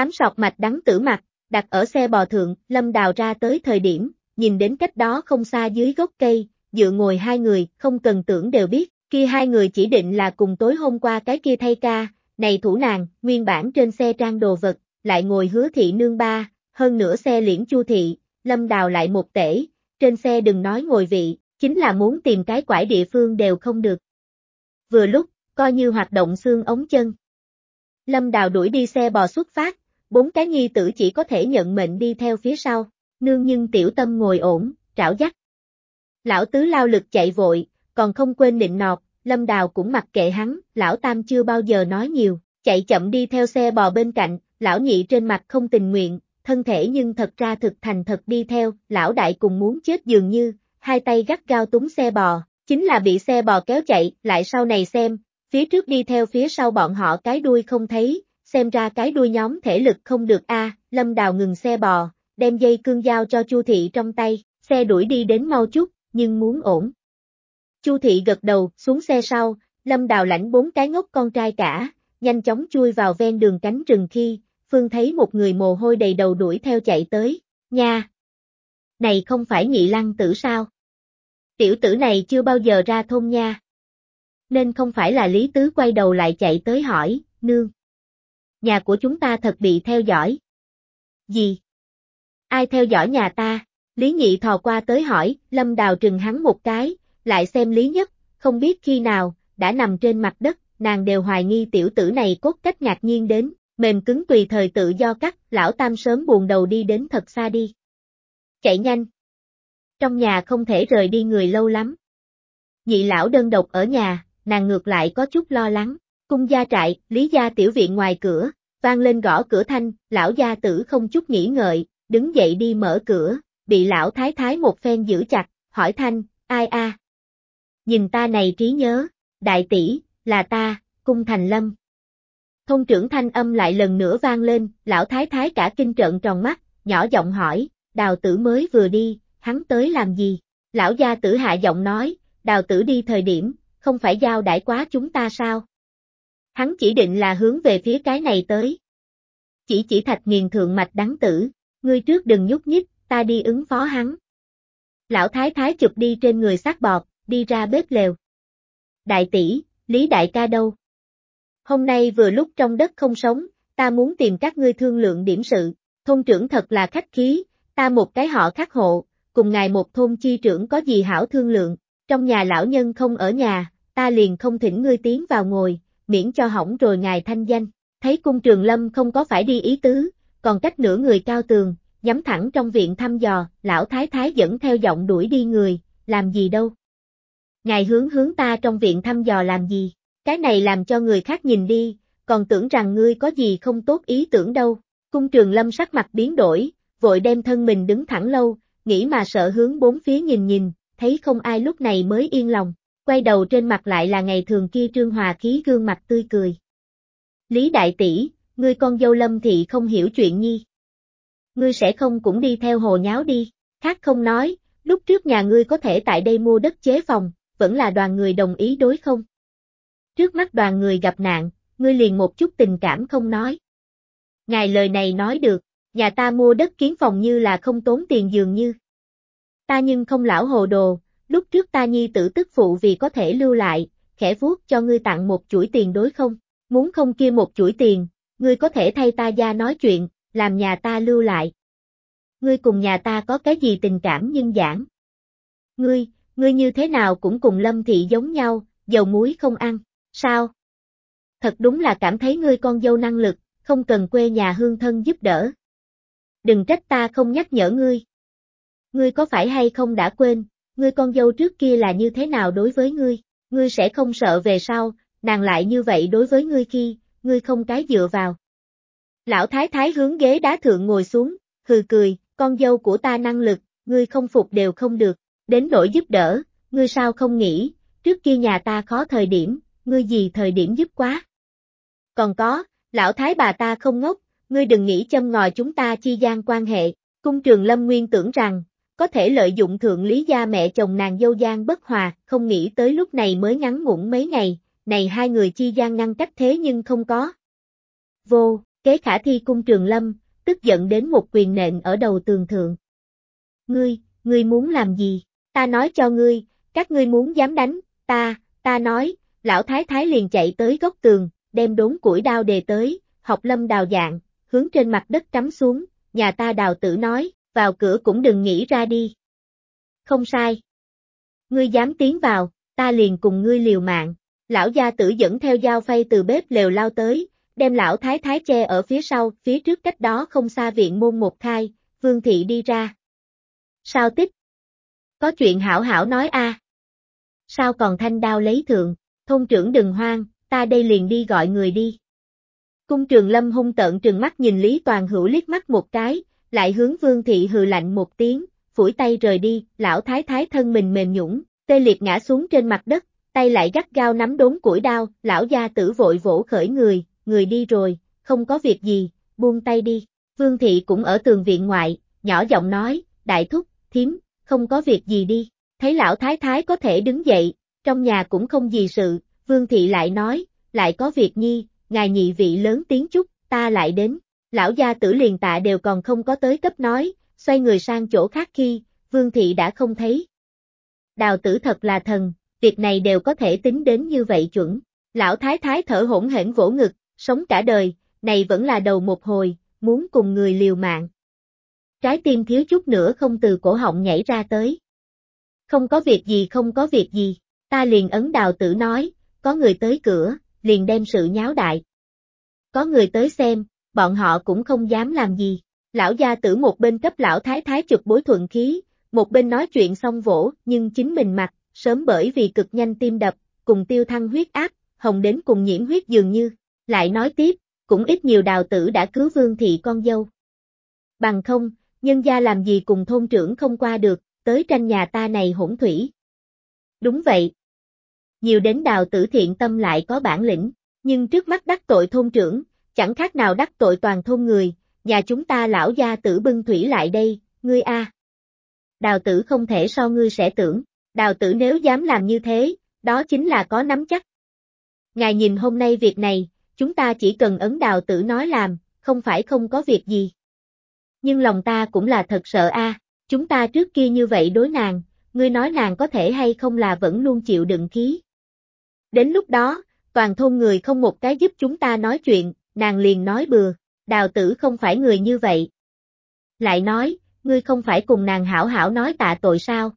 Tám sọt mạch đắng tử mặt, đặt ở xe bò thượng, lâm đào ra tới thời điểm, nhìn đến cách đó không xa dưới gốc cây, dựa ngồi hai người, không cần tưởng đều biết, kia hai người chỉ định là cùng tối hôm qua cái kia thay ca, này thủ nàng, nguyên bản trên xe trang đồ vật, lại ngồi hứa thị nương ba, hơn nữa xe liễn chu thị, lâm đào lại một tể, trên xe đừng nói ngồi vị, chính là muốn tìm cái quải địa phương đều không được. Vừa lúc, coi như hoạt động xương ống chân. Lâm đào đuổi đi xe bò xuất phát, bốn cái nhi tử chỉ có thể nhận mệnh đi theo phía sau, nương nhưng tiểu tâm ngồi ổn, trảo dắt. Lão tứ lao lực chạy vội, còn không quên định nọt, lâm đào cũng mặc kệ hắn, lão tam chưa bao giờ nói nhiều, chạy chậm đi theo xe bò bên cạnh, lão nhị trên mặt không tình nguyện, thân thể nhưng thật ra thực thành thật đi theo, lão đại cùng muốn chết dường như, hai tay gắt gao túng xe bò, chính là bị xe bò kéo chạy, lại sau này xem, phía trước đi theo phía sau bọn họ cái đuôi không thấy, xem ra cái đuôi nhóm thể lực không được a. Lâm Đào ngừng xe bò, đem dây cương dao cho Chu thị trong tay, xe đuổi đi đến mau chút, nhưng muốn ổn. Chu thị gật đầu, xuống xe sau, Lâm Đào lãnh bốn cái ngốc con trai cả, nhanh chóng chui vào ven đường cánh rừng khi, Phương thấy một người mồ hôi đầy đầu đuổi theo chạy tới, nha. Này không phải nhị lăng tử sao? Tiểu tử này chưa bao giờ ra thôn nha. Nên không phải là Lý Tứ quay đầu lại chạy tới hỏi, nương. Nhà của chúng ta thật bị theo dõi. Gì? Ai theo dõi nhà ta? Lý Nhị thò qua tới hỏi, Lâm Đào trừng hắn một cái, lại xem Lý Nhất, không biết khi nào, đã nằm trên mặt đất, nàng đều hoài nghi tiểu tử này cốt cách ngạc nhiên đến, mềm cứng tùy thời tự do cắt, lão tam sớm buồn đầu đi đến thật xa đi. Chạy nhanh. Trong nhà không thể rời đi người lâu lắm. Nhị lão đơn độc ở nhà, nàng ngược lại có chút lo lắng. Cung gia trại, lý gia tiểu viện ngoài cửa, vang lên gõ cửa thanh, lão gia tử không chút nghĩ ngợi, đứng dậy đi mở cửa, bị lão thái thái một phen giữ chặt, hỏi thanh, ai a? Nhìn ta này trí nhớ, đại tỷ, là ta, cung thành lâm. Thôn trưởng thanh âm lại lần nữa vang lên, lão thái thái cả kinh trợn tròn mắt, nhỏ giọng hỏi, đào tử mới vừa đi, hắn tới làm gì? Lão gia tử hạ giọng nói, đào tử đi thời điểm, không phải giao đãi quá chúng ta sao? Hắn chỉ định là hướng về phía cái này tới. Chỉ chỉ thạch nghiền thượng mạch đắng tử, ngươi trước đừng nhúc nhích, ta đi ứng phó hắn. Lão thái thái chụp đi trên người xác bọt, đi ra bếp lều. Đại tỷ, Lý đại ca đâu? Hôm nay vừa lúc trong đất không sống, ta muốn tìm các ngươi thương lượng điểm sự, thôn trưởng thật là khách khí, ta một cái họ khắc hộ, cùng ngài một thôn chi trưởng có gì hảo thương lượng, trong nhà lão nhân không ở nhà, ta liền không thỉnh ngươi tiến vào ngồi, miễn cho hỏng rồi ngài thanh danh. Thấy cung trường lâm không có phải đi ý tứ, còn cách nửa người cao tường, nhắm thẳng trong viện thăm dò, lão thái thái dẫn theo giọng đuổi đi người, làm gì đâu. Ngài hướng hướng ta trong viện thăm dò làm gì, cái này làm cho người khác nhìn đi, còn tưởng rằng ngươi có gì không tốt ý tưởng đâu. Cung trường lâm sắc mặt biến đổi, vội đem thân mình đứng thẳng lâu, nghĩ mà sợ hướng bốn phía nhìn nhìn, thấy không ai lúc này mới yên lòng quay đầu trên mặt lại là ngày thường kia trương hòa khí gương mặt tươi cười. Lý đại tỷ, ngươi con dâu lâm thị không hiểu chuyện nhi. Ngươi sẽ không cũng đi theo hồ nháo đi, khác không nói, lúc trước nhà ngươi có thể tại đây mua đất chế phòng, vẫn là đoàn người đồng ý đối không? Trước mắt đoàn người gặp nạn, ngươi liền một chút tình cảm không nói. Ngài lời này nói được, nhà ta mua đất kiến phòng như là không tốn tiền dường như. Ta nhưng không lão hồ đồ, Lúc trước ta nhi tử tức phụ vì có thể lưu lại, khẽ vuốt cho ngươi tặng một chuỗi tiền đối không? Muốn không kia một chuỗi tiền, ngươi có thể thay ta ra nói chuyện, làm nhà ta lưu lại. Ngươi cùng nhà ta có cái gì tình cảm nhưng giảng. Ngươi, ngươi như thế nào cũng cùng lâm thị giống nhau, dầu muối không ăn, sao? Thật đúng là cảm thấy ngươi con dâu năng lực, không cần quê nhà hương thân giúp đỡ. Đừng trách ta không nhắc nhở ngươi. Ngươi có phải hay không đã quên, ngươi con dâu trước kia là như thế nào đối với ngươi, ngươi sẽ không sợ về sau, nàng lại như vậy đối với ngươi khi, ngươi không cái dựa vào. Lão thái thái hướng ghế đá thượng ngồi xuống, hừ cười, con dâu của ta năng lực, ngươi không phục đều không được, đến nỗi giúp đỡ, ngươi sao không nghĩ, trước kia nhà ta khó thời điểm, ngươi gì thời điểm giúp quá. Còn có, lão thái bà ta không ngốc, ngươi đừng nghĩ châm ngòi chúng ta chi gian quan hệ, cung trường lâm nguyên tưởng rằng, có thể lợi dụng thượng lý gia mẹ chồng nàng dâu gian bất hòa, không nghĩ tới lúc này mới ngắn ngủn mấy ngày, này hai người chi gian ngăn cách thế nhưng không có. Vô, kế khả thi cung trường lâm, tức giận đến một quyền nện ở đầu tường thượng. Ngươi, ngươi muốn làm gì? Ta nói cho ngươi, các ngươi muốn dám đánh, ta, ta nói, lão thái thái liền chạy tới góc tường, đem đốn củi đao đề tới, học lâm đào dạng, hướng trên mặt đất cắm xuống, nhà ta đào tử nói, vào cửa cũng đừng nghĩ ra đi. Không sai. Ngươi dám tiến vào, ta liền cùng ngươi liều mạng. Lão gia tử dẫn theo dao phay từ bếp lều lao tới, đem lão thái thái che ở phía sau, phía trước cách đó không xa viện môn một khai, vương thị đi ra. Sao tích? Có chuyện hảo hảo nói a. Sao còn thanh đao lấy thượng, thôn trưởng đừng hoang, ta đây liền đi gọi người đi. Cung trường lâm hung tợn trừng mắt nhìn Lý Toàn Hữu liếc mắt một cái, lại hướng vương thị hừ lạnh một tiếng, phủi tay rời đi, lão thái thái thân mình mềm nhũng, tê liệt ngã xuống trên mặt đất, tay lại gắt gao nắm đốn củi đao, lão gia tử vội vỗ khởi người, người đi rồi, không có việc gì, buông tay đi. Vương thị cũng ở tường viện ngoại, nhỏ giọng nói, đại thúc, thím, không có việc gì đi. Thấy lão thái thái có thể đứng dậy, trong nhà cũng không gì sự, vương thị lại nói, lại có việc nhi, ngài nhị vị lớn tiếng chút, ta lại đến. Lão gia tử liền tạ đều còn không có tới cấp nói, xoay người sang chỗ khác khi, vương thị đã không thấy. Đào tử thật là thần, việc này đều có thể tính đến như vậy chuẩn. Lão thái thái thở hỗn hển vỗ ngực, sống cả đời, này vẫn là đầu một hồi, muốn cùng người liều mạng. Trái tim thiếu chút nữa không từ cổ họng nhảy ra tới. Không có việc gì không có việc gì, ta liền ấn đào tử nói, có người tới cửa, liền đem sự nháo đại. Có người tới xem, bọn họ cũng không dám làm gì. Lão gia tử một bên cấp lão thái thái chụp bối thuận khí, một bên nói chuyện xong vỗ, nhưng chính mình mặt, sớm bởi vì cực nhanh tim đập, cùng tiêu thăng huyết áp, hồng đến cùng nhiễm huyết dường như. Lại nói tiếp, cũng ít nhiều đào tử đã cứu vương thị con dâu. Bằng không, nhân gia làm gì cùng thôn trưởng không qua được, tới tranh nhà ta này hỗn thủy. Đúng vậy. Nhiều đến đào tử thiện tâm lại có bản lĩnh, nhưng trước mắt đắc tội thôn trưởng, chẳng khác nào đắc tội toàn thôn người, nhà chúng ta lão gia tử bưng thủy lại đây, ngươi a. Đào tử không thể so ngươi sẽ tưởng, đào tử nếu dám làm như thế, đó chính là có nắm chắc. Ngài nhìn hôm nay việc này, chúng ta chỉ cần ấn đào tử nói làm, không phải không có việc gì. Nhưng lòng ta cũng là thật sợ a, chúng ta trước kia như vậy đối nàng, ngươi nói nàng có thể hay không là vẫn luôn chịu đựng khí. Đến lúc đó, toàn thôn người không một cái giúp chúng ta nói chuyện, nàng liền nói bừa, đào tử không phải người như vậy. Lại nói, ngươi không phải cùng nàng hảo hảo nói tạ tội sao?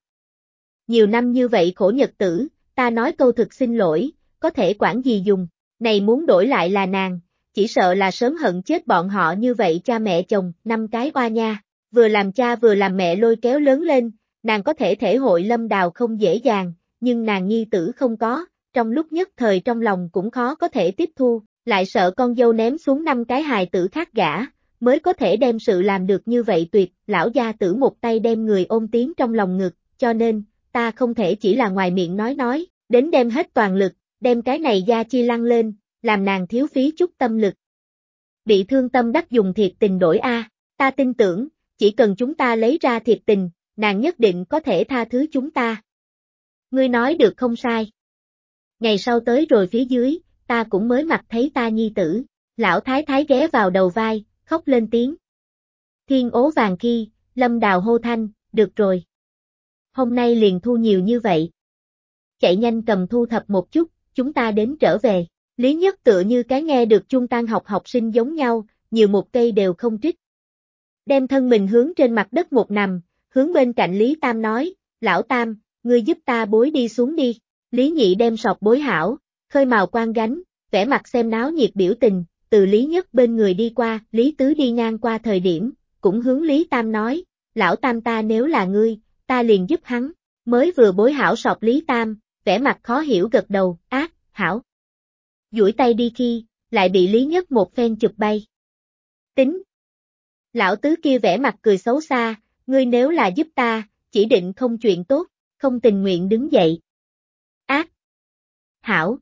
Nhiều năm như vậy khổ nhật tử, ta nói câu thực xin lỗi, có thể quản gì dùng, này muốn đổi lại là nàng, chỉ sợ là sớm hận chết bọn họ như vậy cha mẹ chồng, năm cái oa nha, vừa làm cha vừa làm mẹ lôi kéo lớn lên, nàng có thể thể hội lâm đào không dễ dàng, nhưng nàng nhi tử không có, trong lúc nhất thời trong lòng cũng khó có thể tiếp thu, lại sợ con dâu ném xuống năm cái hài tử khác gã, mới có thể đem sự làm được như vậy tuyệt, lão gia tử một tay đem người ôm tiếng trong lòng ngực, cho nên, ta không thể chỉ là ngoài miệng nói nói, đến đem hết toàn lực, đem cái này gia chi lăng lên, làm nàng thiếu phí chút tâm lực. Bị thương tâm đắc dùng thiệt tình đổi A, ta tin tưởng, chỉ cần chúng ta lấy ra thiệt tình, nàng nhất định có thể tha thứ chúng ta. Ngươi nói được không sai. Ngày sau tới rồi phía dưới, ta cũng mới mặc thấy ta nhi tử, lão thái thái ghé vào đầu vai, khóc lên tiếng. Thiên ố vàng khi, lâm đào hô thanh, được rồi. Hôm nay liền thu nhiều như vậy. Chạy nhanh cầm thu thập một chút, chúng ta đến trở về. Lý nhất tựa như cái nghe được chung tan học học sinh giống nhau, nhiều một cây đều không trích. Đem thân mình hướng trên mặt đất một nằm, hướng bên cạnh Lý Tam nói, lão Tam, ngươi giúp ta bối đi xuống đi. Lý Nhị đem sọt bối hảo, khơi màu quan gánh, vẻ mặt xem náo nhiệt biểu tình, từ Lý Nhất bên người đi qua, Lý Tứ đi ngang qua thời điểm, cũng hướng Lý Tam nói, lão Tam ta nếu là ngươi, ta liền giúp hắn, mới vừa bối hảo sọt Lý Tam, vẻ mặt khó hiểu gật đầu, ác, hảo. duỗi tay đi khi, lại bị Lý Nhất một phen chụp bay. Tính. Lão Tứ kia vẻ mặt cười xấu xa, ngươi nếu là giúp ta, chỉ định không chuyện tốt, không tình nguyện đứng dậy. Ác. Hảo.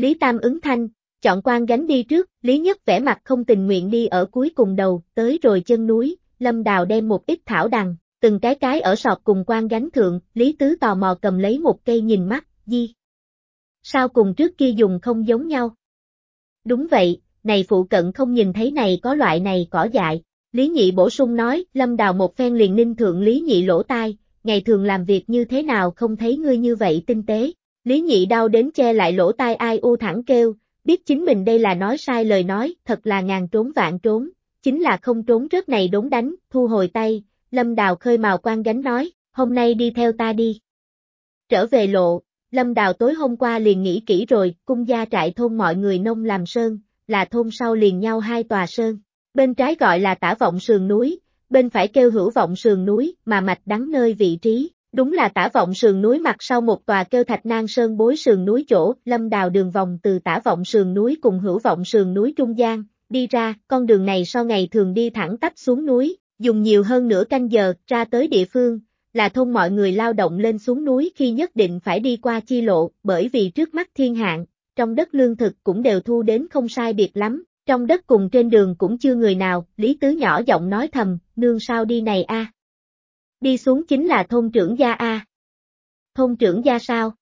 Lý Tam ứng thanh, chọn quan gánh đi trước, Lý Nhất vẻ mặt không tình nguyện đi ở cuối cùng đầu, tới rồi chân núi, Lâm Đào đem một ít thảo đằng, từng cái cái ở sọt cùng quan gánh thượng, Lý Tứ tò mò cầm lấy một cây nhìn mắt, di. Sao cùng trước kia dùng không giống nhau? Đúng vậy, này phụ cận không nhìn thấy này có loại này cỏ dại. Lý Nhị bổ sung nói, Lâm Đào một phen liền ninh thượng Lý Nhị lỗ tai, ngày thường làm việc như thế nào không thấy ngươi như vậy tinh tế. Lý Nhị đau đến che lại lỗ tai ai u thẳng kêu, biết chính mình đây là nói sai lời nói, thật là ngàn trốn vạn trốn, chính là không trốn rớt này đốn đánh, thu hồi tay, Lâm Đào khơi màu quan gánh nói, hôm nay đi theo ta đi. Trở về lộ, Lâm Đào tối hôm qua liền nghĩ kỹ rồi, cung gia trại thôn mọi người nông làm sơn, là thôn sau liền nhau hai tòa sơn. Bên trái gọi là tả vọng sườn núi, bên phải kêu hữu vọng sườn núi, mà mạch đắng nơi vị trí. Đúng là tả vọng sườn núi mặt sau một tòa kêu thạch nang sơn bối sườn núi chỗ, lâm đào đường vòng từ tả vọng sườn núi cùng hữu vọng sườn núi trung gian, đi ra, con đường này sau ngày thường đi thẳng tắp xuống núi, dùng nhiều hơn nửa canh giờ, ra tới địa phương, là thôn mọi người lao động lên xuống núi khi nhất định phải đi qua chi lộ, bởi vì trước mắt thiên hạn, trong đất lương thực cũng đều thu đến không sai biệt lắm, trong đất cùng trên đường cũng chưa người nào, Lý Tứ nhỏ giọng nói thầm, nương sao đi này a? Đi xuống chính là thôn trưởng gia a. Thôn trưởng gia sao?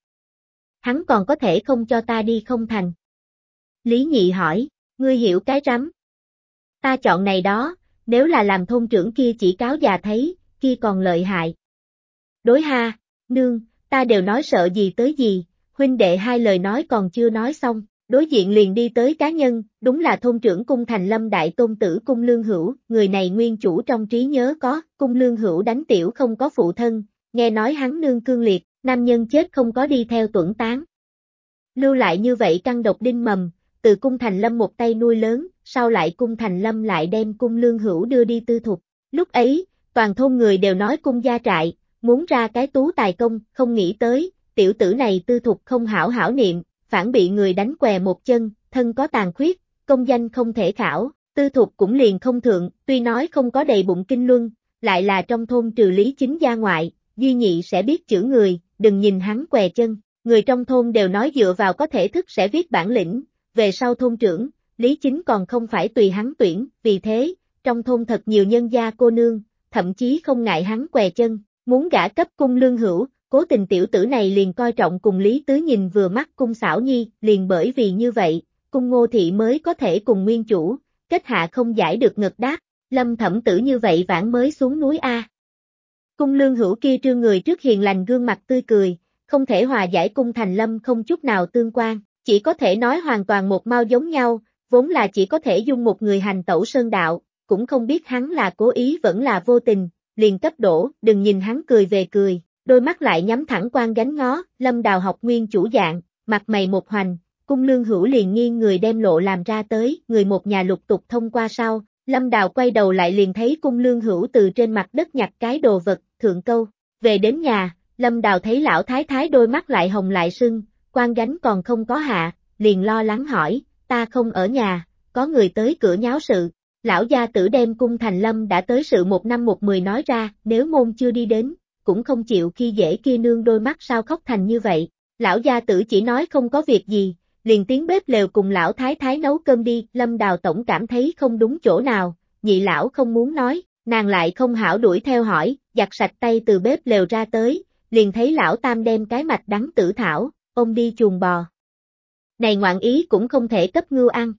Hắn còn có thể không cho ta đi không thành. Lý Nhị hỏi, ngươi hiểu cái rắm. Ta chọn này đó, nếu là làm thôn trưởng kia chỉ cáo già thấy, kia còn lợi hại. Đối ha, nương, ta đều nói sợ gì tới gì, huynh đệ hai lời nói còn chưa nói xong, đối diện liền đi tới cá nhân, đúng là thôn trưởng cung thành lâm đại tôn tử cung lương hữu, người này nguyên chủ trong trí nhớ có, cung lương hữu đánh tiểu không có phụ thân, nghe nói hắn nương cương liệt, nam nhân chết không có đi theo tuẩn tán. Lưu lại như vậy căng độc đinh mầm, từ cung thành lâm một tay nuôi lớn, sau lại cung thành lâm lại đem cung lương hữu đưa đi tư thục. Lúc ấy, toàn thôn người đều nói cung gia trại, muốn ra cái tú tài công, không nghĩ tới, tiểu tử này tư thục không hảo hảo niệm, phản bị người đánh què một chân, thân có tàn khuyết, công danh không thể khảo, tư thục cũng liền không thượng, tuy nói không có đầy bụng kinh luân, lại là trong thôn trừ lý chính gia ngoại, duy nhị sẽ biết chữ người, đừng nhìn hắn què chân, người trong thôn đều nói dựa vào có thể thức sẽ viết bản lĩnh, về sau thôn trưởng, lý chính còn không phải tùy hắn tuyển, vì thế, trong thôn thật nhiều nhân gia cô nương, thậm chí không ngại hắn què chân, muốn gả cấp cung lương hữu, cố tình tiểu tử này liền coi trọng cùng Lý Tứ nhìn vừa mắt cung xảo nhi, liền bởi vì như vậy, cung ngô thị mới có thể cùng nguyên chủ, kết hạ không giải được ngực đáp, lâm thẩm tử như vậy vãn mới xuống núi A. Cung lương hữu kia trương người trước hiền lành gương mặt tươi cười, không thể hòa giải cung thành lâm không chút nào tương quan, chỉ có thể nói hoàn toàn một mau giống nhau, vốn là chỉ có thể dung một người hành tẩu sơn đạo, cũng không biết hắn là cố ý vẫn là vô tình, liền cấp đổ, đừng nhìn hắn cười về cười, đôi mắt lại nhắm thẳng quan gánh ngó, lâm đào học nguyên chủ dạng, mặt mày một hoành, cung lương hữu liền nghiêng người đem lộ làm ra tới, người một nhà lục tục thông qua sau, lâm đào quay đầu lại liền thấy cung lương hữu từ trên mặt đất nhặt cái đồ vật, thượng câu, về đến nhà, lâm đào thấy lão thái thái đôi mắt lại hồng lại sưng, quan gánh còn không có hạ, liền lo lắng hỏi, ta không ở nhà, có người tới cửa nháo sự, lão gia tử đem cung thành lâm đã tới sự một năm một mười nói ra, nếu môn chưa đi đến, cũng không chịu khi dễ kia nương đôi mắt sao khóc thành như vậy. Lão gia tử chỉ nói không có việc gì, liền tiến bếp lều cùng lão thái thái nấu cơm đi, lâm đào tổng cảm thấy không đúng chỗ nào, nhị lão không muốn nói, nàng lại không hảo đuổi theo hỏi, giặt sạch tay từ bếp lều ra tới, liền thấy lão tam đem cái mạch đắng tử thảo, ôm đi chuồng bò. Này ngoạn ý cũng không thể cấp ngưu ăn.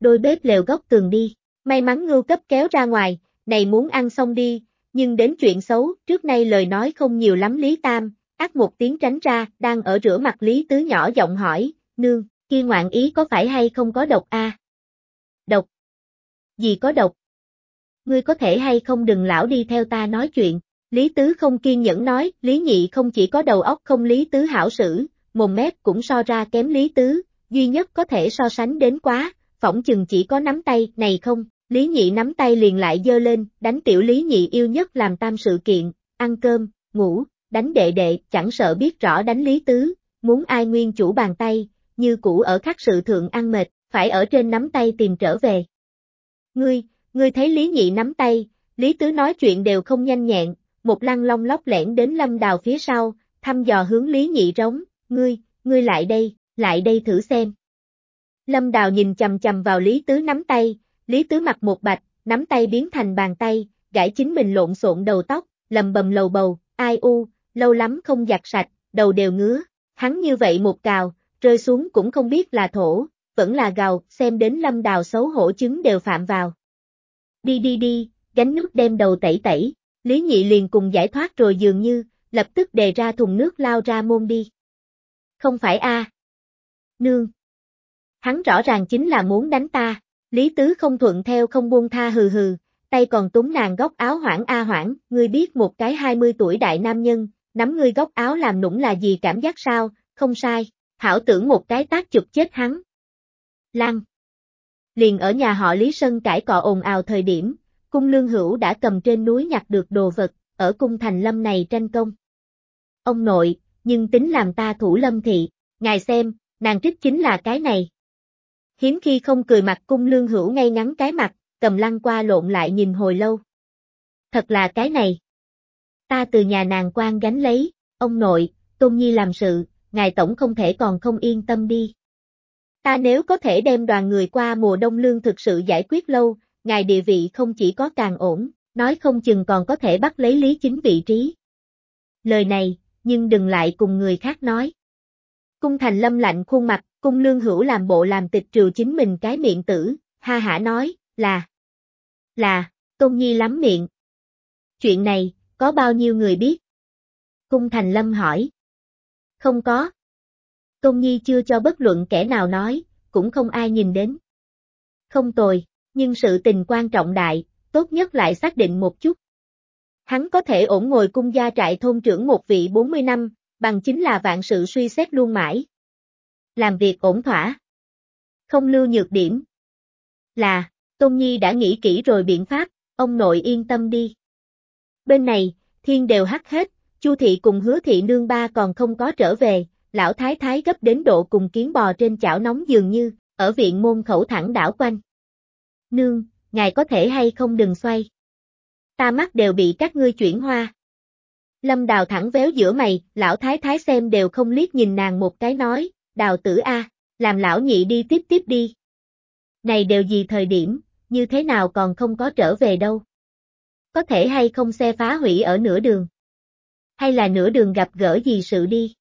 Đôi bếp lều góc tường đi, may mắn ngưu cấp kéo ra ngoài, này muốn ăn xong đi, nhưng đến chuyện xấu, trước nay lời nói không nhiều lắm Lý Tam, ác một tiếng tránh ra, đang ở rửa mặt Lý Tứ nhỏ giọng hỏi, nương, kia ngoạn ý có phải hay không có độc a? Độc? Gì có độc? Ngươi có thể hay không đừng lão đi theo ta nói chuyện, Lý Tứ không kiên nhẫn nói, Lý Nhị không chỉ có đầu óc không Lý Tứ hảo sử, mồm mép cũng so ra kém Lý Tứ, duy nhất có thể so sánh đến quá, phỏng chừng chỉ có nắm tay, này không, Lý Nhị nắm tay liền lại dơ lên, đánh tiểu Lý Nhị yêu nhất làm tam sự kiện, ăn cơm, ngủ, đánh đệ đệ, chẳng sợ biết rõ đánh Lý Tứ, muốn ai nguyên chủ bàn tay, như cũ ở khắc sự thượng ăn mệt, phải ở trên nắm tay tìm trở về. Ngươi, ngươi thấy Lý Nhị nắm tay, Lý Tứ nói chuyện đều không nhanh nhẹn, một lăng long lóc lẻn đến lâm đào phía sau, thăm dò hướng Lý Nhị rống, ngươi, ngươi lại đây, lại đây thử xem. Lâm đào nhìn chầm chầm vào Lý Tứ nắm tay, Lý Tứ mặt một bạch, nắm tay biến thành bàn tay, gãi chính mình lộn xộn đầu tóc, lầm bầm lầu bầu, ai u, lâu lắm không giặt sạch, đầu đều ngứa, hắn như vậy một cào, rơi xuống cũng không biết là thổ, vẫn là gào, xem đến lâm đào xấu hổ chứng đều phạm vào. Đi đi đi, gánh nước đem đầu tẩy tẩy, Lý Nhị liền cùng giải thoát rồi dường như, lập tức đề ra thùng nước lao ra môn đi. Không phải a Nương. Hắn rõ ràng chính là muốn đánh ta, Lý Tứ không thuận theo không buông tha hừ hừ, tay còn túm nàng góc áo hoảng a hoảng, ngươi biết một cái 20 tuổi đại nam nhân, nắm ngươi góc áo làm nũng là gì cảm giác sao, không sai, hảo tưởng một cái tác chụp chết hắn. Lăng. Liền ở nhà họ Lý Sơn cãi cọ ồn ào thời điểm, cung lương hữu đã cầm trên núi nhặt được đồ vật, ở cung thành lâm này tranh công. Ông nội, nhưng tính làm ta thủ lâm thị, ngài xem, nàng trích chính là cái này. Hiếm khi không cười mặt cung lương hữu ngay ngắn cái mặt, cầm lăng qua lộn lại nhìn hồi lâu. Thật là cái này. Ta từ nhà nàng quan gánh lấy, ông nội, Tôn Nhi làm sự, ngài tổng không thể còn không yên tâm đi. Ta nếu có thể đem đoàn người qua mùa đông lương thực sự giải quyết lâu, ngài địa vị không chỉ có càng ổn, nói không chừng còn có thể bắt lấy lý chính vị trí. Lời này, nhưng đừng lại cùng người khác nói. Cung thành lâm lạnh khuôn mặt, cung lương hữu làm bộ làm tịch trừ chính mình cái miệng tử, ha hả nói, là, là, Tôn Nhi lắm miệng. Chuyện này, có bao nhiêu người biết? Cung thành lâm hỏi. Không có. Tôn Nhi chưa cho bất luận kẻ nào nói, cũng không ai nhìn đến. Không tồi, nhưng sự tình quan trọng đại, tốt nhất lại xác định một chút. Hắn có thể ổn ngồi cung gia trại thôn trưởng một vị 40 năm, bằng chính là vạn sự suy xét luôn mãi. Làm việc ổn thỏa. Không lưu nhược điểm. Là, Tôn Nhi đã nghĩ kỹ rồi biện pháp, ông nội yên tâm đi. Bên này, thiên đều hắt hết, Chu thị cùng hứa thị nương ba còn không có trở về, lão thái thái gấp đến độ cùng kiến bò trên chảo nóng dường như, ở viện môn khẩu thẳng đảo quanh. Nương, ngài có thể hay không đừng xoay. Ta mắt đều bị các ngươi chuyển hoa. Lâm đào thẳng véo giữa mày, lão thái thái xem đều không liếc nhìn nàng một cái nói, đào tử A, làm lão nhị đi tiếp tiếp đi. Này đều gì thời điểm, như thế nào còn không có trở về đâu. Có thể hay không xe phá hủy ở nửa đường. Hay là nửa đường gặp gỡ gì sự đi.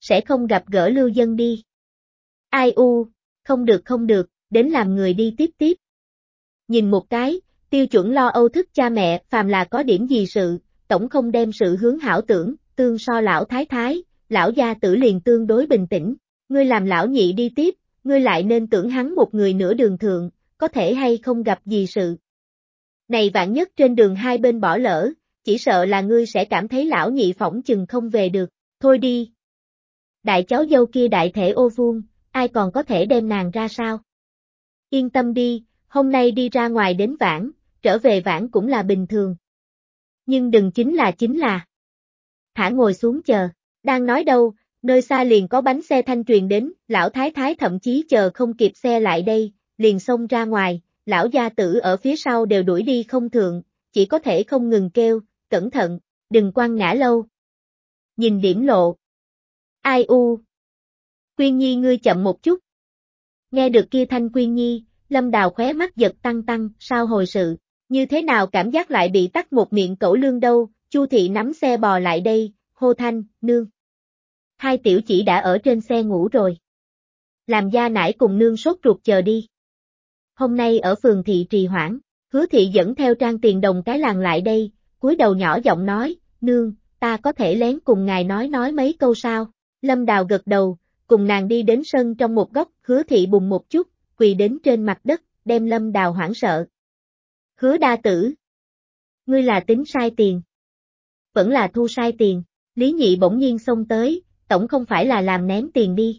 Sẽ không gặp gỡ lưu dân đi. Ai u, không được không được, đến làm người đi tiếp tiếp. Nhìn một cái, tiêu chuẩn lo âu thức cha mẹ, phàm là có điểm gì sự, tổng không đem sự hướng hảo tưởng, tương so lão thái thái, lão gia tử liền tương đối bình tĩnh, ngươi làm lão nhị đi tiếp, ngươi lại nên tưởng hắn một người nửa đường thượng, có thể hay không gặp gì sự. Này vạn nhất trên đường hai bên bỏ lỡ, chỉ sợ là ngươi sẽ cảm thấy lão nhị phỏng chừng không về được, thôi đi. Đại cháu dâu kia đại thể ô vuông, ai còn có thể đem nàng ra sao? Yên tâm đi, hôm nay đi ra ngoài đến vãn, trở về vãn cũng là bình thường. Nhưng đừng chính là chính là. Thả ngồi xuống chờ, đang nói đâu, nơi xa liền có bánh xe thanh truyền đến, lão thái thái thậm chí chờ không kịp xe lại đây, liền xông ra ngoài, lão gia tử ở phía sau đều đuổi đi không thượng, chỉ có thể không ngừng kêu, cẩn thận, đừng quăng ngã lâu. Nhìn điểm lộ. Ai u. Quyên Nhi ngươi chậm một chút. Nghe được kia thanh Quyên Nhi, Lâm Đào khóe mắt giật tăng tăng, sao hồi sự, như thế nào cảm giác lại bị tắt một miệng cẩu lương đâu, Chu thị nắm xe bò lại đây, hô thanh, nương. Hai tiểu chỉ đã ở trên xe ngủ rồi. Làm gia nải cùng nương sốt ruột chờ đi. Hôm nay ở phường thị trì hoãn, hứa thị dẫn theo trang tiền đồng cái làng lại đây, cúi đầu nhỏ giọng nói, nương, ta có thể lén cùng ngài nói nói mấy câu sao. Lâm Đào gật đầu, cùng nàng đi đến sân trong một góc, hứa thị bùng một chút, quỳ đến trên mặt đất, đem Lâm Đào hoảng sợ. Hứa đa tử. Ngươi là tính sai tiền. Vẫn là thu sai tiền, Lý Nhị bỗng nhiên xông tới, tổng không phải là làm ném tiền đi.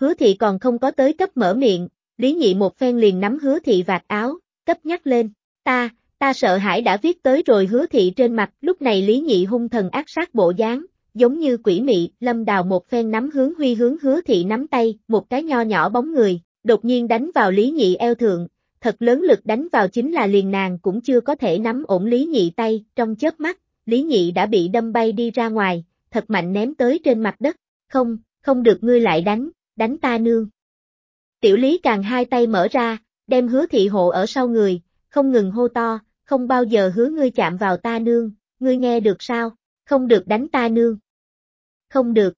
Hứa thị còn không có tới cấp mở miệng, Lý Nhị một phen liền nắm hứa thị vạt áo, cấp nhắc lên, ta, ta sợ hãi đã viết tới rồi hứa thị trên mặt, lúc này Lý Nhị hung thần ác sát bộ dáng, giống như quỷ mị, lâm đào một phen nắm hướng huy hướng hứa thị nắm tay, một cái nho nhỏ bóng người, đột nhiên đánh vào Lý Nhị eo thượng, thật lớn lực đánh vào chính là liền nàng cũng chưa có thể nắm ổn Lý Nhị tay, trong chớp mắt, Lý Nhị đã bị đâm bay đi ra ngoài, thật mạnh ném tới trên mặt đất, không, không được ngươi lại đánh, đánh ta nương. Tiểu Lý càng hai tay mở ra, đem hứa thị hộ ở sau người, không ngừng hô to, không bao giờ hứa ngươi chạm vào ta nương, ngươi nghe được sao, không được đánh ta nương. Không được.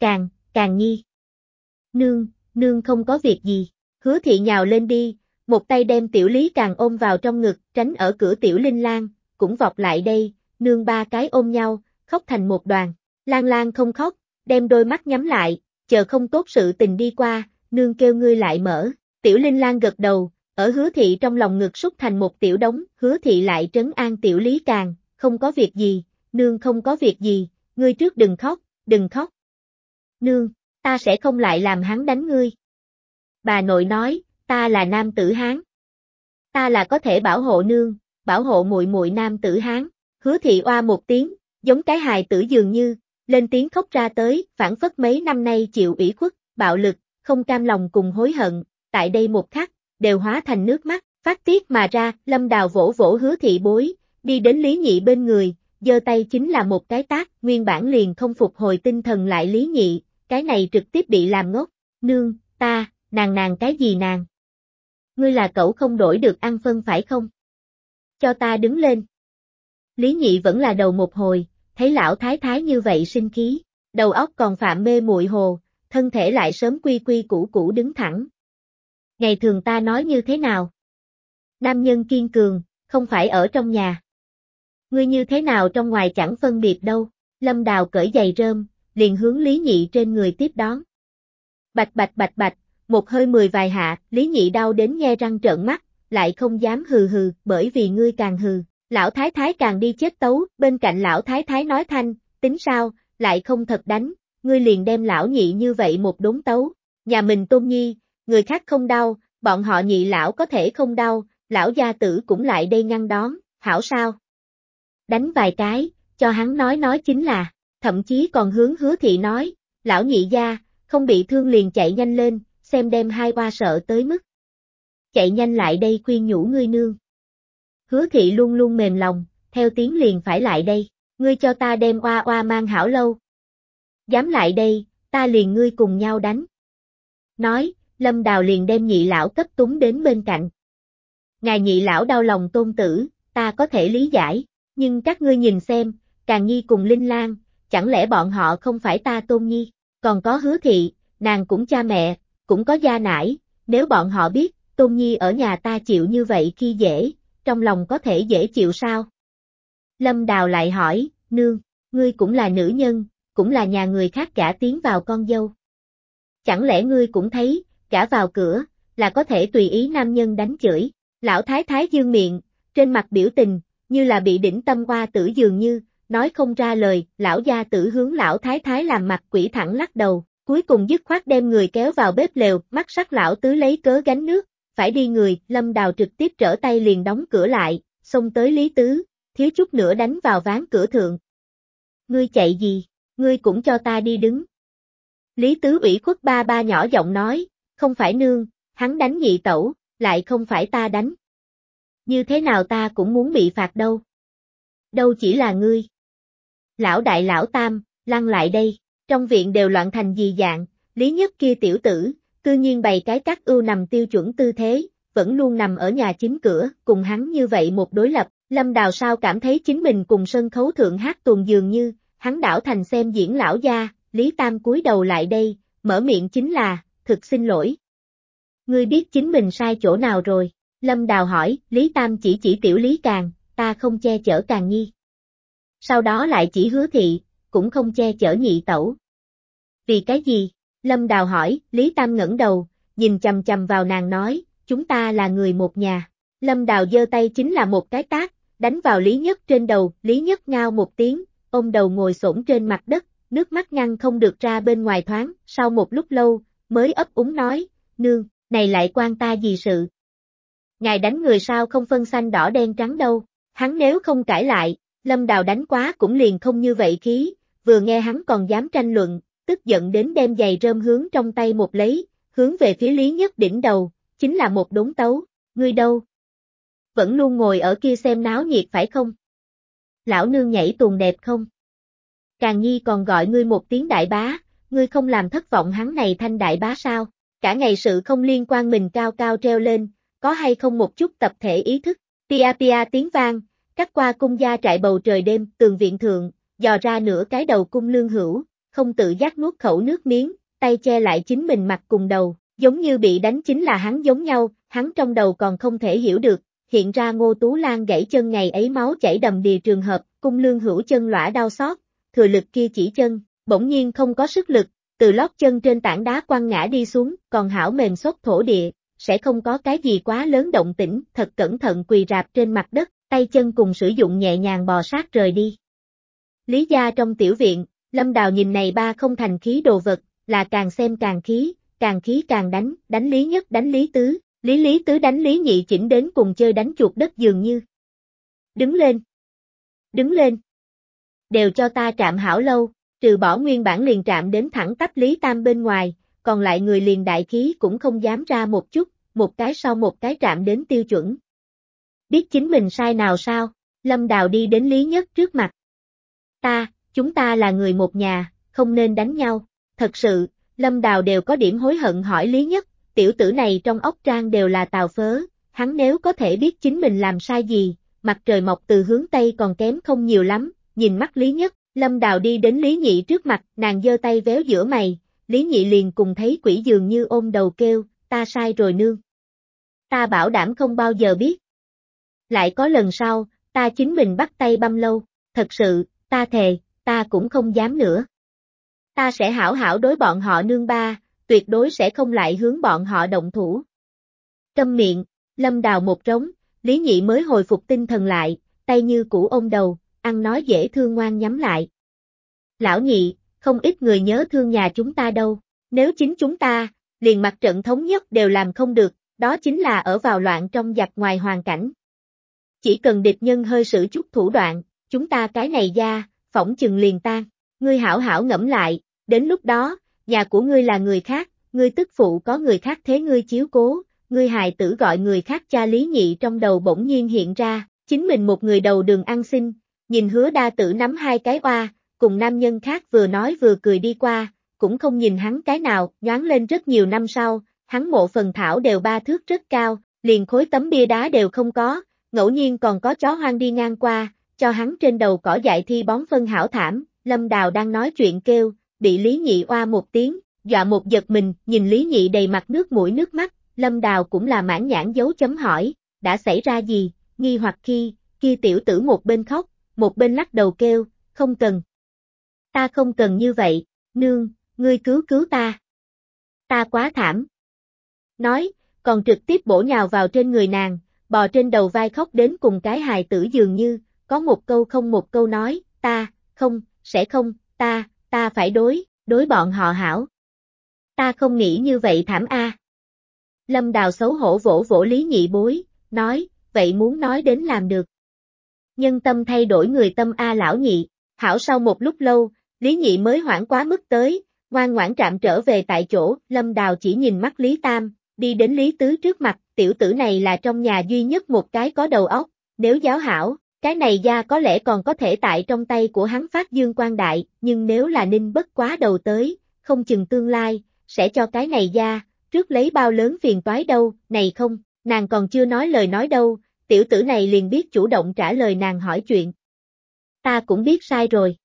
Càng, càng nhi. Nương, nương không có việc gì. Hứa thị nhào lên đi, một tay đem tiểu lý càng ôm vào trong ngực, tránh ở cửa tiểu linh lan, cũng vọt lại đây, nương ba cái ôm nhau, khóc thành một đoàn. Lan Lan không khóc, đem đôi mắt nhắm lại, chờ không tốt sự tình đi qua, nương kêu ngươi lại mở. Tiểu Linh Lan gật đầu, ở hứa thị trong lòng ngực xúc thành một tiểu đống, hứa thị lại trấn an tiểu lý càng, không có việc gì, nương không có việc gì, ngươi trước đừng khóc, đừng khóc. Nương, ta sẽ không lại làm hắn đánh ngươi. Bà nội nói, ta là nam tử hán. Ta là có thể bảo hộ nương, bảo hộ muội muội nam tử hán. Hứa thị oa một tiếng, giống cái hài tử dường như, lên tiếng khóc ra tới, phản phất mấy năm nay chịu ủy khuất, bạo lực, không cam lòng cùng hối hận, tại đây một khắc, đều hóa thành nước mắt, phát tiết mà ra, lâm đào vỗ vỗ hứa thị bối, đi đến Lý Nhị bên người, giơ tay chính là một cái tác, nguyên bản liền không phục hồi tinh thần lại Lý Nhị, cái này trực tiếp bị làm ngốc, nương, ta, nàng nàng cái gì nàng? Ngươi là cậu không đổi được ăn phân phải không? Cho ta đứng lên. Lý Nhị vẫn là đầu một hồi, thấy lão thái thái như vậy sinh khí, đầu óc còn phạm mê muội hồ, thân thể lại sớm quy quy củ củ đứng thẳng. Ngày thường ta nói như thế nào? Nam nhân kiên cường, không phải ở trong nhà. Ngươi như thế nào trong ngoài chẳng phân biệt đâu, lâm đào cởi giày rơm, liền hướng Lý Nhị trên người tiếp đón. Bạch bạch bạch bạch, một hơi mười vài hạ, Lý Nhị đau đến nghe răng trợn mắt, lại không dám hừ hừ, bởi vì ngươi càng hừ, lão thái thái càng đi chết tấu, bên cạnh lão thái thái nói thanh, tính sao, lại không thật đánh, ngươi liền đem lão nhị như vậy một đốn tấu, nhà mình tôn nhi, người khác không đau, bọn họ nhị lão có thể không đau, lão gia tử cũng lại đây ngăn đón, hảo sao? Đánh vài cái, cho hắn nói nói chính là, thậm chí còn hướng hứa thị nói, lão nhị gia, không bị thương liền chạy nhanh lên, xem đem hai qua sợ tới mức. Chạy nhanh lại đây khuyên nhủ ngươi nương. Hứa thị luôn luôn mềm lòng, theo tiếng liền phải lại đây, ngươi cho ta đem oa oa mang hảo lâu. Dám lại đây, ta liền ngươi cùng nhau đánh. Nói, lâm đào liền đem nhị lão cấp túng đến bên cạnh. Ngài nhị lão đau lòng tôn tử, ta có thể lý giải, nhưng các ngươi nhìn xem, càng nhi cùng Linh Lan, chẳng lẽ bọn họ không phải ta tôn nhi, còn có hứa thị, nàng cũng cha mẹ, cũng có gia nải, nếu bọn họ biết, tôn nhi ở nhà ta chịu như vậy khi dễ, trong lòng có thể dễ chịu sao? Lâm Đào lại hỏi, nương, ngươi cũng là nữ nhân, cũng là nhà người khác cả tiến vào con dâu. Chẳng lẽ ngươi cũng thấy, cả vào cửa, là có thể tùy ý nam nhân đánh chửi, lão thái thái dương miệng, trên mặt biểu tình, như là bị đỉnh tâm qua tử dường như, nói không ra lời, lão gia tử hướng lão thái thái làm mặt quỷ thẳng lắc đầu, cuối cùng dứt khoát đem người kéo vào bếp lều, mắt sắc lão tứ lấy cớ gánh nước, phải đi người, lâm đào trực tiếp trở tay liền đóng cửa lại, xông tới Lý Tứ, thiếu chút nữa đánh vào ván cửa thượng. Ngươi chạy gì, ngươi cũng cho ta đi đứng. Lý Tứ ủy khuất ba ba nhỏ giọng nói, không phải nương, hắn đánh nhị tẩu, lại không phải ta đánh. Như thế nào ta cũng muốn bị phạt đâu. Đâu chỉ là ngươi. Lão đại lão tam, lăn lại đây, trong viện đều loạn thành gì dạng, lý nhất kia tiểu tử, cư nhiên bày cái cắt ưu nằm tiêu chuẩn tư thế, vẫn luôn nằm ở nhà chính cửa, cùng hắn như vậy một đối lập, Lâm Đào sao cảm thấy chính mình cùng sân khấu thượng hát tuồng dường như, hắn đảo thành xem diễn lão gia, Lý Tam cúi đầu lại đây, mở miệng chính là, thực xin lỗi. Ngươi biết chính mình sai chỗ nào rồi, Lâm Đào hỏi, Lý Tam chỉ chỉ tiểu Lý Càng, ta không che chở Càng Nhi. Sau đó lại chỉ hứa thị, cũng không che chở nhị tẩu. Vì cái gì? Lâm Đào hỏi, Lý Tam ngẩng đầu, nhìn chầm chầm vào nàng nói, chúng ta là người một nhà. Lâm Đào giơ tay chính là một cái tác, đánh vào Lý Nhất trên đầu, Lý Nhất ngao một tiếng, ôm đầu ngồi xổm trên mặt đất, nước mắt ngăn không được ra bên ngoài thoáng, sau một lúc lâu, mới ấp úng nói, nương, này lại quan ta gì sự. Ngài đánh người sao không phân xanh đỏ đen trắng đâu, hắn nếu không cãi lại, Lâm Đào đánh quá cũng liền không như vậy khí, vừa nghe hắn còn dám tranh luận, tức giận đến đem giày rơm hướng trong tay một lấy, hướng về phía Lý Nhất đỉnh đầu, chính là một đống tấu, ngươi đâu? Vẫn luôn ngồi ở kia xem náo nhiệt phải không? Lão nương nhảy tuồng đẹp không? Càng nhi còn gọi ngươi một tiếng đại bá, ngươi không làm thất vọng hắn này thanh đại bá sao? Cả ngày sự không liên quan mình cao cao treo lên, có hay không một chút tập thể ý thức? Pia pia tiếng vang, cắt qua cung gia trại bầu trời đêm, tường viện thượng, dò ra nửa cái đầu cung lương hữu, không tự giác nuốt khẩu nước miếng, tay che lại chính mình mặt cùng đầu, giống như bị đánh chính là hắn giống nhau, hắn trong đầu còn không thể hiểu được, hiện ra Ngô Tú Lan gãy chân ngày ấy máu chảy đầm đìa trường hợp, cung lương hữu chân lõa đau xót, thừa lực kia chỉ chân, bỗng nhiên không có sức lực, từ lót chân trên tảng đá quăng ngã đi xuống, còn hảo mềm xốp thổ địa, sẽ không có cái gì quá lớn động tĩnh, thật cẩn thận quỳ rạp trên mặt đất, tay chân cùng sử dụng nhẹ nhàng bò sát rời đi. Lý gia trong tiểu viện, Lâm Đào nhìn này ba không thành khí đồ vật, là càng xem càng khí, càng khí càng đánh, đánh Lý Nhất đánh Lý Tứ, Lý Lý Tứ đánh Lý Nhị chỉnh đến cùng chơi đánh chuột đất dường như. Đứng lên. Đứng lên. Đều cho ta trạm hảo lâu, trừ bỏ nguyên bản liền trạm đến thẳng tắp Lý Tam bên ngoài, còn lại người liền đại khí cũng không dám ra một chút, một cái sau một cái trạm đến tiêu chuẩn. Biết chính mình sai nào sao, Lâm Đào đi đến Lý Nhất trước mặt. Ta, chúng ta là người một nhà, không nên đánh nhau, thật sự, Lâm Đào đều có điểm hối hận hỏi Lý Nhất, tiểu tử này trong ốc trang đều là tàu phớ, hắn nếu có thể biết chính mình làm sai gì, mặt trời mọc từ hướng Tây còn kém không nhiều lắm, nhìn mắt Lý Nhất, Lâm Đào đi đến Lý Nhị trước mặt, nàng giơ tay véo giữa mày, Lý Nhị liền cùng thấy quỷ dường như ôm đầu kêu, ta sai rồi nương. Ta bảo đảm không bao giờ biết. Lại có lần sau, ta chính mình bắt tay băm lâu, thật sự, ta thề, ta cũng không dám nữa. Ta sẽ hảo hảo đối bọn họ nương ba, tuyệt đối sẽ không lại hướng bọn họ động thủ. Câm miệng, lâm đào một trống, Lý Nhị mới hồi phục tinh thần lại, tay như cũ ôm đầu, ăn nói dễ thương ngoan nhắm lại. Lão nhị, không ít người nhớ thương nhà chúng ta đâu, nếu chính chúng ta, liền mặt trận thống nhất đều làm không được, đó chính là ở vào loạn trong giặc ngoài hoàn cảnh. Chỉ cần địch nhân hơi sử chút thủ đoạn, chúng ta cái này ra, phỏng chừng liền tan, ngươi hảo hảo ngẫm lại, đến lúc đó, nhà của ngươi là người khác, ngươi tức phụ có người khác thế ngươi chiếu cố, ngươi hài tử gọi người khác cha lý nhị trong đầu bỗng nhiên hiện ra, chính mình một người đầu đường ăn xin, nhìn hứa đa tử nắm hai cái oa, cùng nam nhân khác vừa nói vừa cười đi qua, cũng không nhìn hắn cái nào, nhoáng lên rất nhiều năm sau, hắn mộ phần thảo đều ba thước rất cao, liền khối tấm bia đá đều không có, ngẫu nhiên còn có chó hoang đi ngang qua, cho hắn trên đầu cỏ dại thi bón phân hảo thảm, Lâm Đào đang nói chuyện kêu, bị Lý Nhị oa một tiếng, dọa một giật mình, nhìn Lý Nhị đầy mặt nước mũi nước mắt, Lâm Đào cũng là mãn nhãn dấu chấm hỏi, đã xảy ra gì, nghi hoặc khi, kia tiểu tử một bên khóc, một bên lắc đầu kêu, không cần. Ta không cần như vậy, nương, ngươi cứu cứu ta. Ta quá thảm. Nói, còn trực tiếp bổ nhào vào trên người nàng, bò trên đầu vai khóc đến cùng cái hài tử dường như, có một câu không một câu nói, ta, không, sẽ không, ta, ta phải đối, đối bọn họ hảo. Ta không nghĩ như vậy thảm a. Lâm Đào xấu hổ vỗ vỗ Lý Nhị Bối, nói, vậy muốn nói đến làm được. Nhân tâm thay đổi người tâm A lão nhị, hảo sau một lúc lâu, Lý Nhị mới hoảng quá mức tới, ngoan ngoãn trạm trở về tại chỗ, Lâm Đào chỉ nhìn mắt Lý Tam, đi đến Lý Tứ trước mặt, tiểu tử này là trong nhà duy nhất một cái có đầu óc, nếu giáo hảo, cái này gia có lẽ còn có thể tại trong tay của hắn phát dương quan đại, nhưng nếu là ninh bất quá đầu tới, không chừng tương lai, sẽ cho cái này gia, trước lấy bao lớn phiền toái đâu, này không, nàng còn chưa nói lời nói đâu, tiểu tử này liền biết chủ động trả lời nàng hỏi chuyện. Ta cũng biết sai rồi.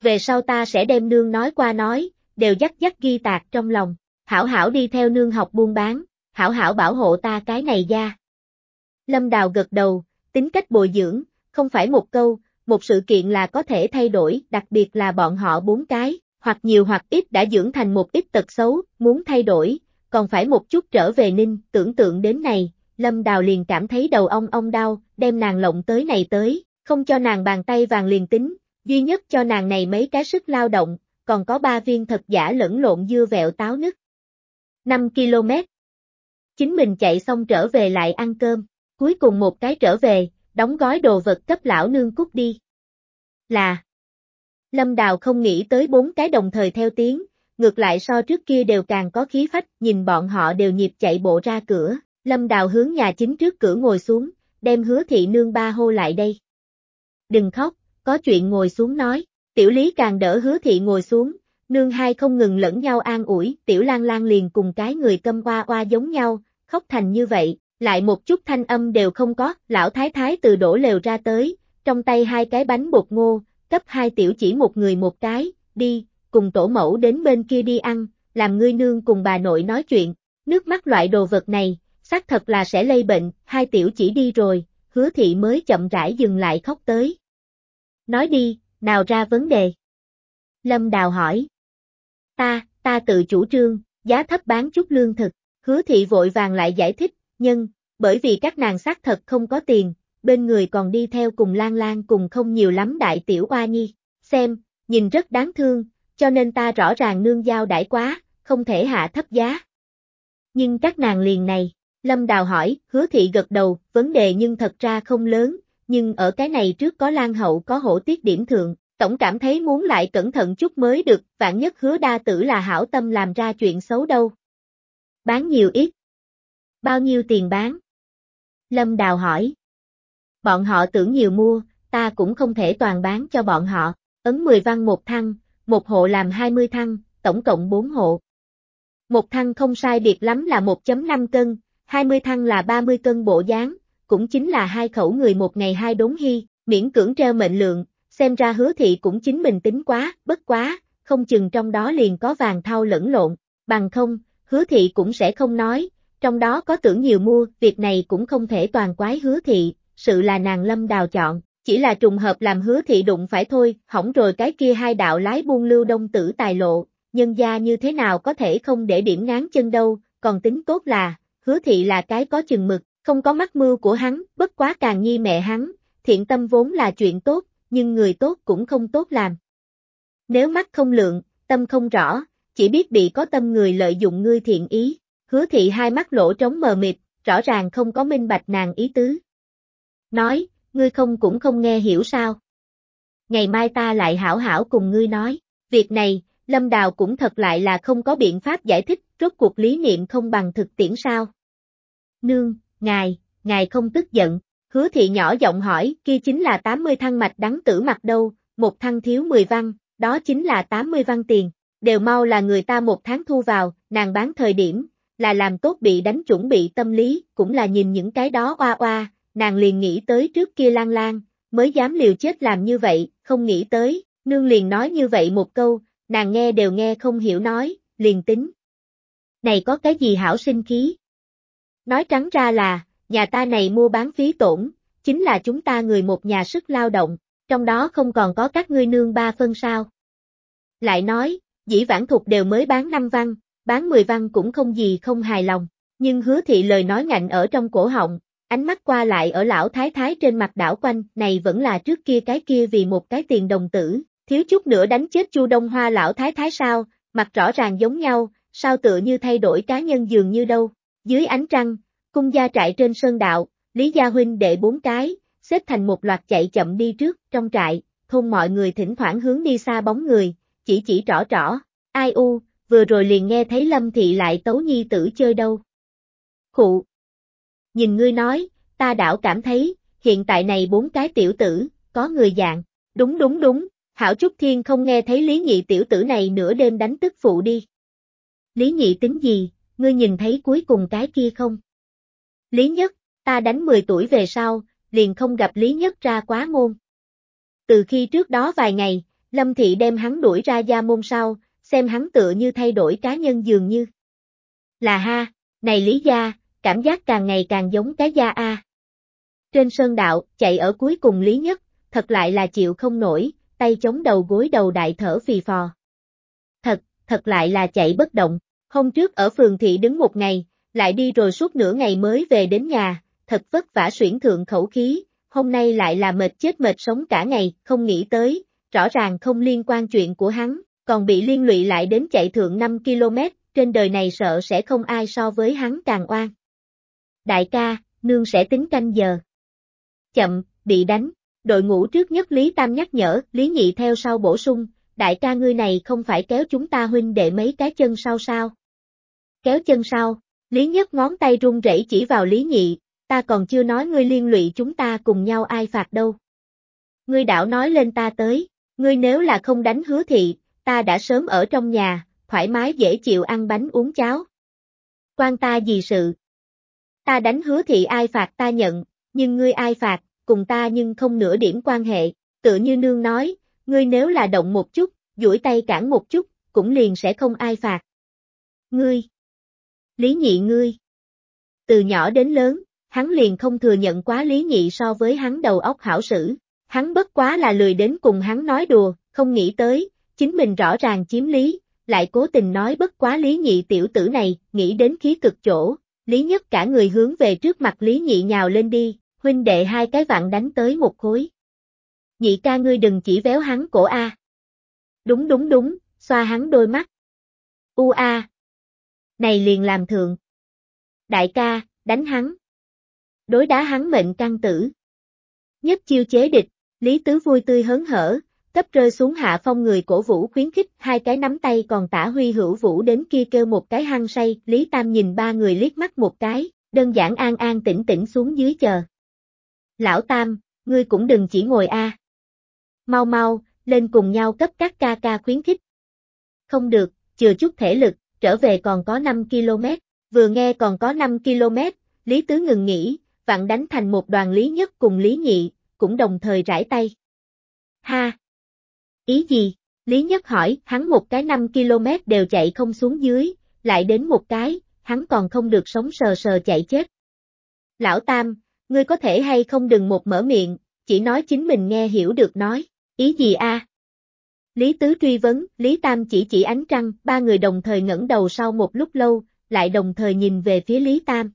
Về sau ta sẽ đem nương nói qua nói, đều dắt dắt ghi tạc trong lòng, hảo hảo đi theo nương học buôn bán, hảo hảo bảo hộ ta cái này gia. Lâm Đào gật đầu, tính cách bồi dưỡng, không phải một câu, một sự kiện là có thể thay đổi, đặc biệt là bọn họ bốn cái, hoặc nhiều hoặc ít đã dưỡng thành một ít tật xấu, muốn thay đổi, còn phải một chút trở về ninh, tưởng tượng đến này, Lâm Đào liền cảm thấy đầu ong ong đau, đem nàng lộng tới này tới, không cho nàng bàn tay vàng liền tính, duy nhất cho nàng này mấy cái sức lao động, còn có ba viên thật giả lẫn lộn dưa vẹo táo nứt. 5 km. Chính mình chạy xong trở về lại ăn cơm, cuối cùng một cái trở về, đóng gói đồ vật cấp lão nương cút đi. Là. Lâm Đào không nghĩ tới bốn cái đồng thời theo tiếng, ngược lại so trước kia đều càng có khí phách, nhìn bọn họ đều nhịp chạy bộ ra cửa, Lâm Đào hướng nhà chính trước cửa ngồi xuống, đem hứa thị nương ba hô lại đây. Đừng khóc, có chuyện ngồi xuống nói, tiểu lý càng đỡ hứa thị ngồi xuống, nương hai không ngừng lẫn nhau an ủi, tiểu lan lan liền cùng cái người câm oa oa giống nhau, khóc thành như vậy, lại một chút thanh âm đều không có, lão thái thái từ đổ lều ra tới, trong tay hai cái bánh bột ngô, cấp hai tiểu chỉ một người một cái, đi, cùng tổ mẫu đến bên kia đi ăn, làm ngươi nương cùng bà nội nói chuyện, nước mắt loại đồ vật này, xác thật là sẽ lây bệnh, hai tiểu chỉ đi rồi, hứa thị mới chậm rãi dừng lại khóc tới. Nói đi, nào ra vấn đề. Lâm Đào hỏi. Ta, ta tự chủ trương, giá thấp bán chút lương thực, hứa thị vội vàng lại giải thích, nhưng, bởi vì các nàng xác thật không có tiền, bên người còn đi theo cùng Lan Lan cùng không nhiều lắm đại tiểu oa nhi, xem, nhìn rất đáng thương, cho nên ta rõ ràng nương giao đãi quá, không thể hạ thấp giá. Nhưng các nàng liền này, Lâm Đào hỏi, hứa thị gật đầu, vấn đề nhưng thật ra không lớn, nhưng ở cái này trước có Lan Hậu có hổ tiết điểm thượng, tổng cảm thấy muốn lại cẩn thận chút mới được, vạn nhất hứa đa tử là hảo tâm làm ra chuyện xấu đâu. Bán nhiều ít. Bao nhiêu tiền bán? Lâm Đào hỏi. Bọn họ tưởng nhiều mua, ta cũng không thể toàn bán cho bọn họ, ấn 10 văn một thăng, một hộ làm 20 thăng, tổng cộng 4 hộ. Một thăng không sai biệt lắm là 1.5 cân, 20 thăng là 30 cân bộ dáng, cũng chính là hai khẩu người một ngày hai đốn hy, miễn cưỡng treo mệnh lượng, xem ra hứa thị cũng chính mình tính quá, bất quá, không chừng trong đó liền có vàng thau lẫn lộn, bằng không, hứa thị cũng sẽ không nói, trong đó có tưởng nhiều mua, việc này cũng không thể toàn quái hứa thị, sự là nàng lâm đào chọn, chỉ là trùng hợp làm hứa thị đụng phải thôi, hỏng rồi cái kia hai đạo lái buôn lưu đông tử tài lộ, nhân gia như thế nào có thể không để điểm ngán chân đâu, còn tính tốt là, hứa thị là cái có chừng mực, không có mắt mưu của hắn, bất quá càng nhi mẹ hắn, thiện tâm vốn là chuyện tốt, nhưng người tốt cũng không tốt làm. Nếu mắt không lượng, tâm không rõ, chỉ biết bị có tâm người lợi dụng ngươi thiện ý, hứa thị hai mắt lỗ trống mờ mịt, rõ ràng không có minh bạch nàng ý tứ. Nói, ngươi không cũng không nghe hiểu sao. Ngày mai ta lại hảo hảo cùng ngươi nói, việc này, Lâm Đào cũng thật lại là không có biện pháp giải thích, rốt cuộc lý niệm không bằng thực tiễn sao. Nương, ngài, ngài không tức giận, hứa thị nhỏ giọng hỏi, kia chính là 80 thăng mạch đắng tử mặt đâu, một thăng thiếu 10 văn, đó chính là 80 văn tiền, đều mau là người ta một tháng thu vào, nàng bán thời điểm, là làm tốt bị đánh chuẩn bị tâm lý, cũng là nhìn những cái đó oa oa, nàng liền nghĩ tới trước kia lan lan, mới dám liều chết làm như vậy, không nghĩ tới, nương liền nói như vậy một câu, nàng nghe đều nghe không hiểu nói, liền tính. Này có cái gì hảo sinh khí? Nói trắng ra là, nhà ta này mua bán phí tổn, chính là chúng ta người một nhà sức lao động, trong đó không còn có các ngươi nương ba phân sao. Lại nói, dĩ vãng thục đều mới bán năm văn, bán 10 văn cũng không gì không hài lòng, nhưng hứa thị lời nói ngạnh ở trong cổ họng, ánh mắt qua lại ở lão thái thái trên mặt đảo quanh, này vẫn là trước kia cái kia vì một cái tiền đồng tử, thiếu chút nữa đánh chết chu đông hoa lão thái thái sao, mặt rõ ràng giống nhau, sao tựa như thay đổi cá nhân dường như đâu, dưới ánh trăng, cung gia trại trên sơn đạo, Lý Gia Huynh đệ bốn cái, xếp thành một loạt chạy chậm đi trước, trong trại, thôn mọi người thỉnh thoảng hướng đi xa bóng người, chỉ chỉ trỏ trỏ, ai u, vừa rồi liền nghe thấy Lâm Thị lại tấu nhi tử chơi đâu. Khụ. Nhìn ngươi nói, ta đảo cảm thấy, hiện tại này bốn cái tiểu tử, có người dạng, đúng đúng đúng, Hảo Trúc Thiên không nghe thấy Lý Nhị tiểu tử này nửa đêm đánh tức phụ đi. Lý Nhị tính gì, ngươi nhìn thấy cuối cùng cái kia không? Lý Nhất, ta đánh 10 tuổi về sau, liền không gặp Lý Nhất ra quá môn. Từ khi trước đó vài ngày, Lâm Thị đem hắn đuổi ra gia môn sau, xem hắn tựa như thay đổi cá nhân dường như. Là ha, này Lý Gia, cảm giác càng ngày càng giống cái Gia A. Trên sơn đạo, chạy ở cuối cùng Lý Nhất, thật lại là chịu không nổi, tay chống đầu gối đầu đại thở phì phò. Thật, thật lại là chạy bất động, hôm trước ở phường thị đứng một ngày, lại đi rồi suốt nửa ngày mới về đến nhà, thật vất vả xuyển thượng khẩu khí, hôm nay lại là mệt chết mệt sống cả ngày, không nghĩ tới, rõ ràng không liên quan chuyện của hắn, còn bị liên lụy lại đến chạy thượng 5 km, trên đời này sợ sẽ không ai so với hắn càng oan. Đại ca, nương sẽ tính canh giờ. Chậm, bị đánh, đội ngũ trước nhất Lý Tam nhắc nhở, Lý Nhị theo sau bổ sung, đại ca ngươi này không phải kéo chúng ta huynh đệ mấy cái chân sau sao? Kéo chân sau, Lý Nhất ngón tay run rẩy chỉ vào Lý Nhị, ta còn chưa nói ngươi liên lụy chúng ta cùng nhau ai phạt đâu. Ngươi đảo nói lên ta tới, ngươi nếu là không đánh hứa thị, ta đã sớm ở trong nhà, thoải mái dễ chịu ăn bánh uống cháo. Quan ta gì sự? Ta đánh hứa thị ai phạt ta nhận, nhưng ngươi ai phạt, cùng ta nhưng không nửa điểm quan hệ, tự như nương nói, ngươi nếu là động một chút, duỗi tay cản một chút, cũng liền sẽ không ai phạt. Ngươi! Lý nhị ngươi. Từ nhỏ đến lớn, hắn liền không thừa nhận quá lý nhị so với hắn đầu óc hảo sử. Hắn bất quá là lười đến cùng hắn nói đùa, không nghĩ tới, chính mình rõ ràng chiếm lý, lại cố tình nói bất quá lý nhị tiểu tử này, nghĩ đến khí cực chỗ, lý nhất cả người hướng về trước mặt lý nhị nhào lên đi, huynh đệ hai cái vạn đánh tới một khối. Nhị ca ngươi đừng chỉ véo hắn cổ A. Đúng đúng đúng, xoa hắn đôi mắt. U A. Này liền làm thượng. Đại ca, đánh hắn. Đối đá hắn mệnh căng tử. Nhất chiêu chế địch, Lý Tứ vui tươi hớn hở, cấp rơi xuống hạ phong người cổ vũ khuyến khích, hai cái nắm tay còn tả huy hữu vũ đến kia kêu một cái hăng say, Lý Tam nhìn ba người liếc mắt một cái, đơn giản an an tĩnh tĩnh xuống dưới chờ. Lão Tam, ngươi cũng đừng chỉ ngồi a. Mau mau, lên cùng nhau cấp các ca ca khuyến khích. Không được, chừa chút thể lực, trở về còn có 5 km, vừa nghe còn có 5 km, Lý Tứ ngừng nghỉ, vặn đánh thành một đoàn Lý Nhất cùng Lý Nhị, cũng đồng thời rải tay. Ha! Ý gì? Lý Nhất hỏi, hắn một cái 5 km đều chạy không xuống dưới, lại đến một cái, hắn còn không được sống sờ sờ chạy chết. Lão Tam, ngươi có thể hay không đừng một mở miệng, chỉ nói chính mình nghe hiểu được nói, ý gì a? Lý Tứ truy vấn, Lý Tam chỉ chỉ ánh trăng, ba người đồng thời ngẩng đầu sau một lúc lâu, lại đồng thời nhìn về phía Lý Tam.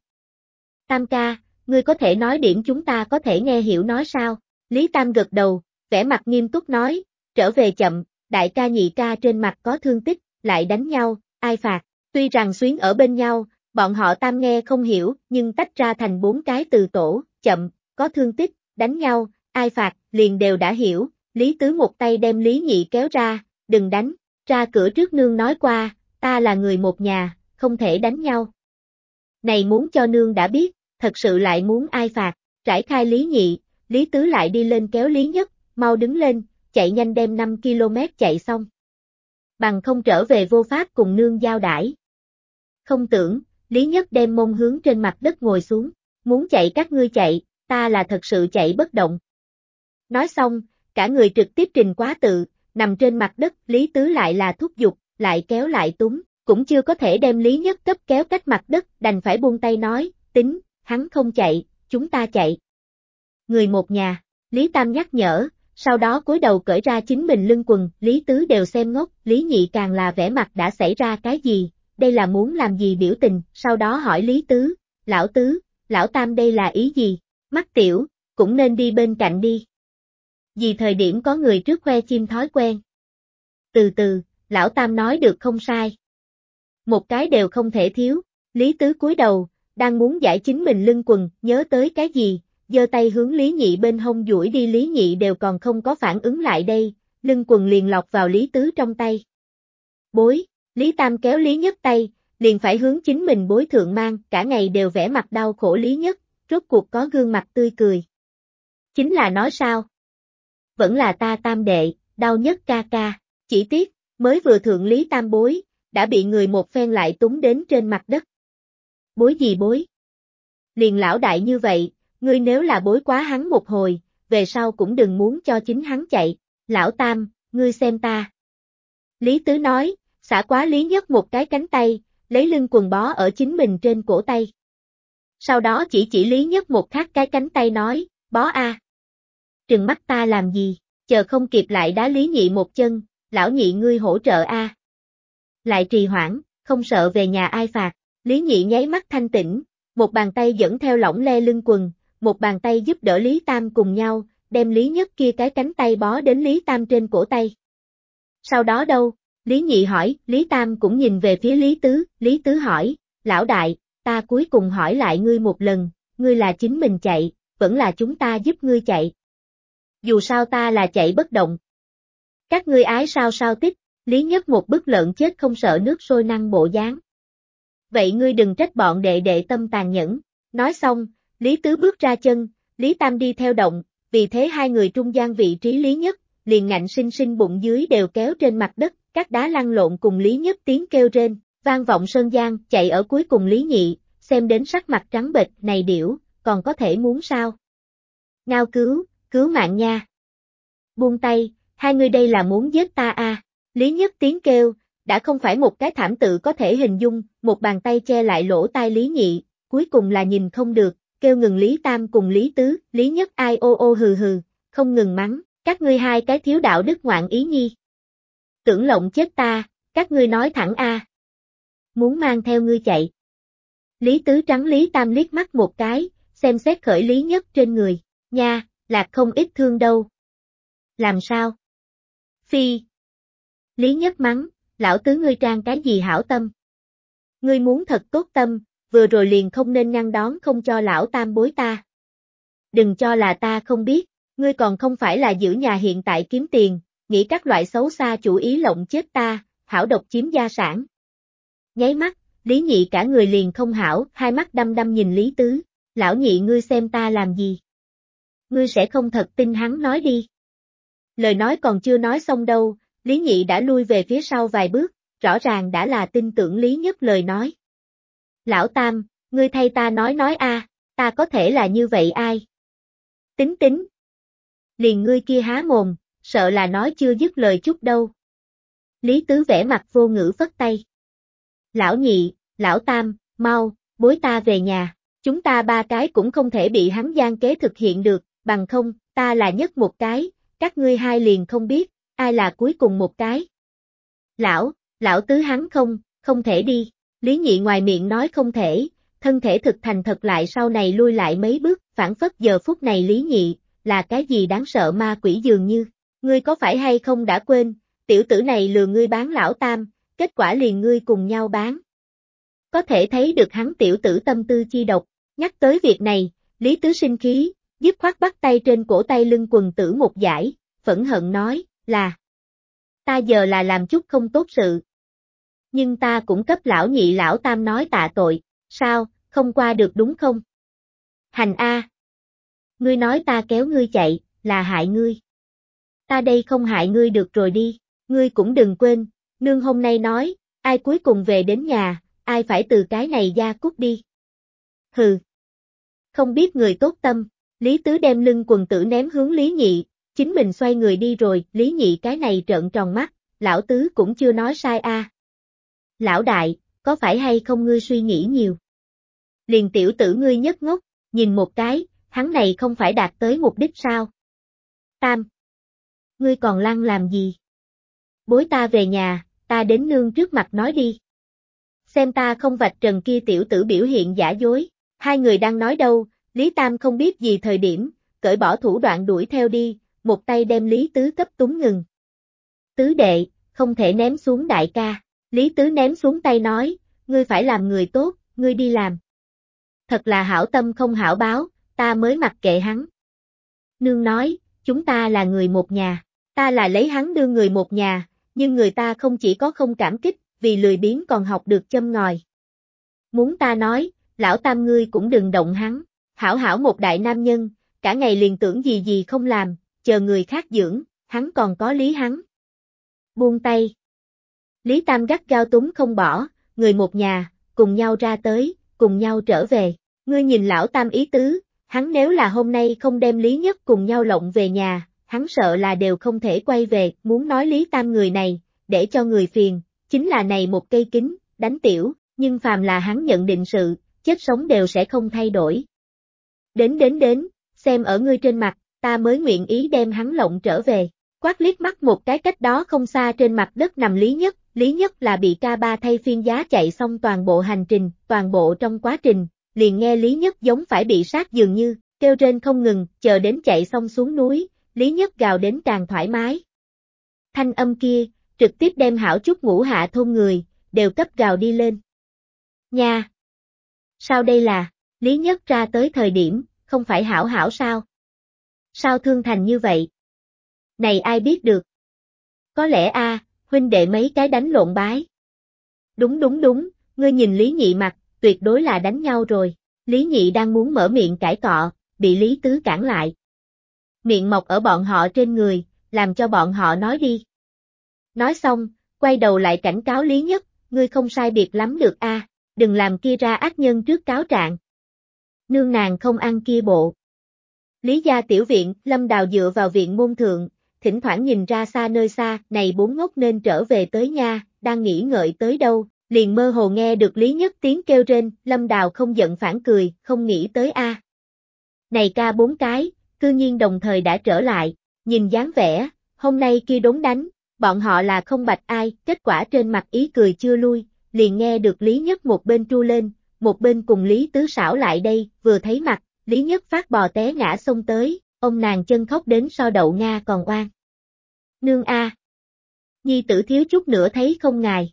Tam ca, ngươi có thể nói điểm chúng ta có thể nghe hiểu nói sao? Lý Tam gật đầu, vẻ mặt nghiêm túc nói, trở về chậm, đại ca nhị ca trên mặt có thương tích, lại đánh nhau, ai phạt, tuy rằng xuyến ở bên nhau, bọn họ tam nghe không hiểu, nhưng tách ra thành bốn cái từ tổ, chậm, có thương tích, đánh nhau, ai phạt, liền đều đã hiểu, Lý Tứ một tay đem Lý Nhị kéo ra, đừng đánh, ra cửa trước nương nói qua, ta là người một nhà, không thể đánh nhau. Này muốn cho nương đã biết, thật sự lại muốn ai phạt, trải khai Lý Nhị, Lý Tứ lại đi lên kéo Lý Nhất, mau đứng lên, chạy nhanh đem 5 km chạy xong. Bằng không trở về vô pháp cùng nương giao đãi. Không tưởng, Lý Nhất đem mông hướng trên mặt đất ngồi xuống, muốn chạy các ngươi chạy, ta là thật sự chạy bất động. Nói xong, cả người trực tiếp trình quá tự, nằm trên mặt đất, Lý Tứ lại là thúc giục, lại kéo lại túng, cũng chưa có thể đem Lý Nhất cấp kéo cách mặt đất, đành phải buông tay nói, tính, hắn không chạy, chúng ta chạy. Người một nhà, Lý Tam nhắc nhở, sau đó cúi đầu cởi ra chính mình lưng quần, Lý Tứ đều xem ngốc, Lý Nhị càng là vẻ mặt đã xảy ra cái gì, đây là muốn làm gì biểu tình, sau đó hỏi Lý Tứ, Lão Tứ, Lão Tam đây là ý gì, mắt tiểu, cũng nên đi bên cạnh đi. Vì thời điểm có người trước khoe chim thói quen. Từ từ, Lão Tam nói được không sai. Một cái đều không thể thiếu, Lý Tứ cúi đầu, đang muốn giải chính mình lưng quần, nhớ tới cái gì, giơ tay hướng Lý Nhị bên hông duỗi đi Lý Nhị đều còn không có phản ứng lại đây, lưng quần liền lọc vào Lý Tứ trong tay. Bối, Lý Tam kéo Lý Nhất tay, liền phải hướng chính mình bối thượng mang, cả ngày đều vẽ mặt đau khổ Lý Nhất, rốt cuộc có gương mặt tươi cười. Chính là nói sao? Vẫn là ta tam đệ, đau nhất ca ca, chỉ tiếc, mới vừa thượng Lý Tam bối, đã bị người một phen lại túng đến trên mặt đất. Bối gì bối? Liền lão đại như vậy, ngươi nếu là bối quá hắn một hồi, về sau cũng đừng muốn cho chính hắn chạy, lão tam, ngươi xem ta. Lý Tứ nói, xả quá Lý Nhất một cái cánh tay, lấy lưng quần bó ở chính mình trên cổ tay. Sau đó chỉ chỉ Lý Nhất một khác cái cánh tay nói, bó a. Trừng mắt ta làm gì, chờ không kịp lại đá Lý Nhị một chân, lão nhị ngươi hỗ trợ a. Lại trì hoãn, không sợ về nhà ai phạt, Lý Nhị nháy mắt thanh tĩnh, một bàn tay dẫn theo lỏng le lưng quần, một bàn tay giúp đỡ Lý Tam cùng nhau, đem Lý Nhất kia cái cánh tay bó đến Lý Tam trên cổ tay. Sau đó đâu? Lý Nhị hỏi, Lý Tam cũng nhìn về phía Lý Tứ, Lý Tứ hỏi, lão đại, ta cuối cùng hỏi lại ngươi một lần, ngươi là chính mình chạy, vẫn là chúng ta giúp ngươi chạy. Dù sao ta là chạy bất động. Các ngươi ái sao sao tích, Lý Nhất một bức lợn chết không sợ nước sôi năng bộ dáng. Vậy ngươi đừng trách bọn đệ đệ tâm tàn nhẫn. Nói xong, Lý Tứ bước ra chân, Lý Tam đi theo động, vì thế hai người trung gian vị trí Lý Nhất, liền ngạnh sinh sinh bụng dưới đều kéo trên mặt đất, các đá lăn lộn cùng Lý Nhất tiếng kêu trên, vang vọng sơn giang, chạy ở cuối cùng Lý Nhị, xem đến sắc mặt trắng bệch, này điểu, còn có thể muốn sao? Ngao cứu, cứu mạng nha. Buông tay, hai người đây là muốn giết ta à, Lý Nhất tiếng kêu, đã không phải một cái thảm tự có thể hình dung, một bàn tay che lại lỗ tai Lý Nhị, cuối cùng là nhìn không được, kêu ngừng Lý Tam cùng Lý Tứ, Lý Nhất ai ô ô hừ hừ, không ngừng mắng, các ngươi hai cái thiếu đạo đức ngoạn ý nhi. Tưởng lộng chết ta, các ngươi nói thẳng a. Muốn mang theo ngươi chạy. Lý Tứ trắng Lý Tam liếc mắt một cái, xem xét khởi Lý Nhất trên người, nha, lạc không ít thương đâu. Làm sao? Phi. Lý Nhất mắng, lão tứ ngươi trang cái gì hảo tâm. Ngươi muốn thật tốt tâm, vừa rồi liền không nên ngăn đón không cho lão tam bối ta. Đừng cho là ta không biết, ngươi còn không phải là giữ nhà hiện tại kiếm tiền, nghĩ các loại xấu xa chủ ý lộng chết ta, hảo độc chiếm gia sản. Nháy mắt, Lý Nhị cả người liền không hảo, hai mắt đăm đăm nhìn Lý Tứ, lão nhị ngươi xem ta làm gì. Ngươi sẽ không thật tin hắn nói đi. Lời nói còn chưa nói xong đâu, Lý Nhị đã lui về phía sau vài bước, rõ ràng đã là tin tưởng Lý Nhất lời nói. Lão Tam, ngươi thay ta nói nói a, ta có thể là như vậy ai? Tính tính. Liền ngươi kia há mồm, sợ là nói chưa dứt lời chút đâu. Lý Tứ vẽ mặt vô ngữ phất tay. Lão nhị, lão tam, mau, bối ta về nhà, chúng ta ba cái cũng không thể bị hắn gian kế thực hiện được, bằng không, ta là nhất một cái, các ngươi hai liền không biết, ai là cuối cùng một cái. Lão, lão tứ hắn không, không thể đi, Lý Nhị ngoài miệng nói không thể, thân thể thực thành thật lại sau này lui lại mấy bước, phản phất giờ phút này Lý Nhị, là cái gì đáng sợ ma quỷ dường như, ngươi có phải hay không đã quên, tiểu tử này lừa ngươi bán lão tam, kết quả liền ngươi cùng nhau bán. Có thể thấy được hắn tiểu tử tâm tư chi độc, nhắc tới việc này, Lý Tứ sinh khí, dứt khoát bắt tay trên cổ tay lưng quần tử một giải, phẫn hận nói, là Ta giờ là làm chút không tốt sự. Nhưng ta cũng cấp lão nhị lão tam nói tạ tội, sao, không qua được đúng không? Hành A. Ngươi nói ta kéo ngươi chạy, là hại ngươi. Ta đây không hại ngươi được rồi đi, ngươi cũng đừng quên, nương hôm nay nói, ai cuối cùng về đến nhà, ai phải từ cái này ra cút đi. Hừ. Không biết người tốt tâm, Lý Tứ đem lưng quần tử ném hướng Lý Nhị, chính mình xoay người đi rồi, Lý Nhị cái này trợn tròn mắt, lão Tứ cũng chưa nói sai a. Lão đại, có phải hay không ngươi suy nghĩ nhiều? Liền tiểu tử ngươi nhất ngốc, nhìn một cái, hắn này không phải đạt tới mục đích sao? Tam. Ngươi còn lăng làm gì? Bối ta về nhà, ta đến nương trước mặt nói đi. Xem ta không vạch trần kia tiểu tử biểu hiện giả dối, hai người đang nói đâu, Lý Tam không biết gì thời điểm, cởi bỏ thủ đoạn đuổi theo đi, một tay đem Lý Tứ cấp túng ngừng. Tứ đệ, không thể ném xuống đại ca, Lý Tứ ném xuống tay nói, ngươi phải làm người tốt, ngươi đi làm. Thật là hảo tâm không hảo báo, ta mới mặc kệ hắn. Nương nói, chúng ta là người một nhà, ta là lấy hắn đưa người một nhà, nhưng người ta không chỉ có không cảm kích, vì lười biếng còn học được châm ngòi. Muốn ta nói, lão tam ngươi cũng đừng động hắn, hảo hảo một đại nam nhân, cả ngày liền tưởng gì gì không làm, chờ người khác dưỡng, hắn còn có lý hắn. Buông tay. Lý Tam gắt gao túng không bỏ, người một nhà, cùng nhau ra tới, cùng nhau trở về. Ngươi nhìn lão Tam ý tứ, hắn nếu là hôm nay không đem Lý Nhất cùng nhau lộng về nhà, hắn sợ là đều không thể quay về, muốn nói Lý Tam người này, để cho người phiền, chính là này một cây kính, đánh tiểu, nhưng phàm là hắn nhận định sự, chết sống đều sẽ không thay đổi. Đến đến đến, xem ở ngươi trên mặt, ta mới nguyện ý đem hắn lộng trở về. Quát liếc mắt một cái cách đó không xa trên mặt đất nằm Lý Nhất, Lý Nhất là bị ca ba thay phiên giá chạy xong toàn bộ hành trình, toàn bộ trong quá trình, liền nghe Lý Nhất giống phải bị sát dường như, kêu trên không ngừng, chờ đến chạy xong xuống núi, Lý Nhất gào đến càng thoải mái. Thanh âm kia, trực tiếp đem hảo chút ngũ hạ thôn người, đều cấp gào đi lên. Nha! Sao đây là, Lý Nhất ra tới thời điểm, không phải hảo hảo sao? Sao thương thành như vậy? Này ai biết được? Có lẽ a, huynh đệ mấy cái đánh lộn bái. Đúng đúng đúng, ngươi nhìn Lý Nhị mặt, tuyệt đối là đánh nhau rồi. Lý Nhị đang muốn mở miệng cãi cọ, bị Lý Tứ cản lại. Miệng mọc ở bọn họ trên người, làm cho bọn họ nói đi. Nói xong, quay đầu lại cảnh cáo Lý Nhất, ngươi không sai biệt lắm được a, đừng làm kia ra ác nhân trước cáo trạng. Nương nàng không ăn kia bộ. Lý gia tiểu viện, Lâm Đào dựa vào viện môn thượng, thỉnh thoảng nhìn ra xa nơi xa, này bốn ngốc nên trở về tới nha, đang nghĩ ngợi tới đâu, liền mơ hồ nghe được Lý Nhất tiếng kêu trên, Lâm Đào không giận phản cười, không nghĩ tới a. Này ca bốn cái, cư nhiên đồng thời đã trở lại, nhìn dáng vẻ, hôm nay kia đốn đánh, bọn họ là không bạch ai, kết quả trên mặt ý cười chưa lui, liền nghe được Lý Nhất một bên tru lên, một bên cùng Lý Tứ sảo lại đây, vừa thấy mặt, Lý Nhất phát bò té ngã xông tới, ông nàng chân khóc đến so đậu Nga còn oan. Nương A. Nhi tử thiếu chút nữa thấy không ngài.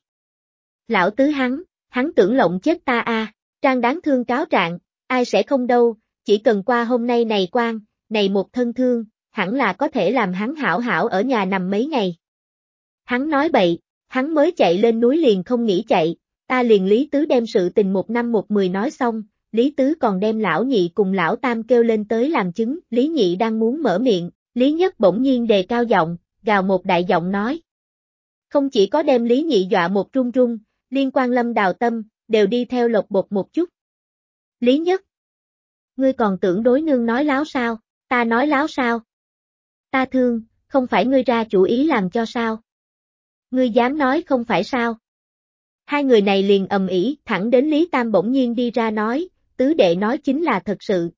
Lão Tứ hắn, hắn tưởng lộng chết ta A, trang đáng thương cáo trạng, ai sẽ không đâu, chỉ cần qua hôm nay này quan, này một thân thương, hẳn là có thể làm hắn hảo hảo ở nhà nằm mấy ngày. Hắn nói bậy, hắn mới chạy lên núi liền không nghĩ chạy, ta liền Lý Tứ đem sự tình một năm một mười nói xong, Lý Tứ còn đem lão nhị cùng lão tam kêu lên tới làm chứng, Lý nhị đang muốn mở miệng, Lý nhất bỗng nhiên đề cao giọng, gào một đại giọng nói. Không chỉ có đem Lý nhị dọa một trung trung, liên quan lâm đào tâm, đều đi theo lộc bột một chút. Lý nhất. Ngươi còn tưởng đối nương nói láo sao, ta nói láo sao? Ta thương, không phải ngươi ra chủ ý làm cho sao? Ngươi dám nói không phải sao? Hai người này liền ầm ĩ, thẳng đến Lý Tam bỗng nhiên đi ra nói, tứ đệ nói chính là thật sự.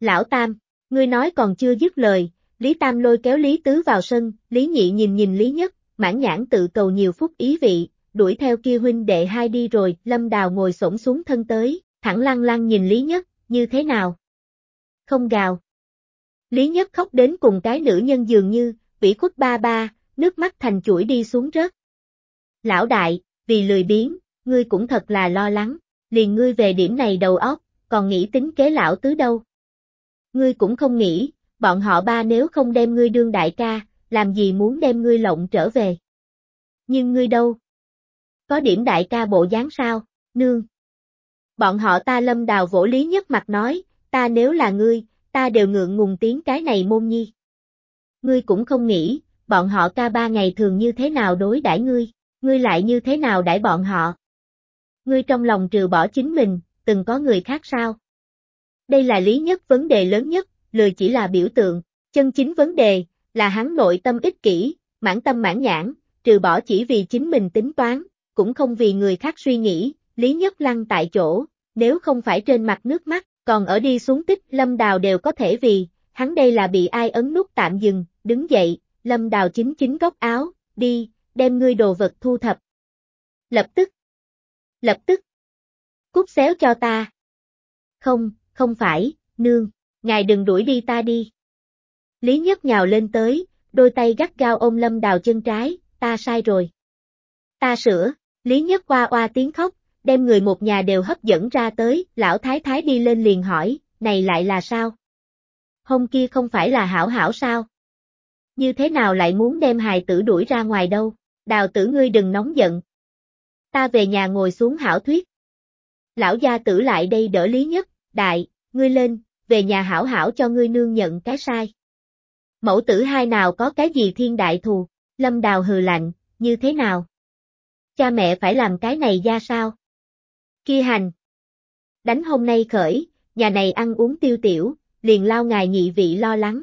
Lão Tam, ngươi nói còn chưa dứt lời, Lý Tam lôi kéo Lý Tứ vào sân, Lý Nhị nhìn nhìn Lý Nhất, mãn nhãn tự cầu nhiều phút ý vị, đuổi theo kia huynh đệ hai đi rồi, Lâm Đào ngồi xổm xuống thân tới, thẳng lăng lăng nhìn Lý Nhất, như thế nào? Không gào. Lý Nhất khóc đến cùng cái nữ nhân dường như, vĩ khuất ba ba, nước mắt thành chuỗi đi xuống rớt. Lão đại, vì lười biếng, ngươi cũng thật là lo lắng, liền ngươi về điểm này đầu óc, còn nghĩ tính kế lão tứ đâu. Ngươi cũng không nghĩ, bọn họ ba nếu không đem ngươi đương đại ca, làm gì muốn đem ngươi lộng trở về. Nhưng ngươi đâu? Có điểm đại ca bộ dáng sao, nương? Bọn họ ta lâm đào vỗ lý nhất mặt nói, ta nếu là ngươi, ta đều ngượng ngùng tiếng cái này môn nhi. Ngươi cũng không nghĩ, bọn họ ca ba ngày thường như thế nào đối đãi ngươi, ngươi lại như thế nào đãi bọn họ. Ngươi trong lòng trừ bỏ chính mình, từng có người khác sao? Đây là lý nhất vấn đề lớn nhất, lười chỉ là biểu tượng, chân chính vấn đề, là hắn nội tâm ích kỷ, mãn tâm mãn nhãn, trừ bỏ chỉ vì chính mình tính toán, cũng không vì người khác suy nghĩ, lý nhất lăng tại chỗ, nếu không phải trên mặt nước mắt, còn ở đi xuống tích lâm đào đều có thể vì, hắn đây là bị ai ấn nút tạm dừng, đứng dậy, lâm đào chính chính góc áo, đi, đem ngươi đồ vật thu thập. Lập tức. Lập tức. Cút xéo cho ta. Không, không phải, nương, ngài đừng đuổi đi ta đi. Lý Nhất nhào lên tới, đôi tay gắt gao ôm lâm đào chân trái, ta sai rồi. Ta sửa, Lý Nhất qua oa tiếng khóc, đem người một nhà đều hấp dẫn ra tới, lão thái thái đi lên liền hỏi, này lại là sao? Hôm kia không phải là hảo hảo sao? Như thế nào lại muốn đem hài tử đuổi ra ngoài đâu? Đào tử ngươi đừng nóng giận. Ta về nhà ngồi xuống hảo thuyết. Lão gia tử lại đây đỡ lý nhất, đại, ngươi lên, về nhà hảo hảo cho ngươi nương nhận cái sai. Mẫu tử hai nào có cái gì thiên đại thù, lâm đào hừ lạnh, như thế nào? Cha mẹ phải làm cái này ra sao? Kia hành. Đánh hôm nay khởi, nhà này ăn uống tiêu tiểu, liền lao ngài nhị vị lo lắng.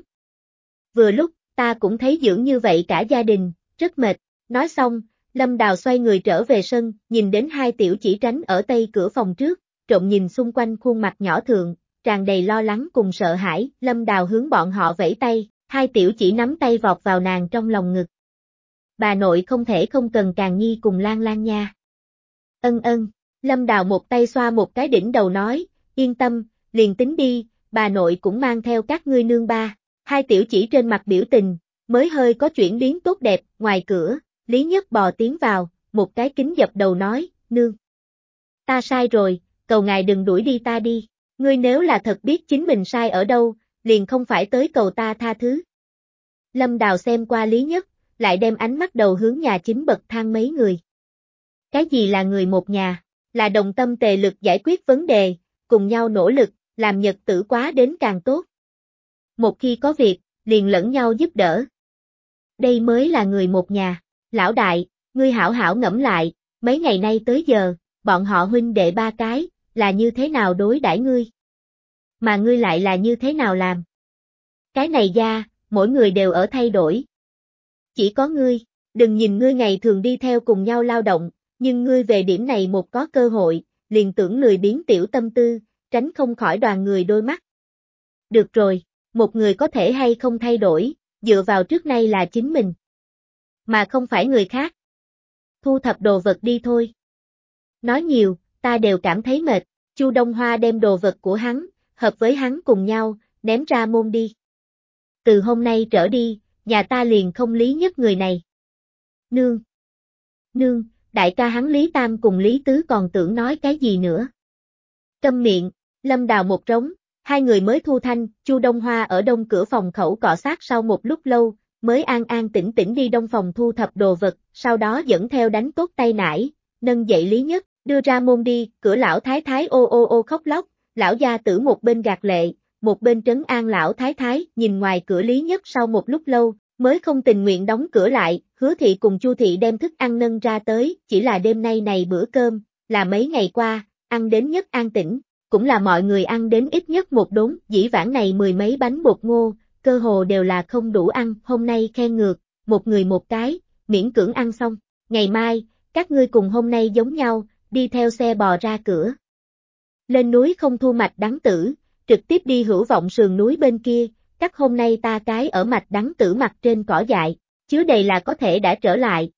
Vừa lúc, ta cũng thấy dưỡng như vậy cả gia đình, rất mệt, nói xong, Lâm Đào xoay người trở về sân, nhìn đến hai tiểu chỉ tránh ở tây cửa phòng trước, trộm nhìn xung quanh khuôn mặt nhỏ thượng, tràn đầy lo lắng cùng sợ hãi, Lâm Đào hướng bọn họ vẫy tay, hai tiểu chỉ nắm tay vọt vào nàng trong lòng ngực. Bà nội không thể không cần càng nhi cùng lan lan nha. Ân ân, Lâm Đào một tay xoa một cái đỉnh đầu nói, yên tâm, liền tính đi, bà nội cũng mang theo các ngươi nương ba. Hai tiểu chỉ trên mặt biểu tình, mới hơi có chuyển biến tốt đẹp, ngoài cửa, Lý Nhất bò tiến vào, một cái kính dập đầu nói, nương. Ta sai rồi, cầu ngài đừng đuổi đi ta đi, ngươi nếu là thật biết chính mình sai ở đâu, liền không phải tới cầu ta tha thứ. Lâm Đào xem qua Lý Nhất, lại đem ánh mắt đầu hướng nhà chính bậc thang mấy người. Cái gì là người một nhà, là đồng tâm tề lực giải quyết vấn đề, cùng nhau nỗ lực, làm nhật tử quá đến càng tốt. Một khi có việc, liền lẫn nhau giúp đỡ. Đây mới là người một nhà. Lão đại, ngươi hảo hảo ngẫm lại, mấy ngày nay tới giờ, bọn họ huynh đệ ba cái, là như thế nào đối đãi ngươi? Mà ngươi lại là như thế nào làm? Cái này ra, mỗi người đều ở thay đổi. Chỉ có ngươi, đừng nhìn ngươi ngày thường đi theo cùng nhau lao động, nhưng ngươi về điểm này một có cơ hội, liền tưởng lười biến tiểu tâm tư, tránh không khỏi đoàn người đôi mắt. Được rồi, một người có thể hay không thay đổi, dựa vào trước nay là chính mình, mà không phải người khác. Thu thập đồ vật đi thôi. Nói nhiều, ta đều cảm thấy mệt, Chu Đông Hoa đem đồ vật của hắn, hợp với hắn cùng nhau, ném ra môn đi. Từ hôm nay trở đi, nhà ta liền không lý nhất người này. Nương! Nương, đại ca hắn Lý Tam cùng Lý Tứ còn tưởng nói cái gì nữa. Câm miệng, lâm đào một trống, hai người mới thu thanh, Chu Đông Hoa ở đông cửa phòng khẩu cọ sát sau một lúc lâu, mới an an tĩnh tĩnh đi đông phòng thu thập đồ vật, sau đó dẫn theo đánh tốt tay nải, nâng dậy Lý Nhất, đưa ra môn đi, cửa lão thái thái ô ô ô khóc lóc, lão gia tử một bên gạt lệ, một bên trấn an lão thái thái, nhìn ngoài cửa Lý Nhất sau một lúc lâu, mới không tình nguyện đóng cửa lại, hứa thị cùng chu thị đem thức ăn nâng ra tới, chỉ là đêm nay này bữa cơm, là mấy ngày qua, ăn đến nhất an tĩnh, cũng là mọi người ăn đến ít nhất một đốn, dĩ vãng này mười mấy bánh bột ngô, cơ hồ đều là không đủ ăn, hôm nay khen ngược, một người một cái, miễn cưỡng ăn xong, ngày mai, các ngươi cùng hôm nay giống nhau, đi theo xe bò ra cửa. Lên núi không thu mạch đắng tử, trực tiếp đi hữu vọng sườn núi bên kia, các hôm nay ta cái ở mạch đắng tử mặt trên cỏ dại, chứa đầy là có thể đã trở lại.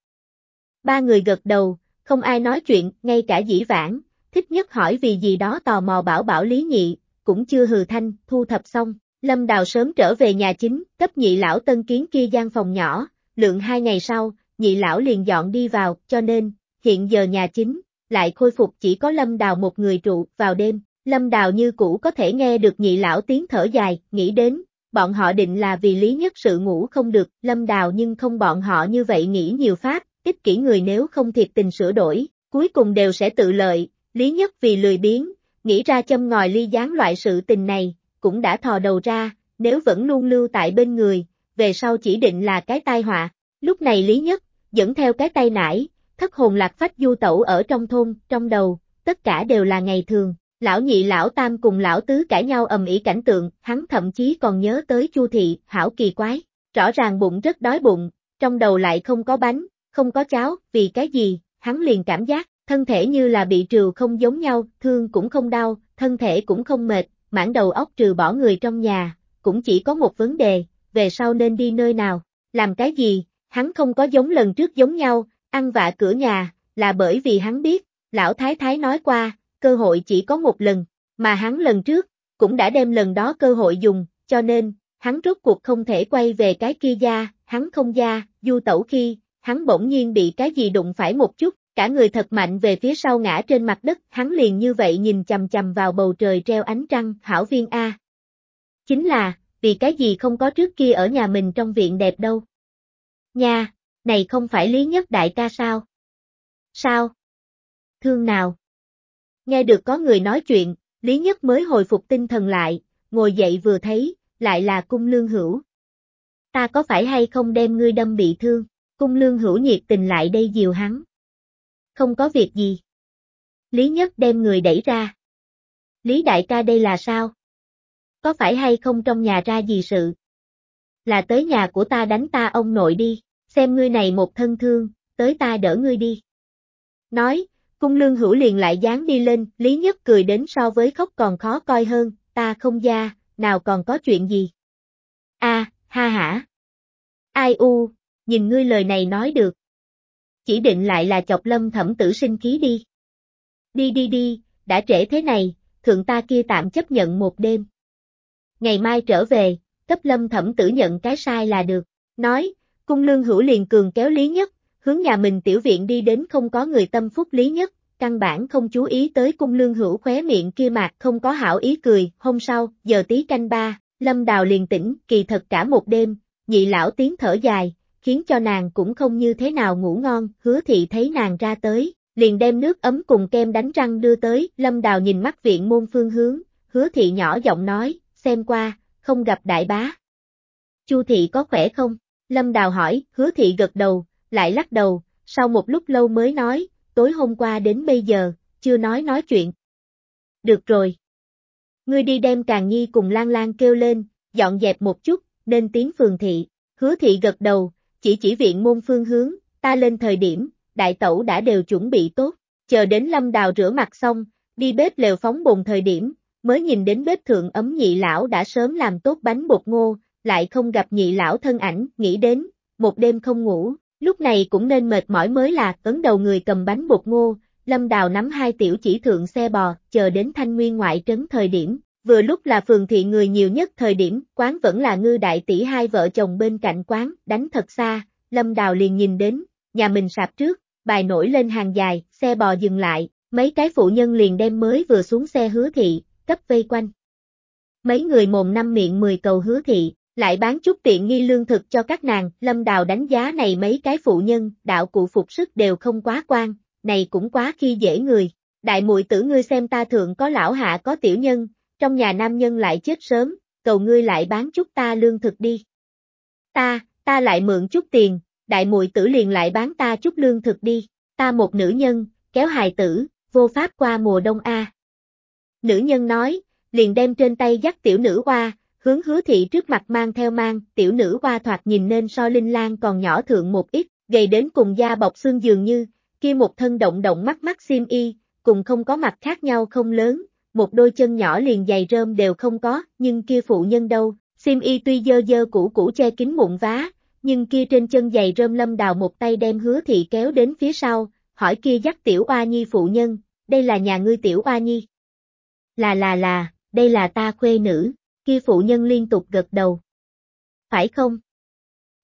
Ba người gật đầu, không ai nói chuyện, ngay cả dĩ vãng, thích nhất hỏi vì gì đó tò mò bảo bảo lý nhị, cũng chưa hừ thanh, thu thập xong, Lâm Đào sớm trở về nhà chính, cấp nhị lão tân kiến kia gian phòng nhỏ, lượng hai ngày sau, nhị lão liền dọn đi vào, cho nên, hiện giờ nhà chính, lại khôi phục chỉ có Lâm Đào một người trụ, vào đêm, Lâm Đào như cũ có thể nghe được nhị lão tiếng thở dài, nghĩ đến, bọn họ định là vì lý nhất sự ngủ không được, Lâm Đào nhưng không bọn họ như vậy nghĩ nhiều pháp, ích kỷ người nếu không thiệt tình sửa đổi, cuối cùng đều sẽ tự lợi, lý nhất vì lười biếng, nghĩ ra châm ngòi ly gián loại sự tình này, cũng đã thò đầu ra, nếu vẫn luôn lưu tại bên người, về sau chỉ định là cái tai họa. Lúc này Lý Nhất, dẫn theo cái tay nải, thất hồn lạc phách du tẩu ở trong thôn, trong đầu, tất cả đều là ngày thường. Lão nhị lão tam cùng lão tứ cãi nhau ầm ĩ cảnh tượng, hắn thậm chí còn nhớ tới chu thị, hảo kỳ quái, rõ ràng bụng rất đói bụng, trong đầu lại không có bánh, không có cháo, vì cái gì, hắn liền cảm giác, thân thể như là bị trừ không giống nhau, thương cũng không đau, thân thể cũng không mệt, mãn đầu óc trừ bỏ người trong nhà, cũng chỉ có một vấn đề, về sau nên đi nơi nào, làm cái gì, hắn không có giống lần trước giống nhau, ăn vạ cửa nhà, là bởi vì hắn biết, lão thái thái nói qua, cơ hội chỉ có một lần, mà hắn lần trước, cũng đã đem lần đó cơ hội dùng, cho nên, hắn rốt cuộc không thể quay về cái kia gia, hắn không gia, du tẩu khi, hắn bỗng nhiên bị cái gì đụng phải một chút, cả người thật mạnh về phía sau ngã trên mặt đất, hắn liền như vậy nhìn chầm chầm vào bầu trời treo ánh trăng, hảo viên A. Chính là, vì cái gì không có trước kia ở nhà mình trong viện đẹp đâu. Nha, này không phải lý nhất đại ca sao? Sao? Thương nào? Nghe được có người nói chuyện, lý nhất mới hồi phục tinh thần lại, ngồi dậy vừa thấy, lại là cung lương hữu. Ta có phải hay không đem ngươi đâm bị thương? Cung lương hữu nhiệt tình lại đây dìu hắn không có việc gì. Lý Nhất đem người đẩy ra. Lý đại ca đây là sao? Có phải hay không trong nhà ra gì sự? Là tới nhà của ta đánh ta ông nội đi, xem ngươi này một thân thương, tới ta đỡ ngươi đi. Nói, cung lương hữu liền lại dán đi lên, Lý Nhất cười đến so với khóc còn khó coi hơn, ta không ra, nào còn có chuyện gì? a ha hả. Ai u, nhìn ngươi lời này nói được chỉ định lại là chọc lâm thẩm tử sinh khí đi. Đi đi đi, đã trễ thế này, thượng ta kia tạm chấp nhận một đêm. Ngày mai trở về, cấp lâm thẩm tử nhận cái sai là được. Nói, cung lương hữu liền cường kéo Lý Nhất, hướng nhà mình tiểu viện đi đến không có người tâm phúc Lý Nhất, căn bản không chú ý tới cung lương hữu khóe miệng kia mạc không có hảo ý cười, hôm sau, giờ tí canh ba, lâm đào liền tỉnh, kỳ thật cả một đêm, nhị lão tiếng thở dài, khiến cho nàng cũng không như thế nào ngủ ngon, hứa thị thấy nàng ra tới, liền đem nước ấm cùng kem đánh răng đưa tới, lâm đào nhìn mắt viện môn phương hướng, hứa thị nhỏ giọng nói, xem qua, không gặp đại bá. Chu thị có khỏe không? Lâm đào hỏi, hứa thị gật đầu, lại lắc đầu, sau một lúc lâu mới nói, tối hôm qua đến bây giờ, chưa nói nói chuyện. Được rồi. Ngươi đi đem Càng Nhi cùng Lan Lan kêu lên, dọn dẹp một chút, nên tiếng phường thị. Hứa thị gật đầu, chỉ chỉ viện môn phương hướng, ta lên thời điểm, đại tẩu đã đều chuẩn bị tốt, chờ đến lâm đào rửa mặt xong, đi bếp lều phóng bồn thời điểm, mới nhìn đến bếp thượng ấm nhị lão đã sớm làm tốt bánh bột ngô, lại không gặp nhị lão thân ảnh, nghĩ đến, một đêm không ngủ, lúc này cũng nên mệt mỏi mới là, ấn đầu người cầm bánh bột ngô, lâm đào nắm hai tiểu chỉ thượng xe bò, chờ đến thanh nguyên ngoại trấn thời điểm, vừa lúc là phường thị người nhiều nhất thời điểm, quán vẫn là ngư đại tỷ hai vợ chồng bên cạnh quán, đánh thật xa, lâm đào liền nhìn đến, nhà mình sạp trước, bài nổi lên hàng dài, xe bò dừng lại, mấy cái phụ nhân liền đem mới vừa xuống xe hứa thị, cấp vây quanh. Mấy người mồm năm miệng mười cầu hứa thị, lại bán chút tiện nghi lương thực cho các nàng, lâm đào đánh giá này mấy cái phụ nhân, đạo cụ phục sức đều không quá quan, này cũng quá khi dễ người. Đại muội tử ngươi xem ta thượng có lão hạ có tiểu nhân, trong nhà nam nhân lại chết sớm, cầu ngươi lại bán chút ta lương thực đi. Ta, ta lại mượn chút tiền, đại muội tử liền lại bán ta chút lương thực đi, ta một nữ nhân, kéo hài tử, vô pháp qua mùa đông A. Nữ nhân nói, liền đem trên tay dắt tiểu nữ hoa, hướng hứa thị trước mặt mang theo mang, tiểu nữ hoa thoạt nhìn nên so linh lan còn nhỏ thượng một ít, gầy đến cùng da bọc xương dường như, kia một thân động động mắt mắt xiêm y, cùng không có mặt khác nhau không lớn, một đôi chân nhỏ liền dày rơm đều không có, nhưng kia phụ nhân đâu, xiêm y tuy dơ dơ cũ cũ che kín mụn vá, nhưng kia trên chân dày rơm lâm đào một tay đem hứa thị kéo đến phía sau, hỏi kia dắt tiểu oa nhi phụ nhân, đây là nhà ngươi tiểu oa nhi. Là là là, đây là ta khuê nữ, kia phụ nhân liên tục gật đầu. Phải không?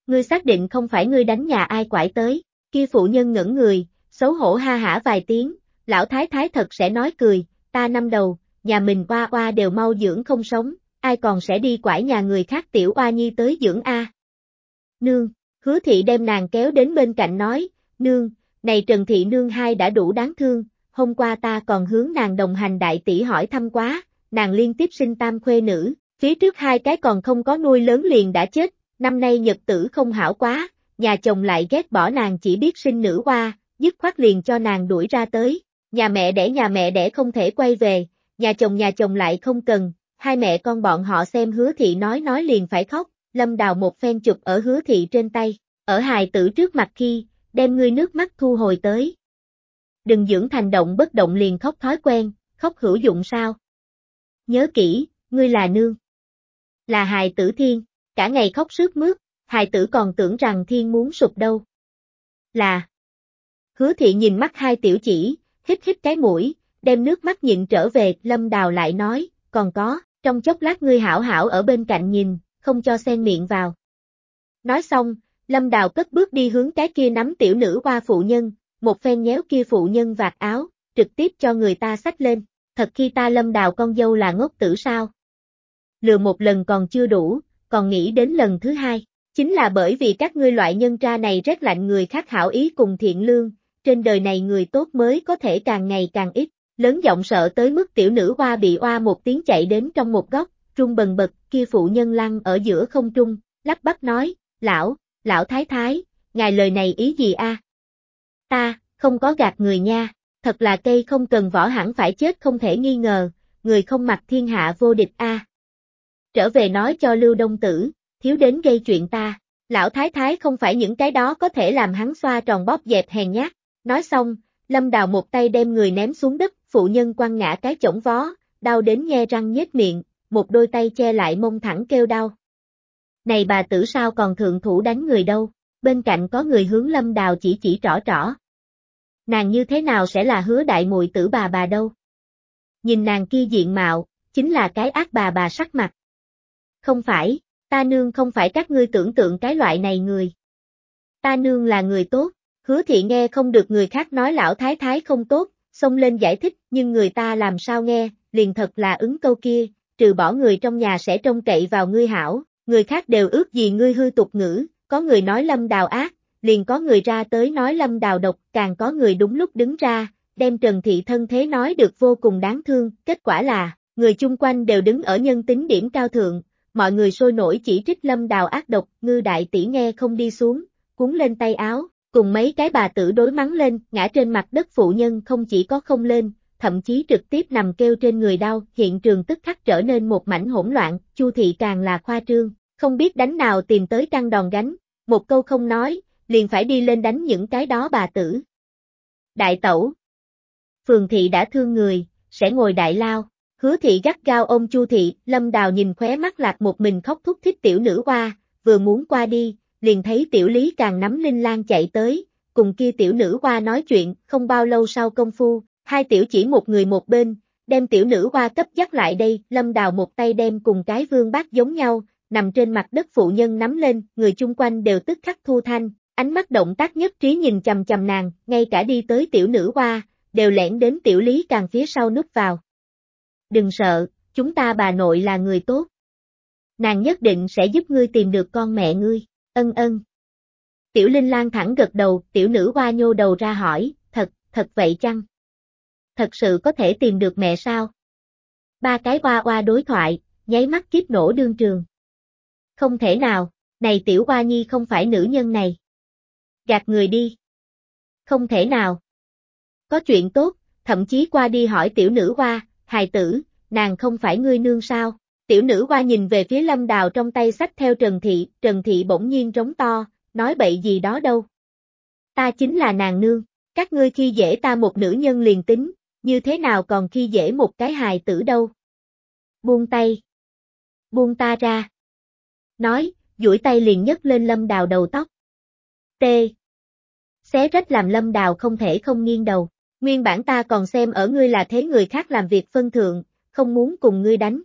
Ngươi xác định không phải ngươi đánh nhà ai quải tới, kia phụ nhân ngẩn người, xấu hổ ha hả vài tiếng, lão thái thái thật sẽ nói cười, ta năm đầu, nhà mình oa oa đều mau dưỡng không sống, ai còn sẽ đi quải nhà người khác tiểu oa nhi tới dưỡng A. Nương, hứa thị đem nàng kéo đến bên cạnh nói, nương, này Trần Thị Nương hai đã đủ đáng thương, hôm qua ta còn hướng nàng đồng hành đại tỷ hỏi thăm quá, nàng liên tiếp sinh tam khuê nữ, phía trước hai cái còn không có nuôi lớn liền đã chết, năm nay nhật tử không hảo quá, nhà chồng lại ghét bỏ nàng chỉ biết sinh nữ hoa, dứt khoát liền cho nàng đuổi ra tới, nhà mẹ đẻ nhà mẹ đẻ không thể quay về, nhà chồng nhà chồng lại không cần, hai mẹ con bọn họ xem hứa thị nói nói liền phải khóc, lâm đào một phen chụp ở hứa thị trên tay, ở hài tử trước mặt khi, đem ngươi nước mắt thu hồi tới. Đừng dưỡng thành động bất động liền khóc thói quen, khóc hữu dụng sao? Nhớ kỹ, ngươi là nương. Là hài tử thiên, cả ngày khóc sướt mướt, hài tử còn tưởng rằng thiên muốn sụp đâu. Là. Hứa thị nhìn mắt hai tiểu chỉ, hít hít cái mũi, đem nước mắt nhịn trở về, lâm đào lại nói, còn có, trong chốc lát ngươi hảo hảo ở bên cạnh nhìn, không cho xen miệng vào. Nói xong, lâm đào cất bước đi hướng cái kia nắm tiểu nữ qua phụ nhân, một phen nhéo kia phụ nhân vạt áo, trực tiếp cho người ta xách lên, thật khi ta lâm đào con dâu là ngốc tử sao. Lừa một lần còn chưa đủ, còn nghĩ đến lần thứ hai, chính là bởi vì các ngươi loại nhân tra này rất lạnh người khác hảo ý cùng thiện lương, trên đời này người tốt mới có thể càng ngày càng ít, lớn giọng sợ tới mức tiểu nữ hoa bị oa một tiếng chạy đến trong một góc, trung bần bật, kia phụ nhân lăng ở giữa không trung, lắp bắp nói, lão, lão thái thái, ngài lời này ý gì a? Ta, không có gạt người nha, thật là cây không cần vỏ hẳn phải chết không thể nghi ngờ, người không mặc thiên hạ vô địch a. Trở về nói cho Lưu Đông Tử, thiếu đến gây chuyện ta, lão thái thái không phải những cái đó có thể làm hắn xoa tròn bóp dẹp hèn nhát, nói xong, Lâm Đào một tay đem người ném xuống đất, phụ nhân quăng ngã cái chổng vó, đau đến nhe răng nhếch miệng, một đôi tay che lại mông thẳng kêu đau. Này bà tử sao còn thượng thủ đánh người đâu, bên cạnh có người hướng Lâm Đào chỉ chỉ rõ rõ. Nàng như thế nào sẽ là hứa đại muội tử bà bà đâu? Nhìn nàng kia diện mạo, chính là cái ác bà bà sắc mặt. Không phải, ta nương không phải các ngươi tưởng tượng cái loại này người. Ta nương là người tốt, hứa thị nghe không được người khác nói lão thái thái không tốt, xông lên giải thích, nhưng người ta làm sao nghe, liền thật là ứng câu kia, trừ bỏ người trong nhà sẽ trông cậy vào ngươi hảo, người khác đều ước gì ngươi hư tục ngữ, có người nói lâm đào ác, liền có người ra tới nói lâm đào độc, càng có người đúng lúc đứng ra, đem Trần Thị thân thế nói được vô cùng đáng thương, kết quả là, người chung quanh đều đứng ở nhân tính điểm cao thượng, mọi người sôi nổi chỉ trích lâm đào ác độc, ngư đại tỷ nghe không đi xuống, cuốn lên tay áo, cùng mấy cái bà tử đối mắng lên, ngã trên mặt đất phụ nhân không chỉ có không lên, thậm chí trực tiếp nằm kêu trên người đau, hiện trường tức khắc trở nên một mảnh hỗn loạn, Chu thị càng là khoa trương, không biết đánh nào tìm tới căng đòn gánh, một câu không nói, liền phải đi lên đánh những cái đó bà tử. Đại tẩu. Phường thị đã thương người, sẽ ngồi đại lao. Hứa thị gắt gao ôm chu thị, lâm đào nhìn khóe mắt lạc một mình khóc thúc thích tiểu nữ hoa, vừa muốn qua đi, liền thấy tiểu lý càng nắm linh lan chạy tới, cùng kia tiểu nữ hoa nói chuyện, không bao lâu sau công phu, hai tiểu chỉ một người một bên, đem tiểu nữ hoa cấp dắt lại đây, lâm đào một tay đem cùng cái vương bác giống nhau, nằm trên mặt đất phụ nhân nắm lên, người chung quanh đều tức khắc thu thanh, ánh mắt động tác nhất trí nhìn chầm chầm nàng, ngay cả đi tới tiểu nữ hoa, đều lẻn đến tiểu lý càng phía sau núp vào. Đừng sợ, chúng ta bà nội là người tốt. Nàng nhất định sẽ giúp ngươi tìm được con mẹ ngươi, ân ân. Tiểu Linh Lan thẳng gật đầu, tiểu nữ hoa nhô đầu ra hỏi, thật, thật vậy chăng? Thật sự có thể tìm được mẹ sao? Ba cái hoa hoa đối thoại, nháy mắt kiếp nổ đương trường. Không thể nào, này tiểu hoa nhi không phải nữ nhân này. Gạt người đi. Không thể nào. Có chuyện tốt, thậm chí qua đi hỏi tiểu nữ hoa, hài tử, nàng không phải ngươi nương sao? Tiểu nữ qua nhìn về phía lâm đào trong tay sách theo Trần Thị, Trần Thị bỗng nhiên trống to, nói bậy gì đó đâu. Ta chính là nàng nương, các ngươi khi dễ ta một nữ nhân liền tính, như thế nào còn khi dễ một cái hài tử đâu. Buông tay. Buông ta ra. Nói, duỗi tay liền nhấc lên lâm đào đầu tóc. T. Xé rách làm lâm đào không thể không nghiêng đầu. Nguyên bản ta còn xem ở ngươi là thế người khác làm việc phân thượng, không muốn cùng ngươi đánh.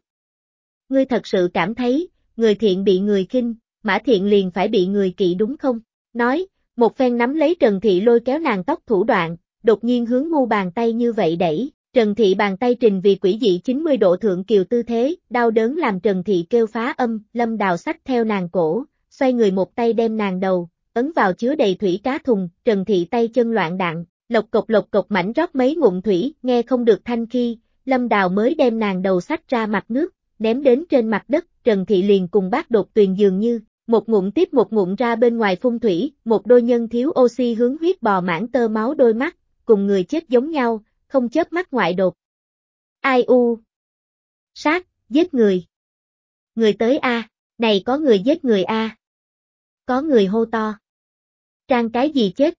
Ngươi thật sự cảm thấy, người thiện bị người khinh, mã thiện liền phải bị người kỵ đúng không? Nói, một phen nắm lấy Trần Thị lôi kéo nàng tóc thủ đoạn, đột nhiên hướng ngu bàn tay như vậy đẩy, Trần Thị bàn tay trình vì quỷ dị 90 độ thượng kiều tư thế, đau đớn làm Trần Thị kêu phá âm, lâm đào sách theo nàng cổ, xoay người một tay đem nàng đầu, ấn vào chứa đầy thủy cá thùng, Trần Thị tay chân loạn đạn, lộc cục lộc cục mảnh rót mấy ngụm thủy, nghe không được thanh khi, lâm đào mới đem nàng đầu sách ra mặt nước, ném đến trên mặt đất, Trần Thị liền cùng bác đột tuyền dường như, một ngụm tiếp một ngụm ra bên ngoài phun thủy, một đôi nhân thiếu oxy hướng huyết bò mãn tơ máu đôi mắt, cùng người chết giống nhau, không chớp mắt ngoại đột. Ai u? Sát, giết người. Người tới A, này có người giết người A. Có người hô to. Trang cái gì chết?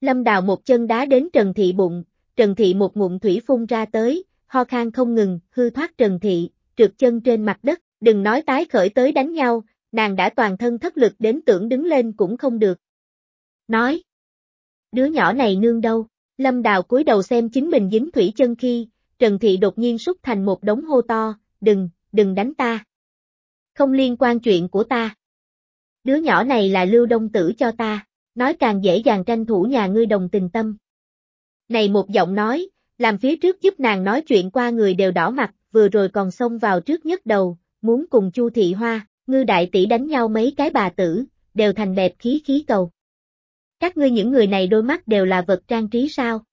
Lâm đào một chân đá đến Trần Thị bụng, Trần Thị một ngụm thủy phun ra tới, ho khan không ngừng, hư thoát Trần Thị, trượt chân trên mặt đất, đừng nói tái khởi tới đánh nhau, nàng đã toàn thân thất lực đến tưởng đứng lên cũng không được. Nói. Đứa nhỏ này nương đâu? Lâm Đào cúi đầu xem chính mình dính thủy chân khi, Trần Thị đột nhiên xúc thành một đống hô to, đừng, đừng đánh ta. Không liên quan chuyện của ta. Đứa nhỏ này là lưu đông tử cho ta, nói càng dễ dàng tranh thủ nhà ngươi đồng tình tâm. Này một giọng nói, làm phía trước giúp nàng nói chuyện qua người đều đỏ mặt, vừa rồi còn xông vào trước nhất đầu, muốn cùng Chu Thị Hoa, ngư đại tỷ đánh nhau mấy cái bà tử, đều thành bẹp khí khí cầu. Các ngươi những người này đôi mắt đều là vật trang trí sao?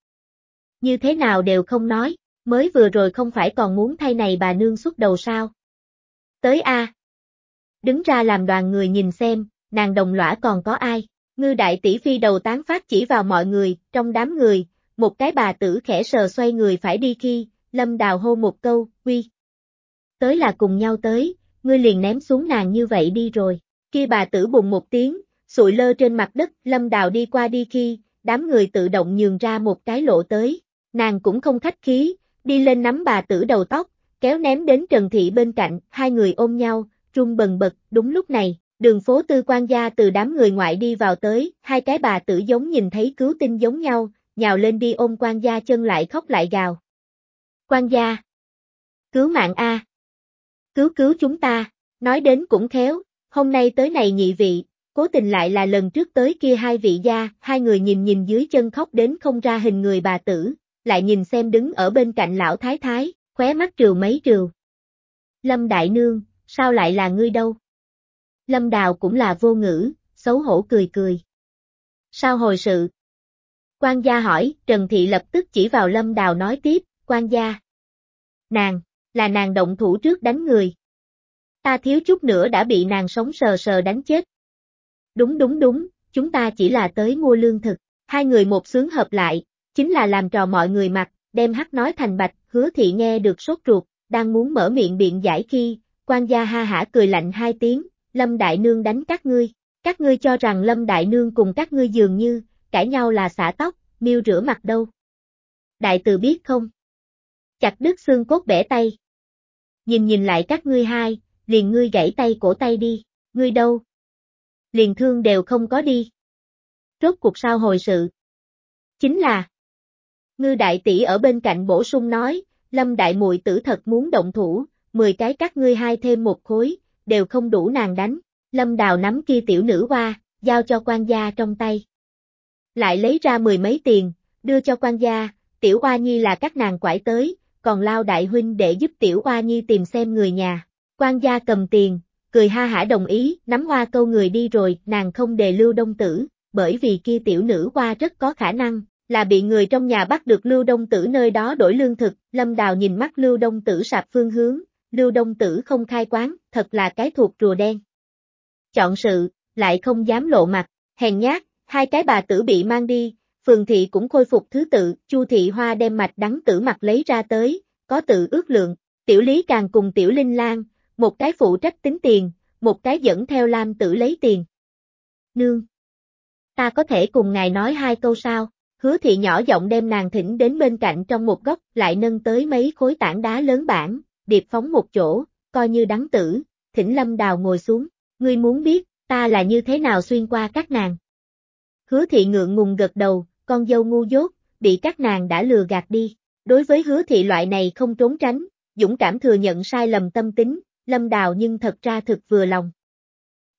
Như thế nào đều không nói, mới vừa rồi không phải còn muốn thay này bà nương xuất đầu sao? Tới A. Đứng ra làm đoàn người nhìn xem, nàng đồng lõa còn có ai? Ngư đại tỷ phi đầu tán phát chỉ vào mọi người, trong đám người, một cái bà tử khẽ sờ xoay người phải đi khi, lâm đào hô một câu, quy. Tới là cùng nhau tới, ngươi liền ném xuống nàng như vậy đi rồi. Khi bà tử bùng một tiếng, sụi lơ trên mặt đất, lâm đào đi qua đi khi, đám người tự động nhường ra một cái lộ tới. Nàng cũng không khách khí, đi lên nắm bà tử đầu tóc, kéo ném đến Trần Thị bên cạnh, hai người ôm nhau, run bần bật, đúng lúc này, đường phố tư quan gia từ đám người ngoại đi vào tới, hai cái bà tử giống nhìn thấy cứu tinh giống nhau, nhào lên đi ôm quan gia chân lại khóc lại gào. Quan gia! Cứu mạng A! Cứu cứu chúng ta! Nói đến cũng khéo, hôm nay tới này nhị vị, cố tình lại là lần trước tới kia hai vị gia, hai người nhìn nhìn dưới chân khóc đến không ra hình người bà tử, lại nhìn xem đứng ở bên cạnh lão thái thái, khóe mắt trừ mấy trừ. Lâm Đại Nương, sao lại là ngươi đâu? Lâm Đào cũng là vô ngữ, xấu hổ cười cười. Sao hồi sự? Quan gia hỏi, Trần Thị lập tức chỉ vào Lâm Đào nói tiếp, quan gia. Nàng, là nàng động thủ trước đánh người. Ta thiếu chút nữa đã bị nàng sống sờ sờ đánh chết. Đúng đúng đúng, chúng ta chỉ là tới mua lương thực. Hai người một sướng hợp lại, chính là làm trò mọi người mặt, đem hắc nói thành bạch, hứa thị nghe được sốt ruột, đang muốn mở miệng biện giải khi, quan gia ha hả cười lạnh hai tiếng, lâm đại nương đánh các ngươi, Các ngươi cho rằng Lâm Đại Nương cùng các ngươi dường như, cãi nhau là xả tóc, miêu rửa mặt đâu. Đại từ biết không? Chặt đứt xương cốt bẻ tay. Nhìn nhìn lại các ngươi hai, liền ngươi gãy tay cổ tay đi, ngươi đâu? Liền thương đều không có đi. Rốt cuộc sao hồi sự? Chính là Ngư đại tỷ ở bên cạnh bổ sung nói, Lâm đại muội tử thật muốn động thủ, 10 cái các ngươi hai thêm một khối, đều không đủ nàng đánh. Lâm đào nắm kia tiểu nữ hoa, giao cho quan gia trong tay. Lại lấy ra mười mấy tiền, đưa cho quan gia, tiểu hoa nhi là các nàng quải tới, còn lao đại huynh để giúp tiểu oa nhi tìm xem người nhà. Quan gia cầm tiền, cười ha hả đồng ý, nắm hoa câu người đi rồi, nàng không đề lưu đông tử, bởi vì kia tiểu nữ hoa rất có khả năng, là bị người trong nhà bắt được Lưu Đông Tử nơi đó đổi lương thực, Lâm Đào nhìn mắt Lưu Đông Tử sạp phương hướng, Lưu Đông Tử không khai quán, thật là cái thuộc rùa đen. Chọn sự, lại không dám lộ mặt, hèn nhát, hai cái bà tử bị mang đi, phường thị cũng khôi phục thứ tự, Chu thị hoa đem mạch đắng tử mặt lấy ra tới, có tự ước lượng, tiểu lý càng cùng tiểu linh lan, một cái phụ trách tính tiền, một cái dẫn theo lam tử lấy tiền. Nương! Ta có thể cùng ngài nói hai câu sao? Hứa thị nhỏ giọng đem nàng thỉnh đến bên cạnh trong một góc, lại nâng tới mấy khối tảng đá lớn bản, điệp phóng một chỗ, coi như đắng tử, thỉnh lâm đào ngồi xuống, ngươi muốn biết, ta là như thế nào xuyên qua các nàng. Hứa thị ngượng ngùng gật đầu, con dâu ngu dốt, bị các nàng đã lừa gạt đi. Đối với hứa thị loại này không trốn tránh, dũng cảm thừa nhận sai lầm tâm tính, lâm đào nhưng thật ra thực vừa lòng.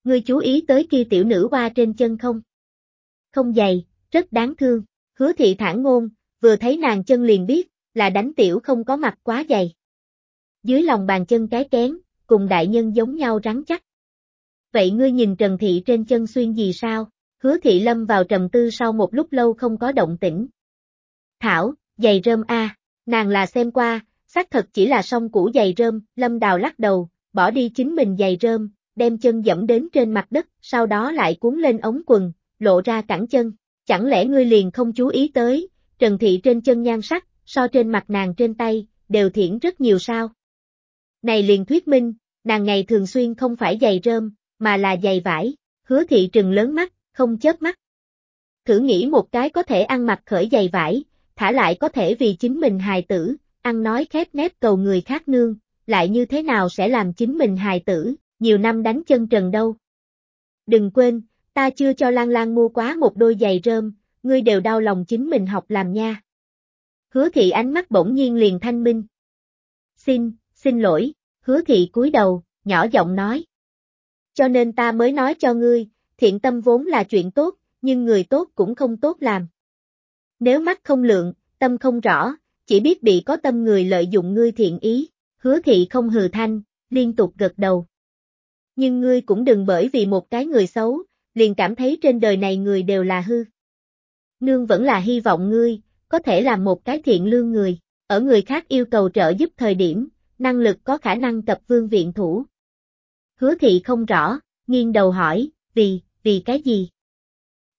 Ngươi chú ý tới kia tiểu nữ hoa trên chân không? Không dày, rất đáng thương. Hứa thị thản ngôn, vừa thấy nàng chân liền biết, là đánh tiểu không có mặt quá dày. Dưới lòng bàn chân cái kén, cùng đại nhân giống nhau rắn chắc. Vậy ngươi nhìn Trần Thị trên chân xuyên gì sao? Hứa thị lâm vào trầm tư sau một lúc lâu không có động tĩnh. Thảo, giày rơm a, nàng là xem qua, xác thật chỉ là song củ giày rơm, lâm đào lắc đầu, bỏ đi chính mình giày rơm, đem chân dẫm đến trên mặt đất, sau đó lại cuốn lên ống quần, lộ ra cẳng chân. Chẳng lẽ ngươi liền không chú ý tới, Trần Thị trên chân nhan sắc, so trên mặt nàng trên tay, đều thiển rất nhiều sao? Này liền thuyết minh, nàng ngày thường xuyên không phải giày rơm, mà là giày vải, hứa thị trừng lớn mắt, không chớp mắt. Thử nghĩ một cái có thể ăn mặc khởi giày vải, thả lại có thể vì chính mình hài tử, ăn nói khép nép cầu người khác nương, lại như thế nào sẽ làm chính mình hài tử, nhiều năm đánh chân trần đâu. Đừng quên, ta chưa cho Lan Lan mua quá một đôi giày rơm, ngươi đều đau lòng chính mình học làm nha. Hứa thị ánh mắt bỗng nhiên liền thanh minh. Xin, xin lỗi, hứa thị cúi đầu, nhỏ giọng nói. Cho nên ta mới nói cho ngươi, thiện tâm vốn là chuyện tốt, nhưng người tốt cũng không tốt làm. Nếu mắt không lượng, tâm không rõ, chỉ biết bị có tâm người lợi dụng ngươi thiện ý, hứa thị không hừ thanh, liên tục gật đầu. Nhưng ngươi cũng đừng bởi vì một cái người xấu, liền cảm thấy trên đời này người đều là hư. Nương vẫn là hy vọng ngươi, có thể làm một cái thiện lương người, ở người khác yêu cầu trợ giúp thời điểm, năng lực có khả năng cập vương viện thủ. Hứa thị không rõ, nghiêng đầu hỏi, vì, vì cái gì?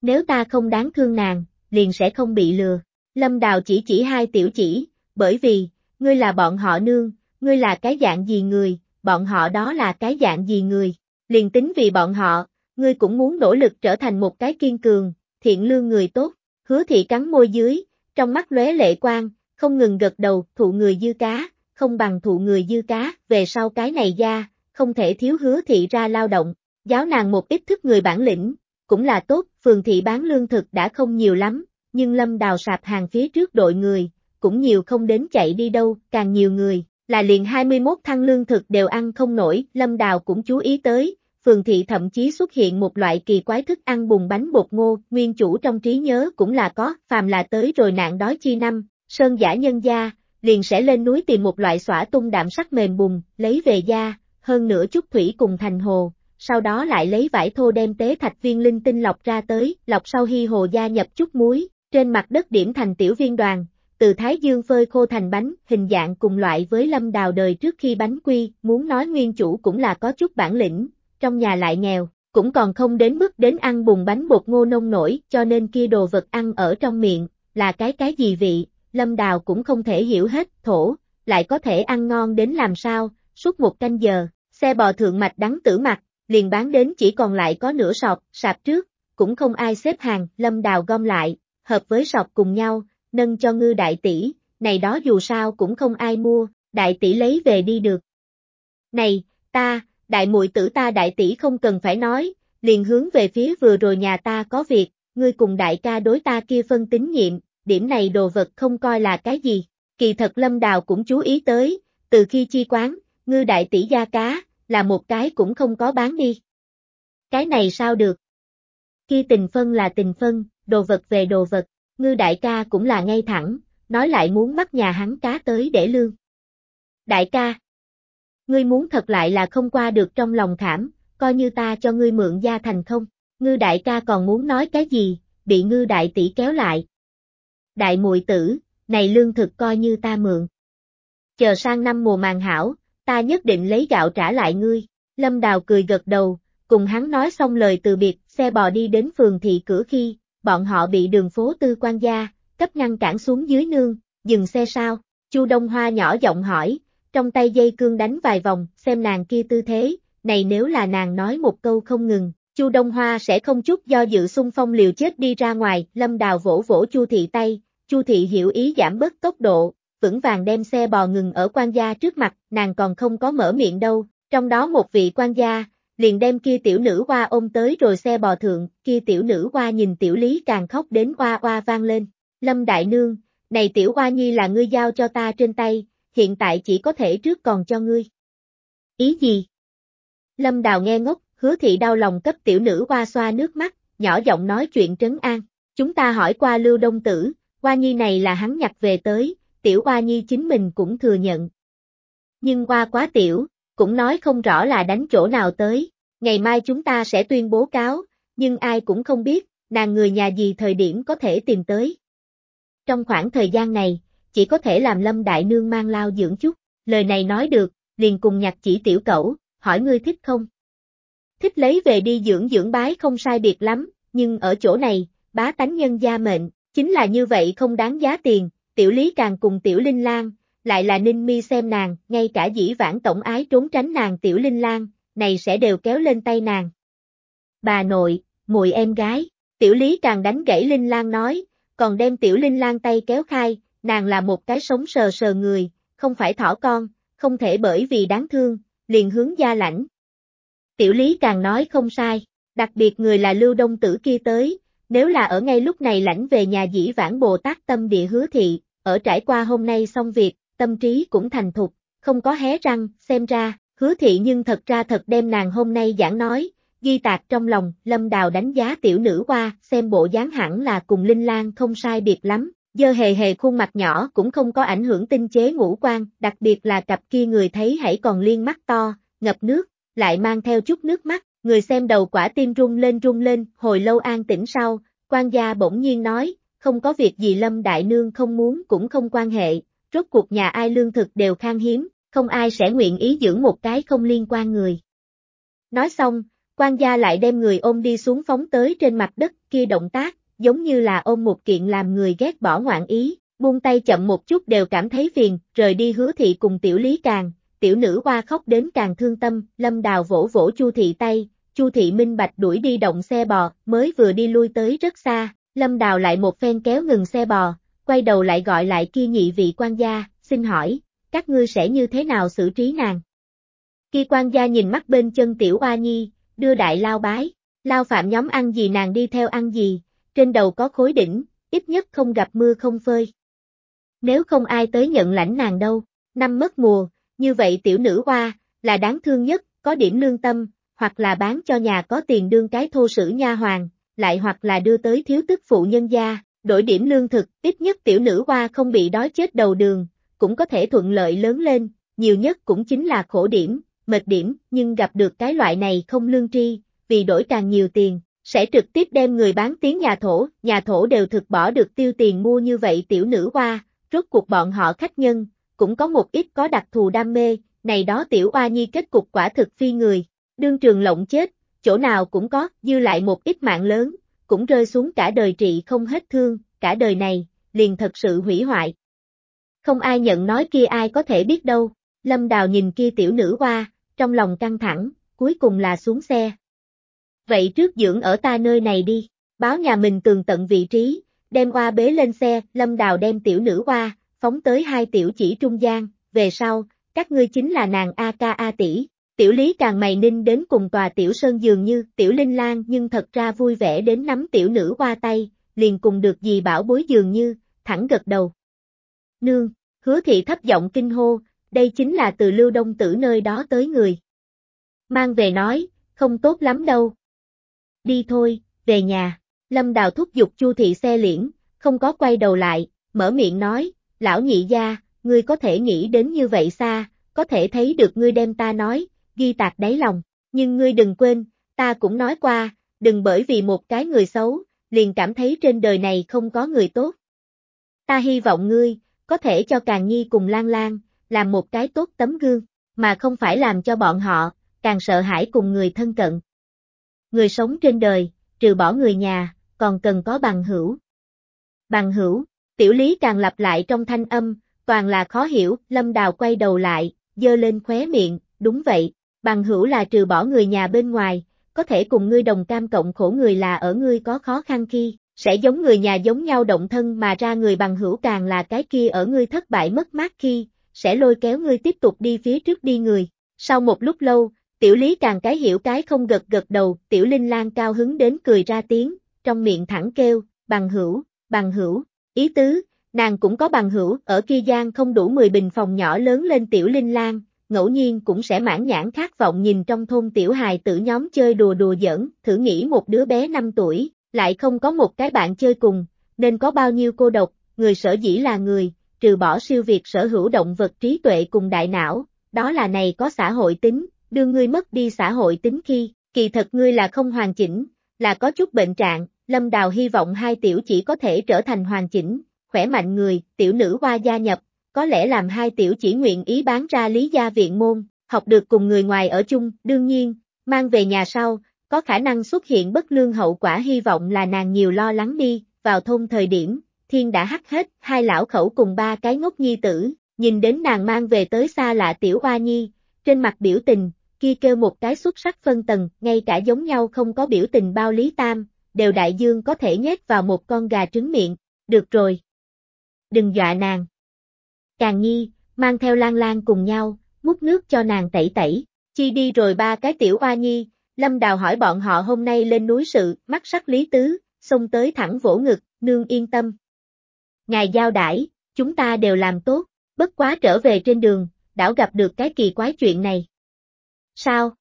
Nếu ta không đáng thương nàng, liền sẽ không bị lừa. Lâm Đào chỉ chỉ hai tiểu chỉ, bởi vì, ngươi là bọn họ nương, ngươi là cái dạng gì người, bọn họ đó là cái dạng gì người. Liền tính vì bọn họ, ngươi cũng muốn nỗ lực trở thành một cái kiên cường, thiện lương người tốt, hứa thị cắn môi dưới, trong mắt lóe lệ quang, không ngừng gật đầu, thụ người dư cá, không bằng thụ người dư cá, về sau cái này ra, không thể thiếu hứa thị ra lao động, giáo nàng một ít thức người bản lĩnh, cũng là tốt, phường thị bán lương thực đã không nhiều lắm, nhưng lâm đào sạp hàng phía trước đội người, cũng nhiều không đến chạy đi đâu, càng nhiều người, là liền 21 thăng lương thực đều ăn không nổi, lâm đào cũng chú ý tới, phường thị thậm chí xuất hiện một loại kỳ quái thức ăn bùn bánh bột ngô, nguyên chủ trong trí nhớ cũng là có, phàm là tới rồi nạn đói chi năm, sơn giả nhân gia, liền sẽ lên núi tìm một loại xỏa tung đạm sắc mềm bùn, lấy về gia, hơn nữa chút thủy cùng thành hồ, sau đó lại lấy vải thô đem tế thạch viên linh tinh lọc ra tới, lọc sau hy hồ gia nhập chút muối, trên mặt đất điểm thành tiểu viên đoàn, từ thái dương phơi khô thành bánh, hình dạng cùng loại với lâm đào đời trước khi bánh quy, muốn nói nguyên chủ cũng là có chút bản lĩnh, trong nhà lại nghèo, cũng còn không đến mức đến ăn bùn bánh bột ngô nông nổi, cho nên kia đồ vật ăn ở trong miệng, là cái cái gì vị, lâm đào cũng không thể hiểu hết, thổ, lại có thể ăn ngon đến làm sao, suốt một canh giờ, xe bò thượng mạch đắng tử mặt, liền bán đến chỉ còn lại có nửa sọt, sạp trước, cũng không ai xếp hàng, lâm đào gom lại, hợp với sọt cùng nhau, nâng cho ngư đại tỷ, này đó dù sao cũng không ai mua, đại tỷ lấy về đi được. Này, ta, đại muội tử ta đại tỷ không cần phải nói, liền hướng về phía vừa rồi nhà ta có việc, ngươi cùng đại ca đối ta kia phân tín nhiệm, điểm này đồ vật không coi là cái gì. Kỳ thật Lâm Đào cũng chú ý tới, từ khi chi quán, ngư đại tỷ gia cá, là một cái cũng không có bán đi. Cái này sao được? Khi tình phân là tình phân, đồ vật về đồ vật, ngư đại ca cũng là ngay thẳng, nói lại muốn bắt nhà hắn cá tới để lương. Đại ca, ngươi muốn thật lại là không qua được trong lòng thảm, coi như ta cho ngươi mượn gia thành không, ngư đại ca còn muốn nói cái gì, bị ngư đại tỷ kéo lại. Đại muội tử, này lương thực coi như ta mượn. Chờ sang năm mùa màng hảo, ta nhất định lấy gạo trả lại ngươi. Lâm Đào cười gật đầu, cùng hắn nói xong lời từ biệt, xe bò đi đến phường thị cửa khi, bọn họ bị đường phố tư quan gia, cấp ngăn cản xuống dưới nương, dừng xe sao, Chu Đông Hoa nhỏ giọng hỏi, trong tay dây cương đánh vài vòng, xem nàng kia tư thế, này nếu là nàng nói một câu không ngừng, Chu Đông Hoa sẽ không chút do dự xung phong liều chết đi ra ngoài, Lâm Đào vỗ vỗ Chu Thị tay, Chu Thị hiểu ý giảm bớt tốc độ, vững vàng đem xe bò ngừng ở quan gia trước mặt, nàng còn không có mở miệng đâu, trong đó một vị quan gia, liền đem kia tiểu nữ hoa ôm tới rồi xe bò thượng, kia tiểu nữ hoa nhìn tiểu lý càng khóc đến hoa hoa vang lên, Lâm Đại Nương, này tiểu hoa nhi là ngươi giao cho ta trên tay, hiện tại chỉ có thể trước còn cho ngươi. Ý gì? Lâm Đào nghe ngốc, hứa thị đau lòng cấp tiểu nữ hoa xoa nước mắt, nhỏ giọng nói chuyện trấn an. Chúng ta hỏi qua Lưu Đông Tử, Hoa Nhi này là hắn nhặt về tới, tiểu Hoa Nhi chính mình cũng thừa nhận. Nhưng qua quá tiểu, cũng nói không rõ là đánh chỗ nào tới, ngày mai chúng ta sẽ tuyên bố cáo, nhưng ai cũng không biết, nàng người nhà gì thời điểm có thể tìm tới. Trong khoảng thời gian này, chỉ có thể làm lâm đại nương mang lao dưỡng chút, lời này nói được, liền cùng nhặt chỉ tiểu cẩu, hỏi ngươi thích không? Thích lấy về đi dưỡng dưỡng bái không sai biệt lắm, nhưng ở chỗ này, bá tánh nhân gia mệnh, chính là như vậy không đáng giá tiền, tiểu lý càng cùng tiểu linh Lan, lại là ninh mi xem nàng, ngay cả dĩ Vãn tổng ái trốn tránh nàng tiểu linh Lan, này sẽ đều kéo lên tay nàng. Bà nội, muội em gái, tiểu lý càng đánh gãy linh Lan nói, còn đem tiểu linh Lan tay kéo khai, nàng là một cái sống sờ sờ người, không phải thỏ con, không thể bởi vì đáng thương, liền hướng gia lãnh. Tiểu lý càng nói không sai, đặc biệt người là lưu đông tử kia tới, nếu là ở ngay lúc này lãnh về nhà dĩ vãng Bồ Tát tâm địa hứa thị, ở trải qua hôm nay xong việc, tâm trí cũng thành thục, không có hé răng, xem ra, hứa thị nhưng thật ra thật đem nàng hôm nay giảng nói, ghi tạc trong lòng, lâm đào đánh giá tiểu nữ qua, xem bộ dáng hẳn là cùng Linh Lan không sai biệt lắm, dơ hề hề khuôn mặt nhỏ cũng không có ảnh hưởng tinh chế ngũ quan, đặc biệt là cặp kia người thấy hãy còn liên mắt to, ngập nước, lại mang theo chút nước mắt, người xem đầu quả tim rung lên rung lên, hồi lâu an tĩnh sau, quan gia bỗng nhiên nói, không có việc gì Lâm Đại Nương không muốn cũng không quan hệ, rốt cuộc nhà ai lương thực đều khan hiếm, không ai sẽ nguyện ý dưỡng một cái không liên quan người. Nói xong, quan gia lại đem người ôm đi xuống phóng tới trên mặt đất kia động tác, giống như là ôm một kiện làm người ghét bỏ ngoạn ý, buông tay chậm một chút đều cảm thấy phiền, rời đi hứa thị cùng tiểu lý càng, tiểu nữ hoa khóc đến càng thương tâm, lâm đào vỗ vỗ chu thị tay, chu thị minh bạch đuổi đi động xe bò, mới vừa đi lui tới rất xa, lâm đào lại một phen kéo ngừng xe bò, quay đầu lại gọi lại kia nhị vị quan gia, xin hỏi, các ngươi sẽ như thế nào xử trí nàng? Kia quan gia nhìn mắt bên chân tiểu hoa nhi, đưa đại lao bái, lao phạm nhóm ăn gì nàng đi theo ăn gì, trên đầu có khối đỉnh, ít nhất không gặp mưa không phơi. Nếu không ai tới nhận lãnh nàng đâu, năm mất mùa, như vậy tiểu nữ hoa, là đáng thương nhất, có điểm lương tâm, hoặc là bán cho nhà có tiền đương cái thô sử nha hoàng, lại hoặc là đưa tới thiếu tức phụ nhân gia, đổi điểm lương thực, ít nhất tiểu nữ hoa không bị đói chết đầu đường, cũng có thể thuận lợi lớn lên, nhiều nhất cũng chính là khổ điểm, mệt điểm, nhưng gặp được cái loại này không lương tri, vì đổi càng nhiều tiền, sẽ trực tiếp đem người bán tiếng nhà thổ, nhà thổ đều thực bỏ được tiêu tiền mua như vậy tiểu nữ hoa, rốt cuộc bọn họ khách nhân, cũng có một ít có đặc thù đam mê, này đó tiểu oa nhi kết cục quả thực phi người, đương trường lộng chết, chỗ nào cũng có, dư lại một ít mạng lớn, cũng rơi xuống cả đời trị không hết thương, cả đời này, liền thật sự hủy hoại. Không ai nhận nói kia ai có thể biết đâu, lâm đào nhìn kia tiểu nữ hoa, trong lòng căng thẳng, cuối cùng là xuống xe. Vậy trước dưỡng ở ta nơi này đi, báo nhà mình tường tận vị trí, đem oa bế lên xe, lâm đào đem tiểu nữ oa, phóng tới hai tiểu chỉ trung gian, về sau, các ngươi chính là nàng A ca A tỷ. Tiểu lý càng mày ninh đến cùng tòa tiểu sơn dường như tiểu linh lan nhưng thật ra vui vẻ đến nắm tiểu nữ qua tay, liền cùng được gì bảo bối dường như, thẳng gật đầu. Nương, hứa thị thấp giọng kinh hô, đây chính là từ lưu đông tử nơi đó tới người. Mang về nói, không tốt lắm đâu. Đi thôi, về nhà, lâm đào thúc giục chu thị xe liễn, không có quay đầu lại, mở miệng nói, lão nhị gia, ngươi có thể nghĩ đến như vậy xa, có thể thấy được ngươi đem ta nói, ghi tạc đáy lòng, nhưng ngươi đừng quên, ta cũng nói qua, đừng bởi vì một cái người xấu, liền cảm thấy trên đời này không có người tốt. Ta hy vọng ngươi, có thể cho Càng Nhi cùng Lan Lan, làm một cái tốt tấm gương, mà không phải làm cho bọn họ, càng sợ hãi cùng người thân cận. Người sống trên đời, trừ bỏ người nhà, còn cần có bằng hữu. Bằng hữu, tiểu lý càng lặp lại trong thanh âm, toàn là khó hiểu, lâm đào quay đầu lại, dơ lên khóe miệng, đúng vậy, bằng hữu là trừ bỏ người nhà bên ngoài, có thể cùng ngươi đồng cam cộng khổ người là ở ngươi có khó khăn khi, sẽ giống người nhà giống nhau động thân mà ra người bằng hữu càng là cái kia ở ngươi thất bại mất mát khi, sẽ lôi kéo ngươi tiếp tục đi phía trước đi người. Sau một lúc lâu, tiểu lý càng cái hiểu cái không gật gật đầu, tiểu linh lan cao hứng đến cười ra tiếng, trong miệng thẳng kêu, bằng hữu, bằng hữu, ý tứ, nàng cũng có bằng hữu, ở kia gian không đủ 10 bình phòng nhỏ lớn lên tiểu linh lan, ngẫu nhiên cũng sẽ mãn nhãn khát vọng nhìn trong thôn tiểu hài tử nhóm chơi đùa đùa giỡn, thử nghĩ một đứa bé 5 tuổi, lại không có một cái bạn chơi cùng, nên có bao nhiêu cô độc, người sở dĩ là người, trừ bỏ siêu việt sở hữu động vật trí tuệ cùng đại não, đó là này có xã hội tính, đưa ngươi mất đi xã hội tính khi, kỳ thật ngươi là không hoàn chỉnh, là có chút bệnh trạng, Lâm Đào hy vọng hai tiểu chỉ có thể trở thành hoàn chỉnh, khỏe mạnh người, tiểu nữ hoa gia nhập, có lẽ làm hai tiểu chỉ nguyện ý bán ra lý gia viện môn, học được cùng người ngoài ở chung, đương nhiên, mang về nhà sau, có khả năng xuất hiện bất lương hậu quả hy vọng là nàng nhiều lo lắng đi, vào thôn thời điểm, thiên đã hắt hết, hai lão khẩu cùng ba cái ngốc nhi tử, nhìn đến nàng mang về tới xa lạ tiểu hoa nhi, trên mặt biểu tình, kia kêu một cái xuất sắc phân tầng, ngay cả giống nhau không có biểu tình bao lý tam, đều đại dương có thể nhét vào một con gà trứng miệng, được rồi. Đừng dọa nàng. Càng nhi, mang theo lan lan cùng nhau, múc nước cho nàng tẩy tẩy, chi đi rồi ba cái tiểu hoa nhi, Lâm Đào hỏi bọn họ hôm nay lên núi sự, mắt sắc lý tứ, xông tới thẳng vỗ ngực, nương yên tâm. Ngài giao đãi, chúng ta đều làm tốt, bất quá trở về trên đường, đảo gặp được cái kỳ quái chuyện này. Sao?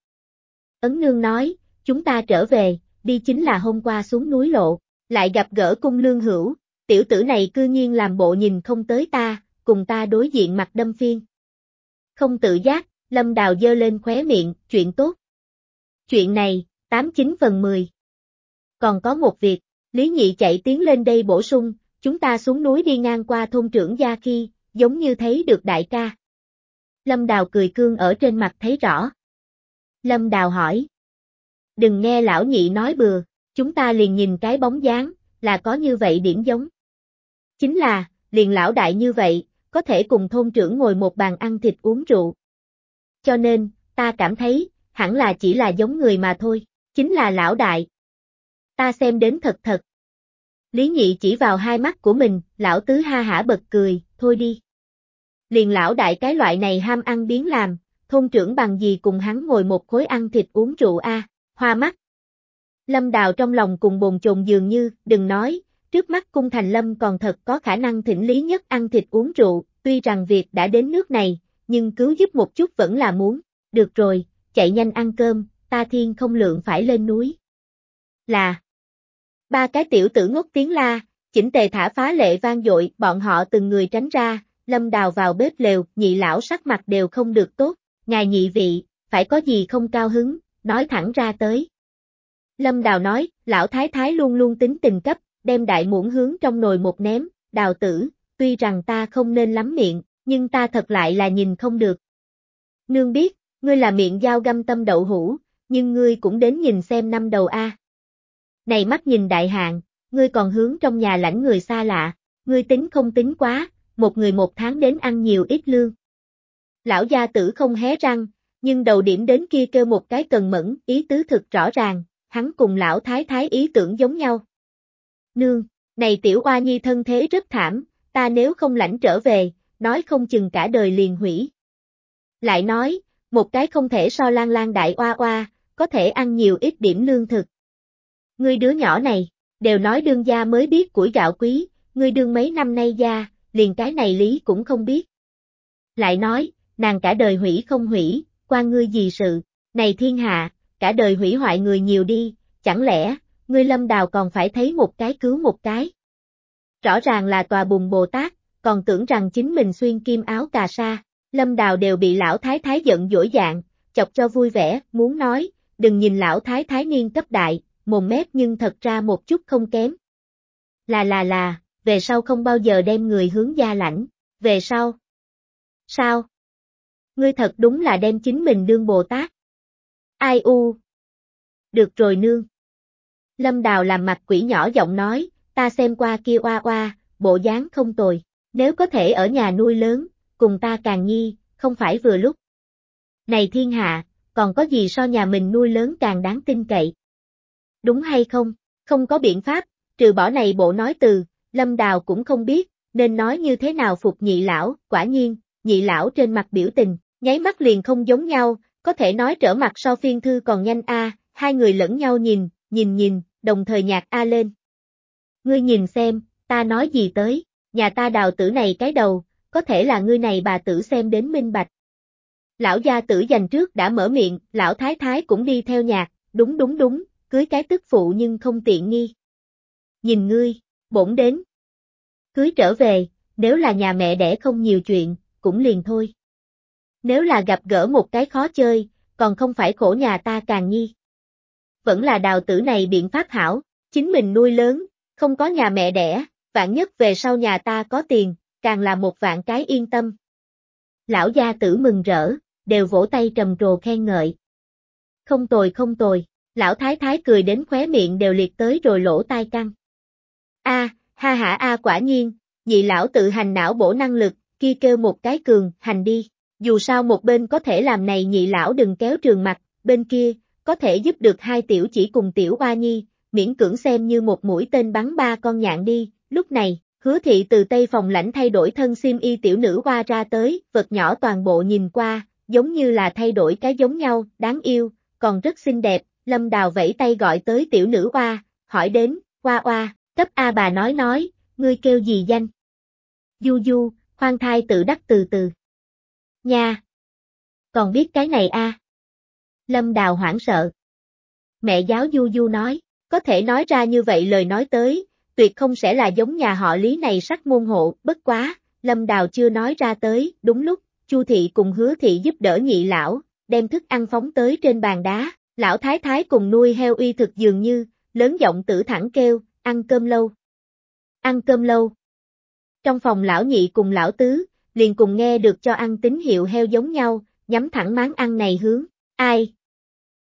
Ấn nương nói, chúng ta trở về, đi chính là hôm qua xuống núi lộ, lại gặp gỡ cung lương hữu, tiểu tử này cư nhiên làm bộ nhìn không tới ta, cùng ta đối diện mặt đâm phiên. Không tự giác, lâm đào dơ lên khóe miệng, chuyện tốt. Chuyện này, 89 phần 10. Còn có một việc, Lý Nhị chạy tiến lên đây bổ sung, chúng ta xuống núi đi ngang qua thôn trưởng gia khi, giống như thấy được đại ca. Lâm Đào cười cương ở trên mặt thấy rõ. Lâm Đào hỏi. Đừng nghe lão nhị nói bừa, chúng ta liền nhìn cái bóng dáng, là có như vậy điểm giống. Chính là, liền lão đại như vậy, có thể cùng thôn trưởng ngồi một bàn ăn thịt uống rượu. Cho nên, ta cảm thấy, hẳn là chỉ là giống người mà thôi, chính là lão đại. Ta xem đến thật thật. Lý nhị chỉ vào hai mắt của mình, lão tứ ha hả bật cười, thôi đi. Liền lão đại cái loại này ham ăn biến làm, thôn trưởng bằng gì cùng hắn ngồi một khối ăn thịt uống rượu a, hoa mắt. Lâm Đào trong lòng cùng bồn chồn dường như, đừng nói, trước mắt cung thành lâm còn thật có khả năng thỉnh lý nhất ăn thịt uống rượu, tuy rằng việc đã đến nước này, nhưng cứu giúp một chút vẫn là muốn, được rồi, chạy nhanh ăn cơm, ta thiên không lượng phải lên núi. Là Ba cái tiểu tử ngốc tiếng la, chỉnh tề thả phá lệ vang dội, bọn họ từng người tránh ra, lâm đào vào bếp lều, nhị lão sắc mặt đều không được tốt, ngài nhị vị, phải có gì không cao hứng, nói thẳng ra tới. Lâm đào nói, lão thái thái luôn luôn tính tình cấp, đem đại muỗng hướng trong nồi một ném, đào tử, tuy rằng ta không nên lắm miệng, nhưng ta thật lại là nhìn không được. Nương biết, ngươi là miệng dao găm tâm đậu hũ, nhưng ngươi cũng đến nhìn xem năm đầu A. Này mắt nhìn đại hạn, ngươi còn hướng trong nhà lãnh người xa lạ, ngươi tính không tính quá, một người một tháng đến ăn nhiều ít lương. Lão gia tử không hé răng, nhưng đầu điểm đến kia kêu một cái cần mẫn, ý tứ thực rõ ràng, hắn cùng lão thái thái ý tưởng giống nhau. Nương, này tiểu oa nhi thân thế rất thảm, ta nếu không lãnh trở về, nói không chừng cả đời liền hủy. Lại nói, một cái không thể so lan lan đại oa oa, có thể ăn nhiều ít điểm lương thực. Ngươi đứa nhỏ này, đều nói đương gia mới biết củi gạo quý, ngươi đương mấy năm nay gia, liền cái này lý cũng không biết. Lại nói, nàng cả đời hủy không hủy, quan ngươi gì sự, này thiên hạ, cả đời hủy hoại người nhiều đi, chẳng lẽ, ngươi lâm đào còn phải thấy một cái cứu một cái. Rõ ràng là tòa bùng Bồ Tát, còn tưởng rằng chính mình xuyên kim áo cà sa, lâm đào đều bị lão thái thái giận dỗi dạng, chọc cho vui vẻ, muốn nói, đừng nhìn lão thái thái niên cấp đại, mồm mép nhưng thật ra một chút không kém. Là là là, về sau không bao giờ đem người hướng gia lãnh, về sau. Sao? Ngươi thật đúng là đem chính mình đương Bồ Tát. Ai u? Được rồi nương. Lâm Đào làm mặt quỷ nhỏ giọng nói, ta xem qua kia oa oa, bộ dáng không tồi, nếu có thể ở nhà nuôi lớn, cùng ta càng nhi, không phải vừa lúc. Này thiên hạ, còn có gì so nhà mình nuôi lớn càng đáng tin cậy? Đúng hay không? Không có biện pháp, trừ bỏ này bộ nói từ, Lâm Đào cũng không biết, nên nói như thế nào phục nhị lão, quả nhiên, nhị lão trên mặt biểu tình, nháy mắt liền không giống nhau, có thể nói trở mặt so phiên thư còn nhanh a, hai người lẫn nhau nhìn, nhìn nhìn, đồng thời nhạc a lên. Ngươi nhìn xem, ta nói gì tới, nhà ta đào tử này cái đầu, có thể là ngươi này bà tử xem đến minh bạch. Lão gia tử dành trước đã mở miệng, lão thái thái cũng đi theo nhạc, đúng đúng đúng, cưới cái tức phụ nhưng không tiện nghi. Nhìn ngươi, bổn đến. Cưới trở về, nếu là nhà mẹ đẻ không nhiều chuyện, cũng liền thôi. Nếu là gặp gỡ một cái khó chơi, còn không phải khổ nhà ta càng nhi. Vẫn là đào tử này biện pháp hảo, chính mình nuôi lớn, không có nhà mẹ đẻ, vạn nhất về sau nhà ta có tiền, càng là một vạn cái yên tâm. Lão gia tử mừng rỡ, đều vỗ tay trầm trồ khen ngợi. Không tồi không tồi, lão thái thái cười đến khóe miệng đều liệt tới rồi lỗ tai căng. A, ha hả a quả nhiên, nhị lão tự hành não bổ năng lực, kia kêu một cái cường, hành đi. Dù sao một bên có thể làm này nhị lão đừng kéo trường mặt, bên kia, có thể giúp được hai tiểu chỉ cùng tiểu oa nhi, miễn cưỡng xem như một mũi tên bắn ba con nhạn đi, lúc này, hứa thị từ tây phòng lãnh thay đổi thân sim y tiểu nữ qua ra tới, vật nhỏ toàn bộ nhìn qua, giống như là thay đổi cái giống nhau, đáng yêu, còn rất xinh đẹp, lâm đào vẫy tay gọi tới tiểu nữ qua, hỏi đến, qua oa, cấp A bà nói nói, ngươi kêu gì danh? Du du, khoan thai tự đắc từ từ. Nha! Còn biết cái này a? Lâm Đào hoảng sợ. Mẹ giáo Du Du nói, có thể nói ra như vậy lời nói tới, tuyệt không sẽ là giống nhà họ Lý này sắc môn hộ, bất quá, Lâm Đào chưa nói ra tới, đúng lúc, Chu thị cùng Hứa thị giúp đỡ nhị lão, đem thức ăn phóng tới trên bàn đá, lão thái thái cùng nuôi heo uy thực dường như, lớn giọng tử thẳng kêu, ăn cơm lâu. Ăn cơm lâu. Trong phòng lão nhị cùng lão tứ, liền cùng nghe được cho ăn tín hiệu heo giống nhau, nhắm thẳng máng ăn này hướng, ai?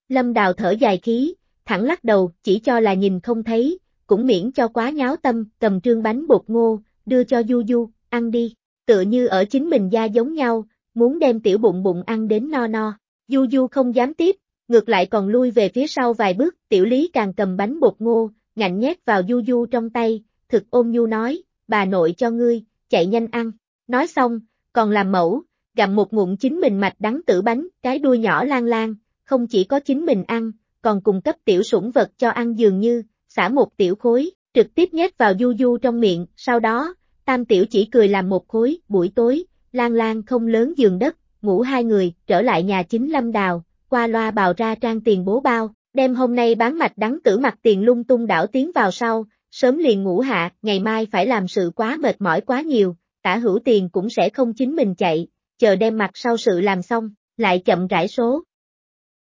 Lâm đào thở dài khí, thẳng lắc đầu, chỉ cho là nhìn không thấy, cũng miễn cho quá nháo tâm, cầm trương bánh bột ngô, đưa cho Du Du, ăn đi, tựa như ở chính mình gia giống nhau, muốn đem tiểu bụng bụng ăn đến no no. Du Du không dám tiếp, ngược lại còn lui về phía sau vài bước, tiểu lý càng cầm bánh bột ngô, ngạnh nhét vào Du Du trong tay, thực ôm nhu nói, bà nội cho ngươi, chạy nhanh ăn. Nói xong, còn làm mẫu, gặm một ngụm chính mình mạch đắng tử bánh, cái đuôi nhỏ lan lan, không chỉ có chính mình ăn, còn cung cấp tiểu sủng vật cho ăn dường như, xả một tiểu khối, trực tiếp nhét vào du du trong miệng, sau đó, tam tiểu chỉ cười làm một khối, buổi tối, lan lan không lớn giường đất, ngủ hai người, trở lại nhà chính lâm đào, qua loa bào ra trang tiền bố bao, đem hôm nay bán mạch đắng tử mặt tiền lung tung đảo tiến vào sau, sớm liền ngủ hạ, ngày mai phải làm sự quá mệt mỏi quá nhiều, tả hữu tiền cũng sẽ không chính mình chạy, chờ đem mặt sau sự làm xong, lại chậm rãi số.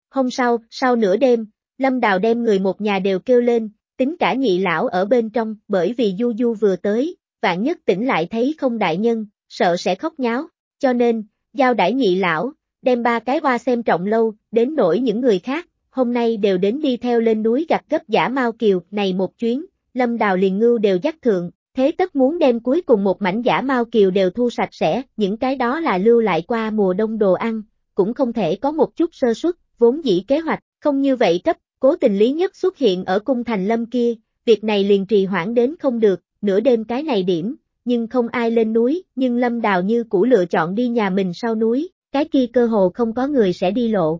Hôm sau, sau nửa đêm, Lâm Đào đem người một nhà đều kêu lên, tính cả nhị lão ở bên trong, bởi vì Du Du vừa tới, vạn nhất tỉnh lại thấy không đại nhân, sợ sẽ khóc nháo, cho nên, giao đãi nhị lão, đem ba cái hoa xem trọng lâu, đến nổi những người khác, hôm nay đều đến đi theo lên núi gặt gấp giả Mao Kiều này một chuyến, Lâm Đào liền ngưu đều dắt thượng, thế tất muốn đem cuối cùng một mảnh giả Mao Kiều đều thu sạch sẽ, những cái đó là lưu lại qua mùa đông đồ ăn, cũng không thể có một chút sơ suất, vốn dĩ kế hoạch, không như vậy cấp, cố tình Lý Nhất xuất hiện ở cung thành lâm kia, việc này liền trì hoãn đến không được, nửa đêm cái này điểm, nhưng không ai lên núi, nhưng Lâm Đào như cũ lựa chọn đi nhà mình sau núi, cái kia cơ hồ không có người sẽ đi lộ.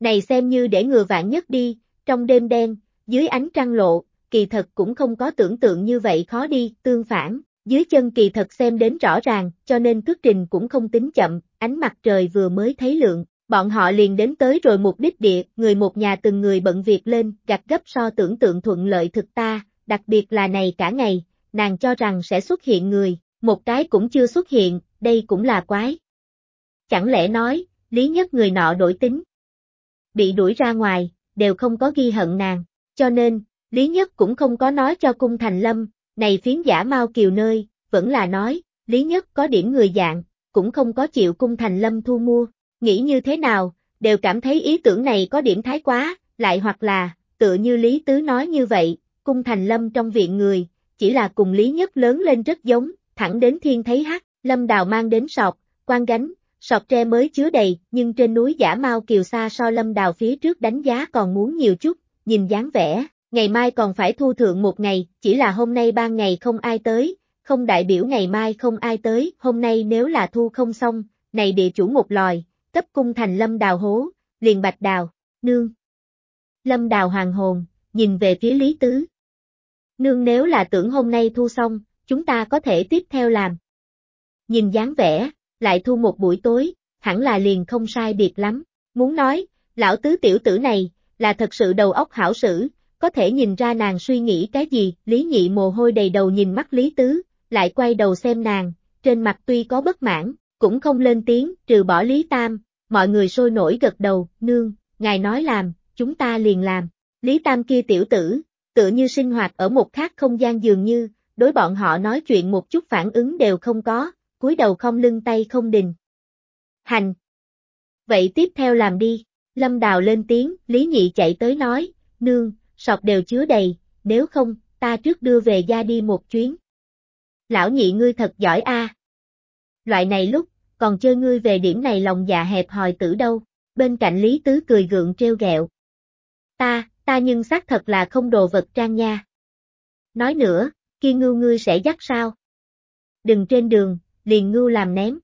Này xem như để ngừa vạn nhất đi, trong đêm đen, dưới ánh trăng lộ, kỳ thật cũng không có tưởng tượng như vậy khó đi, tương phản, dưới chân kỳ thật xem đến rõ ràng, cho nên cước trình cũng không tính chậm, ánh mặt trời vừa mới thấy lượng, bọn họ liền đến tới rồi mục đích địa, người một nhà từng người bận việc lên, gặt gấp so tưởng tượng thuận lợi thực ta, đặc biệt là này cả ngày, nàng cho rằng sẽ xuất hiện người, một cái cũng chưa xuất hiện, đây cũng là quái. Chẳng lẽ nói, lý nhất người nọ đổi tính, bị đuổi ra ngoài, đều không có ghi hận nàng, cho nên, lý nhất cũng không có nói cho cung thành lâm, này phiến giả mau kiều nơi, vẫn là nói, lý nhất có điểm người dạng, cũng không có chịu cung thành lâm thu mua, nghĩ như thế nào, đều cảm thấy ý tưởng này có điểm thái quá, lại hoặc là, tựa như Lý Tứ nói như vậy, cung thành lâm trong viện người, chỉ là cùng Lý Nhất lớn lên rất giống, thẳng đến thiên thấy hắc, lâm đào mang đến sọt, quan gánh, sọt tre mới chứa đầy, nhưng trên núi giả mau kiều xa so lâm đào phía trước đánh giá còn muốn nhiều chút, nhìn dáng vẻ, ngày mai còn phải thu thượng một ngày, chỉ là hôm nay ban ngày không ai tới, không đại biểu ngày mai không ai tới, hôm nay nếu là thu không xong, này địa chủ một lòi, cấp cung thành lâm đào hố, liền bạch đào, nương. Lâm đào hoàng hồn, nhìn về phía Lý Tứ. Nương nếu là tưởng hôm nay thu xong, chúng ta có thể tiếp theo làm. Nhìn dáng vẻ, lại thu một buổi tối, hẳn là liền không sai biệt lắm. Muốn nói, lão tứ tiểu tử này, là thật sự đầu óc hảo sử, có thể nhìn ra nàng suy nghĩ cái gì, Lý Nhị mồ hôi đầy đầu nhìn mắt Lý Tứ, lại quay đầu xem nàng, trên mặt tuy có bất mãn, cũng không lên tiếng, trừ bỏ Lý Tam, mọi người sôi nổi gật đầu, nương, ngài nói làm, chúng ta liền làm. Lý Tam kia tiểu tử, tựa như sinh hoạt ở một khác không gian dường như, đối bọn họ nói chuyện một chút phản ứng đều không có, cúi đầu không lưng tay không đình. Hành! Vậy tiếp theo làm đi, Lâm Đào lên tiếng, Lý Nhị chạy tới nói, nương, sọt đều chứa đầy, nếu không, ta trước đưa về gia đi một chuyến. Lão nhị ngươi thật giỏi a. Loại này lúc, còn chơi ngươi về điểm này lòng dạ hẹp hòi tử đâu, bên cạnh Lý Tứ cười gượng treo gẹo. Ta, ta nhưng xác thật là không đồ vật trang nha. Nói nữa, kia ngưu ngươi sẽ dắt sao? Đừng trên đường, liền ngưu làm ném.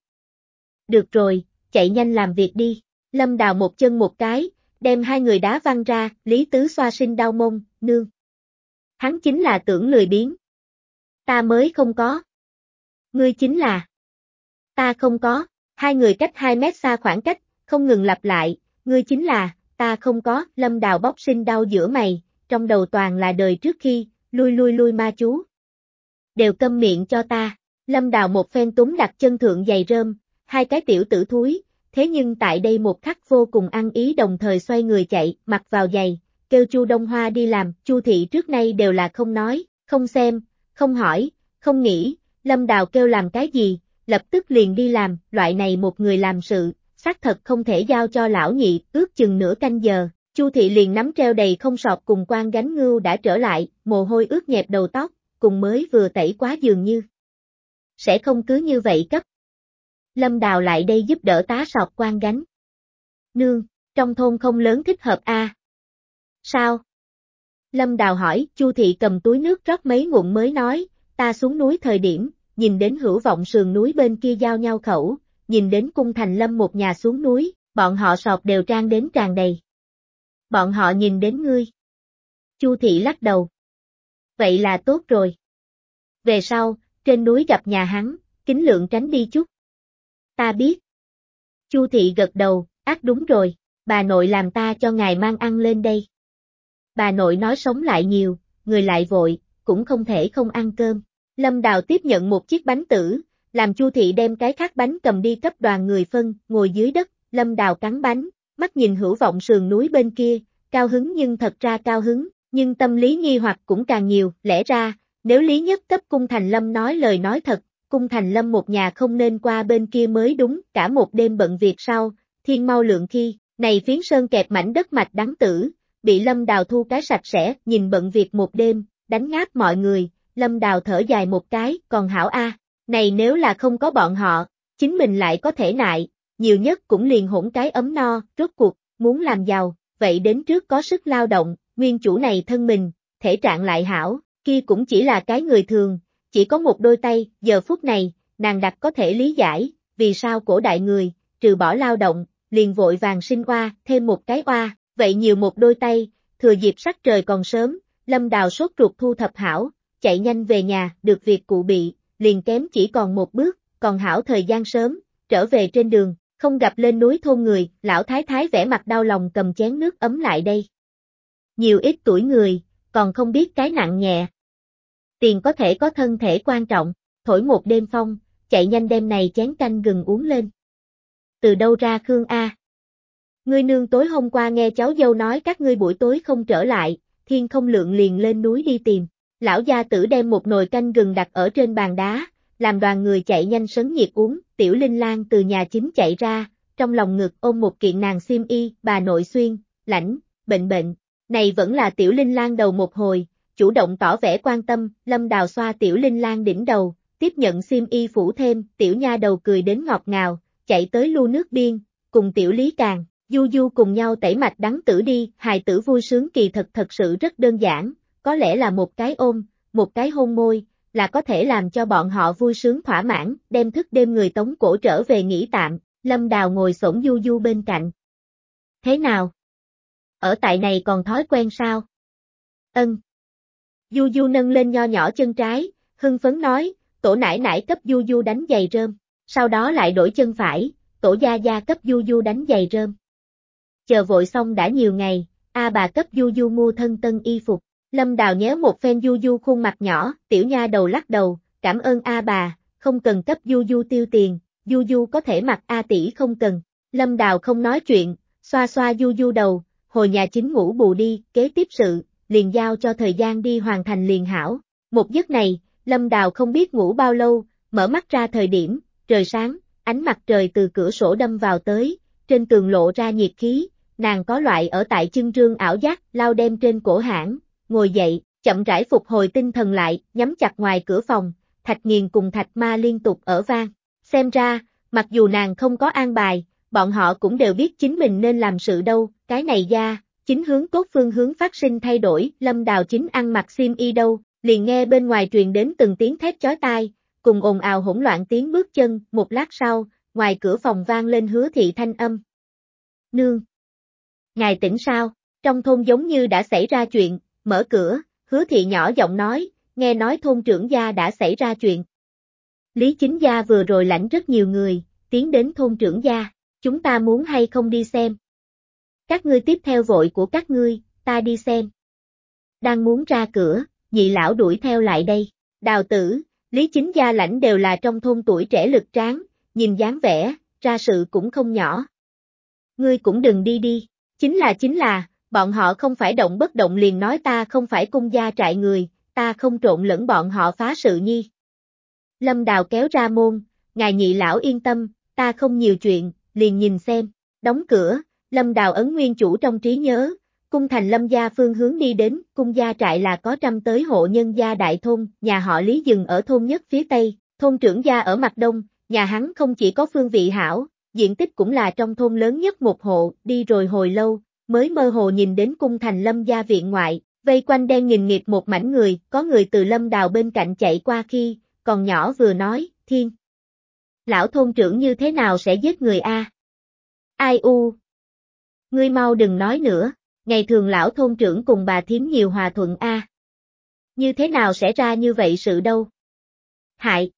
Được rồi, chạy nhanh làm việc đi. Lâm đào một chân một cái, đem hai người đá văng ra, Lý Tứ xoa sinh đau mông, nương. Hắn chính là tưởng lười biến. Ta mới không có. Ngươi chính là. Ta không có, hai người cách hai mét xa khoảng cách, không ngừng lặp lại, ngươi chính là, ta không có, lâm đào bóc sinh đau giữa mày, trong đầu toàn là đời trước khi, lui lui lui ma chú. Đều câm miệng cho ta, lâm đào một phen túng đặt chân thượng giày rơm, hai cái tiểu tử thúi, thế nhưng tại đây một khắc vô cùng ăn ý đồng thời xoay người chạy, mặc vào giày, kêu Chu Đông Hoa đi làm, Chu thị trước nay đều là không nói, không xem, không hỏi, không nghĩ, Lâm Đào kêu làm cái gì, lập tức liền đi làm, loại này một người làm sự, xác thật không thể giao cho lão nhị, ước chừng nửa canh giờ, Chu thị liền nắm treo đầy không sọt cùng quan gánh ngưu đã trở lại, mồ hôi ướt nhẹp đầu tóc, cùng mới vừa tẩy quá dường như. Sẽ không cứ như vậy cấp. Lâm Đào lại đây giúp đỡ tá sọc quan gánh. Nương, trong thôn không lớn thích hợp a. Sao? Lâm Đào hỏi, Chu thị cầm túi nước rót mấy ngụm mới nói, ta xuống núi thời điểm, nhìn đến hữu vọng sườn núi bên kia giao nhau khẩu, nhìn đến cung thành lâm một nhà xuống núi, bọn họ sọp đều trang đến tràn đầy. Bọn họ nhìn đến ngươi. Chu thị lắc đầu. Vậy là tốt rồi. Về sau, trên núi gặp nhà hắn, kính lượng tránh đi chút. Ta biết. Chu thị gật đầu, ác đúng rồi, bà nội làm ta cho ngài mang ăn lên đây. Bà nội nói sống lại nhiều, người lại vội, cũng không thể không ăn cơm. Lâm Đào tiếp nhận một chiếc bánh tử, làm Chu Thị đem cái khác bánh cầm đi cấp đoàn người phân, ngồi dưới đất, Lâm Đào cắn bánh, mắt nhìn hữu vọng sườn núi bên kia, cao hứng nhưng thật ra cao hứng, nhưng tâm lý nghi hoặc cũng càng nhiều, lẽ ra, nếu Lý Nhất cấp Cung Thành Lâm nói lời nói thật, Cung Thành Lâm một nhà không nên qua bên kia mới đúng, cả một đêm bận việc sau, thiên mau lượng khi, này phiến sơn kẹp mảnh đất mạch đáng tử, bị Lâm Đào thu cái sạch sẽ, nhìn bận việc một đêm, đánh ngáp mọi người, Lâm Đào thở dài một cái, còn hảo A, này nếu là không có bọn họ, chính mình lại có thể nại, nhiều nhất cũng liền hỗn cái ấm no, rốt cuộc, muốn làm giàu, vậy đến trước có sức lao động, nguyên chủ này thân mình, thể trạng lại hảo, kia cũng chỉ là cái người thường, chỉ có một đôi tay, giờ phút này, nàng đặt có thể lý giải, vì sao cổ đại người, trừ bỏ lao động, liền vội vàng sinh oa, thêm một cái oa, vậy nhiều một đôi tay, thừa dịp sắc trời còn sớm, lâm đào sốt ruột thu thập hảo, chạy nhanh về nhà, được việc cụ bị, liền kém chỉ còn một bước, còn hảo thời gian sớm, trở về trên đường, không gặp lên núi thôn người, lão thái thái vẻ mặt đau lòng cầm chén nước ấm lại đây. Nhiều ít tuổi người, còn không biết cái nặng nhẹ. Tiền có thể có thân thể quan trọng, thổi một đêm phong, chạy nhanh đêm này chén canh gừng uống lên. Từ đâu ra Khương A? Ngươi nương tối hôm qua nghe cháu dâu nói các ngươi buổi tối không trở lại, thiên không lượng liền lên núi đi tìm. Lão gia tử đem một nồi canh gừng đặt ở trên bàn đá, làm đoàn người chạy nhanh sấn nhiệt uống, tiểu linh lang từ nhà chính chạy ra, trong lòng ngực ôm một kiện nàng xiêm y, bà nội xuyên, lãnh, bệnh bệnh. Này vẫn là tiểu linh lang đầu một hồi, chủ động tỏ vẻ quan tâm, lâm đào xoa tiểu linh lang đỉnh đầu, tiếp nhận xiêm y phủ thêm, tiểu nha đầu cười đến ngọt ngào, chạy tới lưu nước biên, cùng tiểu lý càng, du du cùng nhau tẩy mạch đắng tử đi, hài tử vui sướng kỳ thật thật sự rất đơn giản, có lẽ là một cái ôm, một cái hôn môi, là có thể làm cho bọn họ vui sướng thỏa mãn, đem thức đêm người tống cổ trở về nghỉ tạm, lâm đào ngồi sổng du du bên cạnh. Thế nào? Ở tại này còn thói quen sao? Ân. Du du nâng lên nho nhỏ chân trái, hưng phấn nói, tổ nải nải cấp du du đánh giày rơm, sau đó lại đổi chân phải, tổ gia gia cấp du du đánh giày rơm. Chờ vội xong đã nhiều ngày, A bà cấp du du mua thân tân y phục, Lâm Đào nhớ một phen du du khuôn mặt nhỏ, tiểu nha đầu lắc đầu, cảm ơn A bà, không cần cấp du du tiêu tiền, du du có thể mặc A tỷ không cần. Lâm Đào không nói chuyện, xoa xoa du du đầu, hồi nhà chính ngủ bù đi, kế tiếp sự, liền giao cho thời gian đi hoàn thành liền hảo. Một giấc này, Lâm Đào không biết ngủ bao lâu, mở mắt ra thời điểm, trời sáng, ánh mặt trời từ cửa sổ đâm vào tới, trên tường lộ ra nhiệt khí, nàng có loại ở tại chân trương ảo giác, lao đem trên cổ hãng, ngồi dậy, chậm rãi phục hồi tinh thần lại, nhắm chặt ngoài cửa phòng, thạch nghiền cùng thạch ma liên tục ở vang. Xem ra, mặc dù nàng không có an bài, bọn họ cũng đều biết chính mình nên làm sự đâu, cái này ra, chính hướng cốt phương hướng phát sinh thay đổi, lâm đào chính ăn mặc sim y đâu, liền nghe bên ngoài truyền đến từng tiếng thét chói tai, cùng ồn ào hỗn loạn tiếng bước chân, một lát sau, ngoài cửa phòng vang lên hứa thị thanh âm. Nương! Ngài tỉnh sao? Trong thôn giống như đã xảy ra chuyện, mở cửa, hứa thị nhỏ giọng nói, nghe nói thôn trưởng gia đã xảy ra chuyện. Lý chính gia vừa rồi lãnh rất nhiều người, tiến đến thôn trưởng gia, chúng ta muốn hay không đi xem. Các ngươi tiếp theo vội của các ngươi, ta đi xem. Đang muốn ra cửa, nhị lão đuổi theo lại đây, đào tử, Lý chính gia lãnh đều là trong thôn tuổi trẻ lực tráng, nhìn dáng vẻ, ra sự cũng không nhỏ. Ngươi cũng đừng đi đi, chính là chính là, bọn họ không phải động bất động liền nói ta không phải cung gia trại người, ta không trộn lẫn bọn họ phá sự nhi. Lâm Đào kéo ra môn, ngài nhị lão yên tâm, ta không nhiều chuyện, liền nhìn xem, đóng cửa, Lâm Đào ấn nguyên chủ trong trí nhớ, cung thành Lâm gia phương hướng đi đến, cung gia trại là có trăm tới hộ nhân gia đại thôn, nhà họ Lý dừng ở thôn nhất phía tây, thôn trưởng gia ở mặt đông, nhà hắn không chỉ có phương vị hảo, diện tích cũng là trong thôn lớn nhất một hộ, đi rồi hồi lâu, mới mơ hồ nhìn đến cung thành lâm gia viện ngoại, vây quanh đen nghìn nghiệp một mảnh người, có người từ lâm đào bên cạnh chạy qua khi, còn nhỏ vừa nói, thiên. Lão thôn trưởng như thế nào sẽ giết người a? Ai u? Ngươi mau đừng nói nữa, ngày thường lão thôn trưởng cùng bà thím nhiều hòa thuận a. Như thế nào sẽ ra như vậy sự đâu? Hại!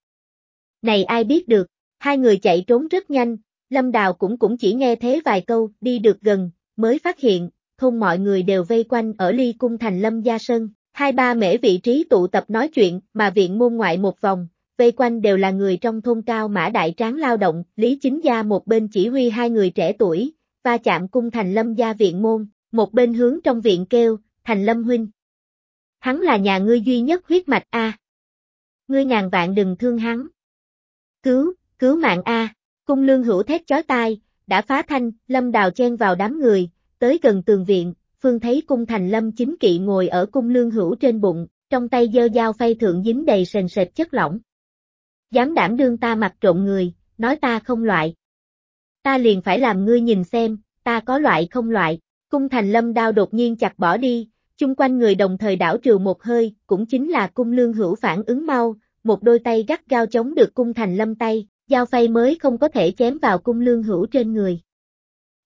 Này ai biết được, hai người chạy trốn rất nhanh, Lâm Đào cũng cũng chỉ nghe thế vài câu, đi được gần, mới phát hiện, thôn mọi người đều vây quanh ở ly cung thành lâm gia Sơn, hai ba mễ vị trí tụ tập nói chuyện, mà viện môn ngoại một vòng, vây quanh đều là người trong thôn cao mã đại tráng lao động, Lý Chính Gia một bên chỉ huy hai người trẻ tuổi, va chạm cung thành lâm gia viện môn, một bên hướng trong viện kêu, thành lâm huynh. Hắn là nhà ngươi duy nhất huyết mạch A. Ngươi ngàn vạn đừng thương hắn. Cứu, cứu mạng A, cung lương hữu thét chói tai, đã phá thanh, lâm đào chen vào đám người, tới gần tường viện, phương thấy cung thành lâm chính kỵ ngồi ở cung lương hữu trên bụng, trong tay dơ dao phay thượng dính đầy sền sệt chất lỏng. Dám đảm đương ta mặt trộn người, nói ta không loại. Ta liền phải làm ngươi nhìn xem, ta có loại không loại. Cung thành lâm đao đột nhiên chặt bỏ đi, chung quanh người đồng thời đảo trừ một hơi, cũng chính là cung lương hữu phản ứng mau, một đôi tay gắt gao chống được cung thành lâm tay, dao phay mới không có thể chém vào cung lương hữu trên người.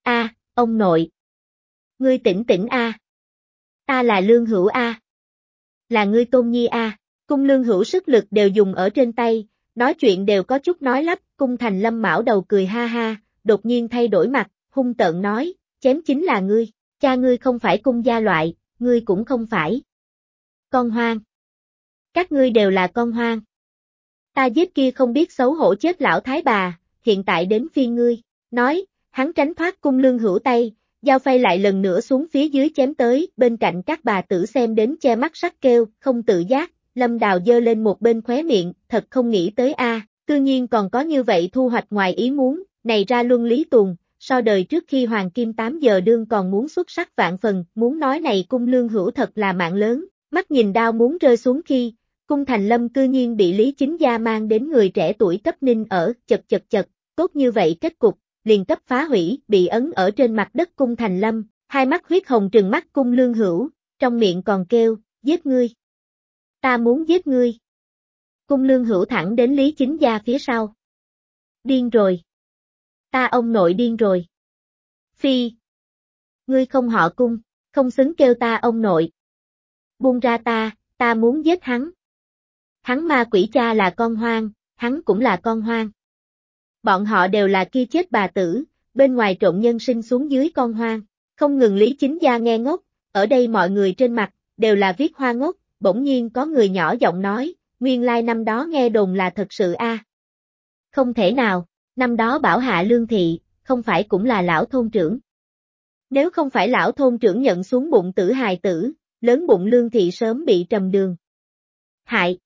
A, ông nội. Ngươi tỉnh tỉnh A. Ta là lương hữu A. Là ngươi tôn nhi A. Cung lương hữu sức lực đều dùng ở trên tay, nói chuyện đều có chút nói lắp, cung thành lâm mão đầu cười ha ha, đột nhiên thay đổi mặt, hung tợn nói, chém chính là ngươi, cha ngươi không phải cung gia loại, ngươi cũng không phải. Con hoang. Các ngươi đều là con hoang. Ta giết kia không biết xấu hổ chết lão thái bà, hiện tại đến phiên ngươi, nói, hắn tránh thoát cung lương hữu tay, Giao phay lại lần nữa xuống phía dưới chém tới, bên cạnh các bà tử xem đến che mắt sắc kêu, không tự giác, lâm đào dơ lên một bên khóe miệng, thật không nghĩ tới a, à, tự nhiên còn có như vậy thu hoạch ngoài ý muốn, này ra luân lý tuồng, so đời trước khi Hoàng Kim 8 giờ đương còn muốn xuất sắc vạn phần, muốn nói này cung lương hữu thật là mạng lớn, mắt nhìn đao muốn rơi xuống khi, cung thành lâm cư nhiên bị Lý Chính Gia mang đến người trẻ tuổi cấp ninh ở, chật chật chật, tốt như vậy kết cục, liền cấp phá hủy, bị ấn ở trên mặt đất cung thành lâm, hai mắt huyết hồng trừng mắt cung lương hữu, trong miệng còn kêu, giết ngươi. Ta muốn giết ngươi. Cung lương hữu thẳng đến Lý Chính Gia phía sau. Điên rồi. Ta ông nội điên rồi. Phi. Ngươi không họ cung, không xứng kêu ta ông nội. Buông ra ta, ta muốn giết hắn. Hắn ma quỷ cha là con hoang, hắn cũng là con hoang. Bọn họ đều là kia chết bà tử, bên ngoài trộn nhân sinh xuống dưới con hoang. Không ngừng Lý Chính Gia nghe ngốc, ở đây mọi người trên mặt, đều là viết hoa ngốc, bỗng nhiên có người nhỏ giọng nói, nguyên lai năm đó nghe đồn là thật sự a. Không thể nào, năm đó bảo hạ lương thị, không phải cũng là lão thôn trưởng. Nếu không phải lão thôn trưởng nhận xuống bụng tử hài tử, lớn bụng lương thị sớm bị trầm đường. Hại!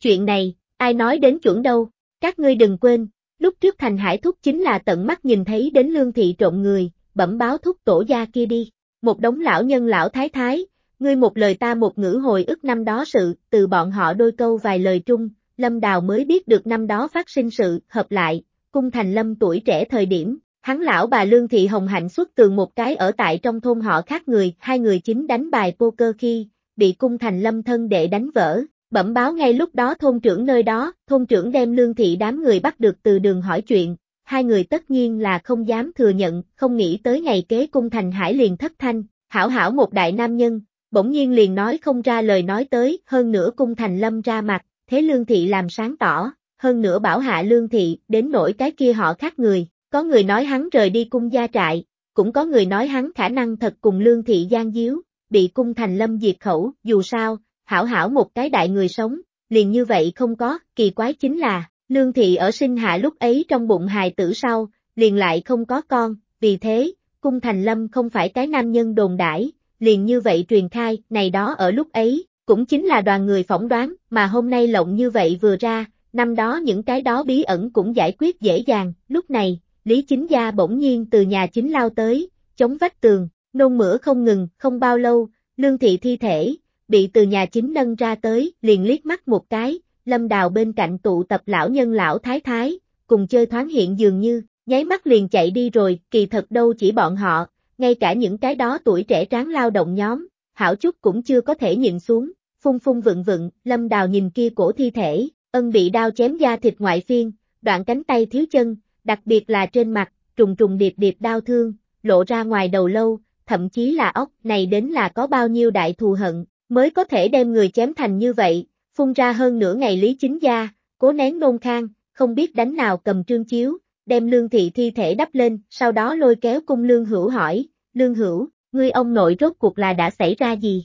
Chuyện này, ai nói đến chuẩn đâu, các ngươi đừng quên, Lúc trước Thành Hải Thúc chính là tận mắt nhìn thấy đến lương thị trộn người, bẩm báo thúc tổ gia kia đi. Một đống lão nhân lão thái thái, ngươi một lời ta một ngữ hồi ức năm đó sự, từ bọn họ đôi câu vài lời trung, Lâm Đào mới biết được năm đó phát sinh sự, hợp lại, cung thành Lâm tuổi trẻ thời điểm, hắn lão bà Lương Thị Hồng Hạnh xuất tường một cái ở tại trong thôn họ khác người, hai người chính đánh bài poker khi, bị cung thành Lâm thân đệ đánh vỡ, Bẩm báo ngay lúc đó thôn trưởng nơi đó, thôn trưởng đem lương thị đám người bắt được từ đường hỏi chuyện, hai người tất nhiên là không dám thừa nhận, không nghĩ tới ngày kế cung thành hải liền thất thanh, hảo hảo một đại nam nhân, bỗng nhiên liền nói không ra lời nói tới, hơn nữa cung thành lâm ra mặt, thế lương thị làm sáng tỏ, hơn nữa bảo hạ lương thị, đến nỗi cái kia họ khác người, có người nói hắn rời đi cung gia trại, cũng có người nói hắn khả năng thật cùng lương thị gian díu, bị cung thành lâm diệt khẩu, dù sao, hảo hảo một cái đại người sống, liền như vậy không có, kỳ quái chính là, lương thị ở sinh hạ lúc ấy trong bụng hài tử sau, liền lại không có con, vì thế, cung thành lâm không phải cái nam nhân đồn đãi, liền như vậy truyền khai, này đó ở lúc ấy, cũng chính là đoàn người phỏng đoán, mà hôm nay lộng như vậy vừa ra, năm đó những cái đó bí ẩn cũng giải quyết dễ dàng, lúc này, Lý Chính Gia bỗng nhiên từ nhà chính lao tới, chống vách tường, nôn mửa không ngừng, không bao lâu, lương thị thi thể, bị từ nhà chính nâng ra tới, liền liếc mắt một cái, lâm đào bên cạnh tụ tập lão nhân lão thái thái, cùng chơi thoáng hiện dường như, nháy mắt liền chạy đi rồi, kỳ thật đâu chỉ bọn họ, ngay cả những cái đó tuổi trẻ tráng lao động nhóm, hảo chút cũng chưa có thể nhìn xuống, phung phung vựng vựng, lâm đào nhìn kia cổ thi thể, ân bị đao chém da thịt ngoại phiên, đoạn cánh tay thiếu chân, đặc biệt là trên mặt, trùng trùng điệp điệp đau thương, lộ ra ngoài đầu lâu, thậm chí là ốc, này đến là có bao nhiêu đại thù hận, mới có thể đem người chém thành như vậy, phun ra hơn nửa ngày lý chính gia, cố nén nôn khang, không biết đánh nào cầm trương chiếu, đem lương thị thi thể đắp lên, sau đó lôi kéo cung lương hữu hỏi, lương hữu, ngươi ông nội rốt cuộc là đã xảy ra gì?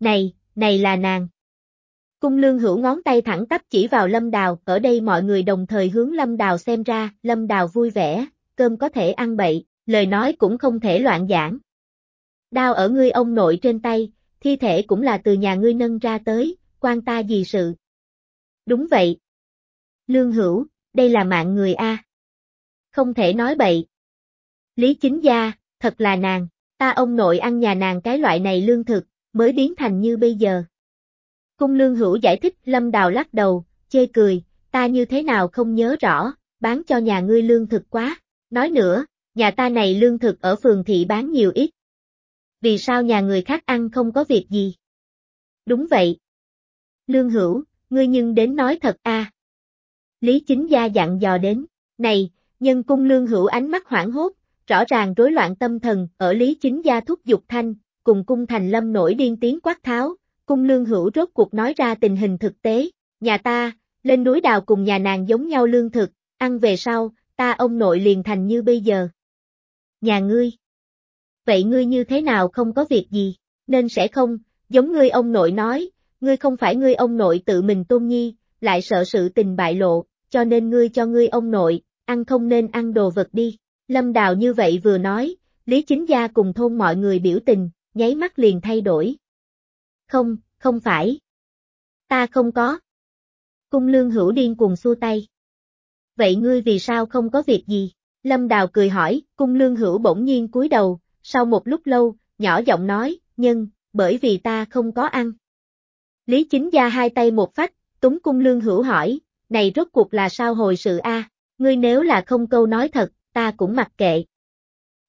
Này, này là nàng. Cung lương hữu ngón tay thẳng tắp chỉ vào lâm đào, ở đây mọi người đồng thời hướng lâm đào xem ra, lâm đào vui vẻ, cơm có thể ăn bậy, lời nói cũng không thể loạn giảng. Đao ở ngươi ông nội trên tay, thi thể cũng là từ nhà ngươi nâng ra tới, quan ta gì sự. Đúng vậy. Lương hữu, đây là mạng người A. Không thể nói bậy. Lý chính gia, thật là nàng, ta ông nội ăn nhà nàng cái loại này lương thực, mới biến thành như bây giờ. Cung lương hữu giải thích lâm đào lắc đầu, chê cười, ta như thế nào không nhớ rõ, bán cho nhà ngươi lương thực quá. Nói nữa, nhà ta này lương thực ở phường thị bán nhiều ít. Vì sao nhà người khác ăn không có việc gì? Đúng vậy. Lương hữu, ngươi nhưng đến nói thật a. Lý chính gia dặn dò đến, này, nhân cung lương hữu ánh mắt hoảng hốt, rõ ràng rối loạn tâm thần, ở Lý chính gia thúc dục thanh, cùng cung thành lâm nổi điên tiếng quát tháo, cung lương hữu rốt cuộc nói ra tình hình thực tế, nhà ta, lên núi đào cùng nhà nàng giống nhau lương thực, ăn về sau, ta ông nội liền thành như bây giờ. Nhà ngươi. Vậy ngươi như thế nào không có việc gì, nên sẽ không, giống ngươi ông nội nói, ngươi không phải ngươi ông nội tự mình tôn nhi, lại sợ sự tình bại lộ, cho nên ngươi cho ngươi ông nội, ăn không nên ăn đồ vật đi. Lâm Đào như vậy vừa nói, Lý Chính Gia cùng thôn mọi người biểu tình, nháy mắt liền thay đổi. Không, không phải. Ta không có. Cung lương hữu điên cuồng xua tay. Vậy ngươi vì sao không có việc gì? Lâm Đào cười hỏi, cung lương hữu bỗng nhiên cúi đầu, sau một lúc lâu, nhỏ giọng nói, nhân, bởi vì ta không có ăn. Lý chính gia hai tay một phách, túng cung lương hữu hỏi, này rốt cuộc là sao hồi sự a? ngươi nếu là không câu nói thật, ta cũng mặc kệ.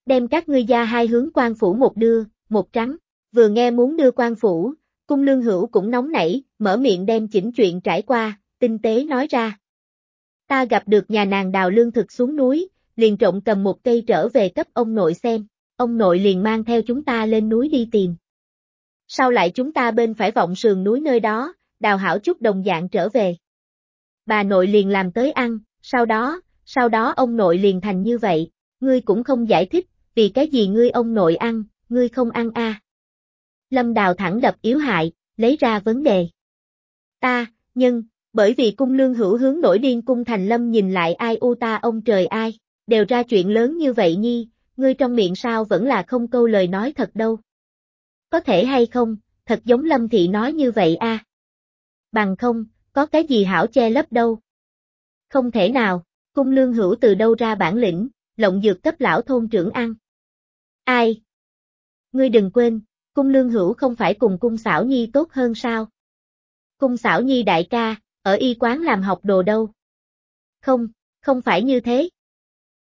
Đem các ngươi gia hai hướng quan phủ một đưa, một trắng, vừa nghe muốn đưa quan phủ, cung lương hữu cũng nóng nảy, mở miệng đem chỉnh chuyện trải qua, tinh tế nói ra. Ta gặp được nhà nàng đào lương thực xuống núi, liền trộm cầm một cây trở về cấp ông nội xem, ông nội liền mang theo chúng ta lên núi đi tìm. Sau lại chúng ta bên phải vọng sườn núi nơi đó, đào hảo chút đồng dạng trở về. Bà nội liền làm tới ăn, sau đó, sau đó ông nội liền thành như vậy, ngươi cũng không giải thích, vì cái gì ngươi ông nội ăn, ngươi không ăn a? Lâm Đào thẳng đập yếu hại, lấy ra vấn đề. Ta, nhưng, bởi vì cung lương hữu hướng nổi điên cung thành lâm nhìn lại ai u ta ông trời ai, đều ra chuyện lớn như vậy nhi, ngươi trong miệng sao vẫn là không câu lời nói thật đâu. Có thể hay không, thật giống lâm thị nói như vậy a. Bằng không, có cái gì hảo che lấp đâu. Không thể nào, cung lương hữu từ đâu ra bản lĩnh, lộng dược cấp lão thôn trưởng ăn. Ai? Ngươi đừng quên, cung lương hữu không phải cùng cung xảo nhi tốt hơn sao? Cung xảo nhi đại ca, ở y quán làm học đồ đâu? Không, không phải như thế.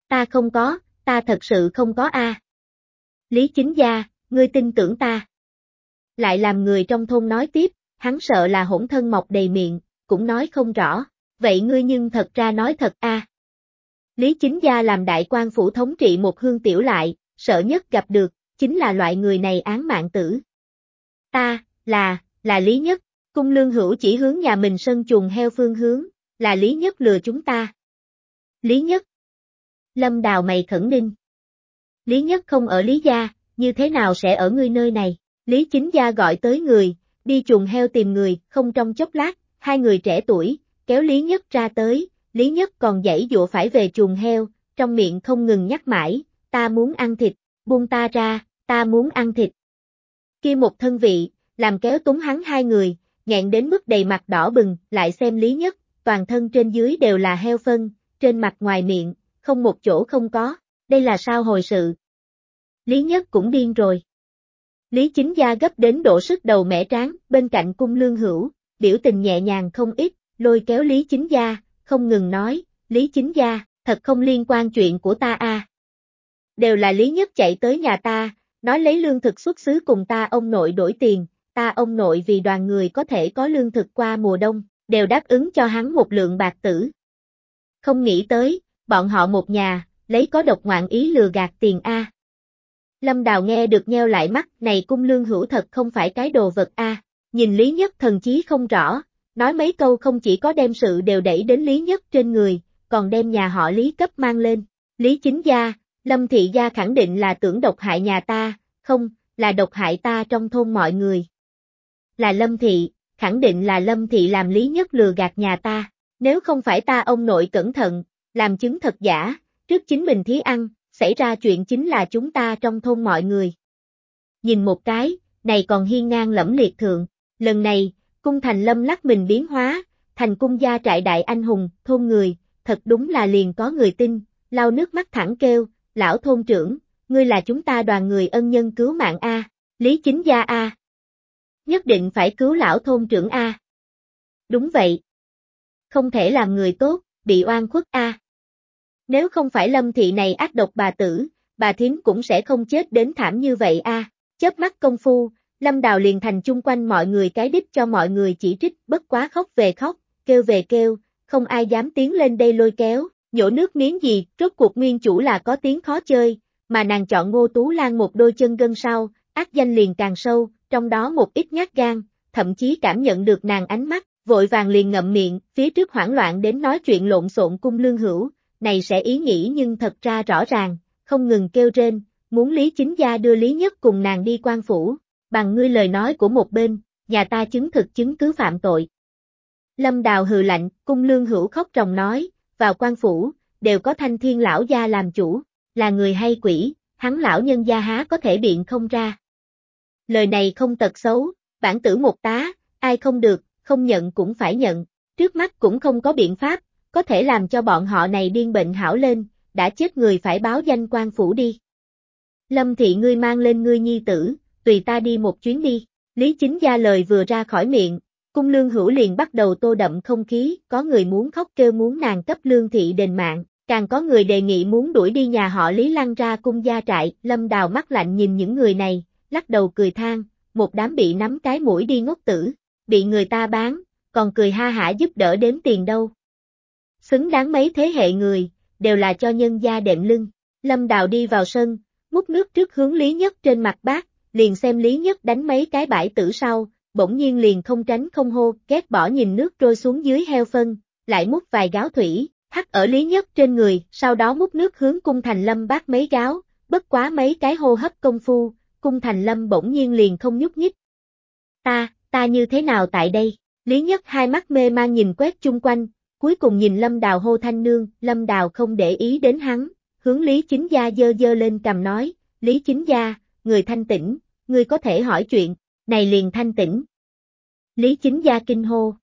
Ta không có, ta thật sự không có a. Lý chính gia, ngươi tin tưởng ta. Lại làm người trong thôn nói tiếp, hắn sợ là hỗn thân mọc đầy miệng, cũng nói không rõ, vậy ngươi nhưng thật ra nói thật a. Lý chính gia làm đại quan phủ thống trị một hương tiểu lại, sợ nhất gặp được, chính là loại người này án mạng tử. Ta, là, là Lý Nhất, cung lương hữu chỉ hướng nhà mình sân chuồng heo phương hướng, là Lý Nhất lừa chúng ta. Lý Nhất. Lâm đào mày khẩn ninh. Lý Nhất không ở Lý gia, như thế nào sẽ ở ngươi nơi này? Lý chính gia gọi tới người, đi chuồng heo tìm người, không trong chốc lát, hai người trẻ tuổi, kéo Lý Nhất ra tới, Lý Nhất còn dãy dụa phải về chuồng heo, trong miệng không ngừng nhắc mãi, ta muốn ăn thịt, buông ta ra, ta muốn ăn thịt. Kia một thân vị, làm kéo túng hắn hai người, nghẹn đến mức đầy mặt đỏ bừng, lại xem Lý Nhất, toàn thân trên dưới đều là heo phân, trên mặt ngoài miệng, không một chỗ không có, đây là sao hồi sự. Lý Nhất cũng điên rồi. Lý Chính Gia gấp đến độ sức đầu mẻ tráng, bên cạnh cung lương hữu, biểu tình nhẹ nhàng không ít, lôi kéo Lý Chính Gia, không ngừng nói, Lý Chính Gia, thật không liên quan chuyện của ta a. Đều là Lý Nhất chạy tới nhà ta, nói lấy lương thực xuất xứ cùng ta ông nội đổi tiền, ta ông nội vì đoàn người có thể có lương thực qua mùa đông, đều đáp ứng cho hắn một lượng bạc tử. Không nghĩ tới, bọn họ một nhà, lấy có độc ngoạn ý lừa gạt tiền A. Lâm Đào nghe được nheo lại mắt, này cung lương hữu thật không phải cái đồ vật A, nhìn Lý Nhất thần chí không rõ, nói mấy câu không chỉ có đem sự đều đẩy đến Lý Nhất trên người, còn đem nhà họ Lý cấp mang lên. Lý chính gia, Lâm thị gia khẳng định là tưởng độc hại nhà ta, không, là độc hại ta trong thôn mọi người. Là Lâm thị, khẳng định là Lâm thị làm Lý Nhất lừa gạt nhà ta, nếu không phải ta ông nội cẩn thận, làm chứng thật giả, trước chính mình thí ăn, xảy ra chuyện chính là chúng ta trong thôn mọi người. Nhìn một cái, này còn hiên ngang lẫm liệt thượng, lần này, cung thành lâm lắc mình biến hóa, thành cung gia trại đại anh hùng, thôn người, thật đúng là liền có người tin, lau nước mắt thẳng kêu, lão thôn trưởng, ngươi là chúng ta đoàn người ân nhân cứu mạng A, Lý Chính Gia A. Nhất định phải cứu lão thôn trưởng A. Đúng vậy. Không thể làm người tốt, bị oan khuất A. Nếu không phải lâm thị này ác độc bà tử, bà thím cũng sẽ không chết đến thảm như vậy a. Chớp mắt công phu, lâm đào liền thành chung quanh mọi người cái đích cho mọi người chỉ trích, bất quá khóc về khóc, kêu về kêu, không ai dám tiến lên đây lôi kéo, nhổ nước miếng gì, rốt cuộc nguyên chủ là có tiếng khó chơi, mà nàng chọn ngô tú lan một đôi chân gân sau, ác danh liền càng sâu, trong đó một ít nhát gan, thậm chí cảm nhận được nàng ánh mắt, vội vàng liền ngậm miệng, phía trước hoảng loạn đến nói chuyện lộn xộn cung lương hữu, này sẽ ý nghĩ nhưng thật ra rõ ràng, không ngừng kêu trên, muốn Lý Chính Gia đưa Lý Nhất cùng nàng đi quan phủ, bằng ngươi lời nói của một bên, nhà ta chứng thực chứng cứ phạm tội. Lâm Đào hừ lạnh, cung lương hữu khóc ròng nói, vào quan phủ, đều có thanh thiên lão gia làm chủ, là người hay quỷ, hắn lão nhân gia há có thể biện không ra. Lời này không tật xấu, bản tử một tá, ai không được, không nhận cũng phải nhận, trước mắt cũng không có biện pháp, có thể làm cho bọn họ này điên bệnh hảo lên, đã chết người phải báo danh quan phủ đi. Lâm thị ngươi mang lên ngươi nhi tử, tùy ta đi một chuyến đi. Lý chính gia lời vừa ra khỏi miệng, cung lương hữu liền bắt đầu tô đậm không khí, có người muốn khóc kêu muốn nàng cấp lương thị đền mạng, càng có người đề nghị muốn đuổi đi nhà họ Lý Lăng ra cung gia trại, lâm đào mắt lạnh nhìn những người này, lắc đầu cười than, một đám bị nắm cái mũi đi ngốc tử, bị người ta bán, còn cười ha hả giúp đỡ đếm tiền đâu. Xứng đáng mấy thế hệ người, đều là cho nhân gia đệm lưng. Lâm Đào đi vào sân, múc nước trước hướng Lý Nhất trên mặt bác, liền xem Lý Nhất đánh mấy cái bãi tử sau, bỗng nhiên liền không tránh không hô, ghét bỏ nhìn nước trôi xuống dưới heo phân, lại múc vài gáo thủy, hắt ở Lý Nhất trên người, sau đó múc nước hướng cung thành lâm bát mấy gáo, bất quá mấy cái hô hấp công phu, cung thành lâm bỗng nhiên liền không nhúc nhích. Ta, ta như thế nào tại đây? Lý Nhất hai mắt mê mang nhìn quét chung quanh, cuối cùng nhìn Lâm Đào hô thanh nương, Lâm Đào không để ý đến hắn, hướng Lý Chính Gia dơ dơ lên cầm nói, Lý Chính Gia, người thanh tĩnh, người có thể hỏi chuyện, này liền thanh tĩnh. Lý Chính Gia kinh hô.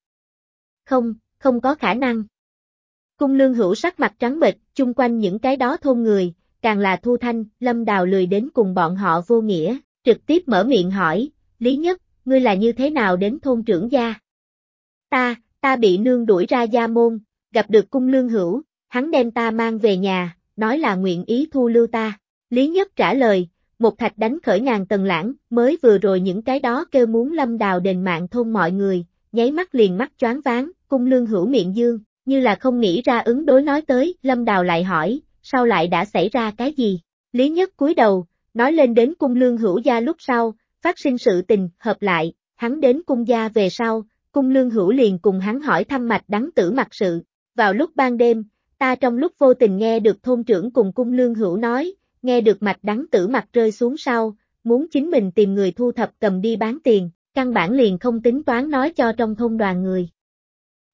Không, không có khả năng. Cung lương hữu sắc mặt trắng bệch, chung quanh những cái đó thôn người, càng là thu thanh, Lâm Đào lười đến cùng bọn họ vô nghĩa, trực tiếp mở miệng hỏi, Lý Nhất, ngươi là như thế nào đến thôn trưởng gia? Ta, ta bị nương đuổi ra gia môn, gặp được cung lương hữu, hắn đem ta mang về nhà, nói là nguyện ý thu lưu ta. Lý Nhất trả lời, một thạch đánh khởi ngàn tầng lãng, mới vừa rồi những cái đó kêu muốn lâm đào đền mạng thôn mọi người, nháy mắt liền mắt choáng váng, cung lương hữu miệng dương, như là không nghĩ ra ứng đối nói tới, lâm đào lại hỏi, sao lại đã xảy ra cái gì? Lý Nhất cúi đầu, nói lên đến cung lương hữu gia lúc sau, phát sinh sự tình, hợp lại, hắn đến cung gia về sau, cung lương hữu liền cùng hắn hỏi thăm mạch đắng tử mặt sự. Vào lúc ban đêm, ta trong lúc vô tình nghe được thôn trưởng cùng cung lương hữu nói, nghe được mạch đắng tử mặt rơi xuống sau, muốn chính mình tìm người thu thập cầm đi bán tiền, căn bản liền không tính toán nói cho trong thôn đoàn người.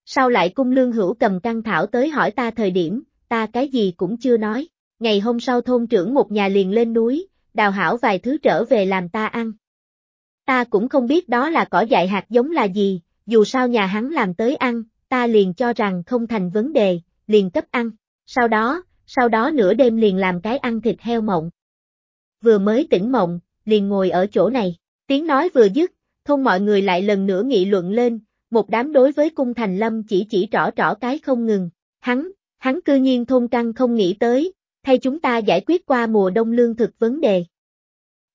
Sau lại cung lương hữu cầm căng thảo tới hỏi ta thời điểm, ta cái gì cũng chưa nói. Ngày hôm sau thôn trưởng một nhà liền lên núi, đào hảo vài thứ trở về làm ta ăn. Ta cũng không biết đó là cỏ dại hạt giống là gì, dù sao nhà hắn làm tới ăn, ta liền cho rằng không thành vấn đề, liền cấp ăn. Sau đó, sau đó nửa đêm liền làm cái ăn thịt heo mộng. Vừa mới tỉnh mộng, liền ngồi ở chỗ này, tiếng nói vừa dứt, thôn mọi người lại lần nữa nghị luận lên, một đám đối với cung thành lâm chỉ chỉ trỏ trỏ cái không ngừng. Hắn, hắn cư nhiên thôn trăng không nghĩ tới, thay chúng ta giải quyết qua mùa đông lương thực vấn đề.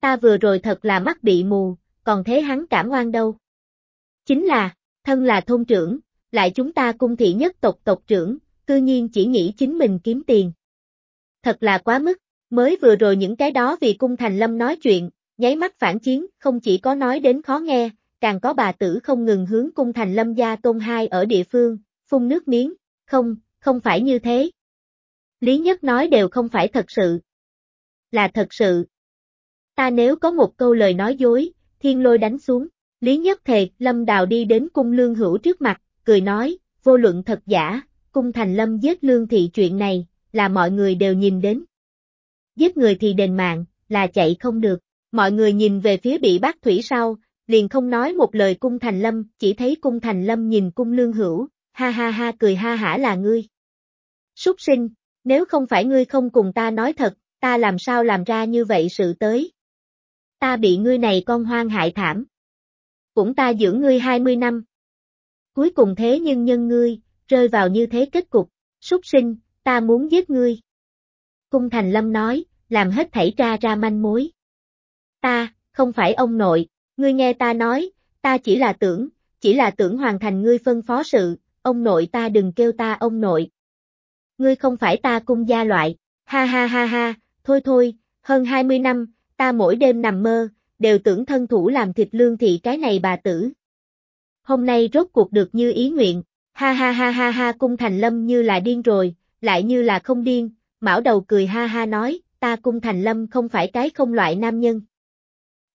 Ta vừa rồi thật là mắt bị mù, còn thế hắn cảm oan đâu. Chính là, thân là thôn trưởng, lại chúng ta cung thị nhất tộc tộc trưởng, cư nhiên chỉ nghĩ chính mình kiếm tiền. Thật là quá mức, mới vừa rồi những cái đó vì cung thành lâm nói chuyện, nháy mắt phản chiến, không chỉ có nói đến khó nghe, càng có bà tử không ngừng hướng cung thành lâm gia tôn hai ở địa phương, phun nước miếng, không, không phải như thế. Lý Nhất nói đều không phải thật sự. Là thật sự. Ta nếu có một câu lời nói dối, thiên lôi đánh xuống. Lý Nhất thề, Lâm Đào đi đến cung lương hữu trước mặt, cười nói, vô luận thật giả, cung thành Lâm giết lương thị chuyện này, là mọi người đều nhìn đến. Giết người thì đền mạng, là chạy không được. Mọi người nhìn về phía bị bác thủy sau, liền không nói một lời cung thành lâm, chỉ thấy cung thành lâm nhìn cung lương hữu, ha ha ha cười ha hả là ngươi. Súc sinh, nếu không phải ngươi không cùng ta nói thật, ta làm sao làm ra như vậy sự tới. Ta bị ngươi này con hoang hại thảm. Cũng ta dưỡng ngươi 20 năm. Cuối cùng thế nhưng nhân ngươi, rơi vào như thế kết cục, súc sinh, ta muốn giết ngươi. Cung Thành Lâm nói, làm hết thảy ra ra manh mối. Ta, không phải ông nội, ngươi nghe ta nói, ta chỉ là tưởng, chỉ là tưởng hoàn thành ngươi phân phó sự, ông nội ta đừng kêu ta ông nội. Ngươi không phải ta cung gia loại, ha ha ha ha, thôi thôi, hơn 20 năm, ta mỗi đêm nằm mơ, đều tưởng thân thủ làm thịt lương thị cái này bà tử. Hôm nay rốt cuộc được như ý nguyện, ha ha ha ha ha cung thành lâm như là điên rồi, lại như là không điên, mão đầu cười ha ha nói, ta cung thành lâm không phải cái không loại nam nhân.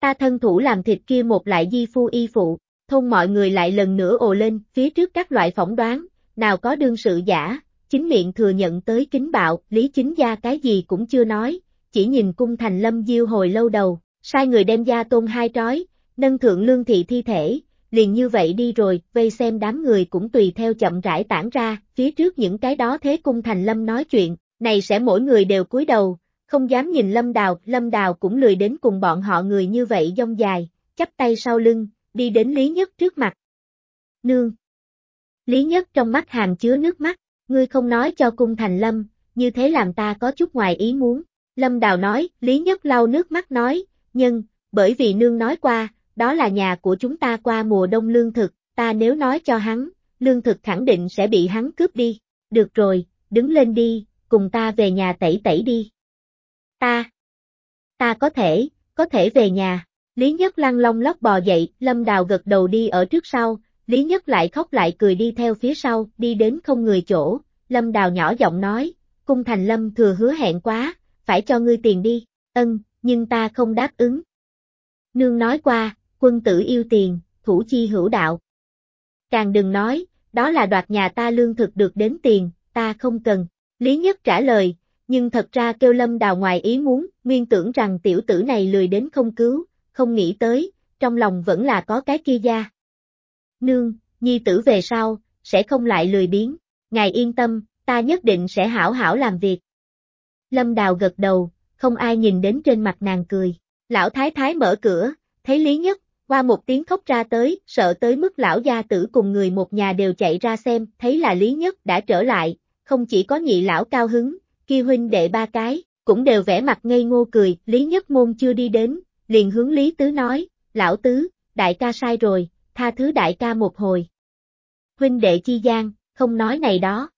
Ta thân thủ làm thịt kia một lại di phu y phụ, thôn mọi người lại lần nữa ồ lên, phía trước các loại phỏng đoán, nào có đương sự giả, chính miệng thừa nhận tới kính bạo, lý chính gia cái gì cũng chưa nói, chỉ nhìn cung thành lâm diêu hồi lâu đầu, sai người đem gia tôn hai trói, nâng thượng lương thị thi thể, liền như vậy đi rồi, vây xem đám người cũng tùy theo chậm rãi tản ra, phía trước những cái đó thế cung thành lâm nói chuyện, này sẽ mỗi người đều cúi đầu, không dám nhìn lâm đào, lâm đào cũng lười đến cùng bọn họ người như vậy dông dài, chắp tay sau lưng, đi đến Lý Nhất trước mặt. Nương! Lý Nhất trong mắt hàm chứa nước mắt, ngươi không nói cho cung thành lâm, như thế làm ta có chút ngoài ý muốn. Lâm Đào nói, Lý Nhất lau nước mắt nói, nhưng, bởi vì nương nói qua, đó là nhà của chúng ta qua mùa đông lương thực, ta nếu nói cho hắn, lương thực khẳng định sẽ bị hắn cướp đi. Được rồi, đứng lên đi, cùng ta về nhà tẩy tẩy đi. Ta, ta có thể, có thể về nhà. Lý Nhất lăn long lóc bò dậy, Lâm Đào gật đầu đi ở trước sau, Lý Nhất lại khóc lại cười đi theo phía sau, đi đến không người chỗ, Lâm Đào nhỏ giọng nói, cung thành Lâm thừa hứa hẹn quá, phải cho ngươi tiền đi, ân, nhưng ta không đáp ứng. Nương nói qua, quân tử yêu tiền, thủ chi hữu đạo. Càng đừng nói, đó là đoạt nhà ta lương thực được đến tiền, ta không cần. Lý Nhất trả lời, nhưng thật ra kêu lâm đào ngoài ý muốn, nguyên tưởng rằng tiểu tử này lười đến không cứu, không nghĩ tới, trong lòng vẫn là có cái kia gia. Nương, nhi tử về sau, sẽ không lại lười biếng, ngài yên tâm, ta nhất định sẽ hảo hảo làm việc. Lâm Đào gật đầu, không ai nhìn đến trên mặt nàng cười. Lão Thái Thái mở cửa, thấy Lý Nhất, qua một tiếng khóc ra tới, sợ tới mức lão gia tử cùng người một nhà đều chạy ra xem, thấy là Lý Nhất đã trở lại, không chỉ có nhị lão cao hứng, kia huynh đệ ba cái, cũng đều vẻ mặt ngây ngô cười, Lý Nhất Môn chưa đi đến, liền hướng Lý Tứ nói, lão Tứ, đại ca sai rồi, tha thứ đại ca một hồi. Huynh đệ chi gian, không nói này đó.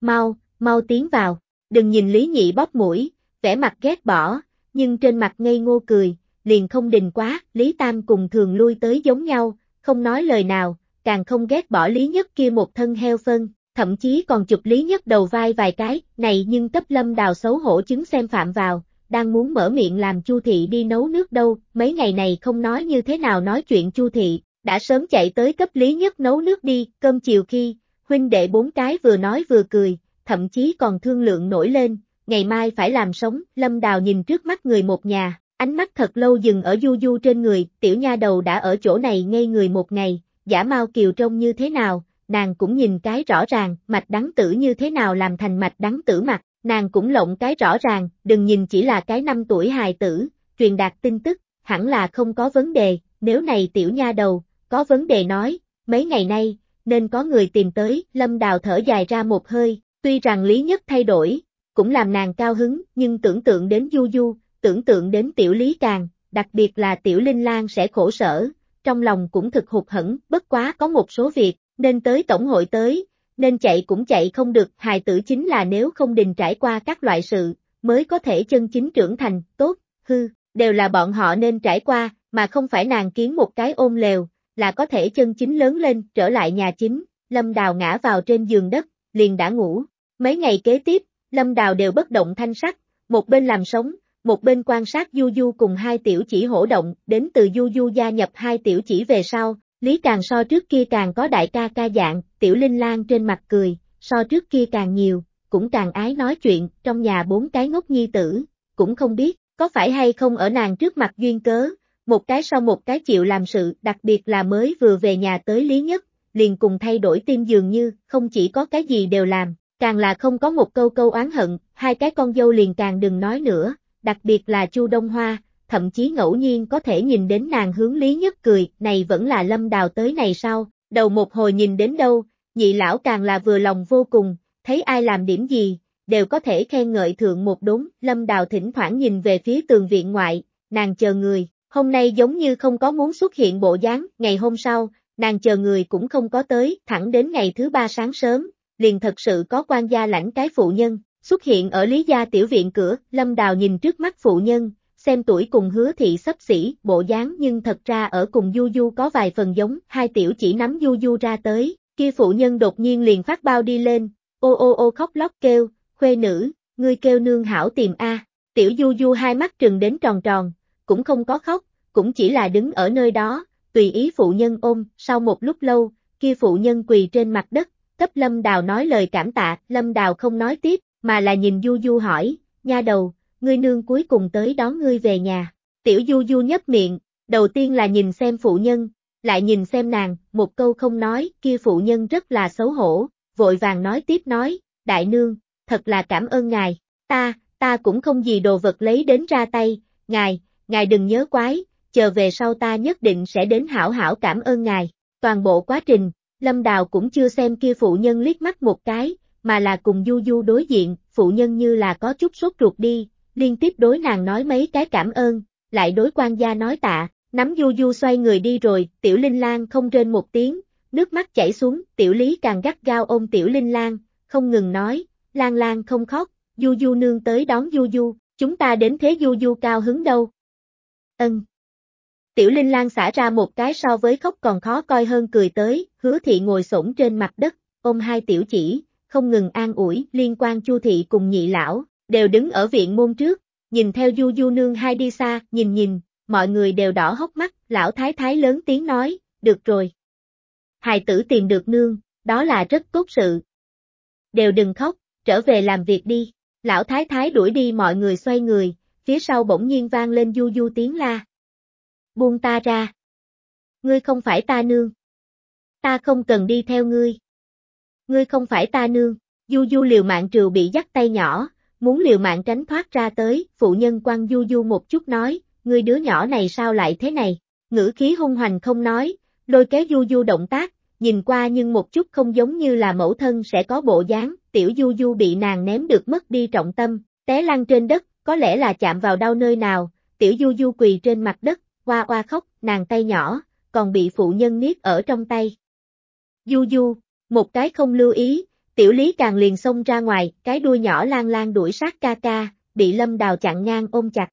Mau, mau tiến vào, đừng nhìn Lý Nhị bóp mũi, vẻ mặt ghét bỏ, nhưng trên mặt ngây ngô cười, liền không đình quá, Lý Tam cùng thường lui tới giống nhau, không nói lời nào, càng không ghét bỏ Lý Nhất kia một thân heo phân, thậm chí còn chụp Lý Nhất đầu vai vài cái, này nhưng cấp lâm đào xấu hổ chứng xem phạm vào, đang muốn mở miệng làm Chu Thị đi nấu nước đâu, mấy ngày này không nói như thế nào nói chuyện Chu Thị, đã sớm chạy tới cấp Lý Nhất nấu nước đi, cơm chiều khi, huynh đệ bốn cái vừa nói vừa cười, thậm chí còn thương lượng nổi lên, ngày mai phải làm sống, lâm đào nhìn trước mắt người một nhà, ánh mắt thật lâu dừng ở du du trên người, tiểu nha đầu đã ở chỗ này ngây người một ngày, giả mau kiều trông như thế nào, nàng cũng nhìn cái rõ ràng, mạch đắng tử như thế nào làm thành mạch đắng tử mặt, nàng cũng lộng cái rõ ràng, đừng nhìn chỉ là cái năm tuổi hài tử, truyền đạt tin tức, hẳn là không có vấn đề, nếu này tiểu nha đầu, có vấn đề nói, mấy ngày nay, nên có người tìm tới, lâm đào thở dài ra một hơi, tuy rằng lý nhất thay đổi, cũng làm nàng cao hứng, nhưng tưởng tượng đến du du, tưởng tượng đến tiểu lý càng, đặc biệt là tiểu linh lan sẽ khổ sở, trong lòng cũng thực hụt hẫng, bất quá có một số việc, nên tới tổng hội tới, nên chạy cũng chạy không được, hài tử chính là nếu không đình trải qua các loại sự, mới có thể chân chính trưởng thành, tốt, hư, đều là bọn họ nên trải qua, mà không phải nàng kiến một cái ôm lều, là có thể chân chính lớn lên, trở lại nhà chính, Lâm Đào ngã vào trên giường đất, liền đã ngủ. Mấy ngày kế tiếp, Lâm Đào đều bất động thanh sắc, một bên làm sống, một bên quan sát Du Du cùng hai tiểu chỉ hổ động, đến từ Du Du gia nhập hai tiểu chỉ về sau, Lý càng so trước kia càng có đại ca ca dạng, tiểu linh lan trên mặt cười, so trước kia càng nhiều, cũng càng ái nói chuyện, trong nhà bốn cái ngốc nhi tử, cũng không biết, có phải hay không ở nàng trước mặt duyên cớ, một cái sau một cái chịu làm sự, đặc biệt là mới vừa về nhà tới Lý Nhất, liền cùng thay đổi tim dường như, không chỉ có cái gì đều làm, càng là không có một câu câu oán hận, hai cái con dâu liền càng đừng nói nữa, đặc biệt là Chu Đông Hoa, thậm chí ngẫu nhiên có thể nhìn đến nàng hướng Lý Nhất cười, này vẫn là lâm đào tới này sao, đầu một hồi nhìn đến đâu, nhị lão càng là vừa lòng vô cùng, thấy ai làm điểm gì, đều có thể khen ngợi thượng một đốn, lâm đào thỉnh thoảng nhìn về phía tường viện ngoại, nàng chờ người, hôm nay giống như không có muốn xuất hiện bộ dáng, ngày hôm sau, nàng chờ người cũng không có tới, thẳng đến ngày thứ ba sáng sớm, liền thật sự có quan gia lãnh cái phụ nhân, xuất hiện ở Lý Gia tiểu viện cửa, Lâm Đào nhìn trước mắt phụ nhân, xem tuổi cùng hứa thị sắp xỉ, bộ dáng nhưng thật ra ở cùng Du Du có vài phần giống, hai tiểu chỉ nắm Du Du ra tới, kia phụ nhân đột nhiên liền phát bao đi lên, ô ô ô khóc lóc kêu, khuê nữ, ngươi kêu nương hảo tìm a. Tiểu Du Du hai mắt trừng đến tròn tròn, cũng không có khóc, cũng chỉ là đứng ở nơi đó, tùy ý phụ nhân ôm, sau một lúc lâu, kia phụ nhân quỳ trên mặt đất, cấp Lâm Đào nói lời cảm tạ, Lâm Đào không nói tiếp, mà là nhìn Du Du hỏi, nha đầu, ngươi nương cuối cùng tới đón ngươi về nhà. Tiểu Du Du nhấp miệng, đầu tiên là nhìn xem phụ nhân, lại nhìn xem nàng, một câu không nói, kia phụ nhân rất là xấu hổ, vội vàng nói tiếp nói, đại nương, thật là cảm ơn ngài, ta, ta cũng không gì đồ vật lấy đến ra tay, ngài, ngài đừng nhớ quái, chờ về sau ta nhất định sẽ đến hảo hảo cảm ơn ngài. Toàn bộ quá trình, Lâm Đào cũng chưa xem kia phụ nhân liếc mắt một cái, mà là cùng Du Du đối diện, phụ nhân như là có chút sốt ruột đi, liên tiếp đối nàng nói mấy cái cảm ơn, lại đối quan gia nói tạ, nắm Du Du xoay người đi rồi, Tiểu Linh Lan không rên một tiếng, nước mắt chảy xuống, Tiểu Lý càng gắt gao ôm Tiểu Linh Lan, không ngừng nói, Lan Lan không khóc, Du Du nương tới đón Du Du, chúng ta đến thế Du Du cao hứng đâu. Ân. Tiểu Linh Lan xả ra một cái so với khóc còn khó coi hơn cười tới, hứa thị ngồi xổm trên mặt đất, ôm hai tiểu chỉ, không ngừng an ủi, liên quan chu thị cùng nhị lão, đều đứng ở viện môn trước, nhìn theo du du nương hai đi xa, nhìn nhìn, mọi người đều đỏ hốc mắt, lão thái thái lớn tiếng nói, được rồi. Hài tử tìm được nương, đó là rất tốt sự. Đều đừng khóc, trở về làm việc đi, lão thái thái đuổi đi mọi người xoay người, phía sau bỗng nhiên vang lên du du tiếng la. Buông ta ra. Ngươi không phải ta nương. Ta không cần đi theo ngươi. Ngươi không phải ta nương, du du liều mạng trừ bị dắt tay nhỏ, muốn liều mạng tránh thoát ra tới, phụ nhân quan du du một chút nói, ngươi đứa nhỏ này sao lại thế này, ngữ khí hung hoành không nói, lôi kéo du du động tác, nhìn qua nhưng một chút không giống như là mẫu thân sẽ có bộ dáng, tiểu du du bị nàng ném được mất đi trọng tâm, té lăn trên đất, có lẽ là chạm vào đau nơi nào, tiểu du du quỳ trên mặt đất, hoa hoa khóc, nàng tay nhỏ, còn bị phụ nhân niết ở trong tay. Du du, một cái không lưu ý, tiểu lý càng liền xông ra ngoài, cái đuôi nhỏ lan lan đuổi sát ca ca, bị lâm đào chặn ngang ôm chặt.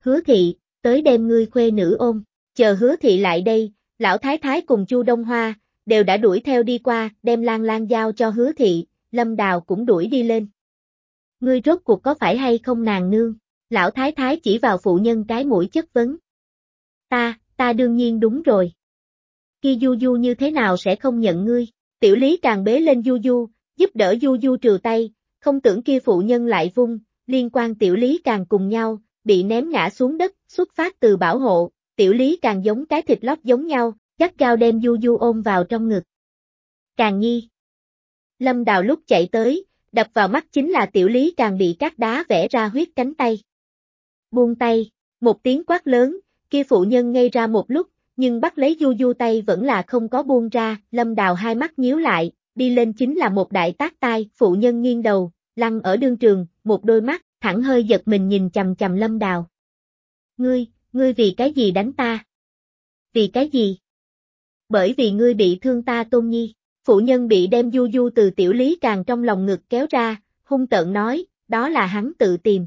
Hứa thị, tới đem ngươi khuê nữ ôm, chờ hứa thị lại đây, lão thái thái cùng chu Đông Hoa, đều đã đuổi theo đi qua, đem lan lan giao cho hứa thị, lâm đào cũng đuổi đi lên. Ngươi rốt cuộc có phải hay không nàng nương? Lão thái thái chỉ vào phụ nhân cái mũi chất vấn. Ta, ta đương nhiên đúng rồi. Kia du du như thế nào sẽ không nhận ngươi? Tiểu lý càng bế lên du du, giúp đỡ du du trừ tay, không tưởng kia phụ nhân lại vung, liên quan tiểu lý càng cùng nhau, bị ném ngã xuống đất, xuất phát từ bảo hộ, tiểu lý càng giống cái thịt lót giống nhau, gắt gao đem du du ôm vào trong ngực. Càng nhi. Lâm đào lúc chạy tới, đập vào mắt chính là tiểu lý càng bị các đá vẽ ra huyết cánh tay. Buông tay, một tiếng quát lớn, kia phụ nhân ngây ra một lúc, nhưng bắt lấy du du tay vẫn là không có buông ra, lâm đào hai mắt nhíu lại, đi lên chính là một đại tác tai, phụ nhân nghiêng đầu, lăn ở đương trường, một đôi mắt, thẳng hơi giật mình nhìn chầm chầm lâm đào. Ngươi, ngươi vì cái gì đánh ta? Vì cái gì? Bởi vì ngươi bị thương ta tôn nhi, phụ nhân bị đem du du từ tiểu lý càng trong lòng ngực kéo ra, hung tợn nói, đó là hắn tự tìm.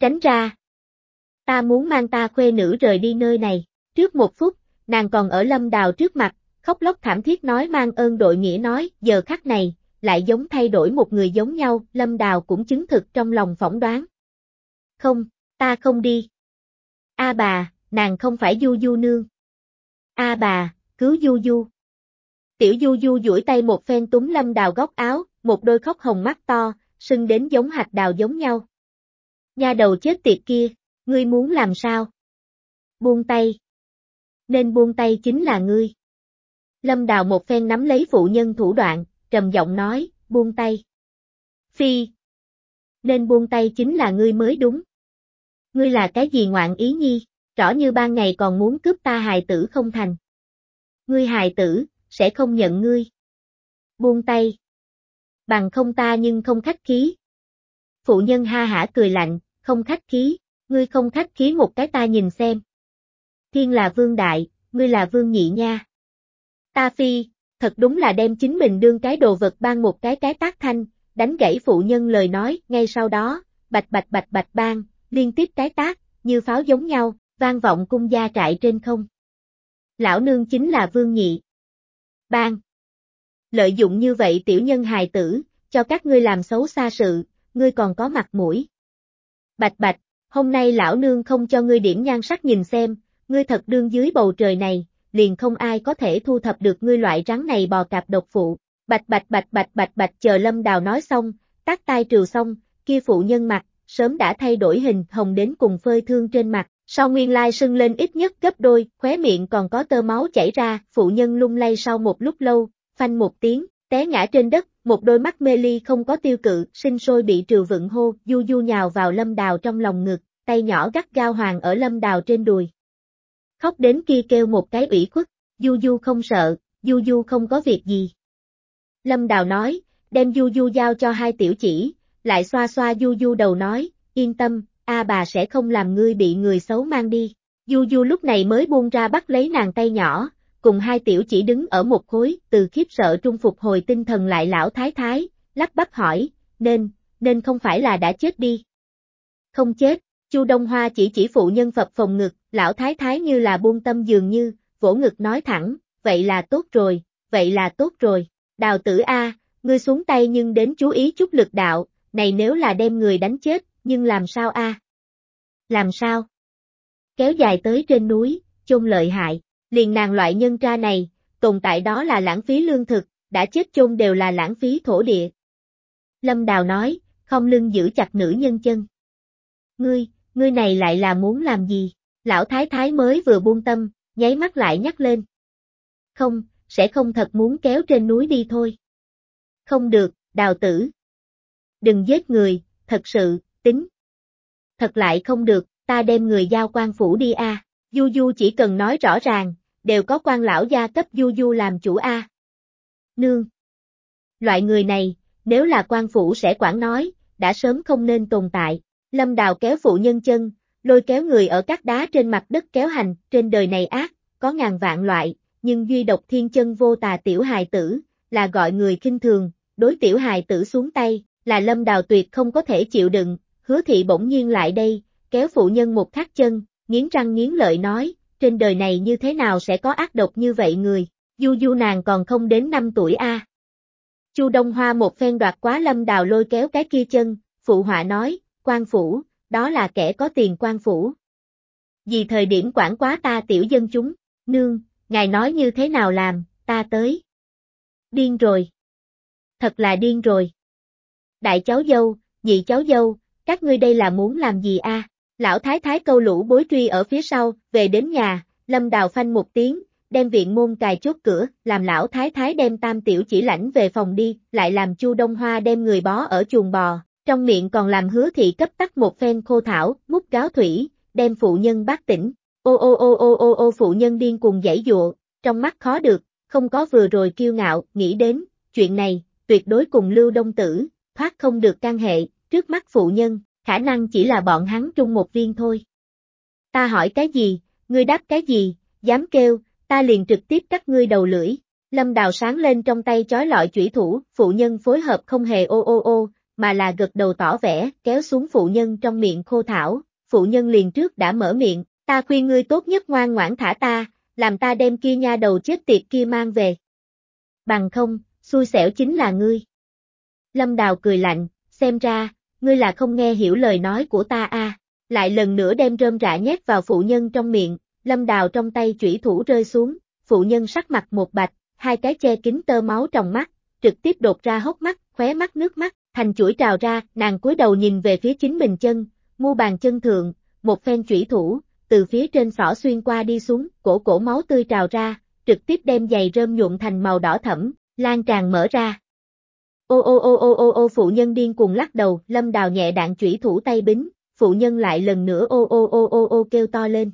Tránh ra. Ta muốn mang ta khuê nữ rời đi nơi này. Trước một phút, nàng còn ở lâm đào trước mặt, khóc lóc thảm thiết nói mang ơn đội nghĩa nói, giờ khắc này, lại giống thay đổi một người giống nhau, lâm đào cũng chứng thực trong lòng phỏng đoán. Không, ta không đi. A bà, nàng không phải du du nương. A bà, cứu du du. Tiểu du du duỗi tay một phen túm lâm đào góc áo, một đôi khóc hồng mắt to, sưng đến giống hạt đào giống nhau. Nha đầu chết tiệt kia, ngươi muốn làm sao? Buông tay nên buông tay chính là ngươi. Lâm Đào một phen nắm lấy phụ nhân thủ đoạn, trầm giọng nói, buông tay. Phi. Nên buông tay chính là ngươi mới đúng. Ngươi là cái gì ngoạn ý nhi, rõ như ban ngày còn muốn cướp ta hài tử không thành. Ngươi hài tử, sẽ không nhận ngươi. Buông tay. bằng không ta nhưng không khách khí. Phụ nhân ha hả cười lạnh, không khách khí, ngươi không khách khí một cái ta nhìn xem. Thiên là vương đại, ngươi là vương nhị nha. Ta phi, thật đúng là đem chính mình đương cái đồ vật ban một cái cái tác thanh, đánh gãy phụ nhân lời nói, ngay sau đó, bạch bạch bạch bạch ban, liên tiếp cái tác, như pháo giống nhau, vang vọng cung gia trại trên không. Lão nương chính là vương nhị. Ban. Lợi dụng như vậy tiểu nhân hài tử, cho các ngươi làm xấu xa sự, ngươi còn có mặt mũi. Bạch bạch, hôm nay lão nương không cho ngươi điểm nhan sắc nhìn xem, ngươi thật đương dưới bầu trời này, liền không ai có thể thu thập được ngươi loại rắn này bò cạp độc phụ. Bạch bạch bạch bạch bạch bạch chờ lâm đào nói xong, tắt tai trừ xong, kia phụ nhân mặt, sớm đã thay đổi hình hồng đến cùng phơi thương trên mặt, sau nguyên lai sưng lên ít nhất gấp đôi, khóe miệng còn có tơ máu chảy ra, phụ nhân lung lay sau một lúc lâu, phanh một tiếng, té ngã trên đất, một đôi mắt mê ly không có tiêu cự, sinh sôi bị trừ vựng hô, du du nhào vào lâm đào trong lòng ngực, tay nhỏ gắt gao hoàng ở lâm đào trên đùi. Khóc đến kia kêu một cái ủy khuất, du du không sợ, du du không có việc gì. Lâm đào nói, đem du du giao cho hai tiểu chỉ, lại xoa xoa du du đầu nói, yên tâm, a bà sẽ không làm ngươi bị người xấu mang đi. Du du lúc này mới buông ra bắt lấy nàng tay nhỏ, cùng hai tiểu chỉ đứng ở một khối, từ khiếp sợ trung phục hồi tinh thần lại lão thái thái, lắp bắp hỏi, nên, nên không phải là đã chết đi. Không chết, Chu Đông Hoa chỉ chỉ phụ nhân phập phòng ngực, lão thái thái như là buông tâm dường như, vỗ ngực nói thẳng, vậy là tốt rồi, vậy là tốt rồi, đào tử A, ngươi xuống tay nhưng đến chú ý chút lực đạo, này nếu là đem người đánh chết, nhưng làm sao A? Làm sao? Kéo dài tới trên núi, chôn lợi hại, liền nàng loại nhân tra này, tồn tại đó là lãng phí lương thực, đã chết chôn đều là lãng phí thổ địa. Lâm Đào nói, không lưng giữ chặt nữ nhân chân. Ngươi, ngươi này lại là muốn làm gì? Lão thái thái mới vừa buông tâm, nháy mắt lại nhắc lên. Không, sẽ không thật muốn kéo trên núi đi thôi. Không được, đào tử. Đừng giết người, thật sự, tính. Thật lại không được, ta đem người giao quan phủ đi a. Du Du chỉ cần nói rõ ràng, đều có quan lão gia cấp Du Du làm chủ A. Nương. Loại người này, nếu là quan phủ sẽ quản nói, đã sớm không nên tồn tại. Lâm Đào kéo phụ nhân chân, lôi kéo người ở các đá trên mặt đất kéo hành, trên đời này ác, có ngàn vạn loại, nhưng duy độc thiên chân vô tà tiểu hài tử, là gọi người kinh thường, đối tiểu hài tử xuống tay, là lâm đào tuyệt không có thể chịu đựng, hứa thị bỗng nhiên lại đây, kéo phụ nhân một khắc chân, nghiến răng nghiến lợi nói, trên đời này như thế nào sẽ có ác độc như vậy người, du du nàng còn không đến 5 tuổi a. Chu Đông Hoa một phen đoạt quá lâm đào lôi kéo cái kia chân, phụ họa nói, quan phủ, đó là kẻ có tiền quan phủ. Vì thời điểm quản quá ta tiểu dân chúng, nương, ngài nói như thế nào làm, ta tới. Điên rồi. Thật là điên rồi. Đại cháu dâu, nhị cháu dâu, các ngươi đây là muốn làm gì a? Lão thái thái câu lũ bối truy ở phía sau, về đến nhà, lâm đào phanh một tiếng, đem viện môn cài chốt cửa, làm lão thái thái đem tam tiểu chỉ lãnh về phòng đi, lại làm chu đông hoa đem người bó ở chuồng bò, trong miệng còn làm hứa thị cấp tắt một phen khô thảo, múc gáo thủy, đem phụ nhân bác tỉnh. Ô ô ô ô ô ô phụ nhân điên cuồng dãy dụa, trong mắt khó được, không có vừa rồi kiêu ngạo, nghĩ đến, chuyện này, tuyệt đối cùng lưu đông tử, thoát không được can hệ, trước mắt phụ nhân, khả năng chỉ là bọn hắn trung một viên thôi. Ta hỏi cái gì, ngươi đáp cái gì, dám kêu, ta liền trực tiếp cắt ngươi đầu lưỡi. Lâm đào sáng lên trong tay chói lọi chủy thủ, phụ nhân phối hợp không hề ô ô ô, mà là gật đầu tỏ vẻ, kéo xuống phụ nhân trong miệng khô thảo, phụ nhân liền trước đã mở miệng, ta khuyên ngươi tốt nhất ngoan ngoãn thả ta, làm ta đem kia nha đầu chết tiệt kia mang về. Bằng không, xui xẻo chính là ngươi. Lâm Đào cười lạnh, xem ra, ngươi là không nghe hiểu lời nói của ta a. À. Lại lần nữa đem rơm rạ nhét vào phụ nhân trong miệng, Lâm Đào trong tay chủy thủ rơi xuống, phụ nhân sắc mặt một bạch, hai cái che kính tơ máu trong mắt, trực tiếp đột ra hốc mắt, khóe mắt nước mắt, thành chuỗi trào ra, nàng cúi đầu nhìn về phía chính mình chân, mu bàn chân thượng, một phen chủy thủ, từ phía trên xỏ xuyên qua đi xuống, cổ cổ máu tươi trào ra, trực tiếp đem giày rơm nhuộm thành màu đỏ thẫm, lan tràn mở ra. Ô ô ô ô ô ô phụ nhân điên cuồng lắc đầu, lâm đào nhẹ đạn chủy thủ tay bính, phụ nhân lại lần nữa ô ô ô ô ô kêu to lên.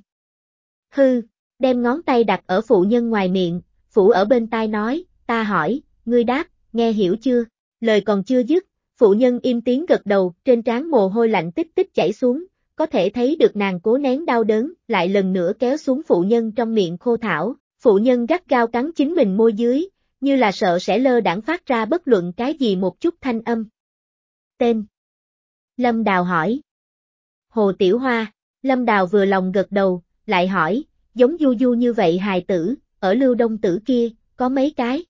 Hư, đem ngón tay đặt ở phụ nhân ngoài miệng, phụ ở bên tai nói, ta hỏi, ngươi đáp, nghe hiểu chưa? lời còn chưa dứt, phụ nhân im tiếng gật đầu, trên trán mồ hôi lạnh tích tích chảy xuống, có thể thấy được nàng cố nén đau đớn, lại lần nữa kéo xuống phụ nhân trong miệng khô thảo, phụ nhân gắt gao cắn chính mình môi dưới, như là sợ sẽ lơ đảng phát ra bất luận cái gì một chút thanh âm. Tên Lâm Đào hỏi Hồ Tiểu Hoa, Lâm Đào vừa lòng gật đầu, lại hỏi, giống du du như vậy hài tử, ở lưu đông tử kia, có mấy cái?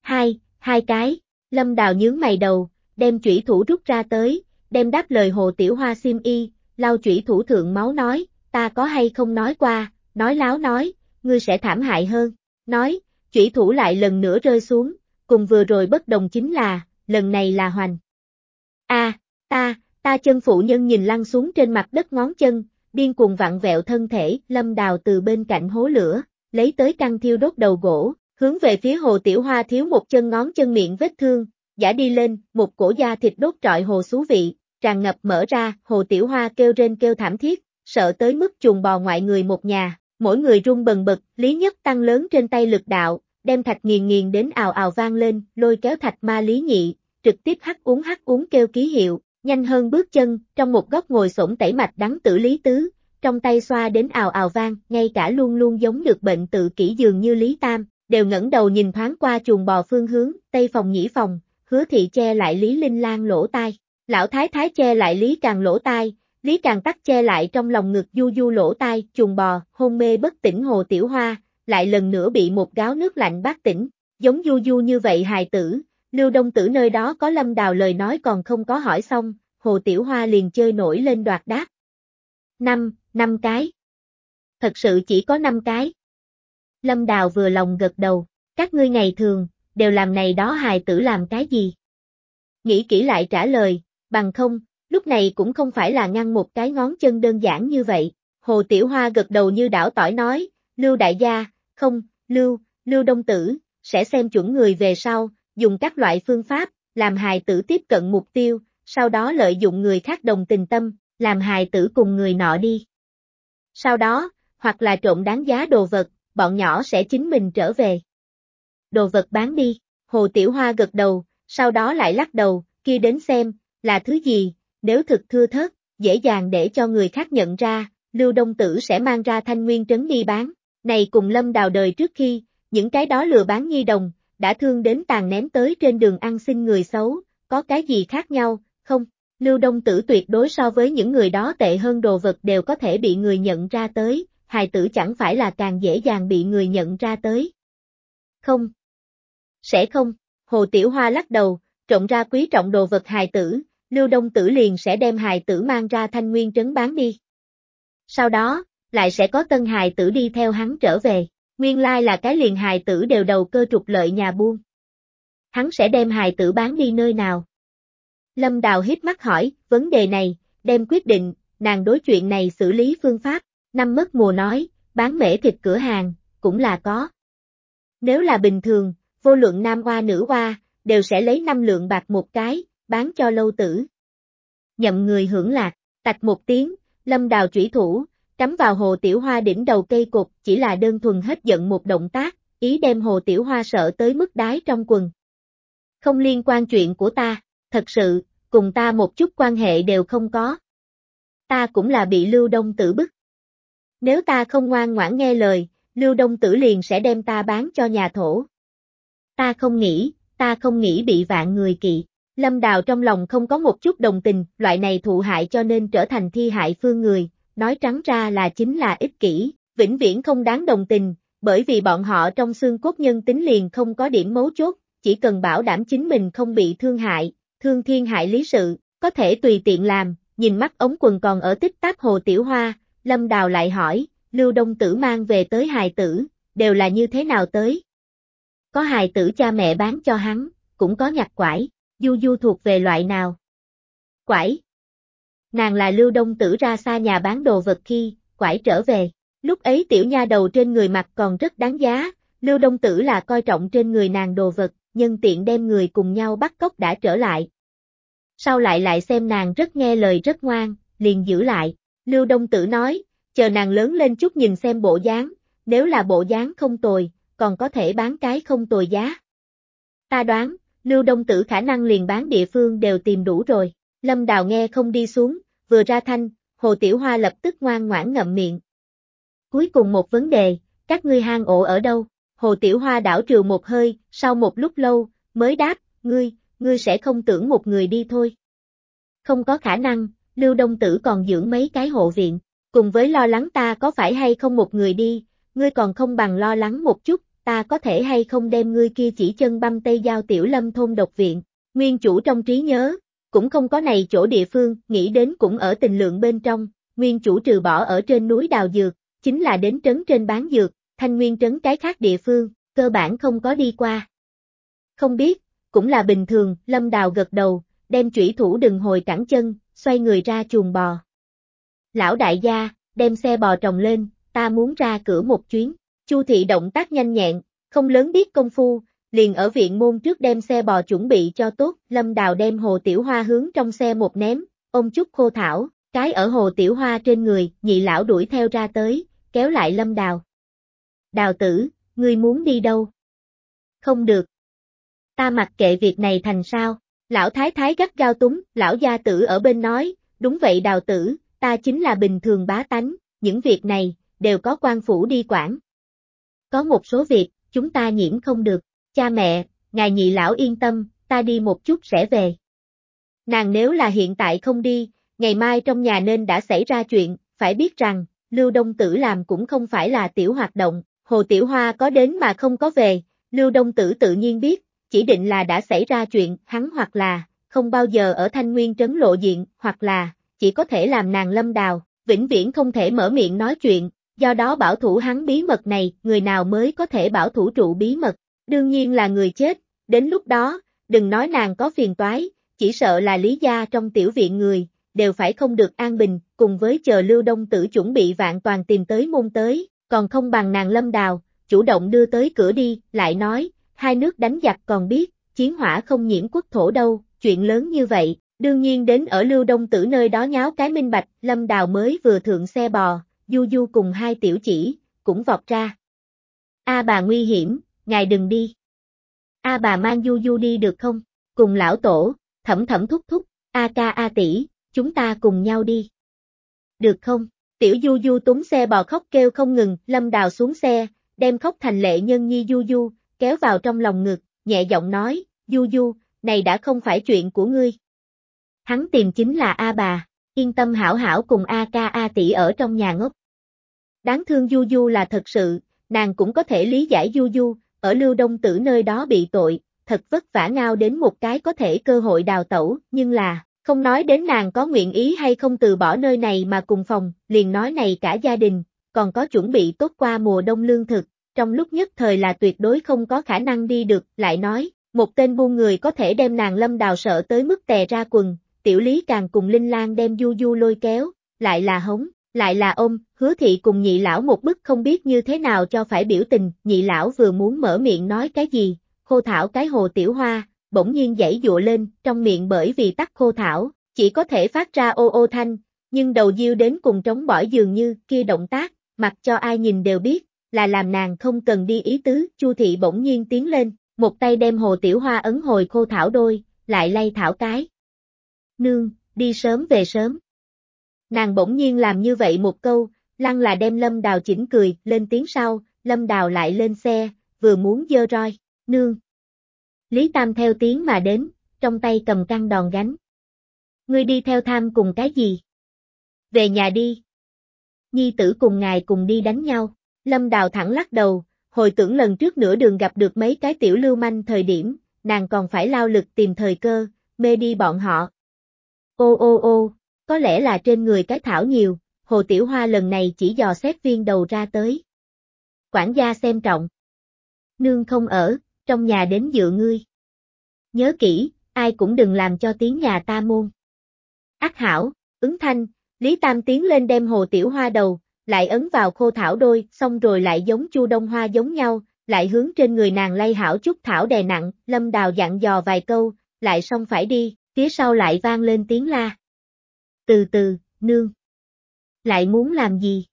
Hai, hai cái, Lâm Đào nhướng mày đầu, đem chủy thủ rút ra tới, đem đáp lời Hồ Tiểu Hoa xiêm y, lau chủy thủ thượng máu nói, ta có hay không nói qua, nói láo nói, ngươi sẽ thảm hại hơn, nói, chủy thủ lại lần nữa rơi xuống, cùng vừa rồi bất đồng chính là, lần này là hoành. A, ta, ta chân phụ nhân nhìn lăn xuống trên mặt đất ngón chân, điên cuồng vặn vẹo thân thể, lâm đào từ bên cạnh hố lửa, lấy tới căn thiêu đốt đầu gỗ, hướng về phía hồ tiểu hoa thiếu một chân ngón chân miệng vết thương, giả đi lên, một cổ da thịt đốt trọi hồ xú vị, tràn ngập mở ra, hồ tiểu hoa kêu rên kêu thảm thiết, sợ tới mức chuồng bò ngoại người một nhà, mỗi người run bần bật, lý nhất tăng lớn trên tay lực đạo, đem thạch nghiền nghiền đến ào ào vang lên, lôi kéo thạch ma lý nhị, trực tiếp hắt uống hắt uống kêu ký hiệu, nhanh hơn bước chân, trong một góc ngồi sổng tẩy mạch đắng tử lý tứ, trong tay xoa đến ào ào vang, ngay cả luôn luôn giống được bệnh tự kỷ dường như Lý Tam, đều ngẩng đầu nhìn thoáng qua chuồng bò phương hướng, tây phòng nhĩ phòng, hứa thị che lại Lý Linh Lan lỗ tai, lão thái thái che lại Lý Càng lỗ tai, Lý Càng tắt che lại trong lòng ngực du du lỗ tai, chuồng bò, hôn mê bất tỉnh hồ tiểu hoa, lại lần nữa bị một gáo nước lạnh bát tỉnh, giống du du như vậy hài tử, lưu đông tử nơi đó có lâm đào lời nói còn không có hỏi xong, hồ tiểu hoa liền chơi nổi lên đoạt đáp. Năm, năm cái. Thật sự chỉ có năm cái. Lâm đào vừa lòng gật đầu, các ngươi ngày thường, đều làm này đó hài tử làm cái gì? Nghĩ kỹ lại trả lời, bằng không, lúc này cũng không phải là ngăn một cái ngón chân đơn giản như vậy. Hồ Tiểu Hoa gật đầu như đảo tỏi nói, Lưu Đại gia, không, Lưu, Lưu Đông Tử, sẽ xem chuẩn người về sau, dùng các loại phương pháp, làm hài tử tiếp cận mục tiêu, sau đó lợi dụng người khác đồng tình tâm, làm hài tử cùng người nọ đi. Sau đó, hoặc là trộm đáng giá đồ vật, bọn nhỏ sẽ chính mình trở về. Đồ vật bán đi, Hồ Tiểu Hoa gật đầu, sau đó lại lắc đầu, kia đến xem, là thứ gì, nếu thực thưa thớt, dễ dàng để cho người khác nhận ra, Lưu Đông Tử sẽ mang ra thanh nguyên trấn đi bán. Này cùng lâm đào đời trước khi, những cái đó lừa bán nhi đồng, đã thương đến tàn ném tới trên đường ăn xin người xấu, có cái gì khác nhau, không? Lưu Đông Tử tuyệt đối so với những người đó tệ hơn đồ vật đều có thể bị người nhận ra tới, hài tử chẳng phải là càng dễ dàng bị người nhận ra tới. Không. Sẽ không, Hồ Tiểu Hoa lắc đầu, trộn ra quý trọng đồ vật hài tử, Lưu Đông Tử liền sẽ đem hài tử mang ra thanh nguyên trấn bán đi. Sau đó, lại sẽ có tân hài tử đi theo hắn trở về, nguyên lai là cái liền hài tử đều đầu cơ trục lợi nhà buôn. Hắn sẽ đem hài tử bán đi nơi nào? Lâm Đào hít mắt hỏi, vấn đề này, đem quyết định, nàng đối chuyện này xử lý phương pháp, năm mất mùa nói, bán mễ thịt cửa hàng, cũng là có. Nếu là bình thường, vô luận nam hoa nữ hoa, đều sẽ lấy năm lượng bạc một cái, bán cho lâu tử. Nhậm người hưởng lạc, tạch một tiếng, lâm đào chủy thủ, cắm vào hồ tiểu hoa đỉnh đầu cây cột, chỉ là đơn thuần hết giận một động tác, ý đem hồ tiểu hoa sợ tới mức đái trong quần. Không liên quan chuyện của ta, thật sự, cùng ta một chút quan hệ đều không có. Ta cũng là bị lưu đông tử bức. Nếu ta không ngoan ngoãn nghe lời, lưu đông tử liền sẽ đem ta bán cho nhà thổ. Ta không nghĩ, ta không nghĩ bị vạn người kỵ. Lâm Đào trong lòng không có một chút đồng tình, loại này thụ hại cho nên trở thành thi hại phương người, nói trắng ra là chính là ích kỷ, vĩnh viễn không đáng đồng tình, bởi vì bọn họ trong xương cốt nhân tính liền không có điểm mấu chốt, chỉ cần bảo đảm chính mình không bị thương hại, thương thiên hại lý sự, có thể tùy tiện làm, nhìn mắt ống quần còn ở tích tác hồ tiểu hoa, Lâm Đào lại hỏi, Lưu Đông Tử mang về tới hài tử, đều là như thế nào tới? Có hài tử cha mẹ bán cho hắn, cũng có nhặt quải, Du Du thuộc về loại nào? Quải. Nàng là Lưu Đông Tử ra xa nhà bán đồ vật khi, quải trở về. Lúc ấy tiểu nha đầu trên người mặt còn rất đáng giá, Lưu Đông Tử là coi trọng trên người nàng đồ vật, nhân tiện đem người cùng nhau bắt cóc đã trở lại. Sau lại lại xem nàng rất nghe lời rất ngoan, liền giữ lại. Lưu Đông Tử nói, chờ nàng lớn lên chút nhìn xem bộ dáng, nếu là bộ dáng không tồi, còn có thể bán cái không tồi giá. Ta đoán, Lưu Đông Tử khả năng liền bán địa phương đều tìm đủ rồi. Lâm Đào nghe không đi xuống, vừa ra thanh, Hồ Tiểu Hoa lập tức ngoan ngoãn ngậm miệng. Cuối cùng một vấn đề, các ngươi hang ổ ở đâu? Hồ Tiểu Hoa đảo trừ một hơi, sau một lúc lâu, mới đáp, ngươi, ngươi sẽ không tưởng một người đi thôi. Không có khả năng, Lưu Đông Tử còn dưỡng mấy cái hộ viện, cùng với lo lắng ta có phải hay không một người đi, ngươi còn không bằng lo lắng một chút, ta có thể hay không đem ngươi kia chỉ chân băm tây giao tiểu lâm thôn độc viện, nguyên chủ trong trí nhớ, cũng không có này chỗ địa phương, nghĩ đến cũng ở tình lượng bên trong, nguyên chủ trừ bỏ ở trên núi đào dược, chính là đến trấn trên bán dược, thanh nguyên trấn cái khác địa phương, cơ bản không có đi qua. Không biết, cũng là bình thường, lâm đào gật đầu, đem chủy thủ đừng hồi cẳng chân, xoay người ra chuồng bò. Lão đại gia, đem xe bò trồng lên, ta muốn ra cửa một chuyến. Chu thị động tác nhanh nhẹn, không lớn biết công phu, liền ở viện môn trước đem xe bò chuẩn bị cho tốt, Lâm Đào đem hồ tiểu hoa hướng trong xe một ném, ôm chút khô thảo, cái ở hồ tiểu hoa trên người, nhị lão đuổi theo ra tới, kéo lại Lâm Đào. Đào tử, ngươi muốn đi đâu? Không được. Ta mặc kệ việc này thành sao? Lão thái thái gắt gao túng, lão gia tử ở bên nói, đúng vậy đào tử, ta chính là bình thường bá tánh, những việc này, đều có quan phủ đi quản. Có một số việc, chúng ta nhiễm không được, cha mẹ, ngài nhị lão yên tâm, ta đi một chút sẽ về. Nàng nếu là hiện tại không đi, ngày mai trong nhà nên đã xảy ra chuyện, phải biết rằng, Lưu Đông Tử làm cũng không phải là tiểu hoạt động, Hồ Tiểu Hoa có đến mà không có về, Lưu Đông Tử tự nhiên biết, chỉ định là đã xảy ra chuyện, hắn hoặc là, không bao giờ ở Thanh Nguyên trấn lộ diện, hoặc là, chỉ có thể làm nàng lâm đào, vĩnh viễn không thể mở miệng nói chuyện, do đó bảo thủ hắn bí mật này, người nào mới có thể bảo thủ trụ bí mật, đương nhiên là người chết, đến lúc đó, đừng nói nàng có phiền toái, chỉ sợ là lý gia trong tiểu viện người, đều phải không được an bình, cùng với chờ lưu đông tử chuẩn bị vạn toàn tìm tới môn tới, còn không bằng nàng lâm đào, chủ động đưa tới cửa đi, lại nói, hai nước đánh giặc còn biết, chiến hỏa không nhiễm quốc thổ đâu, chuyện lớn như vậy, đương nhiên đến ở lưu đông tử nơi đó nháo cái minh bạch, lâm đào mới vừa thượng xe bò, du du cùng hai tiểu chỉ, cũng vọt ra. A bà nguy hiểm, ngài đừng đi. A bà mang du du đi được không? Cùng lão tổ, thẩm thẩm thúc thúc, A ca A tỷ, chúng ta cùng nhau đi. Được không? Tiểu du du túng xe bò khóc kêu không ngừng, lâm đào xuống xe, đem khóc thành lệ nhân nhi du du, kéo vào trong lòng ngực, nhẹ giọng nói, Du Du, này đã không phải chuyện của ngươi. Hắn tìm chính là A bà, yên tâm hảo hảo cùng A ca A tỷ ở trong nhà ngốc. Đáng thương Du Du là thật sự, nàng cũng có thể lý giải Du Du, ở lưu đông tử nơi đó bị tội, thật vất vả ngao đến một cái có thể cơ hội đào tẩu, nhưng là, không nói đến nàng có nguyện ý hay không từ bỏ nơi này mà cùng phòng, liền nói này cả gia đình, còn có chuẩn bị tốt qua mùa đông lương thực, trong lúc nhất thời là tuyệt đối không có khả năng đi được, lại nói, một tên buôn người có thể đem nàng lâm đào sợ tới mức tè ra quần, tiểu lý càng cùng Linh Lan đem du du lôi kéo, lại là hống, lại là ôm, hứa thị cùng nhị lão một bức không biết như thế nào cho phải biểu tình, nhị lão vừa muốn mở miệng nói cái gì, khô thảo cái hồ tiểu hoa, bỗng nhiên dãy dụa lên, trong miệng bởi vì tắt khô thảo, chỉ có thể phát ra ô ô thanh, nhưng đầu diêu đến cùng trống bỏi dường như, kia động tác, mặc cho ai nhìn đều biết, là làm nàng không cần đi ý tứ, Chu thị bỗng nhiên tiến lên, một tay đem hồ tiểu hoa ấn hồi khô thảo đôi, lại lay thảo cái. Nương, đi sớm về sớm. Nàng bỗng nhiên làm như vậy một câu, lăng là đem lâm đào chỉnh cười, lên tiếng sau, lâm đào lại lên xe, vừa muốn dơ roi, nương. Lý Tam theo tiếng mà đến, trong tay cầm căng đòn gánh. Ngươi đi theo tham cùng cái gì? Về nhà đi. Nhi tử cùng ngài cùng đi đánh nhau. Lâm Đào thẳng lắc đầu, hồi tưởng lần trước nửa đường gặp được mấy cái tiểu lưu manh thời điểm, nàng còn phải lao lực tìm thời cơ, mê đi bọn họ. Ô ô ô, có lẽ là trên người cái thảo nhiều, Hồ Tiểu Hoa lần này chỉ dò xét viên đầu ra tới. Quản gia xem trọng. Nương không ở, trong nhà đến dựa ngươi. Nhớ kỹ, ai cũng đừng làm cho tiếng nhà ta môn. Ác hảo, ứng thanh, Lý Tam tiến lên đem Hồ Tiểu Hoa đầu, lại ấn vào khô thảo đôi, xong rồi lại giống chu đông hoa giống nhau, lại hướng trên người nàng lay hảo chút thảo đè nặng, lâm đào dặn dò vài câu, lại xong phải đi, phía sau lại vang lên tiếng la. Từ từ, nương. Lại muốn làm gì?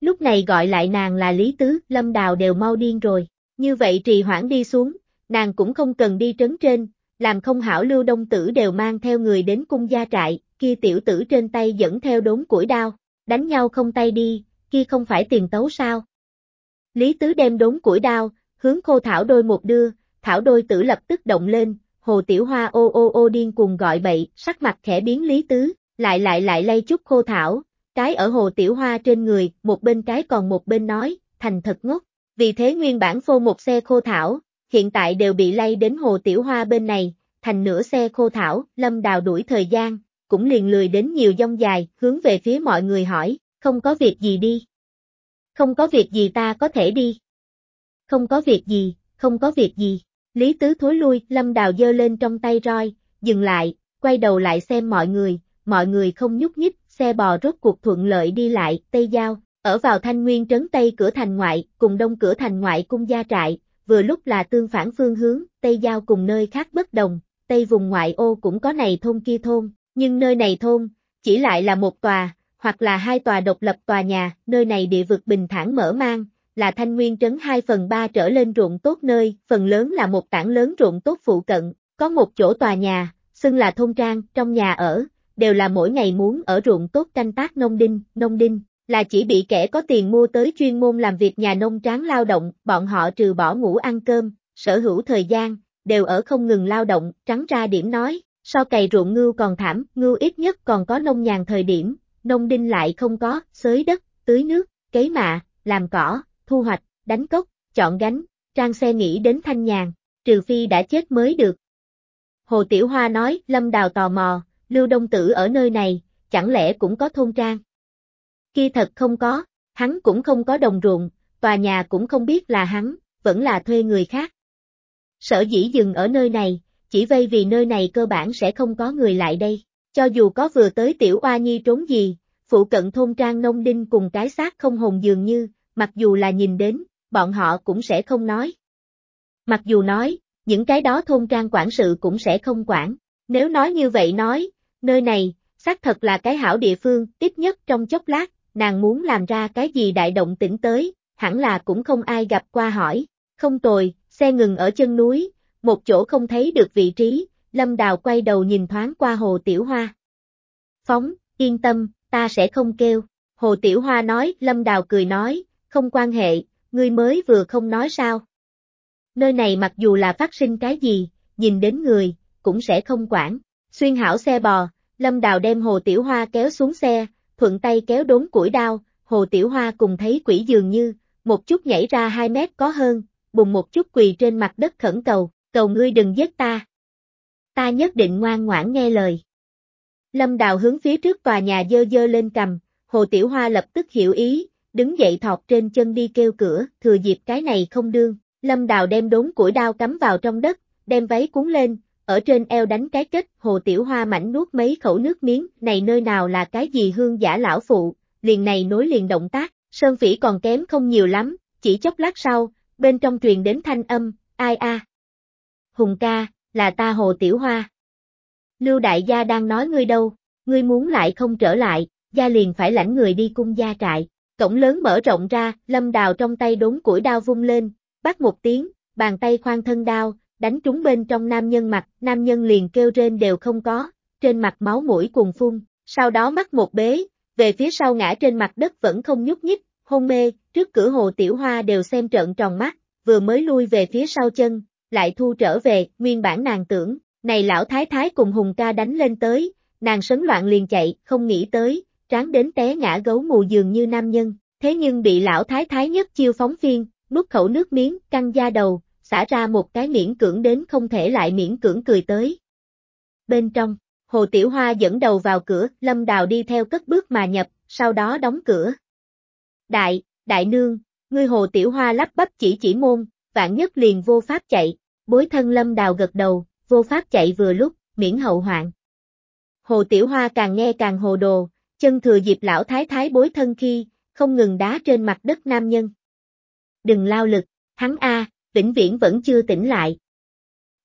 Lúc này gọi lại nàng là Lý Tứ, lâm đào đều mau điên rồi, như vậy trì hoãn đi xuống, nàng cũng không cần đi trấn trên, làm không hảo lưu đông tử đều mang theo người đến cung gia trại, kia tiểu tử trên tay dẫn theo đốn củi đao, đánh nhau không tay đi, kia không phải tiền tấu sao. Lý Tứ đem đốn củi đao, hướng khô thảo đôi một đưa, thảo đôi tử lập tức động lên, hồ tiểu hoa ô ô ô điên cùng gọi bậy, sắc mặt khẽ biến Lý Tứ, lại lại lại lay chút khô thảo, cái ở hồ tiểu hoa trên người, một bên cái còn một bên nói, thành thật ngốc, vì thế nguyên bản phô một xe khô thảo, hiện tại đều bị lay đến hồ tiểu hoa bên này, thành nửa xe khô thảo, lâm đào đuổi thời gian, cũng liền lười đến nhiều dông dài, hướng về phía mọi người hỏi, không có việc gì đi. Không có việc gì ta có thể đi. Không có việc gì, không có việc gì. Lý Tứ thối lui, lâm đào dơ lên trong tay roi, dừng lại, quay đầu lại xem mọi người, mọi người không nhúc nhích, xe bò rốt cuộc thuận lợi đi lại, Tây Giao, ở vào thanh nguyên trấn Tây cửa thành ngoại, cùng đông cửa thành ngoại cung gia trại, vừa lúc là tương phản phương hướng, Tây Giao cùng nơi khác bất đồng, Tây vùng ngoại ô cũng có này thôn kia thôn, nhưng nơi này thôn, chỉ lại là một tòa, hoặc là hai tòa độc lập tòa nhà, nơi này địa vực bình thản mở mang, là thanh nguyên trấn 2 phần 3 trở lên ruộng tốt nơi, phần lớn là một tảng lớn ruộng tốt phụ cận, có một chỗ tòa nhà, xưng là thôn trang, trong nhà ở, đều là mỗi ngày muốn ở ruộng tốt canh tác nông đinh, nông đinh, là chỉ bị kẻ có tiền mua tới chuyên môn làm việc nhà nông tráng lao động, bọn họ trừ bỏ ngủ ăn cơm, sở hữu thời gian, đều ở không ngừng lao động, trắng ra điểm nói, so cày ruộng ngưu còn thảm, ngưu ít nhất còn có nông nhàn thời điểm, nông đinh lại không có, xới đất, tưới nước, cấy mạ, làm cỏ, thu hoạch, đánh cốc, chọn gánh, trang xe nghĩ đến thanh nhàn, trừ phi đã chết mới được. Hồ Tiểu Hoa nói, Lâm Đào tò mò, Lưu Đông Tử ở nơi này, chẳng lẽ cũng có thôn trang? Kia thật không có, hắn cũng không có đồng ruộng, tòa nhà cũng không biết là hắn, vẫn là thuê người khác. Sở dĩ dừng ở nơi này, chỉ vây vì nơi này cơ bản sẽ không có người lại đây. Cho dù có vừa tới tiểu oa nhi trốn gì, phụ cận thôn trang nông đinh cùng cái xác không hồn dường như, mặc dù là nhìn đến, bọn họ cũng sẽ không nói. Mặc dù nói, những cái đó thôn trang quản sự cũng sẽ không quản. Nếu nói như vậy nói, nơi này, xác thật là cái hảo địa phương, ít nhất trong chốc lát, nàng muốn làm ra cái gì đại động tĩnh tới, hẳn là cũng không ai gặp qua hỏi. Không tồi, xe ngừng ở chân núi, một chỗ không thấy được vị trí, Lâm Đào quay đầu nhìn thoáng qua Hồ Tiểu Hoa. Phóng, yên tâm, ta sẽ không kêu. Hồ Tiểu Hoa nói, Lâm Đào cười nói, không quan hệ, ngươi mới vừa không nói sao. Nơi này mặc dù là phát sinh cái gì, nhìn đến người, cũng sẽ không quản. Xuyên hảo xe bò, Lâm Đào đem Hồ Tiểu Hoa kéo xuống xe, thuận tay kéo đốn củi đao, Hồ Tiểu Hoa cùng thấy quỷ dường như, một chút nhảy ra 2 mét có hơn, bùng một chút quỳ trên mặt đất khẩn cầu, cầu ngươi đừng giết ta. Ta nhất định ngoan ngoãn nghe lời. Lâm Đào hướng phía trước tòa nhà dơ dơ lên cầm, Hồ Tiểu Hoa lập tức hiểu ý, đứng dậy thọt trên chân đi kêu cửa, thừa dịp cái này không đương. Lâm Đào đem đốn củi đao cắm vào trong đất, đem váy cuốn lên, ở trên eo đánh cái kết, Hồ Tiểu Hoa mảnh nuốt mấy khẩu nước miếng, này nơi nào là cái gì hương giả lão phụ, liền này nối liền động tác, Sơn Phỉ còn kém không nhiều lắm, chỉ chốc lát sau, bên trong truyền đến thanh âm, ai a? Hùng ca, là ta Hồ Tiểu Hoa. Lưu Đại gia đang nói ngươi đâu, ngươi muốn lại không trở lại, gia liền phải lãnh người đi cung gia trại. Cổng lớn mở rộng ra, lâm đào trong tay đốn củi đao vung lên, bắt một tiếng, bàn tay khoan thân đao, đánh trúng bên trong nam nhân mặt, nam nhân liền kêu trên đều không có, trên mặt máu mũi cùng phun, sau đó mắt một bế, về phía sau ngã trên mặt đất vẫn không nhúc nhích, hôn mê, trước cửa hồ tiểu hoa đều xem trợn tròn mắt, vừa mới lui về phía sau chân, lại thu trở về, nguyên bản nàng tưởng, này lão thái thái cùng hùng ca đánh lên tới, nàng sấn loạn liền chạy, không nghĩ tới, tráng đến té ngã gấu mù dường như nam nhân, thế nhưng bị lão thái thái nhất chiêu phóng phiên, nuốt khẩu nước miếng, căng da đầu, xả ra một cái miễn cưỡng đến không thể lại miễn cưỡng cười tới. Bên trong, Hồ Tiểu Hoa dẫn đầu vào cửa, Lâm Đào đi theo cất bước mà nhập, sau đó đóng cửa. Đại, đại nương, ngươi Hồ Tiểu Hoa lắp bắp chỉ chỉ môn, vạn nhất liền vô pháp chạy, bối thân Lâm Đào gật đầu, vô pháp chạy vừa lúc, miễn hậu hoạn. Hồ Tiểu Hoa càng nghe càng hồ đồ, chân thừa dịp lão thái thái bối thân khi, không ngừng đá trên mặt đất nam nhân. Đừng lao lực, hắn A, tỉnh viễn vẫn chưa tỉnh lại.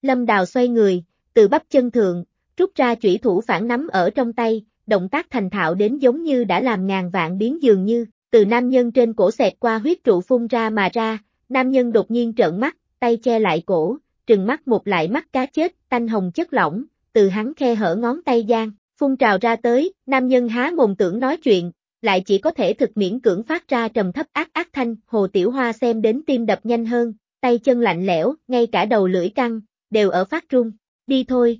Lâm Đào xoay người, từ bắp chân thượng, rút ra chủy thủ phản nắm ở trong tay, động tác thành thạo đến giống như đã làm ngàn vạn biến dường như, từ nam nhân trên cổ xẹt qua huyết trụ phun ra mà ra, nam nhân đột nhiên trợn mắt, tay che lại cổ, trừng mắt một lại mắt cá chết, tanh hồng chất lỏng, từ hắn khe hở ngón tay gian, phun trào ra tới, nam nhân há mồm tưởng nói chuyện, lại chỉ có thể thực miễn cưỡng phát ra trầm thấp ác ác thanh, hồ tiểu hoa xem đến tim đập nhanh hơn, tay chân lạnh lẽo, ngay cả đầu lưỡi căng, đều ở phát run, đi thôi.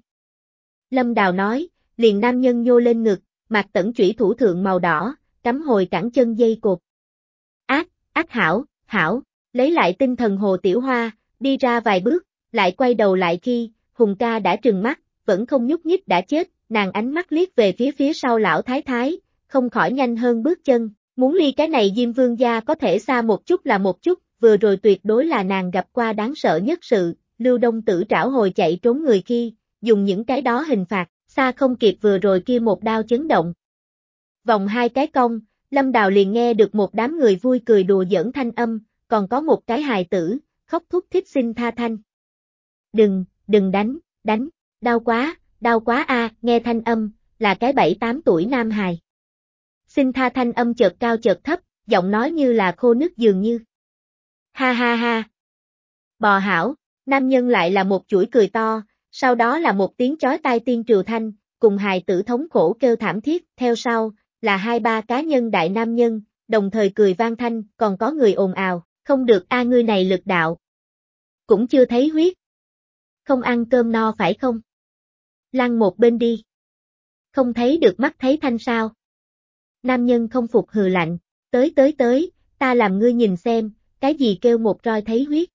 Lâm Đào nói, liền nam nhân nhô lên ngực, mặt tẩn chủy thủ thượng màu đỏ, cắm hồi cẳng chân dây cột. Ác, ác hảo, hảo, lấy lại tinh thần hồ tiểu hoa, đi ra vài bước, lại quay đầu lại khi, Hùng ca đã trừng mắt, vẫn không nhúc nhích đã chết, nàng ánh mắt liếc về phía phía sau lão thái thái, không khỏi nhanh hơn bước chân, muốn ly cái này Diêm Vương gia có thể xa một chút là một chút, vừa rồi tuyệt đối là nàng gặp qua đáng sợ nhất sự, Lưu Đông Tử trảo hồi chạy trốn người kia dùng những cái đó hình phạt, xa không kịp vừa rồi kia một đao chấn động. Vòng hai cái cong, Lâm Đào liền nghe được một đám người vui cười đùa giỡn thanh âm, còn có một cái hài tử, khóc thúc thích xin tha thanh. Đừng, đừng đánh, đánh, đau quá, đau quá a, nghe thanh âm, là cái bảy tám tuổi nam hài. Xin tha thanh âm chợt cao chợt thấp, giọng nói như là khô nước dường như. Ha ha ha. Bò hảo, nam nhân lại là một chuỗi cười to, sau đó là một tiếng chói tai tiên triều thanh, cùng hài tử thống khổ kêu thảm thiết, theo sau, là hai ba cá nhân đại nam nhân, đồng thời cười vang thanh, còn có người ồn ào, không được a ngươi này lực đạo. Cũng chưa thấy huyết. Không ăn cơm no phải không? Lăn một bên đi. Không thấy được mắt thấy thanh sao? Nam nhân không phục hừ lạnh, tới tới tới, ta làm ngươi nhìn xem, cái gì kêu một roi thấy huyết.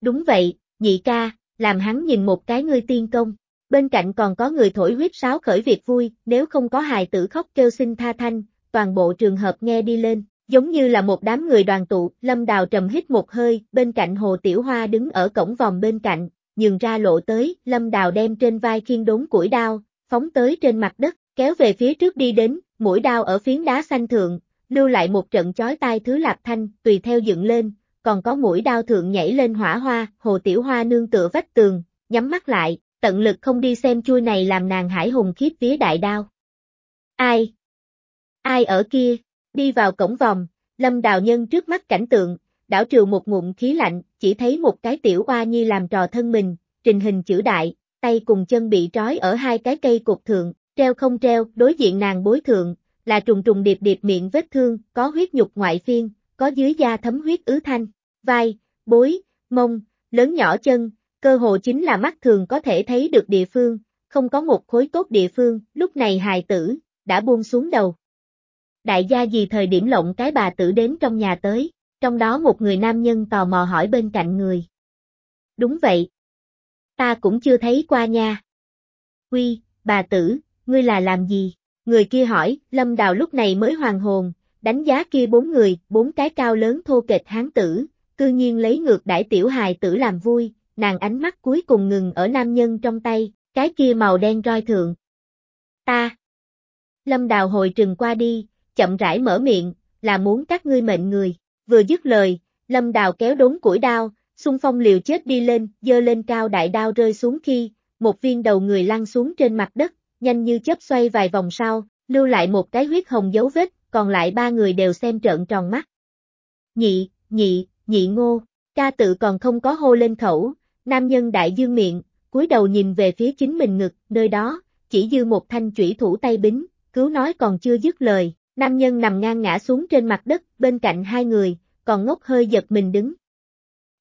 Đúng vậy, nhị ca, làm hắn nhìn một cái ngươi tiên công. Bên cạnh còn có người thổi huyết sáo khởi việc vui, nếu không có hài tử khóc kêu xin tha thanh, toàn bộ trường hợp nghe đi lên, giống như là một đám người đoàn tụ, lâm đào trầm hít một hơi, bên cạnh hồ tiểu hoa đứng ở cổng vòng bên cạnh, nhường ra lộ tới, lâm đào đem trên vai khiên đốn củi đao, phóng tới trên mặt đất, kéo về phía trước đi đến, mũi đao ở phiến đá xanh thượng, lưu lại một trận chói tai thứ lạp thanh, tùy theo dựng lên, còn có mũi đao thượng nhảy lên hỏa hoa, hồ tiểu hoa nương tựa vách tường, nhắm mắt lại, tận lực không đi xem chui này làm nàng hải hùng khiếp vía đại đao. Ai? Ai ở kia? Đi vào cổng vòng, lâm đào nhân trước mắt cảnh tượng, đảo trừ một ngụm khí lạnh, chỉ thấy một cái tiểu oa nhi làm trò thân mình, trình hình chữ đại, tay cùng chân bị trói ở hai cái cây cột thượng, treo không treo, đối diện nàng bối thượng, là trùng trùng điệp điệp miệng vết thương, có huyết nhục ngoại phiên, có dưới da thấm huyết ứ thanh, vai, bối, mông, lớn nhỏ chân, cơ hồ chính là mắt thường có thể thấy được địa phương, không có một khối cốt địa phương, lúc này hài tử, đã buông xuống đầu. Đại gia gì thời điểm lộng cái bà tử đến trong nhà tới, trong đó một người nam nhân tò mò hỏi bên cạnh người. Đúng vậy. Ta cũng chưa thấy qua nha. Quy, bà tử, ngươi là làm gì? Người kia hỏi, Lâm Đào lúc này mới hoàng hồn, đánh giá kia bốn người, bốn cái cao lớn thô kệch hán tử, cư nhiên lấy ngược đại tiểu hài tử làm vui, nàng ánh mắt cuối cùng ngừng ở nam nhân trong tay, cái kia màu đen roi thượng. Ta. Lâm Đào hồi trừng qua đi, chậm rãi mở miệng, là muốn các ngươi mệnh người, vừa dứt lời, Lâm Đào kéo đốn củi đao, xung phong liều chết đi lên, dơ lên cao đại đao rơi xuống khi, một viên đầu người lăn xuống trên mặt đất, nhanh như chớp xoay vài vòng sau, lưu lại một cái huyết hồng dấu vết, còn lại ba người đều xem trợn tròn mắt. Nhị, nhị, nhị ngô, ca tự còn không có hô lên khẩu, nam nhân đại dương miệng, cúi đầu nhìn về phía chính mình ngực, nơi đó, chỉ dư một thanh chủy thủ tay bính, cứu nói còn chưa dứt lời, nam nhân nằm ngang ngã xuống trên mặt đất, bên cạnh hai người, còn ngốc hơi giật mình đứng.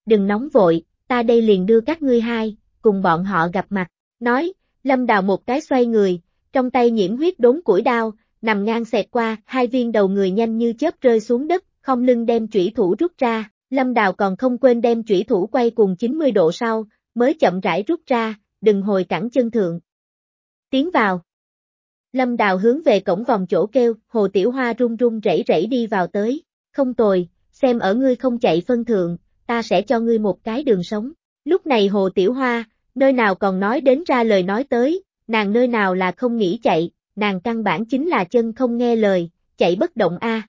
Đừng nóng vội, ta đây liền đưa các ngươi hai, cùng bọn họ gặp mặt, nói, lâm đào một cái xoay người, trong tay nhiễm huyết đốn củi đao, nằm ngang xẹt qua, hai viên đầu người nhanh như chớp rơi xuống đất, không lưng đem chủy thủ rút ra, lâm đào còn không quên đem chủy thủ quay cùng 90 độ sau, mới chậm rãi rút ra, đừng hồi cẳng chân thượng. Tiến vào. Lâm đào hướng về cổng vòng chỗ kêu, hồ tiểu hoa run run rẩy rẩy đi vào tới, không tồi, xem ở ngươi không chạy phân thượng, ta sẽ cho ngươi một cái đường sống. Lúc này hồ tiểu hoa, nơi nào còn nói đến ra lời nói tới, nàng nơi nào là không nghĩ chạy, nàng căn bản chính là chân không nghe lời, chạy bất động a.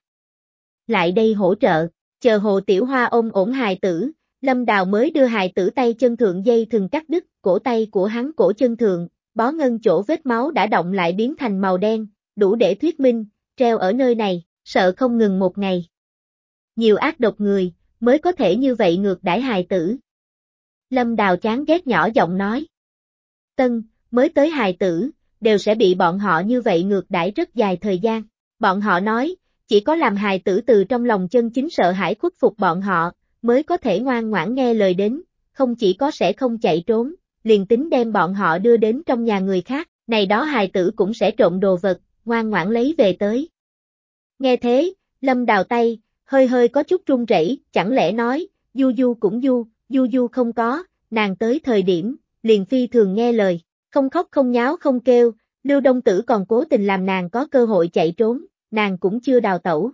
Lại đây hỗ trợ, chờ hồ tiểu hoa ôm ổn hài tử, lâm đào mới đưa hài tử tay chân thượng dây thừng cắt đứt, cổ tay của hắn cổ chân thượng, bó ngân chỗ vết máu đã động lại biến thành màu đen, đủ để thuyết minh, treo ở nơi này, sợ không ngừng một ngày. Nhiều ác độc người, mới có thể như vậy ngược đãi hài tử. Lâm Đào chán ghét nhỏ giọng nói. Tân, mới tới hài tử, đều sẽ bị bọn họ như vậy ngược đãi rất dài thời gian. Bọn họ nói, chỉ có làm hài tử từ trong lòng chân chính sợ hãi khuất phục bọn họ, mới có thể ngoan ngoãn nghe lời đến, không chỉ có sẽ không chạy trốn, liền tính đem bọn họ đưa đến trong nhà người khác, này đó hài tử cũng sẽ trộn đồ vật, ngoan ngoãn lấy về tới. Nghe thế, Lâm đào tay, hơi hơi có chút run rẩy, chẳng lẽ nói, Du Du cũng Du, Du Du không có, nàng tới thời điểm, liền phi thường nghe lời, không khóc không nháo không kêu, Lưu Đông Tử còn cố tình làm nàng có cơ hội chạy trốn, nàng cũng chưa đào tẩu.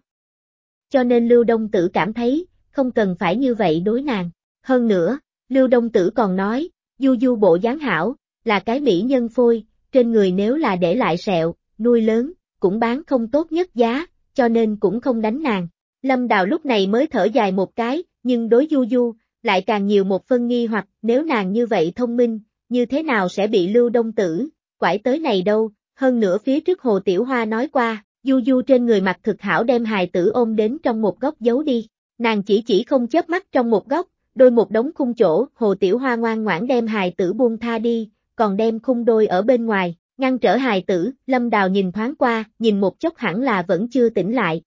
Cho nên Lưu Đông Tử cảm thấy, không cần phải như vậy đối nàng. Hơn nữa, Lưu Đông Tử còn nói, Du Du bộ dáng hảo, là cái mỹ nhân phôi, trên người nếu là để lại sẹo, nuôi lớn, cũng bán không tốt nhất giá, cho nên cũng không đánh nàng. Lâm Đào lúc này mới thở dài một cái, nhưng đối Du Du, lại càng nhiều một phân nghi hoặc nếu nàng như vậy thông minh, như thế nào sẽ bị Lưu Đông Tử, quải tới này đâu, hơn nữa phía trước Hồ Tiểu Hoa nói qua, Du Du trên người mặt thực hảo đem hài tử ôm đến trong một góc giấu đi, nàng chỉ chỉ không chớp mắt trong một góc, đôi một đống khung chỗ, Hồ Tiểu Hoa ngoan ngoãn đem hài tử buông tha đi, còn đem khung đôi ở bên ngoài, ngăn trở hài tử, Lâm Đào nhìn thoáng qua, nhìn một chốc hẳn là vẫn chưa tỉnh lại.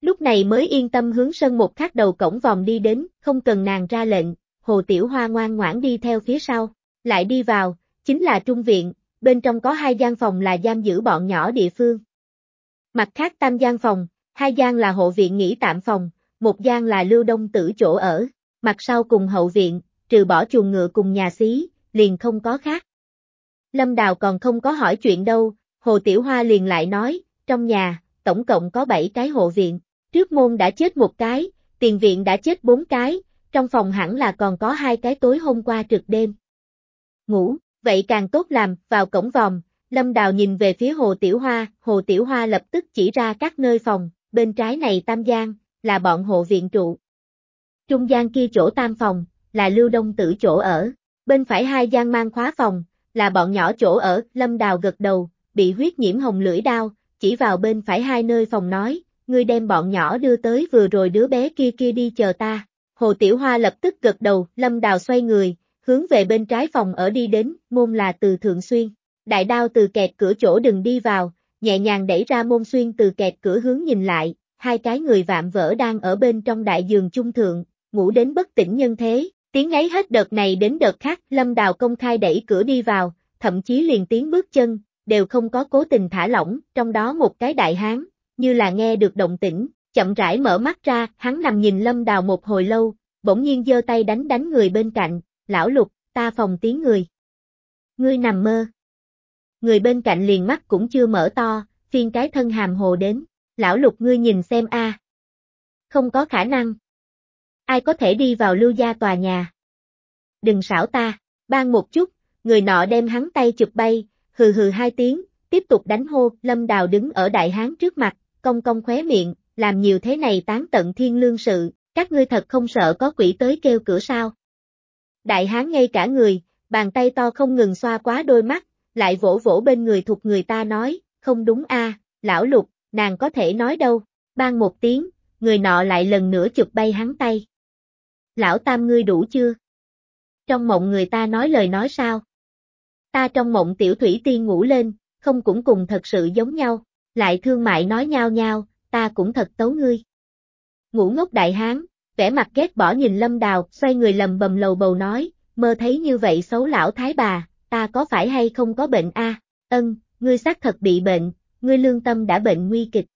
Lúc này mới yên tâm hướng sân một khác đầu cổng vòng đi đến, không cần nàng ra lệnh, Hồ Tiểu Hoa ngoan ngoãn đi theo phía sau, lại đi vào, chính là trung viện, bên trong có hai gian phòng là giam giữ bọn nhỏ địa phương. Mặt khác tam gian phòng, hai gian là hộ viện nghỉ tạm phòng, một gian là lưu đông tử chỗ ở, mặt sau cùng hậu viện, trừ bỏ chuồng ngựa cùng nhà xí, liền không có khác. Lâm Đào còn không có hỏi chuyện đâu, Hồ Tiểu Hoa liền lại nói, trong nhà, tổng cộng có 7 cái hộ viện, trước môn đã chết một cái, tiền viện đã chết bốn cái, trong phòng hẳn là còn có hai cái tối hôm qua trực đêm. Ngủ, vậy càng tốt làm, vào cổng vòng, Lâm Đào nhìn về phía Hồ Tiểu Hoa, Hồ Tiểu Hoa lập tức chỉ ra các nơi phòng, bên trái này tam giang, là bọn hộ viện trụ. Trung gian kia chỗ tam phòng, là Lưu Đông Tử chỗ ở, bên phải hai gian mang khóa phòng, là bọn nhỏ chỗ ở, Lâm Đào gật đầu, bị huyết nhiễm hồng lưỡi đao, chỉ vào bên phải hai nơi phòng nói, ngươi đem bọn nhỏ đưa tới vừa rồi đứa bé kia kia đi chờ ta. Hồ Tiểu Hoa lập tức gật đầu, Lâm Đào xoay người, hướng về bên trái phòng ở đi đến, môn là từ Thượng Xuyên. Đại đao từ kẹt cửa chỗ đừng đi vào, nhẹ nhàng đẩy ra môn xuyên từ kẹt cửa hướng nhìn lại, hai cái người vạm vỡ đang ở bên trong đại giường trung thượng, ngủ đến bất tỉnh nhân thế, tiếng ấy hết đợt này đến đợt khác, Lâm Đào công khai đẩy cửa đi vào, thậm chí liền tiếng bước chân, đều không có cố tình thả lỏng, trong đó một cái đại hán, như là nghe được động tĩnh, chậm rãi mở mắt ra, hắn nằm nhìn Lâm Đào một hồi lâu, bỗng nhiên giơ tay đánh đánh người bên cạnh, lão lục, ta phòng tiếng người. Ngươi nằm mơ. Người bên cạnh liền mắt cũng chưa mở to, phiên cái thân hàm hồ đến, lão lục ngươi nhìn xem a. Không có khả năng. Ai có thể đi vào lưu gia tòa nhà? Đừng xảo ta, ban một chút, người nọ đem hắn tay chụp bay, hừ hừ hai tiếng, tiếp tục đánh hô, lâm đào đứng ở đại hán trước mặt, cong cong khóe miệng, làm nhiều thế này tán tận thiên lương sự, các ngươi thật không sợ có quỷ tới kêu cửa sao. Đại hán ngay cả người, bàn tay to không ngừng xoa quá đôi mắt, lại vỗ vỗ bên người thuộc người ta nói, không đúng a, lão lục, nàng có thể nói đâu, ban một tiếng, người nọ lại lần nữa chụp bay hắn tay. Lão tam ngươi đủ chưa? Trong mộng người ta nói lời nói sao? Ta trong mộng tiểu thủy tiên ngủ lên, không cũng cùng thật sự giống nhau, lại thương mại nói nhau nhau, ta cũng thật tấu ngươi. Ngủ ngốc đại hán, vẻ mặt ghét bỏ nhìn lâm đào, xoay người lầm bầm lầu bầu nói, mơ thấy như vậy xấu lão thái bà, ta có phải hay không có bệnh a? Ân, ngươi xác thật bị bệnh, ngươi lương tâm đã bệnh nguy kịch.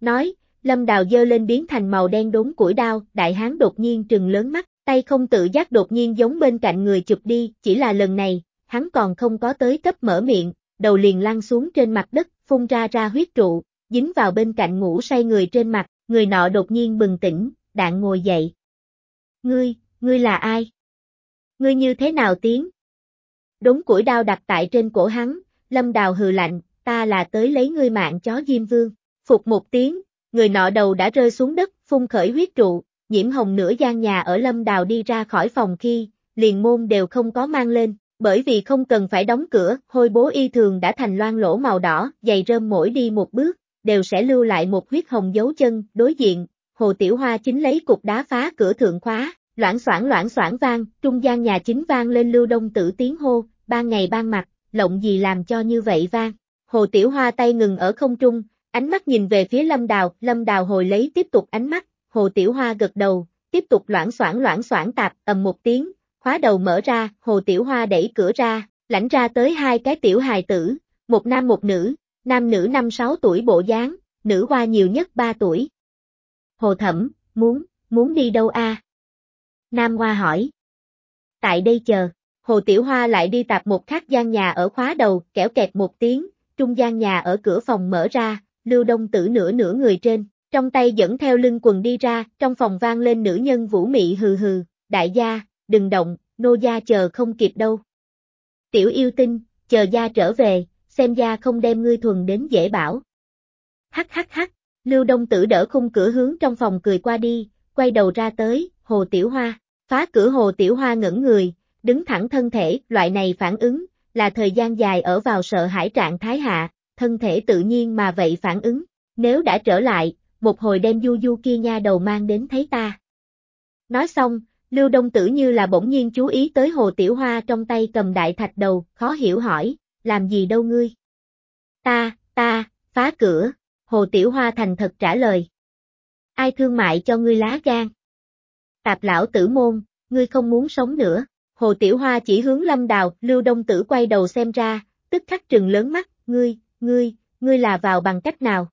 Nói, lâm đào dơ lên biến thành màu đen đốn củi đao, đại hán đột nhiên trừng lớn mắt, tay không tự giác đột nhiên giống bên cạnh người chụp đi, chỉ là lần này, hắn còn không có tới cấp mở miệng, đầu liền lăn xuống trên mặt đất, phun ra ra huyết trụ, dính vào bên cạnh ngủ say người trên mặt, người nọ đột nhiên bừng tỉnh, đạn ngồi dậy. Ngươi, ngươi là ai? Ngươi như thế nào tiếng? Đống củi đao đặt tại trên cổ hắn, lâm đào hừ lạnh, ta là tới lấy ngươi mạng chó Diêm Vương. Phục một tiếng, người nọ đầu đã rơi xuống đất, phun khởi huyết trụ, nhiễm hồng nửa gian nhà ở lâm đào đi ra khỏi phòng khi, liền môn đều không có mang lên, bởi vì không cần phải đóng cửa, hôi bố y thường đã thành loan lỗ màu đỏ, giày rơm mỗi đi một bước, đều sẽ lưu lại một huyết hồng dấu chân, đối diện, Hồ Tiểu Hoa chính lấy cục đá phá cửa thượng khóa, Loãng xoảng loãng xoảng vang, trung gian nhà chính vang lên lưu đông tử tiếng hô, ban ngày ban mặt, lộng gì làm cho như vậy vang. Hồ Tiểu Hoa tay ngừng ở không trung, ánh mắt nhìn về phía Lâm Đào, Lâm Đào hồi lấy tiếp tục ánh mắt, Hồ Tiểu Hoa gật đầu, tiếp tục loãng xoảng loãng xoảng tạp, ầm một tiếng, khóa đầu mở ra, Hồ Tiểu Hoa đẩy cửa ra, lãnh ra tới hai cái tiểu hài tử, một nam một nữ, nam nữ năm sáu tuổi bộ dáng, nữ hoa nhiều nhất ba tuổi. Hồ Thẩm, muốn, muốn đi đâu a? Nam Hoa hỏi. Tại đây chờ, Hồ Tiểu Hoa lại đi tạp một khác gian nhà ở khóa đầu, kẻo kẹt một tiếng, trung gian nhà ở cửa phòng mở ra, Lưu Đông Tử nửa nửa người trên, trong tay dẫn theo lưng quần đi ra, trong phòng vang lên nữ nhân vũ mị hừ hừ, đại gia, đừng động, nô gia chờ không kịp đâu. Tiểu yêu tinh, chờ gia trở về, xem gia không đem ngươi thuần đến dễ bảo. Hắc hắc hắc, Lưu Đông Tử đỡ khung cửa hướng trong phòng cười qua đi, quay đầu ra tới, Hồ Tiểu Hoa, phá cửa Hồ Tiểu Hoa ngẩn người, đứng thẳng thân thể, loại này phản ứng, là thời gian dài ở vào sợ hãi trạng thái hạ, thân thể tự nhiên mà vậy phản ứng, nếu đã trở lại, một hồi đem du du kia nha đầu mang đến thấy ta. Nói xong, Lưu Đông Tử như là bỗng nhiên chú ý tới Hồ Tiểu Hoa trong tay cầm đại thạch đầu, khó hiểu hỏi, làm gì đâu ngươi? Ta, ta, phá cửa, Hồ Tiểu Hoa thành thật trả lời. Ai thương mại cho ngươi lá gan? Tạp lão tử môn, ngươi không muốn sống nữa. Hồ Tiểu Hoa chỉ hướng lâm đào, Lưu Đông Tử quay đầu xem ra, tức khắc trừng lớn mắt, ngươi, ngươi, ngươi là vào bằng cách nào?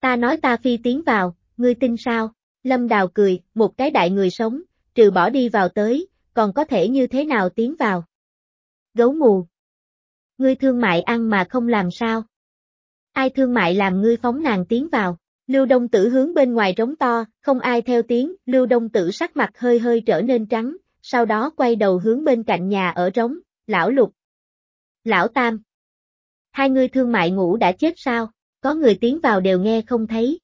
Ta nói ta phi tiến vào, ngươi tin sao? Lâm Đào cười, một cái đại người sống, trừ bỏ đi vào tới, còn có thể như thế nào tiến vào? Gấu mù. Ngươi thương mại ăn mà không làm sao? Ai thương mại làm ngươi phóng nàng tiến vào? Lưu Đông Tử hướng bên ngoài trống to, không ai theo tiếng, Lưu Đông Tử sắc mặt hơi hơi trở nên trắng, sau đó quay đầu hướng bên cạnh nhà ở trống, lão lục. Lão Tam. Hai người thương mại ngủ đã chết sao, có người tiến vào đều nghe không thấy.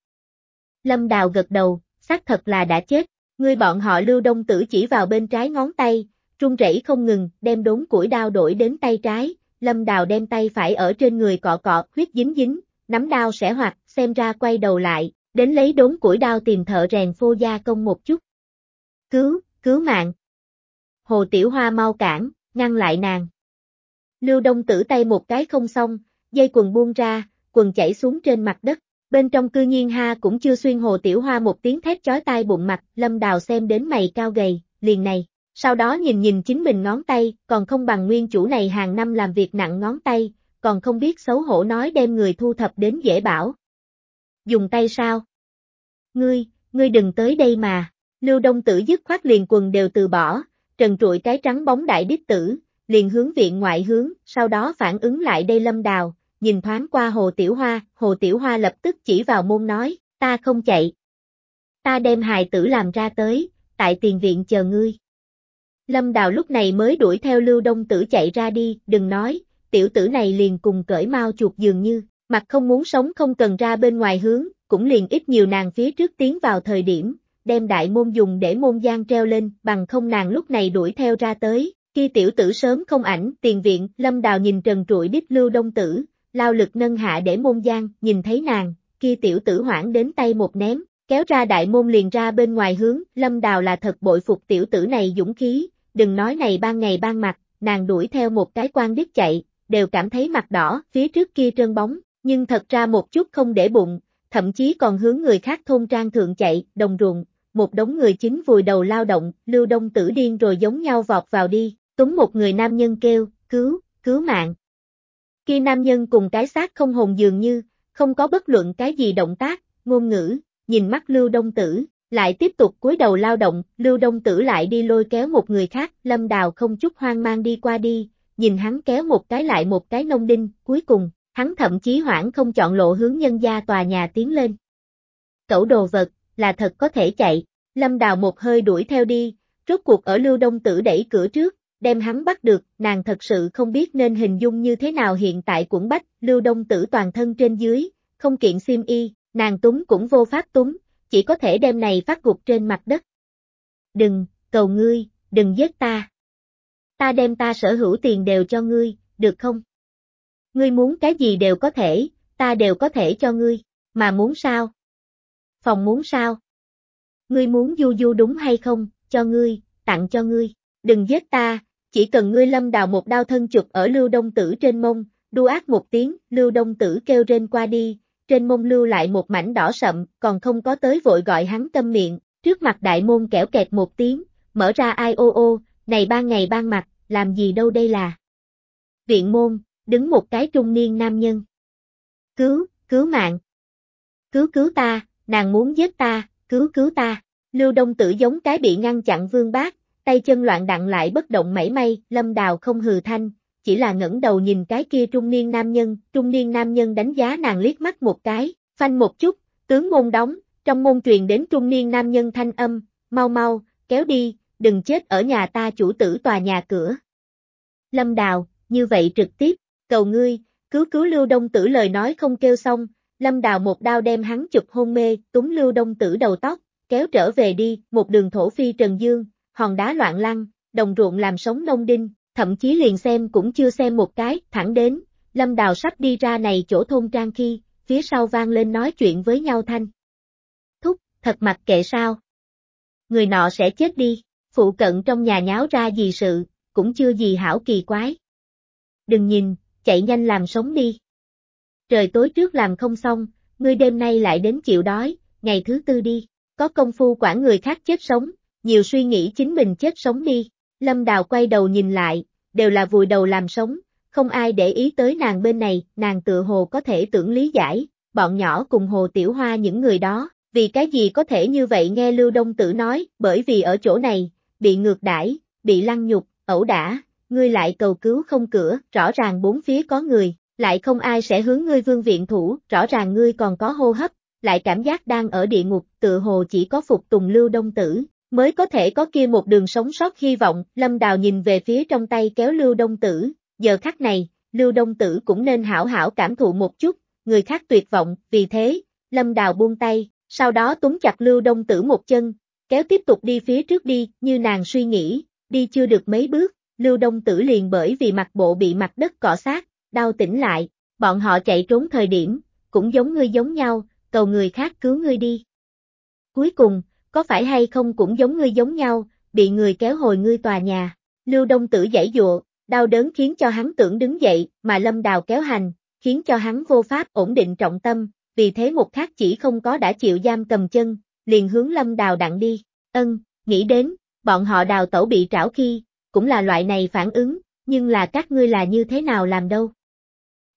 Lâm Đào gật đầu, xác thật là đã chết, Ngươi bọn họ Lưu Đông Tử chỉ vào bên trái ngón tay, trung rẩy không ngừng, đem đốn củi đao đổi đến tay trái, Lâm Đào đem tay phải ở trên người cọ cọ, huyết dính dính, nắm đao sẽ hoạt, xem ra quay đầu lại, đến lấy đốn củi đao tìm thợ rèn phô gia công một chút. Cứu, cứu mạng. Hồ Tiểu Hoa mau cản, ngăn lại nàng. Lưu Đông Tử tay một cái không xong, dây quần buông ra, quần chảy xuống trên mặt đất. Bên trong cư nhiên ha cũng chưa xuyên Hồ Tiểu Hoa một tiếng thét chói tai bụng mặt, Lâm Đào xem đến mày cao gầy, liền này. Sau đó nhìn nhìn chính mình ngón tay, còn không bằng nguyên chủ này hàng năm làm việc nặng ngón tay, còn không biết xấu hổ nói đem người thu thập đến dễ bảo. Dùng tay sao? Ngươi, ngươi đừng tới đây mà. Lưu Đông Tử dứt khoát liền quần đều từ bỏ, trần trụi cái trắng bóng đại đích tử, liền hướng viện ngoại hướng, sau đó phản ứng lại đây lâm đào, nhìn thoáng qua Hồ Tiểu Hoa, Hồ Tiểu Hoa lập tức chỉ vào môn nói, ta không chạy. Ta đem hài tử làm ra tới, tại tiền viện chờ ngươi. Lâm Đào lúc này mới đuổi theo Lưu Đông Tử chạy ra đi, đừng nói, tiểu tử này liền cùng cởi mau chuột dường như, mặt không muốn sống không cần ra bên ngoài hướng, cũng liền ít nhiều nàng phía trước tiến vào thời điểm, đem đại môn dùng để môn gian treo lên, bằng không nàng lúc này đuổi theo ra tới, khi tiểu tử sớm không ảnh, tiền viện, lâm đào nhìn trần trụi đích lưu đông tử, lao lực nâng hạ để môn gian, nhìn thấy nàng, kia tiểu tử hoảng đến tay một ném, kéo ra đại môn liền ra bên ngoài hướng, lâm đào là thật bội phục tiểu tử này dũng khí, đừng nói này ban ngày ban mặt, nàng đuổi theo một cái quan đứt chạy, đều cảm thấy mặt đỏ, phía trước kia trơn bóng, nhưng thật ra một chút không để bụng, thậm chí còn hướng người khác thôn trang thượng chạy, đồng ruộng, một đống người chính vùi đầu lao động, lưu đông tử điên rồi giống nhau vọt vào đi, túng một người nam nhân kêu, cứu, cứu mạng. Kia nam nhân cùng cái xác không hồn dường như, không có bất luận cái gì động tác, ngôn ngữ, nhìn mắt lưu đông tử, lại tiếp tục cúi đầu lao động, lưu đông tử lại đi lôi kéo một người khác, lâm đào không chút hoang mang đi qua đi, nhìn hắn kéo một cái lại một cái nông đinh, cuối cùng, hắn thậm chí hoảng không chọn lộ hướng nhân gia tòa nhà tiến lên. Cẩu đồ vật, là thật có thể chạy, lâm đào một hơi đuổi theo đi, rốt cuộc ở lưu đông tử đẩy cửa trước, đem hắn bắt được, nàng thật sự không biết nên hình dung như thế nào hiện tại cũng bách, lưu đông tử toàn thân trên dưới, không kiện xiêm y, nàng túng cũng vô pháp túng, chỉ có thể đem này phát gục trên mặt đất. Đừng, cầu ngươi, đừng giết ta. Ta đem ta sở hữu tiền đều cho ngươi, được không? Ngươi muốn cái gì đều có thể, ta đều có thể cho ngươi, mà muốn sao? Phòng muốn sao? Ngươi muốn du du đúng hay không? cho ngươi, tặng cho ngươi, đừng giết ta, chỉ cần ngươi lâm đào một đao thân chụp ở lưu đông tử trên mông, đu ác một tiếng, lưu đông tử kêu rên qua đi, trên mông lưu lại một mảnh đỏ sậm, còn không có tới vội gọi hắn câm miệng, trước mặt đại môn kẻo kẹt một tiếng, mở ra ai ô ô, này ban ngày ban mặt, làm gì đâu đây là. Viện môn, đứng một cái trung niên nam nhân. Cứu, cứu mạng. Cứu cứu ta, nàng muốn giết ta, cứu cứu ta. Lưu Đông Tử giống cái bị ngăn chặn vương bác, tay chân loạn đặng lại bất động mảy may, lâm đào không hừ thanh, chỉ là ngẩng đầu nhìn cái kia trung niên nam nhân, trung niên nam nhân đánh giá nàng liếc mắt một cái, phanh một chút, tướng môn đóng, trong môn truyền đến trung niên nam nhân thanh âm, mau mau, kéo đi, đừng chết ở nhà ta chủ tử tòa nhà cửa. Lâm Đào, như vậy trực tiếp, cầu ngươi, cứu cứu Lưu Đông Tử lời nói không kêu xong, Lâm Đào một đao đem hắn chụp hôn mê, túng Lưu Đông Tử đầu tóc, kéo trở về đi, một đường thổ phi Trần Dương, hòn đá loạn lăn, đồng ruộng làm sống nông đinh, thậm chí liền xem cũng chưa xem một cái, thẳng đến, Lâm Đào sắp đi ra này chỗ thôn trang khi, phía sau vang lên nói chuyện với nhau thanh. Thúc, thật mặc kệ sao? Người nọ sẽ chết đi, phụ cận trong nhà nháo ra gì sự, cũng chưa gì hảo kỳ quái. Đừng nhìn, chạy nhanh làm sống đi. Trời tối trước làm không xong, ngươi đêm nay lại đến chịu đói, ngày thứ tư đi, có công phu quản người khác chết sống, nhiều suy nghĩ chính mình chết sống đi. Lâm Đào quay đầu nhìn lại, đều là vùi đầu làm sống, không ai để ý tới nàng bên này, nàng tự hồ có thể tưởng lý giải, bọn nhỏ cùng hồ tiểu hoa những người đó, vì cái gì có thể như vậy nghe Lưu Đông Tử nói, bởi vì ở chỗ này, bị ngược đãi, bị lăng nhục, ẩu đả, ngươi lại cầu cứu không cửa, rõ ràng bốn phía có người, lại không ai sẽ hướng ngươi vương viện thủ, rõ ràng ngươi còn có hô hấp, lại cảm giác đang ở địa ngục, tự hồ chỉ có phục tùng Lưu Đông Tử, mới có thể có kia một đường sống sót hy vọng, Lâm Đào nhìn về phía trong tay kéo Lưu Đông Tử, giờ khắc này, Lưu Đông Tử cũng nên hảo hảo cảm thụ một chút, người khác tuyệt vọng, vì thế, Lâm Đào buông tay, sau đó túm chặt Lưu Đông Tử một chân, kéo tiếp tục đi phía trước đi, như nàng suy nghĩ, đi chưa được mấy bước, Lưu Đông Tử liền bởi vì mặt bộ bị mặt đất cọ sát, đau tỉnh lại, bọn họ chạy trốn thời điểm, cũng giống ngươi giống nhau, cầu người khác cứu ngươi đi. Cuối cùng, có phải hay không cũng giống ngươi giống nhau, bị người kéo hồi ngươi tòa nhà. Lưu Đông Tử giải dụa, đau đớn khiến cho hắn tưởng đứng dậy, mà Lâm Đào kéo hành, khiến cho hắn vô pháp ổn định trọng tâm, vì thế một khác chỉ không có đã chịu giam cầm chân, liền hướng Lâm Đào đặng đi. Ân, nghĩ đến, bọn họ đào tẩu bị trảo khi, cũng là loại này phản ứng, nhưng là các ngươi là như thế nào làm đâu.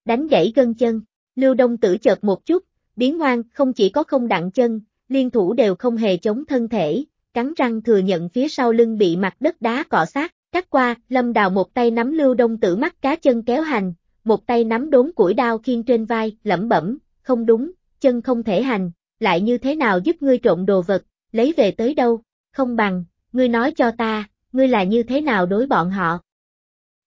Đánh gãy gân chân, Lưu Đông Tử chợt một chút, biến ngoan, không chỉ có không đặng chân, liên thủ đều không hề chống thân thể, cắn răng thừa nhận phía sau lưng bị mặt đất đá cọ sát, cắt qua, lâm đào một tay nắm lưu đông tử mắt cá chân kéo hành, một tay nắm đốn củi đao khiên trên vai, lẩm bẩm, không đúng, chân không thể hành, lại như thế nào giúp ngươi trộn đồ vật, lấy về tới đâu, không bằng, ngươi nói cho ta, ngươi là như thế nào đối bọn họ.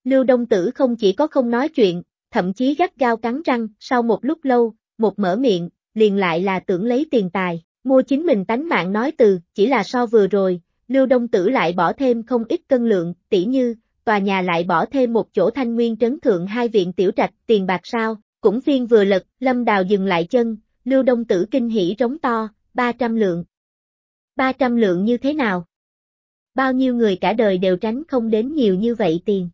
Lưu Đông Tử không chỉ có không nói chuyện, thậm chí gắt gao cắn răng, sau một lúc lâu, một mở miệng, liền lại là tưởng lấy tiền tài, mua chính mình tánh mạng nói từ, chỉ là so vừa rồi, Lưu Đông Tử lại bỏ thêm không ít cân lượng, tỉ như, tòa nhà lại bỏ thêm một chỗ thanh nguyên trấn thượng hai viện tiểu trạch, tiền bạc sao, cũng phiên vừa lật, lâm đào dừng lại chân, Lưu Đông Tử kinh hỉ trống to, 300 lượng. 300 lượng như thế nào? Bao nhiêu người cả đời đều tránh không đến nhiều như vậy tiền.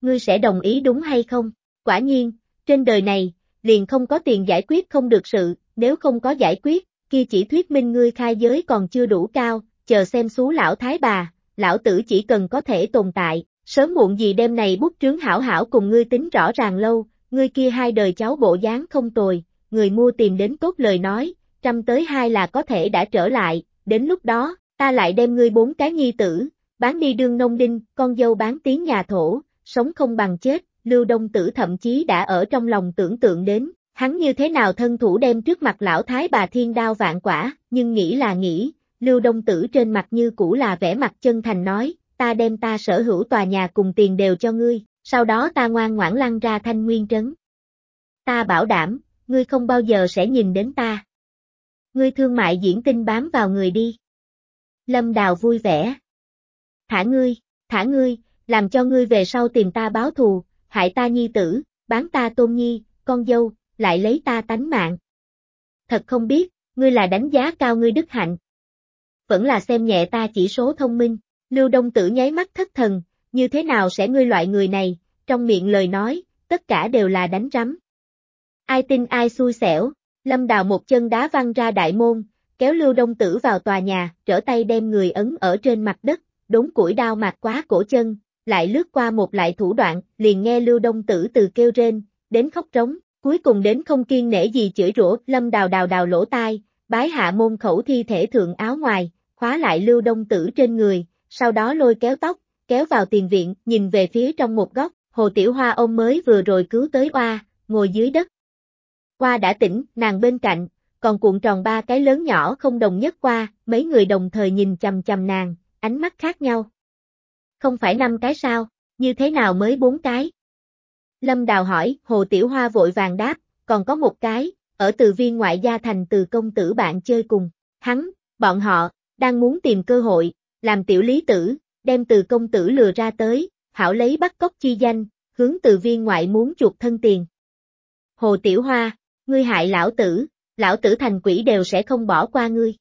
Ngươi sẽ đồng ý đúng hay không? Quả nhiên, trên đời này, liền không có tiền giải quyết không được sự, nếu không có giải quyết, kia chỉ thuyết minh ngươi khai giới còn chưa đủ cao, chờ xem xú lão thái bà, lão tử chỉ cần có thể tồn tại, sớm muộn gì đêm này bút trướng hảo hảo cùng ngươi tính rõ ràng lâu, ngươi kia hai đời cháu bộ dáng không tồi, người mua tìm đến tốt lời nói, trăm tới hai là có thể đã trở lại, đến lúc đó, ta lại đem ngươi bốn cái nhi tử, bán đi đương nông đinh, con dâu bán tiếng nhà thổ, sống không bằng chết, Lưu Đông Tử thậm chí đã ở trong lòng tưởng tượng đến, hắn như thế nào thân thủ đem trước mặt lão thái bà thiên đao vạn quả, nhưng nghĩ là nghĩ, Lưu Đông Tử trên mặt như cũ là vẻ mặt chân thành nói, ta đem ta sở hữu tòa nhà cùng tiền đều cho ngươi, sau đó ta ngoan ngoãn lăn ra thanh nguyên trấn. Ta bảo đảm, ngươi không bao giờ sẽ nhìn đến ta. Ngươi thương mại diễn tinh bám vào người đi. Lâm Đào vui vẻ. Thả ngươi, thả ngươi, làm cho ngươi về sau tìm ta báo thù, hại ta nhi tử, bán ta tôn nhi, con dâu, lại lấy ta tánh mạng. Thật không biết, ngươi là đánh giá cao ngươi đức hạnh. vẫn là xem nhẹ ta chỉ số thông minh. Lưu Đông Tử nháy mắt thất thần, như thế nào sẽ ngươi loại người này, trong miệng lời nói, tất cả đều là đánh rắm. Ai tin ai xui xẻo, Lâm Đào một chân đá văng ra đại môn, kéo Lưu Đông Tử vào tòa nhà, trở tay đem người ấn ở trên mặt đất, đốn củi đao mặt quá cổ chân, lại lướt qua một lại thủ đoạn, liền nghe Lưu Đông Tử từ kêu rên, đến khóc trống, cuối cùng đến không kiên nể gì chửi rủa, Lâm Đào đào đào lỗ tai, bái hạ môn khẩu thi thể thượng áo ngoài, khóa lại Lưu Đông Tử trên người, sau đó lôi kéo tóc, kéo vào tiền viện, nhìn về phía trong một góc, Hồ Tiểu Hoa ông mới vừa rồi cứu tới oa, ngồi dưới đất. Qua đã tỉnh, nàng bên cạnh, còn cuộn tròn ba cái lớn nhỏ không đồng nhất qua, mấy người đồng thời nhìn chầm chầm nàng, ánh mắt khác nhau. Không phải năm cái sao, như thế nào mới bốn cái? Lâm Đào hỏi, Hồ Tiểu Hoa vội vàng đáp, còn có một cái, ở từ viên ngoại gia thành từ công tử bạn chơi cùng. Hắn, bọn họ, đang muốn tìm cơ hội, làm tiểu lý tử, đem từ công tử lừa ra tới, hảo lấy bắt cóc chi danh, hướng từ viên ngoại muốn chuột thân tiền. Hồ Tiểu Hoa, ngươi hại lão tử, lão tử thành quỷ đều sẽ không bỏ qua ngươi.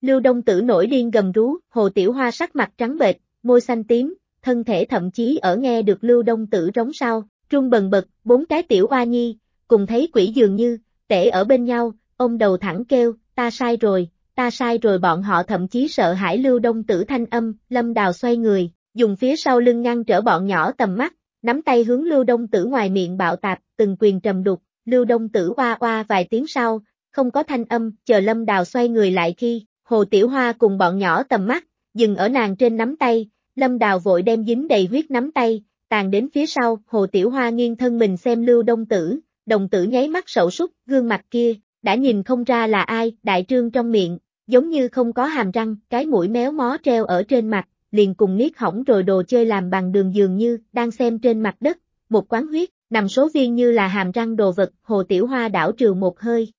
Lưu Đông Tử nổi điên gầm rú, Hồ Tiểu Hoa sắc mặt trắng bệch, môi xanh tím, thân thể thậm chí ở nghe được Lưu Đông Tử rống sau, trung bần bật, bốn cái tiểu hoa nhi, cùng thấy quỷ dường như, tể ở bên nhau, ông đầu thẳng kêu, ta sai rồi, ta sai rồi. Bọn họ thậm chí sợ hãi Lưu Đông Tử thanh âm, Lâm Đào xoay người, dùng phía sau lưng ngăn trở bọn nhỏ tầm mắt, nắm tay hướng Lưu Đông Tử ngoài miệng bạo tạp, từng quyền trầm đục, Lưu Đông Tử oa oa vài tiếng sau, không có thanh âm, chờ Lâm Đào xoay người lại khi, Hồ Tiểu Hoa cùng bọn nhỏ tầm mắt, dừng ở nàng trên nắm tay, Lâm Đào vội đem dính đầy huyết nắm tay, tàn đến phía sau, Hồ Tiểu Hoa nghiêng thân mình xem Lưu Đông Tử, đồng tử nháy mắt sậu súc, gương mặt kia, đã nhìn không ra là ai, đại trương trong miệng, giống như không có hàm răng, cái mũi méo mó treo ở trên mặt, liền cùng niết hỏng rồi đồ chơi làm bằng đường dường như, đang xem trên mặt đất, một quán huyết, nằm số viên như là hàm răng đồ vật, Hồ Tiểu Hoa đảo trừ một hơi.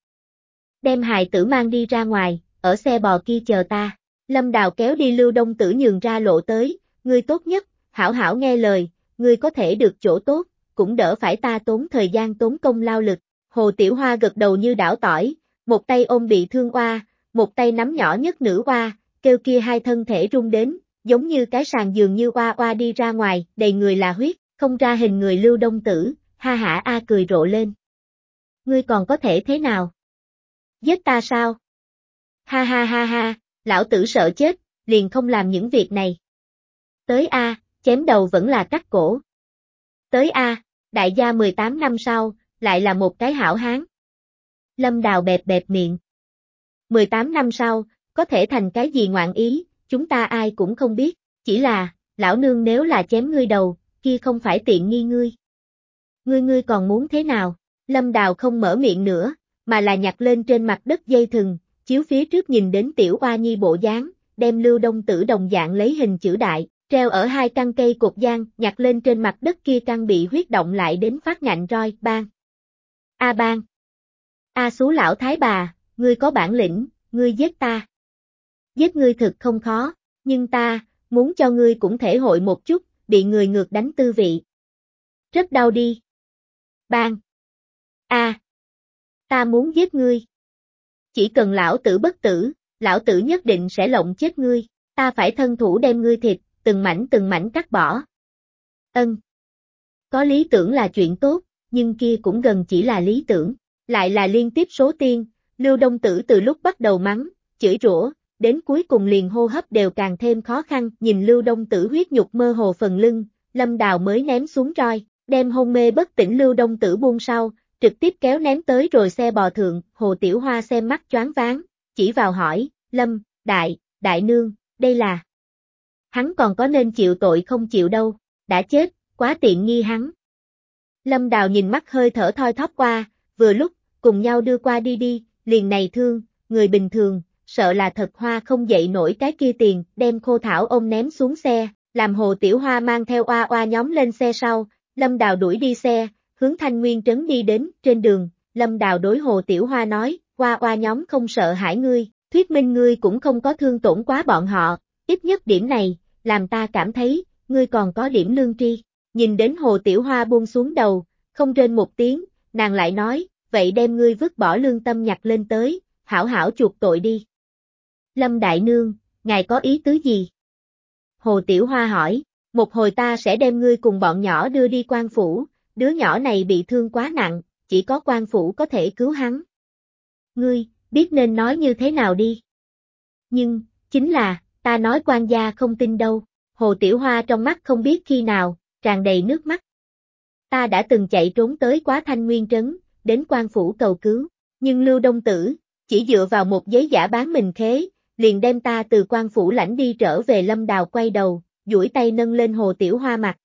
Đem hài tử mang đi ra ngoài, ở xe bò kia chờ ta. Lâm Đào kéo đi Lưu Đông Tử nhường ra lộ tới, ngươi tốt nhất, hảo hảo nghe lời, ngươi có thể được chỗ tốt, cũng đỡ phải ta tốn thời gian tốn công lao lực. Hồ Tiểu Hoa gật đầu như đảo tỏi, một tay ôm bị thương oa, một tay nắm nhỏ nhất nữ oa, kêu kia hai thân thể rung đến, giống như cái sàn giường như oa oa đi ra ngoài, đầy người là huyết, không ra hình người lưu đông tử, ha hả a cười rộ lên. Ngươi còn có thể thế nào? Giết ta sao? Ha ha ha ha, lão tử sợ chết, liền không làm những việc này. Tới A, chém đầu vẫn là cắt cổ. Tới A, đại gia 18 năm sau, lại là một cái hảo hán. Lâm Đào bẹp bẹp miệng. 18 năm sau, có thể thành cái gì ngoạn ý, chúng ta ai cũng không biết, chỉ là, lão nương nếu là chém ngươi đầu, kia không phải tiện nghi ngươi. Ngươi ngươi còn muốn thế nào? Lâm Đào không mở miệng nữa, mà là nhặt lên trên mặt đất dây thừng, chiếu phía trước nhìn đến tiểu oa nhi bộ dáng, đem lưu đông tử đồng dạng lấy hình chữ đại, treo ở hai căn cây cột giang, nhặt lên trên mặt đất kia căn bị huyết động lại đến phát ngạnh roi, bang. A bang. A xú lão thái bà, ngươi có bản lĩnh, ngươi giết ta. Giết ngươi thực không khó, nhưng ta, muốn cho ngươi cũng thể hội một chút, bị người ngược đánh tư vị. Rất đau đi. Bang. A. Ta muốn giết ngươi. Chỉ cần lão tử bất tử, lão tử nhất định sẽ lộng chết ngươi, ta phải thân thủ đem ngươi thịt, từng mảnh từng mảnh cắt bỏ. Ân. Có lý tưởng là chuyện tốt, nhưng kia cũng gần chỉ là lý tưởng, lại là liên tiếp số tiên, Lưu Đông Tử từ lúc bắt đầu mắng, chửi rủa, đến cuối cùng liền hô hấp đều càng thêm khó khăn, nhìn Lưu Đông Tử huyết nhục mơ hồ phần lưng, Lâm Đào mới ném xuống roi, đem hôn mê bất tỉnh Lưu Đông Tử buông sau, trực tiếp kéo ném tới rồi xe bò thượng, Hồ Tiểu Hoa xem mắt choáng váng, chỉ vào hỏi, Lâm, Đại, Đại Nương, đây là... Hắn còn có nên chịu tội không chịu đâu, đã chết, quá tiện nghi hắn. Lâm Đào nhìn mắt hơi thở thoi thóp qua, vừa lúc, cùng nhau đưa qua đi đi, liền này thương, người bình thường, sợ là thật hoa không dậy nổi cái kia tiền, đem khô thảo ôm ném xuống xe, làm hồ tiểu hoa mang theo oa oa nhóm lên xe sau, Lâm Đào đuổi đi xe, hướng Thanh Nguyên Trấn đi đến, trên đường, Lâm Đào đối hồ tiểu hoa nói, oa oa nhóm không sợ hãi ngươi, thuyết minh ngươi cũng không có thương tổn quá bọn họ, ít nhất điểm này, làm ta cảm thấy, ngươi còn có điểm lương tri. Nhìn đến hồ tiểu hoa buông xuống đầu, không trên một tiếng, nàng lại nói, vậy đem ngươi vứt bỏ lương tâm nhặt lên tới, hảo hảo chuộc tội đi. Lâm Đại Nương, ngài có ý tứ gì? Hồ Tiểu Hoa hỏi, một hồi ta sẽ đem ngươi cùng bọn nhỏ đưa đi quan phủ, đứa nhỏ này bị thương quá nặng, chỉ có quan phủ có thể cứu hắn. Ngươi, biết nên nói như thế nào đi. Nhưng, chính là, ta nói quan gia không tin đâu, Hồ Tiểu Hoa trong mắt không biết khi nào, tràn đầy nước mắt. Ta đã từng chạy trốn tới quá thanh nguyên trấn, đến quan phủ cầu cứu, nhưng Lưu Đông Tử, chỉ dựa vào một giấy giả bán mình khế, liền đem ta từ quan phủ lãnh đi trở về lâm đào quay đầu, duỗi tay nâng lên hồ tiểu hoa mặt.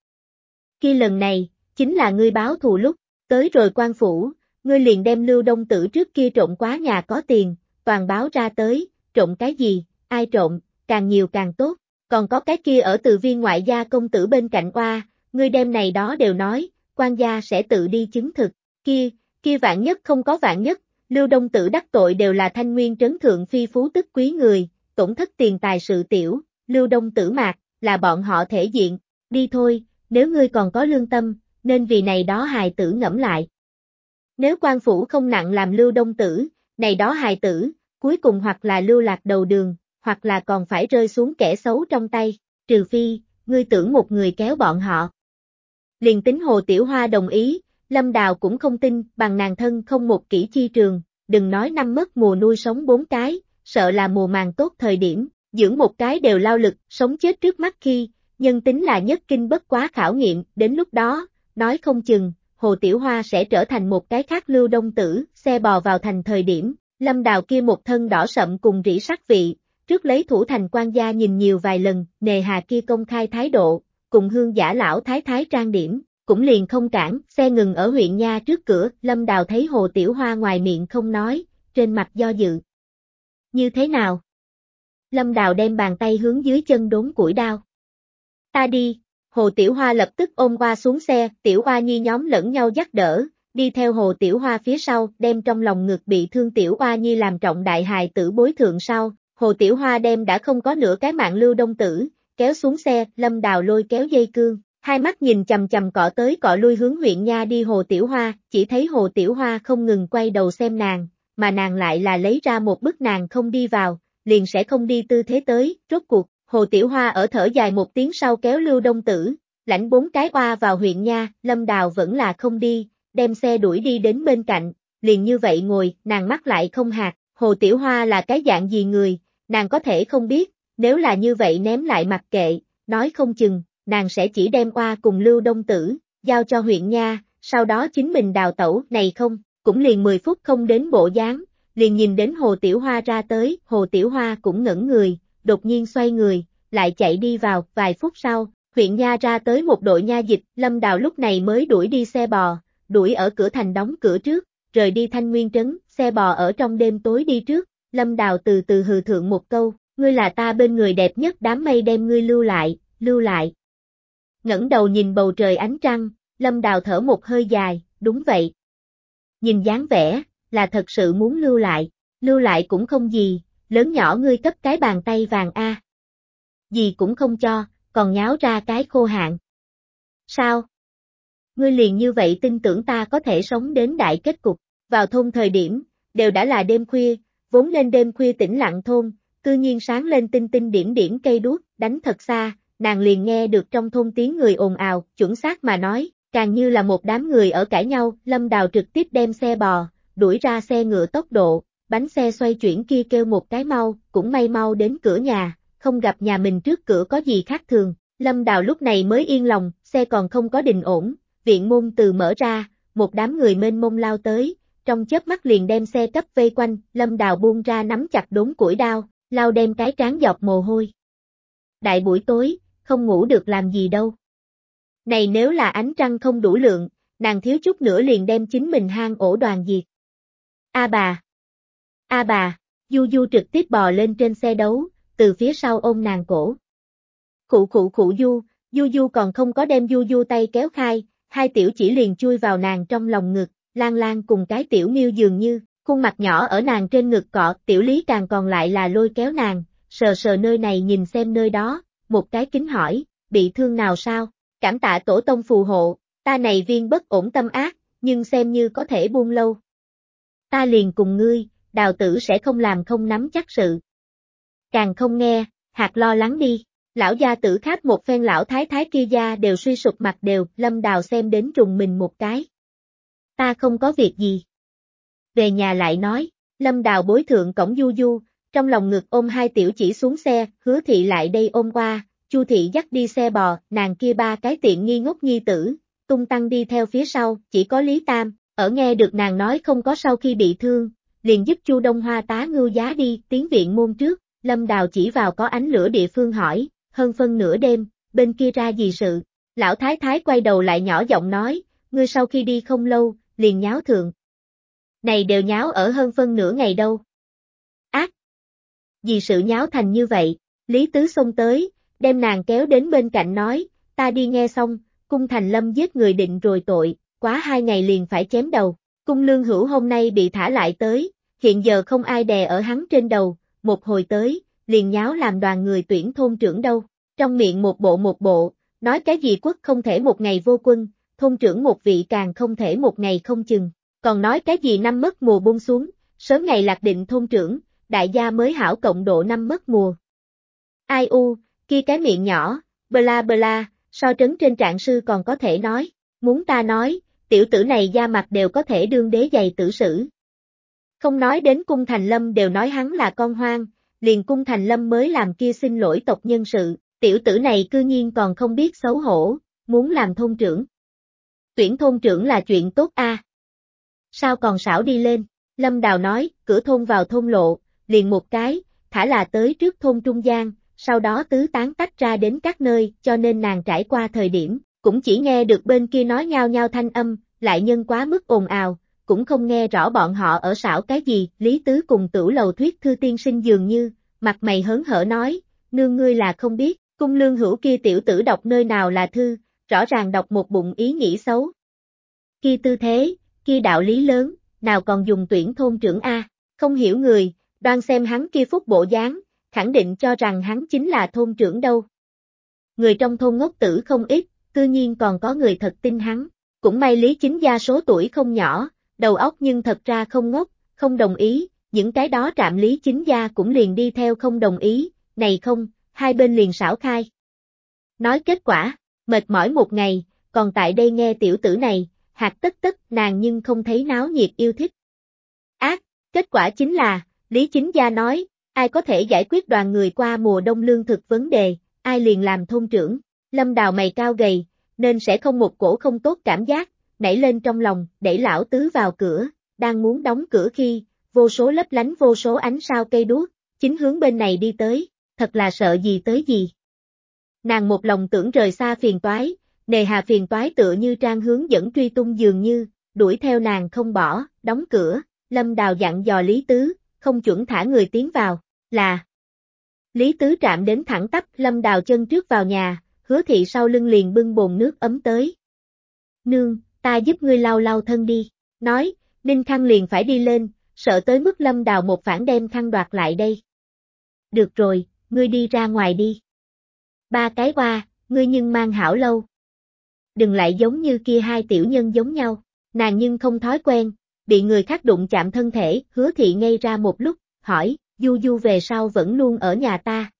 Khi lần này, chính là ngươi báo thù lúc, tới rồi quan phủ, ngươi liền đem lưu đông tử trước kia trộm quá nhà có tiền, toàn báo ra tới, trộm cái gì, ai trộm? Càng nhiều càng tốt, còn có cái kia ở từ viên ngoại gia công tử bên cạnh qua, ngươi đem này đó đều nói, quan gia sẽ tự đi chứng thực, kia, kia vạn nhất không có vạn nhất, Lưu Đông Tử đắc tội đều là thanh nguyên trấn thượng phi phú tức quý người, tổn thất tiền tài sự tiểu, Lưu Đông Tử mạc, là bọn họ thể diện, đi thôi, nếu ngươi còn có lương tâm, nên vì này đó hài tử ngẫm lại. Nếu quan phủ không nặng làm Lưu Đông Tử, này đó hài tử, cuối cùng hoặc là lưu lạc đầu đường, hoặc là còn phải rơi xuống kẻ xấu trong tay, trừ phi, ngươi tưởng một người kéo bọn họ. Liền tính Hồ Tiểu Hoa đồng ý, Lâm Đào cũng không tin, bằng nàng thân không một kỹ chi trường, đừng nói năm mất mùa nuôi sống bốn cái, sợ là mùa màng tốt thời điểm, dưỡng một cái đều lao lực, sống chết trước mắt khi, nhân tính là nhất kinh bất quá khảo nghiệm, đến lúc đó, nói không chừng, Hồ Tiểu Hoa sẽ trở thành một cái khác lưu đông tử, xe bò vào thành thời điểm, lâm đào kia một thân đỏ sậm cùng rỉ sắc vị, trước lấy thủ thành quan gia nhìn nhiều vài lần, nề hà kia công khai thái độ, cùng hương giả lão thái thái trang điểm, cũng liền không cản, xe ngừng ở huyện Nha trước cửa, Lâm Đào thấy Hồ Tiểu Hoa ngoài miệng không nói, trên mặt do dự. Như thế nào? Lâm Đào đem bàn tay hướng dưới chân đốn củi đao. Ta đi, Hồ Tiểu Hoa lập tức ôm qua xuống xe, Tiểu Hoa nhi nhóm lẫn nhau dắt đỡ, đi theo Hồ Tiểu Hoa phía sau, đem trong lòng ngực bị thương Tiểu Hoa nhi làm trọng đại hài tử bối thượng sau, Hồ Tiểu Hoa đem đã không có nửa cái mạng lưu đông tử, kéo xuống xe, Lâm Đào lôi kéo dây cương, hai mắt nhìn chầm chầm cọ tới cọ lui hướng huyện nha đi Hồ Tiểu Hoa, chỉ thấy Hồ Tiểu Hoa không ngừng quay đầu xem nàng, mà nàng lại là lấy ra một bức nàng không đi vào, liền sẽ không đi tư thế tới, rốt cuộc, Hồ Tiểu Hoa ở thở dài một tiếng sau kéo Lưu Đông Tử, lãnh bốn cái oa vào huyện nha, Lâm Đào vẫn là không đi, đem xe đuổi đi đến bên cạnh, liền như vậy ngồi, nàng mắt lại không hạt, Hồ Tiểu Hoa là cái dạng gì người, nàng có thể không biết, nếu là như vậy ném lại mặc kệ, nói không chừng, nàng sẽ chỉ đem qua cùng Lưu Đông Tử, giao cho huyện nha, sau đó chính mình đào tẩu, này không, cũng liền 10 phút không đến bộ dáng, liền nhìn đến Hồ Tiểu Hoa ra tới, Hồ Tiểu Hoa cũng ngẩn người, đột nhiên xoay người, lại chạy đi vào, vài phút sau, huyện nha ra tới một đội nha dịch, Lâm Đào lúc này mới đuổi đi xe bò, đuổi ở cửa thành đóng cửa trước, rời đi thanh nguyên trấn, xe bò ở trong đêm tối đi trước, Lâm Đào từ từ hừ thượng một câu, ngươi là ta bên người đẹp nhất đám mây đem ngươi lưu lại, lưu lại, ngẩng đầu nhìn bầu trời ánh trăng, Lâm Đào thở một hơi dài, đúng vậy. Nhìn dáng vẻ, là thật sự muốn lưu lại, lưu lại cũng không gì, lớn nhỏ ngươi cấp cái bàn tay vàng A. Gì cũng không cho, còn nháo ra cái khô hạn. Sao? Ngươi liền như vậy tin tưởng ta có thể sống đến đại kết cục, vào thôn thời điểm, đều đã là đêm khuya, vốn nên đêm khuya tĩnh lặng thôn, cư nhiên sáng lên tinh tinh điểm điểm cây đuốc, đánh thật xa, nàng liền nghe được trong thôn tiếng người ồn ào, chuẩn xác mà nói, càng như là một đám người ở cãi nhau, lâm đào trực tiếp đem xe bò, đuổi ra xe ngựa tốc độ, bánh xe xoay chuyển kia kêu một cái mau, cũng may mau đến cửa nhà, không gặp nhà mình trước cửa có gì khác thường, lâm đào lúc này mới yên lòng, xe còn không có đình ổn, viện môn từ mở ra, một đám người mênh mông lao tới, trong chớp mắt liền đem xe cấp vây quanh, lâm đào buông ra nắm chặt đốn củi đao, lao đem cái trán dọc mồ hôi. Đại buổi tối, không ngủ được làm gì đâu. Này nếu là ánh trăng không đủ lượng, nàng thiếu chút nữa liền đem chính mình hang ổ đoàn diệt. A bà! A bà! Du Du trực tiếp bò lên trên xe đấu, từ phía sau ôm nàng cổ. Khụ khụ khụ Du, Du Du còn không có đem Du Du tay kéo khai, hai tiểu chỉ liền chui vào nàng trong lòng ngực, lan lan cùng cái tiểu miêu dường như, khuôn mặt nhỏ ở nàng trên ngực cọ, tiểu lý càng còn lại là lôi kéo nàng, sờ sờ nơi này nhìn xem nơi đó, một cái kính hỏi, bị thương nào sao? Cảm tạ tổ tông phù hộ, ta này viên bất ổn tâm ác, nhưng xem như có thể buông lâu. Ta liền cùng ngươi, đào tử sẽ không làm không nắm chắc sự. Càng không nghe, hạt lo lắng đi. Lão gia tử khác một phen lão thái thái kia gia đều suy sụp mặt đều, lâm đào xem đến trùng mình một cái. Ta không có việc gì. Về nhà lại nói, lâm đào bối thượng cổng du du, trong lòng ngực ôm hai tiểu chỉ xuống xe, hứa thị lại đây ôm qua, chu thị dắt đi xe bò, nàng kia ba cái tiện nghi ngốc nhi tử, tung tăng đi theo phía sau, chỉ có Lý Tam, ở nghe được nàng nói không có sau khi bị thương, liền giúp Chu Đông Hoa tá ngưu giá đi, tiến viện môn trước, Lâm Đào chỉ vào có ánh lửa địa phương hỏi, hơn phân nửa đêm, bên kia ra gì sự, lão thái thái quay đầu lại nhỏ giọng nói, ngươi sau khi đi không lâu, liền nháo thượng. Này đều nháo ở hơn phân nửa ngày đâu. Ác! Vì sự nháo thành như vậy, Lý Tứ xông tới, đem nàng kéo đến bên cạnh nói, ta đi nghe xong, cung thành lâm giết người định rồi tội, quá hai ngày liền phải chém đầu, cung lương hữu hôm nay bị thả lại tới, hiện giờ không ai đè ở hắn trên đầu, một hồi tới, liền nháo làm đoàn người tuyển thôn trưởng đâu, trong miệng một bộ một bộ, nói cái gì quốc không thể một ngày vô quân, thôn trưởng một vị càng không thể một ngày không chừng, còn nói cái gì năm mất mùa buông xuống, sớm ngày lạc định thôn trưởng, đại gia mới hảo cộng độ năm mất mùa. Ai u, kia cái miệng nhỏ, bla bla, so trấn trên trạng sư còn có thể nói, muốn ta nói, tiểu tử này da mặt đều có thể đương đế giày tử sử. Không nói đến cung thành lâm đều nói hắn là con hoang, liền cung thành lâm mới làm kia xin lỗi tộc nhân sự, tiểu tử này cư nhiên còn không biết xấu hổ, muốn làm thôn trưởng. Tuyển thôn trưởng là chuyện tốt a. Sao còn xảo đi lên, Lâm Đào nói, cửa thôn vào thôn lộ, liền một cái, thả là tới trước thôn trung gian, sau đó tứ tán tách ra đến các nơi, cho nên nàng trải qua thời điểm, cũng chỉ nghe được bên kia nói nhau nhau thanh âm, lại nhân quá mức ồn ào, cũng không nghe rõ bọn họ ở xảo cái gì, Lý Tứ cùng tửu lầu thuyết thư tiên sinh dường như, mặt mày hớn hở nói, nương ngươi là không biết, cung lương hữu kia tiểu tử đọc nơi nào là thư, rõ ràng đọc một bụng ý nghĩ xấu. Khi tư thế, khi đạo lý lớn, nào còn dùng tuyển thôn trưởng A, không hiểu người, đoan xem hắn kia phúc bộ dáng, khẳng định cho rằng hắn chính là thôn trưởng đâu. Người trong thôn ngốc tử không ít, cư nhiên còn có người thật tin hắn, cũng may lý chính gia số tuổi không nhỏ, đầu óc nhưng thật ra không ngốc, không đồng ý, những cái đó trạm lý chính gia cũng liền đi theo không đồng ý, này không, hai bên liền xảo khai. Nói kết quả, mệt mỏi một ngày, còn tại đây nghe tiểu tử này, hạt tất tất nàng nhưng không thấy náo nhiệt yêu thích. Ác, kết quả chính là, Lý Chính Gia nói, ai có thể giải quyết đoàn người qua mùa đông lương thực vấn đề, ai liền làm thôn trưởng, lâm đào mày cao gầy, nên sẽ không một cổ không tốt cảm giác, nảy lên trong lòng, đẩy lão tứ vào cửa, đang muốn đóng cửa khi, vô số lấp lánh vô số ánh sao cây đuốc, chính hướng bên này đi tới, thật là sợ gì tới gì. Nàng một lòng tưởng rời xa phiền toái, nề hà phiền toái tựa như trang hướng dẫn truy tung dường như, đuổi theo nàng không bỏ, đóng cửa, lâm đào dặn dò Lý Tứ, không chuẩn thả người tiến vào, là. Lý Tứ trạm đến thẳng tắp lâm đào chân trước vào nhà, hứa thị sau lưng liền bưng bồn nước ấm tới. Nương, ta giúp ngươi lau lau thân đi, nói, Ninh Khăn liền phải đi lên, sợ tới mức lâm đào một phản đem khăn đoạt lại đây. Được rồi, ngươi đi ra ngoài đi. Ba cái qua, ngươi nhưng mang hảo lâu. Đừng lại giống như kia hai tiểu nhân giống nhau, nàng nhưng không thói quen, bị người khác đụng chạm thân thể, hứa thị ngay ra một lúc, hỏi, Du Du về sau vẫn luôn ở nhà ta.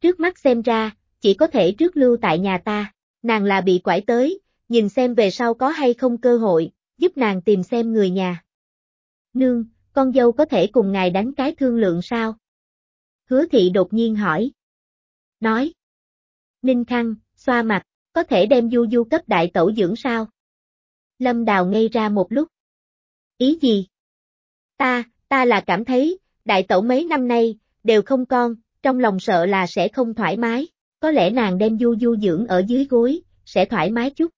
Trước mắt xem ra, chỉ có thể trước lưu tại nhà ta, nàng là bị quải tới, nhìn xem về sau có hay không cơ hội, giúp nàng tìm xem người nhà. Nương, con dâu có thể cùng ngài đánh cái thương lượng sao? Hứa thị đột nhiên hỏi. Nói. Ninh Khang, xoa mặt, có thể đem du du cấp đại tẩu dưỡng sao? Lâm Đào ngây ra một lúc. Ý gì? Ta, ta là cảm thấy, đại tẩu mấy năm nay, đều không con, trong lòng sợ là sẽ không thoải mái, có lẽ nàng đem du du dưỡng ở dưới gối, sẽ thoải mái chút.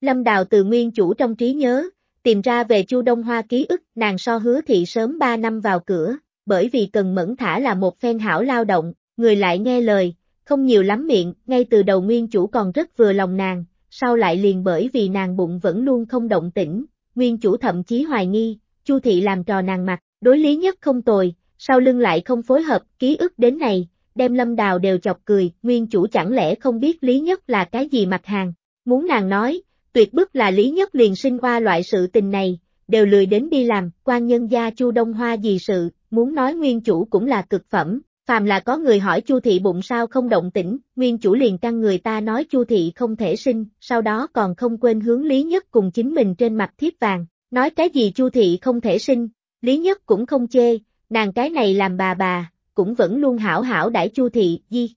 Lâm Đào từ nguyên chủ trong trí nhớ, tìm ra về Chu Đông Hoa ký ức, nàng so hứa thị sớm 3 năm vào cửa, bởi vì cần mẫn thả là một phen hảo lao động, người lại nghe lời, không nhiều lắm miệng, ngay từ đầu nguyên chủ còn rất vừa lòng nàng, sau lại liền bởi vì nàng bụng vẫn luôn không động tĩnh, nguyên chủ thậm chí hoài nghi, Chu thị làm trò nàng mặt, đối lý nhất không tồi, sau lưng lại không phối hợp, ký ức đến này, đem lâm đào đều chọc cười, nguyên chủ chẳng lẽ không biết lý nhất là cái gì mặt hàng, muốn nàng nói, tuyệt bức là lý nhất liền sinh qua loại sự tình này, đều lười đến đi làm, quan nhân gia Chu Đông Hoa gì sự, muốn nói nguyên chủ cũng là cực phẩm, Phàm là có người hỏi Chu thị bụng sao không động tĩnh, nguyên chủ liền căn người ta nói Chu thị không thể sinh, sau đó còn không quên hướng Lý Nhất cùng chính mình trên mặt thiếp vàng, nói cái gì Chu thị không thể sinh, Lý Nhất cũng không chê, nàng cái này làm bà bà, cũng vẫn luôn hảo hảo đãi Chu thị, di.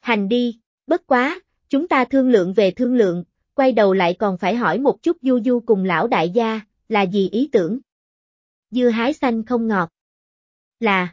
Hành đi, bất quá, chúng ta thương lượng về thương lượng, quay đầu lại còn phải hỏi một chút Du Du cùng lão đại gia, là gì ý tưởng? Dưa hái xanh không ngọt. Là.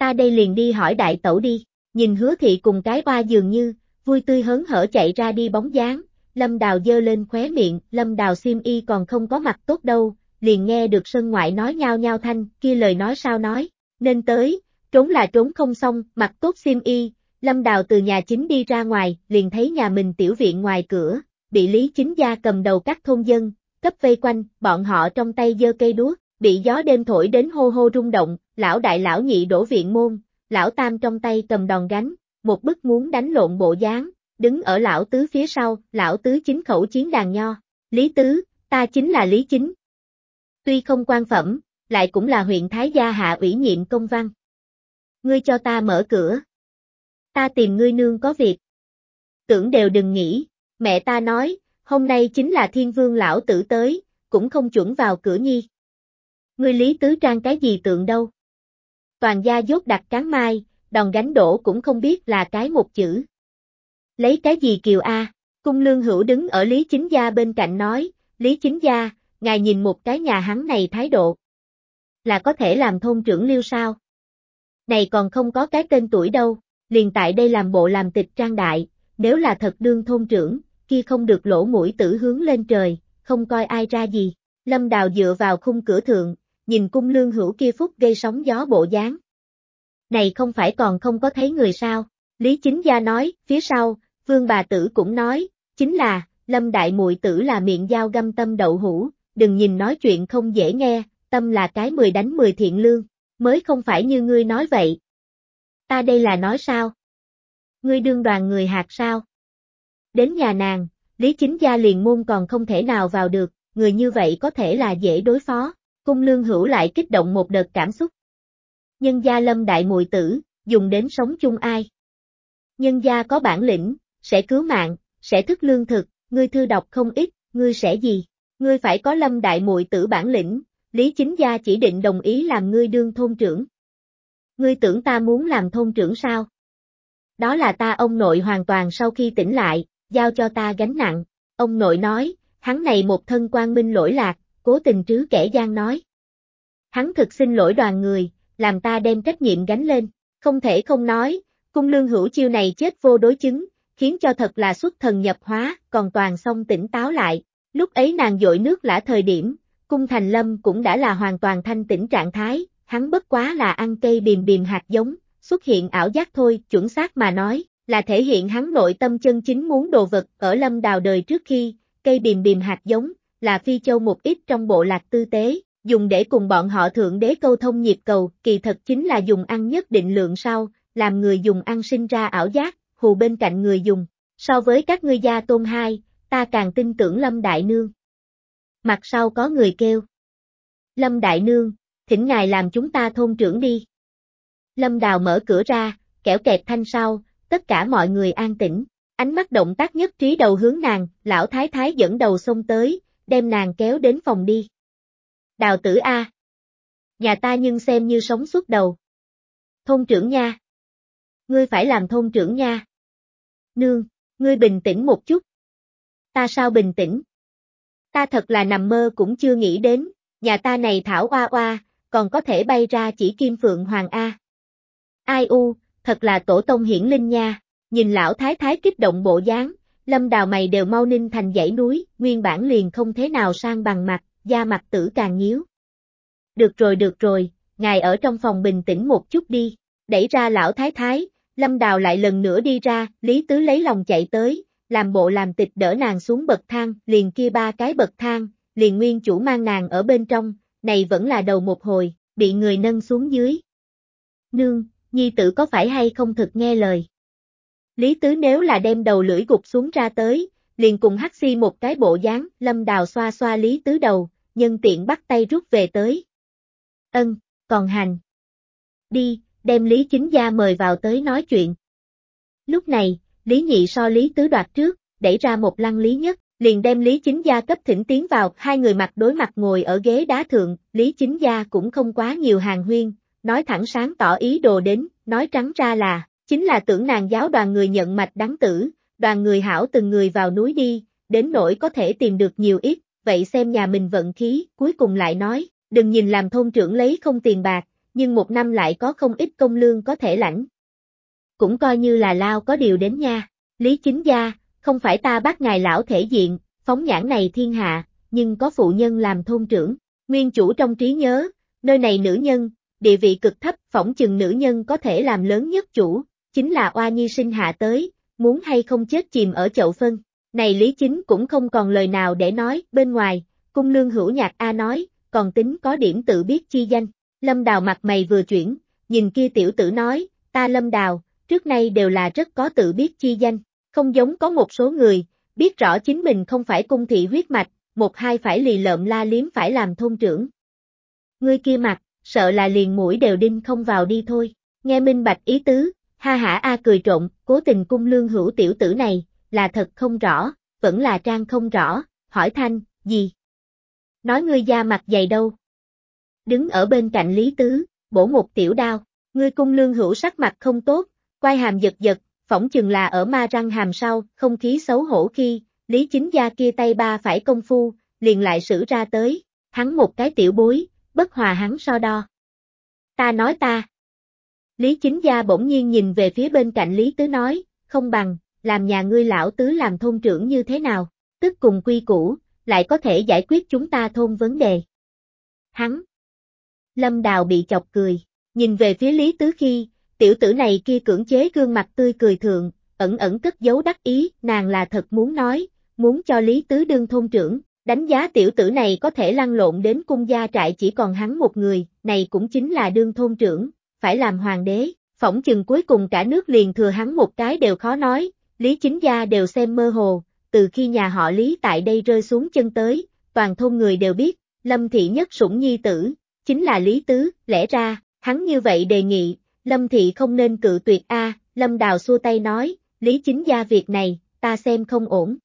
Ta đây liền đi hỏi đại tẩu đi, nhìn hứa thị cùng cái ba dường như, vui tươi hớn hở chạy ra đi bóng dáng, lâm đào dơ lên khóe miệng, lâm đào xiêm y còn không có mặt tốt đâu, liền nghe được sân ngoại nói nhao nhao thanh, kia lời nói sao nói, nên tới, trốn là trốn không xong, mặt tốt xiêm y, lâm đào từ nhà chính đi ra ngoài, liền thấy nhà mình tiểu viện ngoài cửa, bị Lý Chính Gia cầm đầu các thôn dân, cấp vây quanh, bọn họ trong tay dơ cây đuốc, bị gió đêm thổi đến hô hô rung động, lão đại lão nhị đổ viện môn, lão tam trong tay cầm đòn gánh, một bức muốn đánh lộn bộ dáng, đứng ở lão tứ phía sau, lão tứ chính khẩu chiến đàn nho, Lý Tứ, ta chính là Lý Chính. Tuy không quan phẩm, lại cũng là huyện Thái Gia hạ ủy nhiệm công văn. Ngươi cho ta mở cửa. Ta tìm ngươi nương có việc. Tưởng đều đừng nghĩ, mẹ ta nói, hôm nay chính là thiên vương lão tử tới, cũng không chuẩn vào cửa nhi. Ngươi lý tứ trang cái gì tượng đâu. Toàn gia dốt đặt cán mai, đòn gánh đổ cũng không biết là cái một chữ. Lấy cái gì kiều A, cung lương hữu đứng ở Lý Chính Gia bên cạnh nói, Lý Chính Gia, ngài nhìn một cái nhà hắn này thái độ. Là có thể làm thôn trưởng liêu sao? Này còn không có cái tên tuổi đâu, liền tại đây làm bộ làm tịch trang đại, nếu là thật đương thôn trưởng, kia không được lỗ mũi tử hướng lên trời, không coi ai ra gì. Lâm Đào dựa vào khung cửa thượng, nhìn cung lương hữu kia phút gây sóng gió bộ dáng. Này không phải còn không có thấy người sao? Lý Chính Gia nói, phía sau, Vương bà tử cũng nói, chính là, Lâm Đại muội tử là miệng dao găm tâm đậu hũ, đừng nhìn nói chuyện không dễ nghe, tâm là cái mười đánh mười thiện lương, mới không phải như ngươi nói vậy. Ta đây là nói sao? Ngươi đương đoàn người hạt sao? Đến nhà nàng, Lý Chính Gia liền môn còn không thể nào vào được, người như vậy có thể là dễ đối phó, cung lương hữu lại kích động một đợt cảm xúc. Nhân gia lâm đại mùi tử, dùng đến sống chung ai? Nhân gia có bản lĩnh, sẽ cứu mạng, sẽ thức lương thực, ngươi thư đọc không ít, ngươi sẽ gì? Ngươi phải có lâm đại muội tử bản lĩnh, Lý Chính Gia chỉ định đồng ý làm ngươi đương thôn trưởng. Ngươi tưởng ta muốn làm thôn trưởng sao? Đó là ta ông nội hoàn toàn sau khi tỉnh lại, giao cho ta gánh nặng. Ông nội nói, hắn này một thân quan minh lỗi lạc, cố tình trứ kẻ gian nói. Hắn thực xin lỗi đoàn người, làm ta đem trách nhiệm gánh lên, không thể không nói, cung lương hữu chiêu này chết vô đối chứng, khiến cho thật là xuất thần nhập hóa, còn toàn xong tỉnh táo lại. Lúc ấy nàng dội nước lã thời điểm, cung thành lâm cũng đã là hoàn toàn thanh tỉnh trạng thái, hắn bất quá là ăn cây bìm bìm hạt giống, xuất hiện ảo giác thôi, chuẩn xác mà nói, là thể hiện hắn nội tâm chân chính muốn đồ vật ở lâm đào đời trước khi, cây bìm bìm hạt giống, là phi châu một ít trong bộ lạc tư tế, dùng để cùng bọn họ thượng đế câu thông nhịp cầu, kỳ thật chính là dùng ăn nhất định lượng sau, làm người dùng ăn sinh ra ảo giác, hù bên cạnh người dùng. So với các ngươi gia tôn hai, ta càng tin tưởng Lâm Đại Nương. Mặt sau có người kêu. Lâm Đại Nương, thỉnh ngài làm chúng ta thôn trưởng đi. Lâm Đào mở cửa ra, kẻo kẹt thanh sau, tất cả mọi người an tĩnh, ánh mắt động tác nhất trí đầu hướng nàng, lão thái thái dẫn đầu xông tới, đem nàng kéo đến phòng đi. Đào tử A. Nhà ta nhưng xem như sống suốt đầu. Thôn trưởng nha. Ngươi phải làm thôn trưởng nha. Nương, ngươi bình tĩnh một chút. Ta sao bình tĩnh? Ta thật là nằm mơ cũng chưa nghĩ đến, nhà ta này thảo oa oa, còn có thể bay ra chỉ kim phượng hoàng A. Ai u, thật là tổ tông hiển linh nha, nhìn lão thái thái kích động bộ dáng, lâm đào mày đều mau ninh thành dãy núi, nguyên bản liền không thế nào sang bằng mặt, da mặt tử càng nhíu. Được rồi được rồi, ngài ở trong phòng bình tĩnh một chút đi, đẩy ra lão thái thái, lâm đào lại lần nữa đi ra, Lý Tứ lấy lòng chạy tới, làm bộ làm tịch đỡ nàng xuống bậc thang, liền kia ba cái bậc thang, liền nguyên chủ mang nàng ở bên trong, này vẫn là đầu một hồi, bị người nâng xuống dưới. Nương, nhi tử có phải hay không thực nghe lời? Lý Tứ nếu là đem đầu lưỡi gục xuống ra tới, liền cùng hắc si một cái bộ dáng, lâm đào xoa xoa Lý Tứ đầu, nhân tiện bắt tay rút về tới. Ân, còn hành. Đi, đem Lý Chính Gia mời vào tới nói chuyện. Lúc này, Lý Nhị so Lý Tứ đoạt trước, đẩy ra một lăng Lý Nhất, liền đem Lý Chính Gia cấp thỉnh tiến vào, hai người mặt đối mặt ngồi ở ghế đá thượng, Lý Chính Gia cũng không quá nhiều hàng huyên, nói thẳng sáng tỏ ý đồ đến, nói trắng ra là, chính là tưởng nàng giáo đoàn người nhận mạch đáng tử, đoàn người hảo từng người vào núi đi, đến nỗi có thể tìm được nhiều ít, vậy xem nhà mình vận khí, cuối cùng lại nói, đừng nhìn làm thôn trưởng lấy không tiền bạc, nhưng một năm lại có không ít công lương có thể lãnh. Cũng coi như là lao có điều đến nha, Lý Chính Gia, không phải ta bắt ngài lão thể diện, phóng nhãn này thiên hạ, nhưng có phụ nhân làm thôn trưởng, nguyên chủ trong trí nhớ, nơi này nữ nhân, địa vị cực thấp, phỏng chừng nữ nhân có thể làm lớn nhất chủ, chính là oa nhi sinh hạ tới, muốn hay không chết chìm ở chậu phân. Này Lý Chính cũng không còn lời nào để nói, bên ngoài, cung lương hữu nhạc A nói, còn tính có điểm tự biết chi danh. Lâm Đào mặt mày vừa chuyển, nhìn kia tiểu tử nói, ta Lâm Đào, trước nay đều là rất có tự biết chi danh, không giống có một số người, biết rõ chính mình không phải cung thị huyết mạch, một hai phải lì lợm la liếm phải làm thôn trưởng. Ngươi kia mặt, sợ là liền mũi đều đinh không vào đi thôi, nghe minh bạch ý tứ, ha hả a cười trộn, cố tình cung lương hữu tiểu tử này, là thật không rõ, vẫn là trang không rõ, hỏi thanh, gì? Nói ngươi da mặt dày đâu? Đứng ở bên cạnh Lý Tứ, bổ một tiểu đao, ngươi cung lương hữu sắc mặt không tốt, quay hàm giật giật, phỏng chừng là ở ma răng hàm sau, không khí xấu hổ khi, Lý Chính Gia kia tay ba phải công phu, liền lại sử ra tới, hắn một cái tiểu bối, bất hòa hắn so đo. Ta nói ta. Lý Chính Gia bỗng nhiên nhìn về phía bên cạnh Lý Tứ nói, không bằng, làm nhà ngươi lão tứ làm thôn trưởng như thế nào, tức cùng quy củ, lại có thể giải quyết chúng ta thôn vấn đề. Hắn. Lâm Đào bị chọc cười, nhìn về phía Lý Tứ khi, tiểu tử này kia cưỡng chế gương mặt tươi cười thượng, ẩn ẩn cất giấu đắc ý, nàng là thật muốn nói, muốn cho Lý Tứ đương thôn trưởng, đánh giá tiểu tử này có thể lăn lộn đến cung gia trại chỉ còn hắn một người, này cũng chính là đương thôn trưởng, phải làm hoàng đế, phỏng chừng cuối cùng cả nước liền thừa hắn một cái đều khó nói, Lý chính gia đều xem mơ hồ, từ khi nhà họ Lý tại đây rơi xuống chân tới, toàn thôn người đều biết, Lâm Thị nhất sủng nhi tử, chính là Lý Tứ, lẽ ra, hắn như vậy đề nghị, Lâm Thị không nên cự tuyệt a Lâm Đào xua tay nói, Lý chính gia việc này, ta xem không ổn.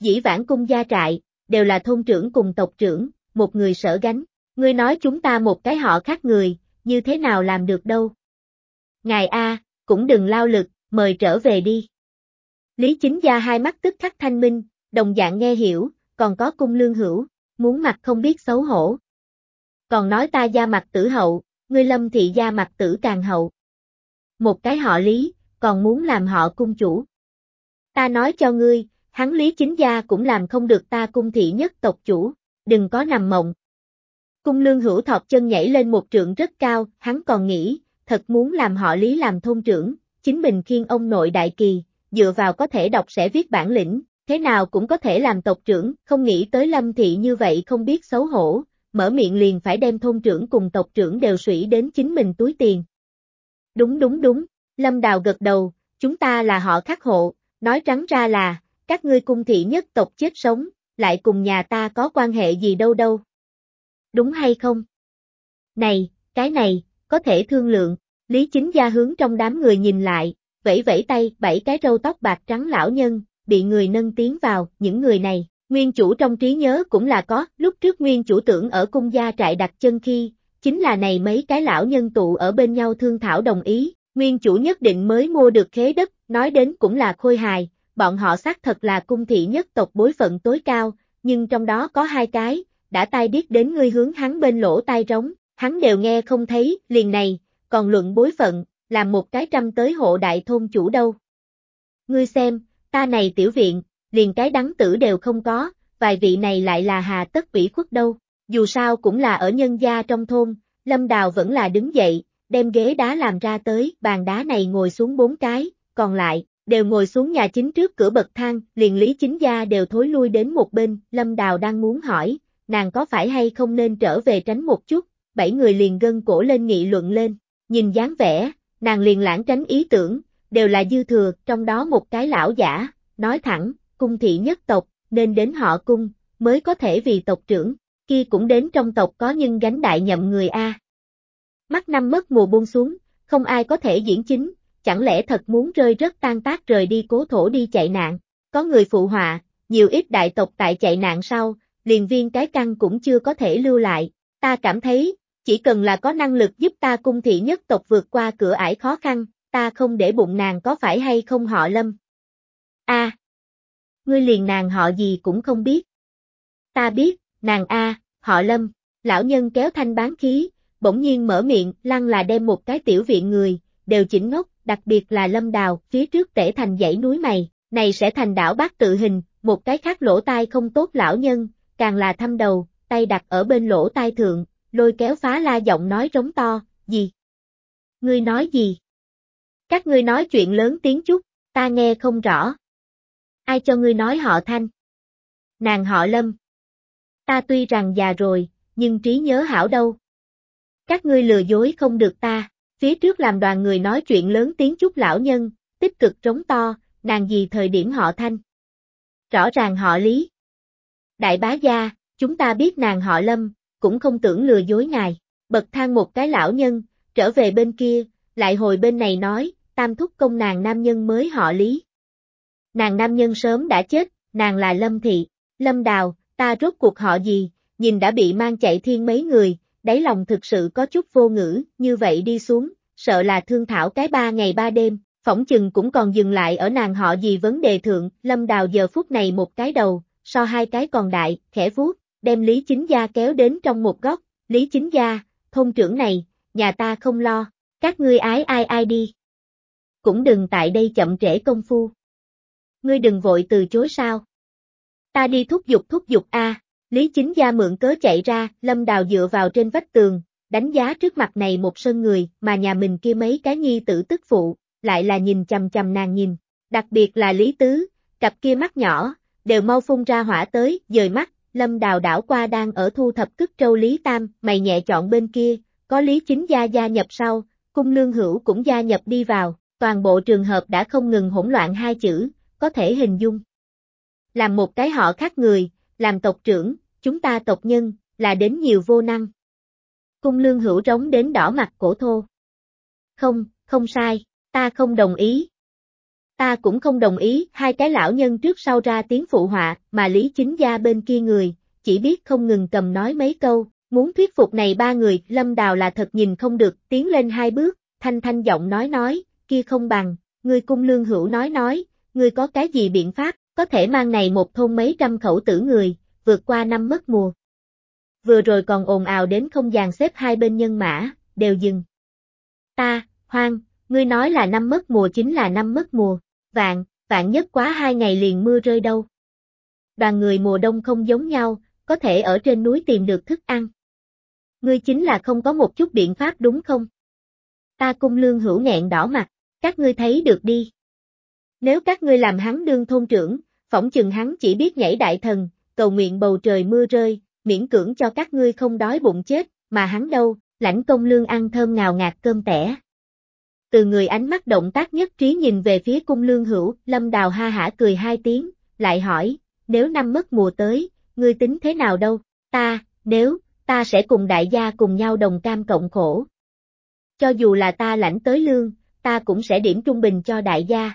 Dĩ vãng cung gia trại, đều là thôn trưởng cùng tộc trưởng, một người sở gánh, ngươi nói chúng ta một cái họ khác người, như thế nào làm được đâu. Ngài A, cũng đừng lao lực, mời trở về đi. Lý chính gia hai mắt tức khắc thanh minh, đồng dạng nghe hiểu, còn có cung lương hữu, muốn mặt không biết xấu hổ. Còn nói ta gia mặt tử hậu, ngươi lâm thị gia mặt tử càng hậu. Một cái họ lý, còn muốn làm họ cung chủ. Ta nói cho ngươi, hắn lý chính gia cũng làm không được ta cung thị nhất tộc chủ, đừng có nằm mộng. Cung lương hữu thọt chân nhảy lên một trượng rất cao, hắn còn nghĩ, thật muốn làm họ lý làm thôn trưởng, chính mình khiên ông nội đại kỳ, dựa vào có thể đọc sẽ viết bản lĩnh, thế nào cũng có thể làm tộc trưởng, không nghĩ tới lâm thị như vậy không biết xấu hổ, mở miệng liền phải đem thôn trưởng cùng tộc trưởng đều sủy đến chính mình túi tiền. Đúng đúng đúng, lâm đào gật đầu, chúng ta là họ khắc hộ, nói trắng ra là, các ngươi cung thị nhất tộc chết sống, lại cùng nhà ta có quan hệ gì đâu đâu. Đúng hay không? Này, cái này, có thể thương lượng, Lý Chính Gia hướng trong đám người nhìn lại, vẫy vẫy tay, bảy cái râu tóc bạc trắng lão nhân, bị người nâng tiến vào, những người này, nguyên chủ trong trí nhớ cũng là có, lúc trước nguyên chủ tưởng ở cung gia trại đặt chân khi, chính là này mấy cái lão nhân tụ ở bên nhau thương thảo đồng ý, nguyên chủ nhất định mới mua được khế đất, nói đến cũng là khôi hài, bọn họ xác thật là cung thị nhất tộc bối phận tối cao, nhưng trong đó có hai cái, đã tai điếc đến ngươi hướng hắn bên lỗ tai rống, hắn đều nghe không thấy, liền này, còn luận bối phận, làm một cái trăm tới hộ đại thôn chủ đâu. Ngươi xem, ta này tiểu viện, liền cái đắng tử đều không có, vài vị này lại là hà tất vĩ khuất đâu, dù sao cũng là ở nhân gia trong thôn, Lâm Đào vẫn là đứng dậy, đem ghế đá làm ra tới, bàn đá này ngồi xuống bốn cái, còn lại, đều ngồi xuống nhà chính trước cửa bậc thang, liền lý chính gia đều thối lui đến một bên, Lâm Đào đang muốn hỏi, nàng có phải hay không nên trở về tránh một chút, bảy người liền gân cổ lên nghị luận lên, nhìn dáng vẻ, nàng liền lãng tránh ý tưởng, đều là dư thừa, trong đó một cái lão giả, nói thẳng, cung thị nhất tộc, nên đến họ cung, mới có thể vì tộc trưởng, kia cũng đến trong tộc có nhưng gánh đại nhậm người A. Mắt năm mất mùa buông xuống, không ai có thể diễn chính, chẳng lẽ thật muốn rơi rất tan tác rời đi cố thổ đi chạy nạn, có người phụ họa, nhiều ít đại tộc tại chạy nạn sau, liền viên cái căn cũng chưa có thể lưu lại, ta cảm thấy, chỉ cần là có năng lực giúp ta cung thị nhất tộc vượt qua cửa ải khó khăn, ta không để bụng nàng có phải hay không họ lâm. A. ngươi liền nàng họ gì cũng không biết. Ta biết, nàng A, họ lâm, lão nhân kéo thanh bán khí, bỗng nhiên mở miệng, lăng là đem một cái tiểu viện người, đều chỉnh ngốc, đặc biệt là lâm đào, phía trước tể thành dãy núi mày, này sẽ thành đảo bát tự hình, một cái khác lỗ tai không tốt lão nhân, càng là thăm đầu, tay đặt ở bên lỗ tai thượng, lôi kéo phá la giọng nói rống to, gì? Ngươi nói gì? Các ngươi nói chuyện lớn tiếng chút, ta nghe không rõ. Ai cho ngươi nói họ thanh? Nàng họ lâm. Ta tuy rằng già rồi, nhưng trí nhớ hảo đâu. Các ngươi lừa dối không được ta, phía trước làm đoàn người nói chuyện lớn tiếng chút lão nhân, tích cực trống to, nàng gì thời điểm họ thanh. Rõ ràng họ lý. Đại bá gia, chúng ta biết nàng họ lâm, cũng không tưởng lừa dối ngài, bật thang một cái lão nhân, trở về bên kia, lại hồi bên này nói, tam thúc công nàng nam nhân mới họ lý. Nàng nam nhân sớm đã chết, nàng là Lâm Thị, Lâm Đào, ta rốt cuộc họ gì, nhìn đã bị mang chạy thiên mấy người, đáy lòng thực sự có chút vô ngữ, như vậy đi xuống, sợ là thương thảo cái ba ngày ba đêm, phỏng chừng cũng còn dừng lại ở nàng họ gì vấn đề thượng, Lâm Đào giờ phút này một cái đầu, so hai cái còn đại, khẽ vuốt, đem Lý Chính Gia kéo đến trong một góc, Lý Chính Gia, thôn trưởng này, nhà ta không lo, các ngươi ái ai ai đi. Cũng đừng tại đây chậm trễ công phu. Ngươi đừng vội từ chối sao. Ta đi thúc giục thúc giục a. Lý Chính Gia mượn cớ chạy ra, Lâm Đào dựa vào trên vách tường, đánh giá trước mặt này một sân người, mà nhà mình kia mấy cái nhi tử tức phụ, lại là nhìn chầm chầm nàng nhìn, đặc biệt là Lý Tứ, cặp kia mắt nhỏ, đều mau phun ra hỏa tới, dời mắt, Lâm Đào đảo qua đang ở thu thập cức trâu Lý Tam, mày nhẹ chọn bên kia, có Lý Chính Gia gia nhập sau, cung lương hữu cũng gia nhập đi vào, toàn bộ trường hợp đã không ngừng hỗn loạn hai chữ, có thể hình dung. Làm một cái họ khác người, làm tộc trưởng, chúng ta tộc nhân, là đến nhiều vô năng. Cung lương hữu trống đến đỏ mặt cổ thô. Không, không sai, ta không đồng ý. Ta cũng không đồng ý, hai cái lão nhân trước sau ra tiếng phụ họa, mà Lý Chính Gia bên kia người, chỉ biết không ngừng cầm nói mấy câu, muốn thuyết phục này ba người, Lâm Đào là thật nhìn không được, tiến lên hai bước, thanh thanh giọng nói nói, kia không bằng, người cung lương hữu nói nói, người có cái gì biện pháp, có thể mang này một thôn mấy trăm khẩu tử người, vượt qua năm mất mùa. Vừa rồi còn ồn ào đến không dàn xếp hai bên nhân mã, đều dừng. Ta, hoang, ngươi nói là năm mất mùa chính là năm mất mùa, vạn, vạn nhất quá hai ngày liền mưa rơi đâu. Đoàn người mùa đông không giống nhau, có thể ở trên núi tìm được thức ăn. Ngươi chính là không có một chút biện pháp đúng không? Ta cung lương hữu nghẹn đỏ mặt, các ngươi thấy được đi. Nếu các ngươi làm hắn đương thôn trưởng, phỏng chừng hắn chỉ biết nhảy đại thần, cầu nguyện bầu trời mưa rơi, miễn cưỡng cho các ngươi không đói bụng chết, mà hắn đâu, lãnh công lương ăn thơm ngào ngạt cơm tẻ. Từ người ánh mắt động tác nhất trí nhìn về phía cung lương hữu, lâm đào ha hả cười hai tiếng, lại hỏi, nếu năm mất mùa tới, ngươi tính thế nào đâu, ta, nếu, ta sẽ cùng đại gia cùng nhau đồng cam cộng khổ. Cho dù là ta lãnh tới lương, ta cũng sẽ điểm trung bình cho đại gia.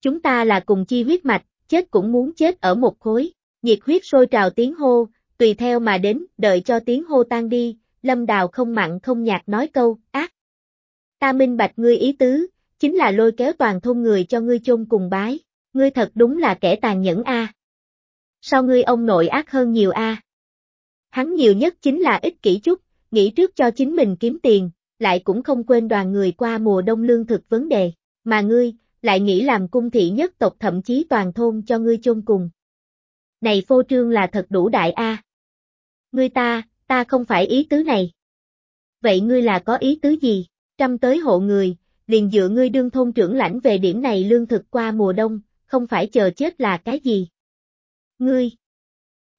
Chúng ta là cùng chi huyết mạch, chết cũng muốn chết ở một khối, nhiệt huyết sôi trào tiếng hô, tùy theo mà đến, đợi cho tiếng hô tan đi, lâm đào không mặn không nhạt nói câu, ác. Ta minh bạch ngươi ý tứ, chính là lôi kéo toàn thôn người cho ngươi chôn cùng bái, ngươi thật đúng là kẻ tàn nhẫn a. Sao ngươi ông nội ác hơn nhiều a? Hắn nhiều nhất chính là ích kỷ chút, nghĩ trước cho chính mình kiếm tiền, lại cũng không quên đoàn người qua mùa đông lương thực vấn đề, mà ngươi, lại nghĩ làm cung thị nhất tộc thậm chí toàn thôn cho ngươi chôn cùng. Này phô trương là thật đủ đại a. Ngươi ta, ta không phải ý tứ này. Vậy ngươi là có ý tứ gì? Trăm tới hộ người, liền dựa ngươi đương thôn trưởng lãnh về điểm này lương thực qua mùa đông, không phải chờ chết là cái gì? Ngươi!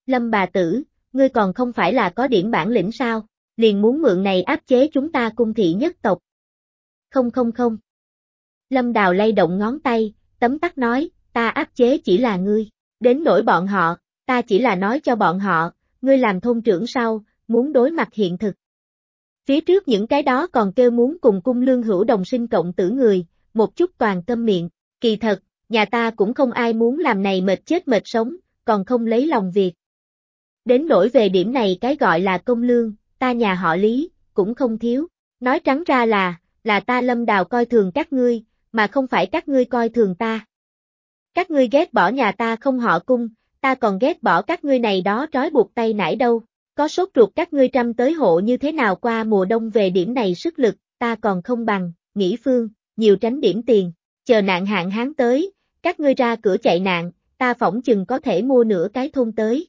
Lâm bà tử, ngươi còn không phải là có điểm bản lĩnh sao? Liền muốn mượn này áp chế chúng ta cung thị nhất tộc. Không không không. Lâm Đào lay động ngón tay, tấm tắc nói, ta áp chế chỉ là ngươi. Đến nỗi bọn họ, ta chỉ là nói cho bọn họ, ngươi làm thôn trưởng sau, muốn đối mặt hiện thực. Phía trước những cái đó còn kêu muốn cùng cung lương hữu đồng sinh cộng tử người, một chút toàn tâm miệng, kỳ thật, nhà ta cũng không ai muốn làm này mệt chết mệt sống, còn không lấy lòng việc. Đến nỗi về điểm này cái gọi là công lương, ta nhà họ lý, cũng không thiếu. Nói trắng ra là, là ta lâm đào coi thường các ngươi, mà không phải các ngươi coi thường ta. Các ngươi ghét bỏ nhà ta không họ cung, ta còn ghét bỏ các ngươi này đó trói buộc tay nải đâu. Có sốt ruột các ngươi trăm tới hộ như thế nào qua mùa đông về điểm này sức lực, ta còn không bằng, nghĩ phương, nhiều tránh điểm tiền, chờ nạn hạn hán tới, các ngươi ra cửa chạy nạn, ta phỏng chừng có thể mua nửa cái thôn tới.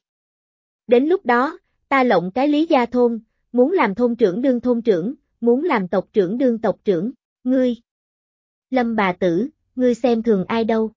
Đến lúc đó, ta lộng cái lý gia thôn, muốn làm thôn trưởng đương thôn trưởng, muốn làm tộc trưởng đương tộc trưởng, ngươi. Lâm bà tử, ngươi xem thường ai đâu.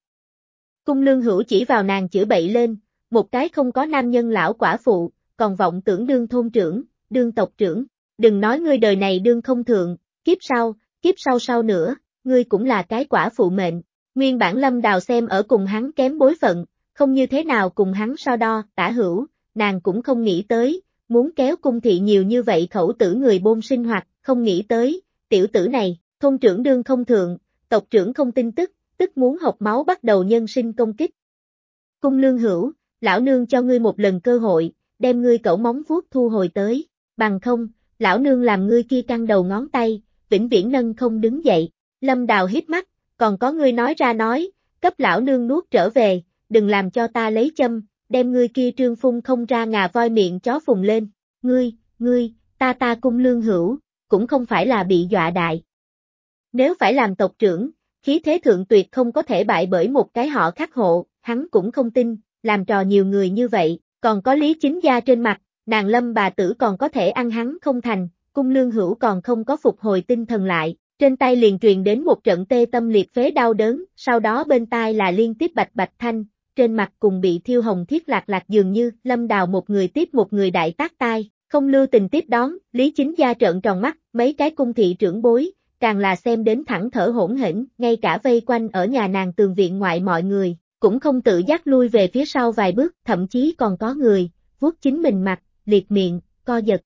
Cung lương hữu chỉ vào nàng chữa bậy lên, một cái không có nam nhân lão quả phụ, còn vọng tưởng đương thôn trưởng, đương tộc trưởng, đừng nói ngươi đời này đương không thượng, kiếp sau, kiếp sau sau nữa, ngươi cũng là cái quả phụ mệnh. Nguyên bản lâm đào xem ở cùng hắn kém bối phận, không như thế nào cùng hắn so đo, tả hữu, nàng cũng không nghĩ tới, muốn kéo cung thị nhiều như vậy khẩu tử người bôn sinh hoạt, không nghĩ tới, tiểu tử này, thôn trưởng đương không thượng, tộc trưởng không tin tức, tức muốn học máu bắt đầu nhân sinh công kích. Cung lương hữu, lão nương cho ngươi một lần cơ hội, đem ngươi cẩu móng vuốt thu hồi tới, bằng không, lão nương làm ngươi kia căng đầu ngón tay, vĩnh viễn nâng không đứng dậy, lâm đào hít mắt, còn có ngươi nói ra nói, cấp lão nương nuốt trở về, đừng làm cho ta lấy châm, đem ngươi kia trương phun không ra ngà voi miệng chó phùng lên, ngươi, ngươi, ta ta cung lương hữu, cũng không phải là bị dọa đại. Nếu phải làm tộc trưởng, khí thế thượng tuyệt không có thể bại bởi một cái họ khắc hộ, hắn cũng không tin, làm trò nhiều người như vậy, còn có lý chính gia trên mặt, nàng lâm bà tử còn có thể ăn hắn không thành, cung lương hữu còn không có phục hồi tinh thần lại, trên tay liền truyền đến một trận tê tâm liệt phế đau đớn, sau đó bên tai là liên tiếp bạch bạch thanh, trên mặt cùng bị thiêu hồng thiết lạc lạc dường như, lâm đào một người tiếp một người đại tác tai, không lưu tình tiếp đón, lý chính gia trợn tròn mắt, mấy cái cung thị trưởng bối, càng là xem đến thẳng thở hỗn hển, ngay cả vây quanh ở nhà nàng tường viện ngoại mọi người, cũng không tự giác lui về phía sau vài bước, thậm chí còn có người, vuốt chính mình mặt, liệt miệng, co giật.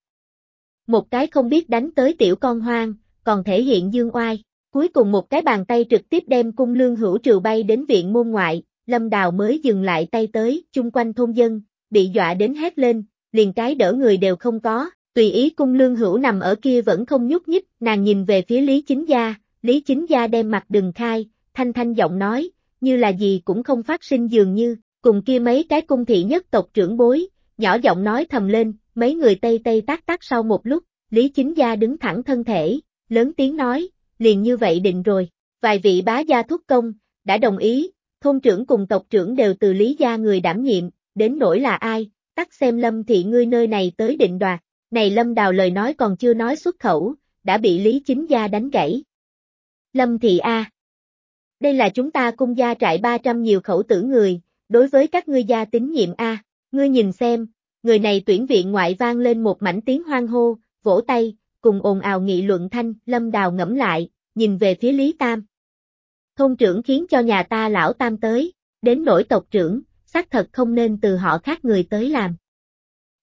Một cái không biết đánh tới tiểu con hoang, còn thể hiện dương oai. Cuối cùng một cái bàn tay trực tiếp đem cung lương hữu trừ bay đến viện môn ngoại, lâm đào mới dừng lại tay tới, chung quanh thôn dân, bị dọa đến hét lên, liền cái đỡ người đều không có, tùy ý cung lương hữu nằm ở kia vẫn không nhúc nhích, nàng nhìn về phía Lý Chính Gia, Lý Chính Gia đem mặt đừng khai, thanh thanh giọng nói, như là gì cũng không phát sinh dường như, cùng kia mấy cái cung thị nhất tộc trưởng bối, nhỏ giọng nói thầm lên, mấy người tây tây tác tác sau một lúc, Lý Chính Gia đứng thẳng thân thể, lớn tiếng nói, liền như vậy định rồi, vài vị bá gia thúc công, đã đồng ý, thôn trưởng cùng tộc trưởng đều từ Lý gia người đảm nhiệm, đến nỗi là ai, tắt xem lâm thị ngươi nơi này tới định đoạt, này lâm đào lời nói còn chưa nói xuất khẩu, đã bị Lý Chính Gia đánh gãy. Lâm thị A. Đây là chúng ta cung gia trại 300 nhiều khẩu tử người, đối với các ngươi gia tín nhiệm A, ngươi nhìn xem, người này tuyển viện ngoại vang lên một mảnh tiếng hoang hô, vỗ tay, cùng ồn ào nghị luận thanh, lâm đào ngẫm lại, nhìn về phía Lý Tam. Thôn trưởng khiến cho nhà ta lão Tam tới, đến nỗi tộc trưởng, xác thật không nên từ họ khác người tới làm.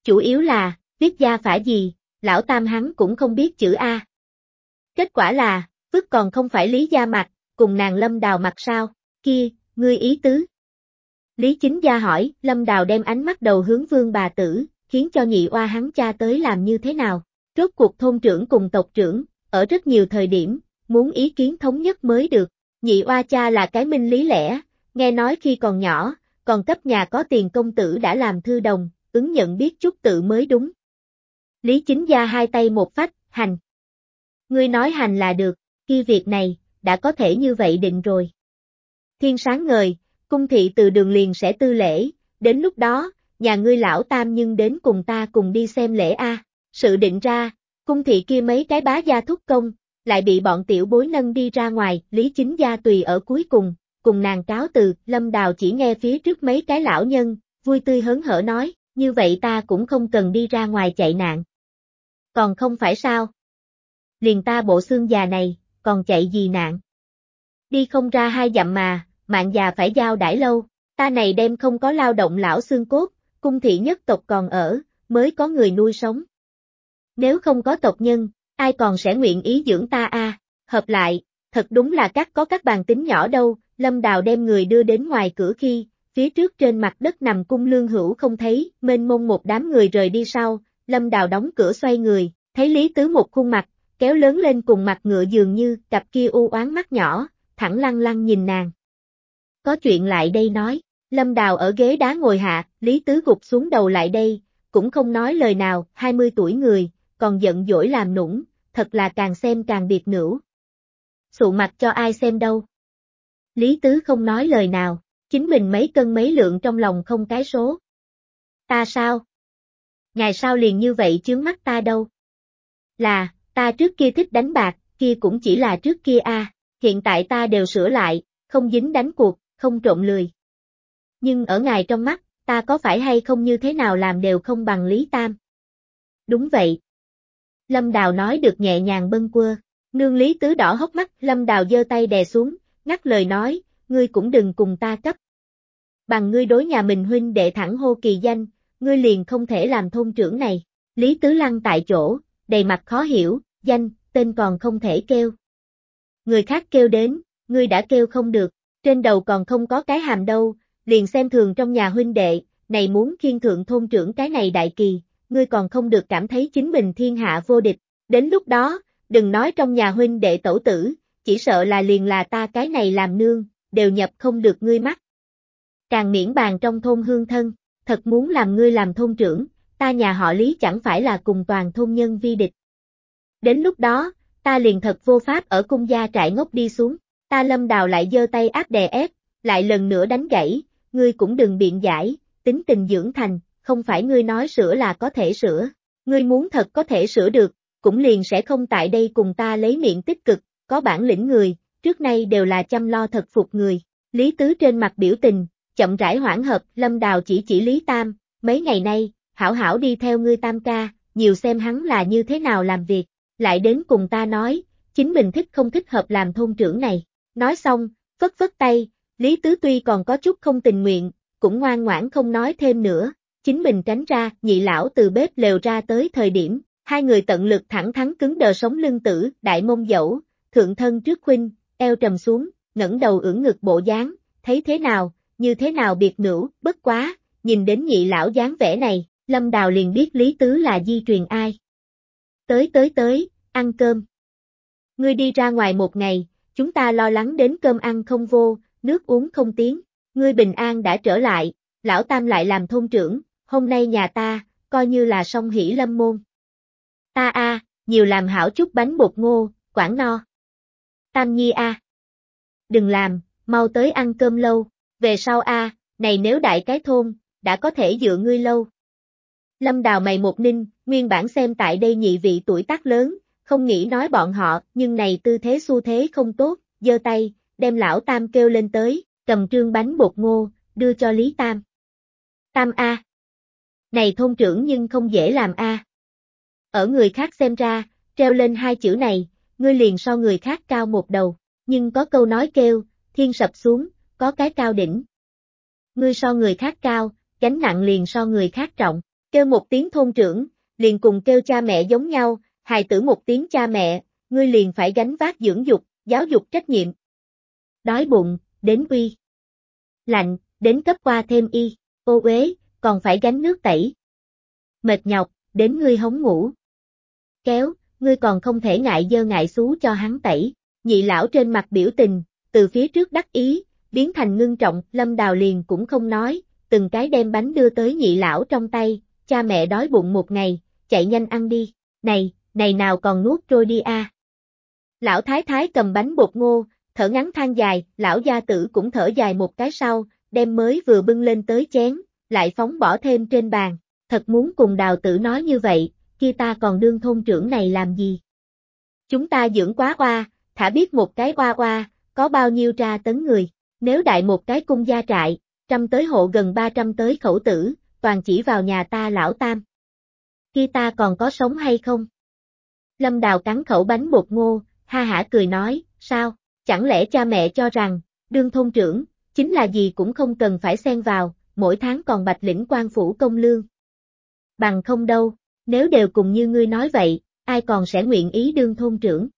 Chủ yếu là, viết gia phải gì, lão Tam hắn cũng không biết chữ A. Kết quả là, vứt còn không phải Lý Gia mặt, cùng nàng Lâm Đào mặt sao, kia, ngươi ý tứ. Lý Chính Gia hỏi, Lâm Đào đem ánh mắt đầu hướng vương bà tử, khiến cho nhị oa hắn cha tới làm như thế nào. Rốt cuộc thôn trưởng cùng tộc trưởng, ở rất nhiều thời điểm, muốn ý kiến thống nhất mới được. Nhị oa cha là cái minh lý lẽ, nghe nói khi còn nhỏ, còn cấp nhà có tiền công tử đã làm thư đồng, ứng nhận biết chút tự mới đúng. Lý chính gia hai tay một phách, hành. Ngươi nói hành là được, kia việc này, đã có thể như vậy định rồi. Thiên sáng ngời, cung thị từ đường liền sẽ tư lễ, đến lúc đó, nhà ngươi lão tam nhưng đến cùng ta cùng đi xem lễ A. Sự định ra, cung thị kia mấy cái bá gia thúc công, lại bị bọn tiểu bối nâng đi ra ngoài, Lý Chính Gia tùy ở cuối cùng, cùng nàng cáo từ, Lâm Đào chỉ nghe phía trước mấy cái lão nhân, vui tươi hớn hở nói, như vậy ta cũng không cần đi ra ngoài chạy nạn. Còn không phải sao? Liền ta bộ xương già này, còn chạy gì nạn? Đi không ra hai dặm mà, mạng già phải giao đãi lâu, ta này đem không có lao động lão xương cốt, cung thị nhất tộc còn ở, mới có người nuôi sống. Nếu không có tộc nhân, ai còn sẽ nguyện ý dưỡng ta a hợp lại, thật đúng là các có các bàn tính nhỏ đâu, Lâm Đào đem người đưa đến ngoài cửa khi, phía trước trên mặt đất nằm cung lương hữu không thấy, mênh mông một đám người rời đi sau, Lâm Đào đóng cửa xoay người, thấy Lý Tứ một khuôn mặt, kéo lớn lên cùng mặt ngựa dường như cặp kia u oán mắt nhỏ, thẳng lăng lăng nhìn nàng. Có chuyện lại đây nói, Lâm Đào ở ghế đá ngồi hạ, Lý Tứ gục xuống đầu lại đây, cũng không nói lời nào, 20 tuổi người, còn giận dỗi làm nũng, thật là càng xem càng biệt nữ. Sụ mặt cho ai xem đâu. Lý Tứ không nói lời nào, chính mình mấy cân mấy lượng trong lòng không cái số. Ta sao? Ngày sau liền như vậy chướng mắt ta đâu? Là, ta trước kia thích đánh bạc, kia cũng chỉ là trước kia a, hiện tại ta đều sửa lại, không dính đánh cuộc, không trộn lười. Nhưng ở ngài trong mắt, ta có phải hay không như thế nào làm đều không bằng Lý Tam. Đúng vậy. Lâm Đào nói được nhẹ nhàng bâng quơ, nương Lý Tứ đỏ hốc mắt, Lâm Đào giơ tay đè xuống, ngắt lời nói, ngươi cũng đừng cùng ta cấp. Bằng ngươi đối nhà mình huynh đệ thẳng hô kỳ danh, ngươi liền không thể làm thôn trưởng này. Lý Tứ Lăng tại chỗ, đầy mặt khó hiểu, danh, tên còn không thể kêu. Người khác kêu đến, ngươi đã kêu không được, trên đầu còn không có cái hàm đâu, liền xem thường trong nhà huynh đệ, này muốn khiên thượng thôn trưởng cái này đại kỳ, ngươi còn không được cảm thấy chính mình thiên hạ vô địch, đến lúc đó, đừng nói trong nhà huynh đệ tổ tử, chỉ sợ là liền là ta cái này làm nương, đều nhập không được ngươi mắt. Càng miễn bàn trong thôn hương thân, thật muốn làm ngươi làm thôn trưởng, ta nhà họ lý chẳng phải là cùng toàn thôn nhân vi địch. Đến lúc đó, ta liền thật vô pháp ở cung gia trại ngốc đi xuống, ta lâm đào lại giơ tay áp đè ép, lại lần nữa đánh gãy, ngươi cũng đừng biện giải, tính tình dưỡng thành, không phải ngươi nói sửa là có thể sửa, ngươi muốn thật có thể sửa được, cũng liền sẽ không tại đây cùng ta lấy miệng tích cực, có bản lĩnh người, trước nay đều là chăm lo thật phục người. Lý Tứ trên mặt biểu tình, chậm rãi hoãn hợp, Lâm Đào chỉ chỉ Lý Tam, mấy ngày nay, hảo hảo đi theo ngươi Tam ca, nhiều xem hắn là như thế nào làm việc, lại đến cùng ta nói, chính mình thích không thích hợp làm thôn trưởng này. Nói xong, vất vất tay, Lý Tứ tuy còn có chút không tình nguyện, cũng ngoan ngoãn không nói thêm nữa, chính mình tránh ra, nhị lão từ bếp lều ra tới thời điểm, hai người tận lực thẳng thắn cứng đờ sống lưng tử, đại mông dẫu, thượng thân trước khuynh, eo trầm xuống, ngẩng đầu ưỡn ngực bộ dáng, thấy thế nào, như thế nào biệt nữ, bất quá, nhìn đến nhị lão dáng vẻ này, Lâm Đào liền biết Lý Tứ là di truyền ai. Tới tới tới, ăn cơm. Ngươi đi ra ngoài một ngày, chúng ta lo lắng đến cơm ăn không vô, nước uống không tiếng, ngươi bình an đã trở lại, lão tam lại làm thôn trưởng, hôm nay nhà ta, coi như là song hỷ lâm môn. Ta a, nhiều làm hảo chút bánh bột ngô, quảng no. Tam nhi a. Đừng làm, mau tới ăn cơm lâu, về sau a, này nếu đại cái thôn, đã có thể dựa ngươi lâu. Lâm đào mày một ninh, nguyên bản xem tại đây nhị vị tuổi tác lớn, không nghĩ nói bọn họ, nhưng này tư thế xu thế không tốt, giơ tay, đem lão Tam kêu lên tới, cầm trương bánh bột ngô, đưa cho Lý Tam. Tam A. Này thôn trưởng nhưng không dễ làm A. Ở người khác xem ra, treo lên hai chữ này, ngươi liền so người khác cao một đầu, nhưng có câu nói kêu, thiên sập xuống, có cái cao đỉnh. Ngươi so người khác cao, gánh nặng liền so người khác trọng, kêu một tiếng thôn trưởng, liền cùng kêu cha mẹ giống nhau, hài tử một tiếng cha mẹ, ngươi liền phải gánh vác dưỡng dục, giáo dục trách nhiệm. Đói bụng, đến uy. Lạnh, đến cấp qua thêm y, ô uế, còn phải gánh nước tẩy. Mệt nhọc, đến ngươi hống ngủ. Kéo, ngươi còn không thể ngại dơ ngại xú cho hắn tẩy. Nhị lão trên mặt biểu tình, từ phía trước đắc ý, biến thành ngưng trọng, lâm đào liền cũng không nói, từng cái đem bánh đưa tới nhị lão trong tay, cha mẹ đói bụng một ngày, chạy nhanh ăn đi, này, này nào còn nuốt trôi đi a. Lão thái thái cầm bánh bột ngô, thở ngắn than dài, lão gia tử cũng thở dài một cái sau, đem mới vừa bưng lên tới chén, lại phóng bỏ thêm trên bàn, thật muốn cùng đào tử nói như vậy, kia ta còn đương thôn trưởng này làm gì? Chúng ta dưỡng quá qua, thả biết một cái qua qua, có bao nhiêu tra tấn người, nếu đại một cái cung gia trại, trăm tới hộ gần 300 tới khẩu tử, toàn chỉ vào nhà ta lão tam. khi ta còn có sống hay không? Lâm Đào cắn khẩu bánh bột ngô, ha hả cười nói, sao, chẳng lẽ cha mẹ cho rằng, đương thôn trưởng, chính là gì cũng không cần phải xen vào, mỗi tháng còn bạch lĩnh quan phủ công lương. Bằng không đâu, nếu đều cùng như ngươi nói vậy, ai còn sẽ nguyện ý đương thôn trưởng.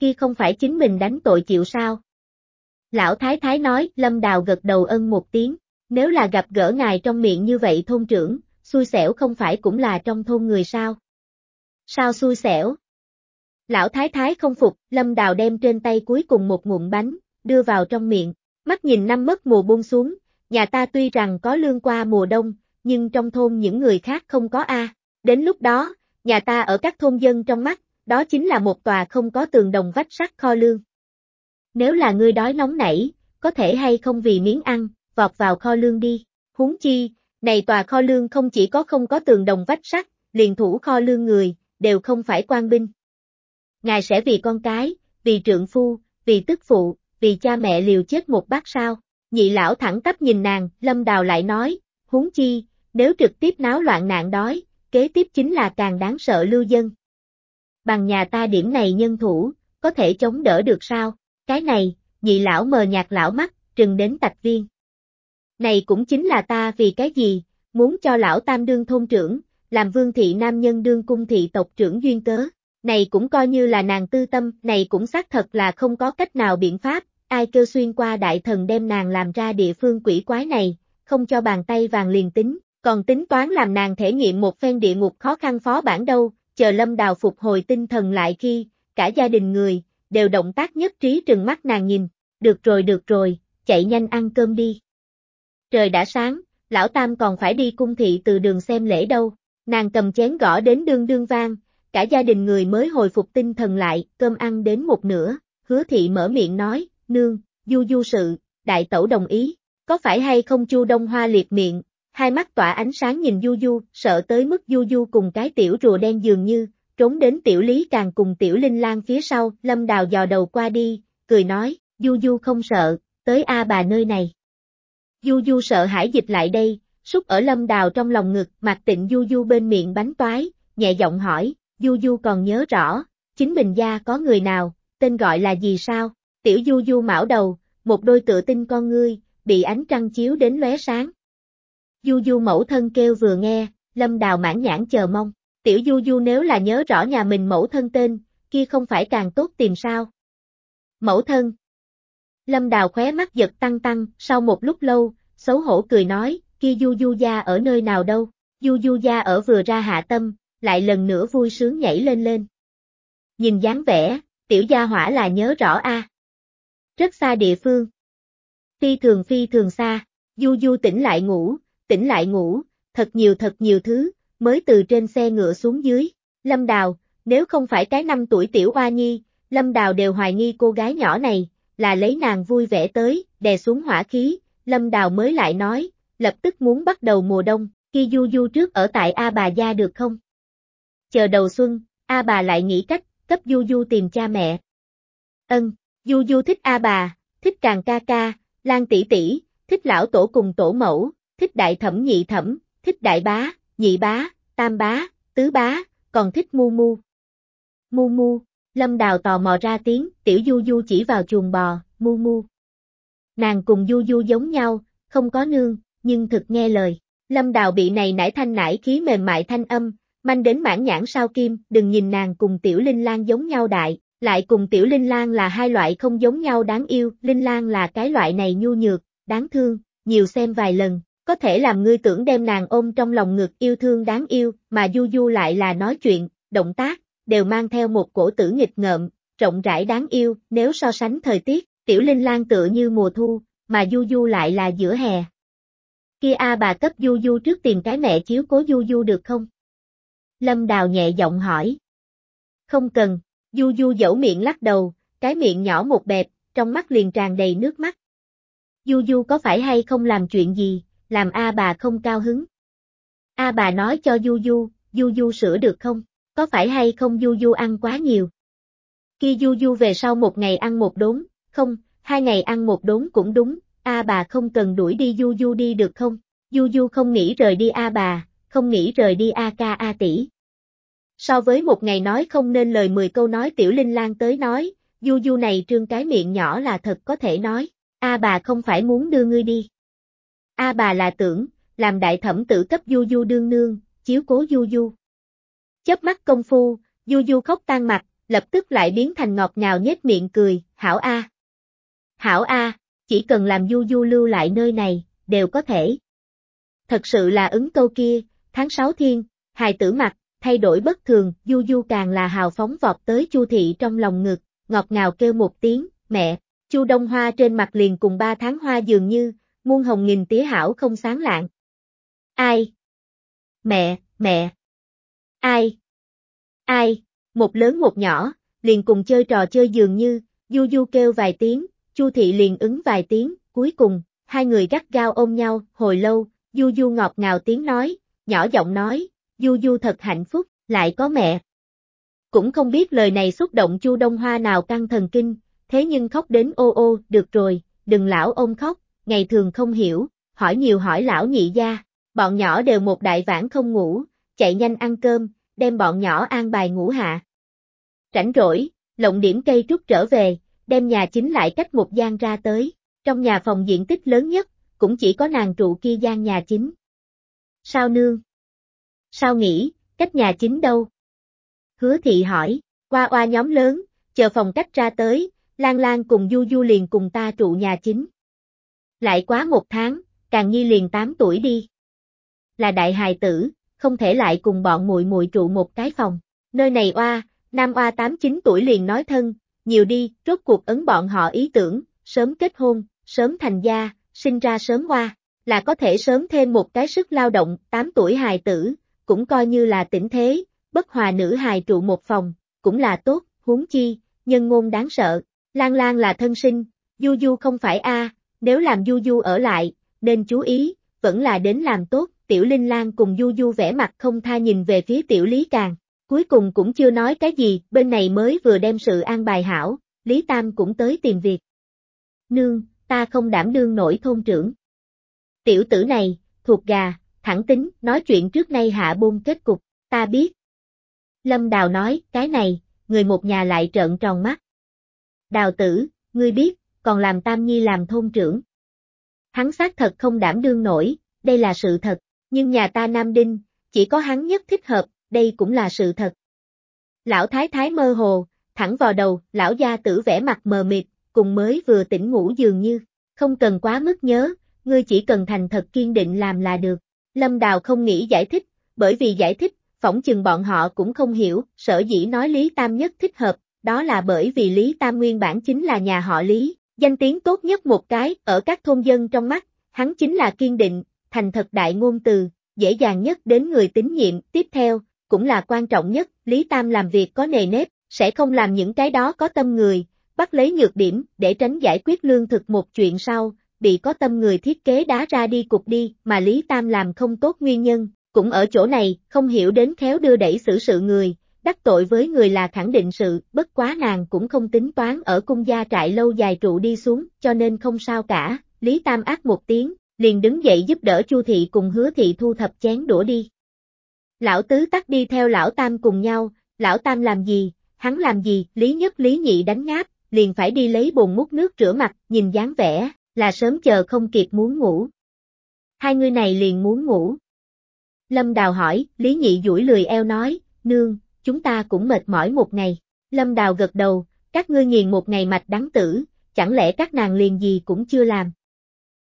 Khi không phải chính mình đánh tội chịu sao? Lão Thái Thái nói, Lâm Đào gật đầu ân một tiếng, nếu là gặp gỡ ngài trong miệng như vậy thôn trưởng, xui xẻo không phải cũng là trong thôn người sao? Sao xui xẻo? Lão Thái Thái không phục, Lâm Đào đem trên tay cuối cùng một ngụm bánh, đưa vào trong miệng, mắt nhìn năm mất mùa buông xuống, nhà ta tuy rằng có lương qua mùa đông, nhưng trong thôn những người khác không có A. Đến lúc đó, nhà ta ở các thôn dân trong mắt, đó chính là một tòa không có tường đồng vách sắt kho lương. Nếu là ngươi đói nóng nảy, có thể hay không vì miếng ăn, vọt vào kho lương đi. Huống chi, này tòa kho lương không chỉ có không có tường đồng vách sắt, liền thủ kho lương người, đều không phải quan binh. Ngài sẽ vì con cái, vì trượng phu, vì tức phụ, vì cha mẹ liều chết một bát sao. Nhị lão thẳng tắp nhìn nàng, lâm đào lại nói, huống chi, nếu trực tiếp náo loạn nạn đói, kế tiếp chính là càng đáng sợ lưu dân. Bằng nhà ta điểm này nhân thủ, có thể chống đỡ được sao? Cái này, nhị lão mờ nhạt lão mắt, trừng đến tạch viên. Này cũng chính là ta vì cái gì, muốn cho lão tam đương thôn trưởng, làm vương thị nam nhân đương cung thị tộc trưởng duyên cớ. Này cũng coi như là nàng tư tâm, này cũng xác thật là không có cách nào biện pháp, ai kêu xuyên qua đại thần đem nàng làm ra địa phương quỷ quái này, không cho bàn tay vàng liền tính, còn tính toán làm nàng thể nghiệm một phen địa ngục khó khăn phó bản đâu, chờ lâm đào phục hồi tinh thần lại khi, cả gia đình người, đều động tác nhất trí trừng mắt nàng nhìn, được rồi được rồi, chạy nhanh ăn cơm đi. Trời đã sáng, lão tam còn phải đi cung thị từ đường xem lễ đâu, nàng cầm chén gõ đến đương đương vang, cả gia đình người mới hồi phục tinh thần lại, cơm ăn đến một nửa, hứa thị mở miệng nói, nương, du du sự, đại tẩu đồng ý, có phải hay không chu đông hoa liệt miệng, hai mắt tỏa ánh sáng nhìn du du, sợ tới mức du du cùng cái tiểu rùa đen dường như, trốn đến tiểu lý càng cùng tiểu linh lang phía sau, lâm đào dò đầu qua đi, cười nói, du du không sợ, tới A bà nơi này. Du du sợ hãi dịch lại đây, xúc ở lâm đào trong lòng ngực, mặt tịnh du du bên miệng bánh toái, nhẹ giọng hỏi, du du còn nhớ rõ, chính mình gia có người nào, tên gọi là gì sao, tiểu du du mão đầu, một đôi tựa tinh con ngươi, bị ánh trăng chiếu đến lóe sáng. Du du mẫu thân kêu vừa nghe, lâm đào mãn nhãn chờ mong, tiểu du du nếu là nhớ rõ nhà mình mẫu thân tên, kia không phải càng tốt tìm sao. Mẫu thân, Lâm Đào khóe mắt giật tăng tăng, sau một lúc lâu, xấu hổ cười nói, kia Du Du gia ở nơi nào đâu, Du Du gia ở vừa ra hạ tâm, lại lần nữa vui sướng nhảy lên lên. Nhìn dáng vẻ, tiểu gia hỏa là nhớ rõ a. Rất xa địa phương. Phi thường phi thường xa, Du Du tỉnh lại ngủ, tỉnh lại ngủ, thật nhiều thật nhiều thứ, mới từ trên xe ngựa xuống dưới. Lâm Đào, nếu không phải cái năm tuổi tiểu oa nhi, Lâm Đào đều hoài nghi cô gái nhỏ này, là lấy nàng vui vẻ tới, đè xuống hỏa khí, Lâm Đào mới lại nói, lập tức muốn bắt đầu mùa đông, khi du du trước ở tại A bà gia được không? Chờ đầu xuân, A bà lại nghĩ cách, cấp du du tìm cha mẹ. Ân, du du thích A bà, thích càng ca ca, lan tỷ tỷ, thích lão tổ cùng tổ mẫu, thích đại thẩm nhị thẩm, thích đại bá, nhị bá, tam bá, tứ bá, còn thích mu mu. Mu mu, Lâm Đào tò mò ra tiếng, tiểu du du chỉ vào chuồng bò, mu mu. Nàng cùng du du giống nhau, không có nương, nhưng thực nghe lời. Lâm Đào bị này nải thanh nải khí mềm mại thanh âm, manh đến mãn nhãn sao kim, đừng nhìn nàng cùng tiểu linh lan giống nhau đại, lại cùng tiểu linh lan là hai loại không giống nhau đáng yêu, linh lan là cái loại này nhu nhược, đáng thương, nhiều xem vài lần, có thể làm ngươi tưởng đem nàng ôm trong lòng ngực yêu thương đáng yêu, mà du du lại là nói chuyện, động tác, đều mang theo một cổ tử nghịch ngợm, rộng rãi đáng yêu, nếu so sánh thời tiết, tiểu linh lan tựa như mùa thu, mà du du lại là giữa hè. Kia a bà cấp du du trước tìm cái mẹ chiếu cố du du được không? Lâm Đào nhẹ giọng hỏi. Không cần, du du dẫu miệng lắc đầu, cái miệng nhỏ một bẹp, trong mắt liền tràn đầy nước mắt. Du du có phải hay không làm chuyện gì, làm a bà không cao hứng? A bà nói cho du du, du du sửa được không? Có phải hay không Du Du ăn quá nhiều? Khi Du Du về sau một ngày ăn một đốn, không, hai ngày ăn một đốn cũng đúng, A bà không cần đuổi đi Du Du đi được không? Du Du không nghĩ rời đi A bà, không nghĩ rời đi A ca A tỷ. So với một ngày nói không nên lời 10 câu nói tiểu linh lan tới nói, Du Du này trương cái miệng nhỏ là thật có thể nói, A bà không phải muốn đưa ngươi đi. A bà là tưởng, làm đại thẩm tử cấp Du Du đương nương, chiếu cố Du Du. Chớp mắt công phu, Du Du khóc tan mặt, lập tức lại biến thành ngọt ngào nhếch miệng cười, hảo a. Hảo a, chỉ cần làm Du Du lưu lại nơi này, đều có thể. Thật sự là ứng câu kia, tháng 6 thiên, hài tử mặt, thay đổi bất thường, Du Du càng là hào phóng vọt tới Chu thị trong lòng ngực, ngọt ngào kêu một tiếng, mẹ, Chu Đông Hoa trên mặt liền cùng ba tháng hoa dường như, muôn hồng nghìn tía hảo không sáng lạng. Ai? Mẹ, mẹ. Ai? Ai? Một lớn một nhỏ, liền cùng chơi trò chơi dường như, Du Du kêu vài tiếng, Chu thị liền ứng vài tiếng, cuối cùng, hai người gắt gao ôm nhau, hồi lâu, Du Du ngọt ngào tiếng nói, nhỏ giọng nói, Du Du thật hạnh phúc, lại có mẹ. Cũng không biết lời này xúc động Chu Đông Hoa nào căng thần kinh, thế nhưng khóc đến ô ô, được rồi, đừng lão ôm khóc, ngày thường không hiểu, hỏi nhiều hỏi lão nhị gia, bọn nhỏ đều một đại vãn không ngủ, chạy nhanh ăn cơm, đem bọn nhỏ an bài ngủ hạ. Rảnh rỗi, lộng điểm cây trúc trở về, đem nhà chính lại cách một gian ra tới, trong nhà phòng diện tích lớn nhất, cũng chỉ có nàng trụ kia gian nhà chính. Sao nương? Sao nghĩ, cách nhà chính đâu? Hứa thị hỏi, qua oa nhóm lớn, chờ phòng cách ra tới, Lan Lan cùng Du Du liền cùng ta trụ nhà chính. Lại quá một tháng, càng nhi liền 8 tuổi đi. Là đại hài tử, không thể lại cùng bọn muội muội trụ một cái phòng. Nơi này oa, nam oa 8-9 tuổi liền nói thân, nhiều đi, rốt cuộc ấn bọn họ ý tưởng, sớm kết hôn, sớm thành gia, sinh ra sớm oa, là có thể sớm thêm một cái sức lao động, 8 tuổi hài tử, cũng coi như là tỉnh thế, bất hòa nữ hài trụ một phòng, cũng là tốt, huống chi, nhân ngôn đáng sợ. Lan Lan là thân sinh, Du Du không phải a, nếu làm Du Du ở lại, nên chú ý, vẫn là đến làm tốt, Tiểu Linh Lan cùng Du Du vẽ mặt không tha nhìn về phía Tiểu Lý Càng, cuối cùng cũng chưa nói cái gì, bên này mới vừa đem sự an bài hảo, Lý Tam cũng tới tìm việc. Nương, ta không đảm đương nổi thôn trưởng. Tiểu tử này, thuộc gà, thẳng tính, nói chuyện trước nay hạ bôn kết cục, ta biết. Lâm Đào nói, cái này, người một nhà lại trợn tròn mắt. Đào tử, ngươi biết, còn làm Tam Nhi làm thôn trưởng. Hắn xác thật không đảm đương nổi, đây là sự thật, nhưng nhà ta Nam Đinh, chỉ có hắn nhất thích hợp, đây cũng là sự thật. Lão Thái Thái mơ hồ, thẳng vào đầu, lão gia tử vẻ mặt mờ mịt, cùng mới vừa tỉnh ngủ dường như, không cần quá mức nhớ, ngươi chỉ cần thành thật kiên định làm là được. Lâm Đào không nghĩ giải thích, bởi vì giải thích, phỏng chừng bọn họ cũng không hiểu, sở dĩ nói Lý Tam nhất thích hợp, đó là bởi vì Lý Tam nguyên bản chính là nhà họ Lý, danh tiếng tốt nhất một cái, ở các thôn dân trong mắt, hắn chính là kiên định, thành thật đại ngôn từ, dễ dàng nhất đến người tín nhiệm, tiếp theo, cũng là quan trọng nhất, Lý Tam làm việc có nề nếp, sẽ không làm những cái đó có tâm người, bắt lấy nhược điểm, để tránh giải quyết lương thực một chuyện sau, bị có tâm người thiết kế đá ra đi cục đi, mà Lý Tam làm không tốt nguyên nhân, cũng ở chỗ này, không hiểu đến khéo đưa đẩy xử sự người, đắc tội với người là khẳng định sự, bất quá nàng cũng không tính toán ở cung gia trại lâu dài trụ đi xuống, cho nên không sao cả, Lý Tam ác một tiếng, liền đứng dậy giúp đỡ Chu thị cùng hứa thị thu thập chén đũa đi. Lão tứ tắt đi theo lão tam cùng nhau, lão tam làm gì, hắn làm gì, lý nhất lý nhị đánh ngáp, liền phải đi lấy bồn múc nước rửa mặt, nhìn dáng vẻ, là sớm chờ không kịp muốn ngủ. Hai người này liền muốn ngủ. Lâm Đào hỏi, Lý Nhị duỗi lười eo nói, nương, chúng ta cũng mệt mỏi một ngày. Lâm Đào gật đầu, các ngươi nghiền một ngày mạch đắng tử, chẳng lẽ các nàng liền gì cũng chưa làm.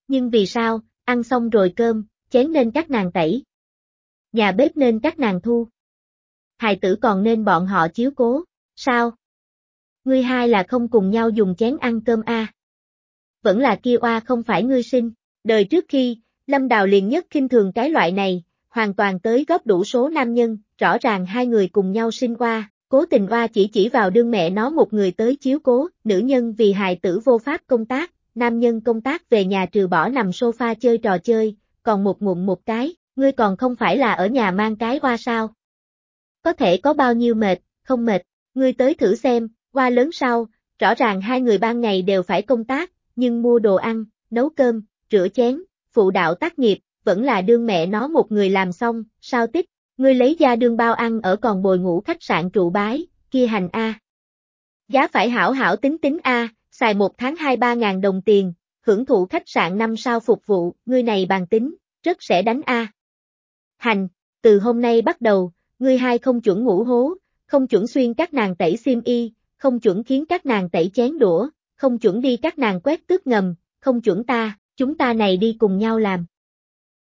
Nhưng vì sao, ăn xong rồi cơm, chén nên các nàng tẩy. Nhà bếp nên các nàng thu. Hài tử còn nên bọn họ chiếu cố, sao? Ngươi hai là không cùng nhau dùng chén ăn cơm a? À? Vẫn là kia oa không phải ngươi sinh, đời trước khi, Lâm Đào liền nhất kinh thường cái loại này, hoàn toàn tới góp đủ số nam nhân, rõ ràng hai người cùng nhau sinh qua cố tình oa chỉ chỉ vào đương mẹ nó một người tới chiếu cố, nữ nhân vì hài tử vô pháp công tác, nam nhân công tác về nhà trừ bỏ nằm sofa chơi trò chơi, còn một ngụm một cái, ngươi còn không phải là ở nhà mang cái qua sao? Có thể có bao nhiêu mệt, không mệt, ngươi tới thử xem, Qua lớn sau, rõ ràng hai người ban ngày đều phải công tác, nhưng mua đồ ăn, nấu cơm, rửa chén, phụ đạo tác nghiệp, vẫn là đương mẹ nó một người làm xong, sao tích, ngươi lấy ra đương bao ăn ở còn bồi ngủ khách sạn trụ bái, kia hành A. Giá phải hảo hảo tính tính A, xài một tháng hai ba ngàn đồng tiền, hưởng thụ khách sạn năm sao phục vụ, ngươi này bàn tính, rất sẽ đánh A. Hành, từ hôm nay bắt đầu, ngươi hai không chuẩn ngủ hố, không chuẩn xuyên các nàng tẩy xiêm y, không chuẩn khiến các nàng tẩy chén đũa, không chuẩn đi các nàng quét tước ngầm, không chuẩn ta, chúng ta này đi cùng nhau làm.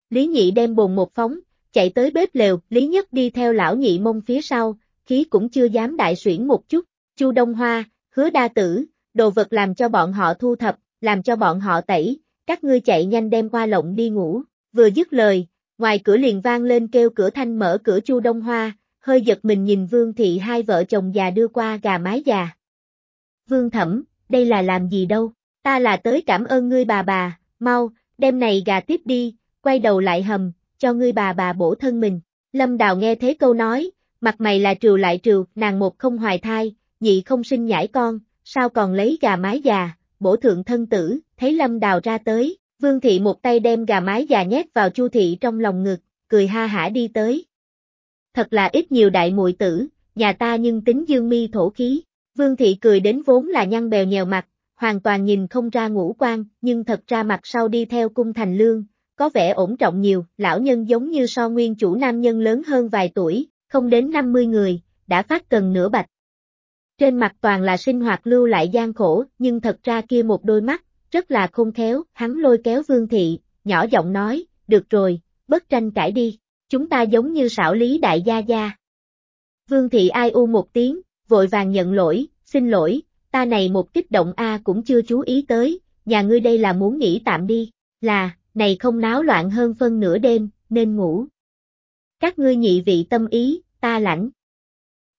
Lý Nhị đem bồn một phóng, chạy tới bếp lều, Lý Nhất đi theo lão nhị mông phía sau, khí cũng chưa dám đại xuyển một chút, Chu Đông Hoa, hứa đa tử, đồ vật làm cho bọn họ thu thập, làm cho bọn họ tẩy, các ngươi chạy nhanh đem qua lộng đi ngủ, vừa dứt lời, ngoài cửa liền vang lên kêu cửa thanh mở cửa Chu Đông Hoa, hơi giật mình nhìn Vương Thị hai vợ chồng già đưa qua gà mái già. Vương Thẩm, đây là làm gì đâu, ta là tới cảm ơn ngươi bà bà, mau, đem này gà tiếp đi, quay đầu lại hầm, cho ngươi bà bà bổ thân mình. Lâm Đào nghe thế câu nói, mặt mày là trừ lại trừ, nàng một không hoài thai, nhị không sinh nhãi con, sao còn lấy gà mái già, bổ thượng thân tử, thấy Lâm Đào ra tới, Vương Thị một tay đem gà mái già nhét vào Chu Thị trong lòng ngực, cười ha hả đi tới. Thật là ít nhiều đại muội tử, nhà ta nhưng tính dương mi thổ khí. Vương Thị cười đến vốn là nhăn bèo nhèo mặt, hoàn toàn nhìn không ra ngũ quan, nhưng thật ra mặt sau đi theo cung thành lương, có vẻ ổn trọng nhiều, lão nhân giống như so nguyên chủ nam nhân lớn hơn vài tuổi, không đến 50 người, đã phát cần nửa bạch. Trên mặt toàn là sinh hoạt lưu lại gian khổ, nhưng thật ra kia một đôi mắt, rất là khôn khéo, hắn lôi kéo vương thị, nhỏ giọng nói, được rồi, bất tranh cãi đi, chúng ta giống như xảo lý đại gia gia. Vương thị ai u một tiếng, vội vàng nhận lỗi, xin lỗi, ta này một kích động A cũng chưa chú ý tới, nhà ngươi đây là muốn nghỉ tạm đi, là, này không náo loạn hơn phân nửa đêm, nên ngủ. Các ngươi nhị vị tâm ý, ta lãnh.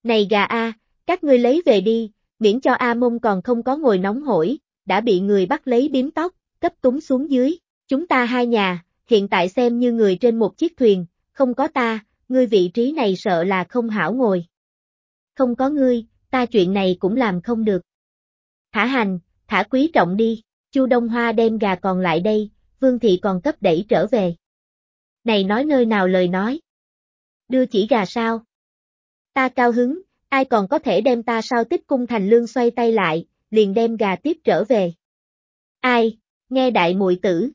Này gà A, các ngươi lấy về đi, miễn cho A mông còn không có ngồi nóng hổi, đã bị người bắt lấy biếm tóc, cấp túng xuống dưới. Chúng ta hai nhà, hiện tại xem như người trên một chiếc thuyền, không có ta, ngươi vị trí này sợ là không hảo ngồi. Không có ngươi, ta chuyện này cũng làm không được. Thả hành, thả quý trọng đi, Chu Đông Hoa đem gà còn lại đây, Vương Thị còn cấp đẩy trở về. Này nói nơi nào lời nói? Đưa chỉ gà sao? Ta cao hứng, ai còn có thể đem ta sao tích cung thành lương xoay tay lại, liền đem gà tiếp trở về. Ai, nghe đại muội tử.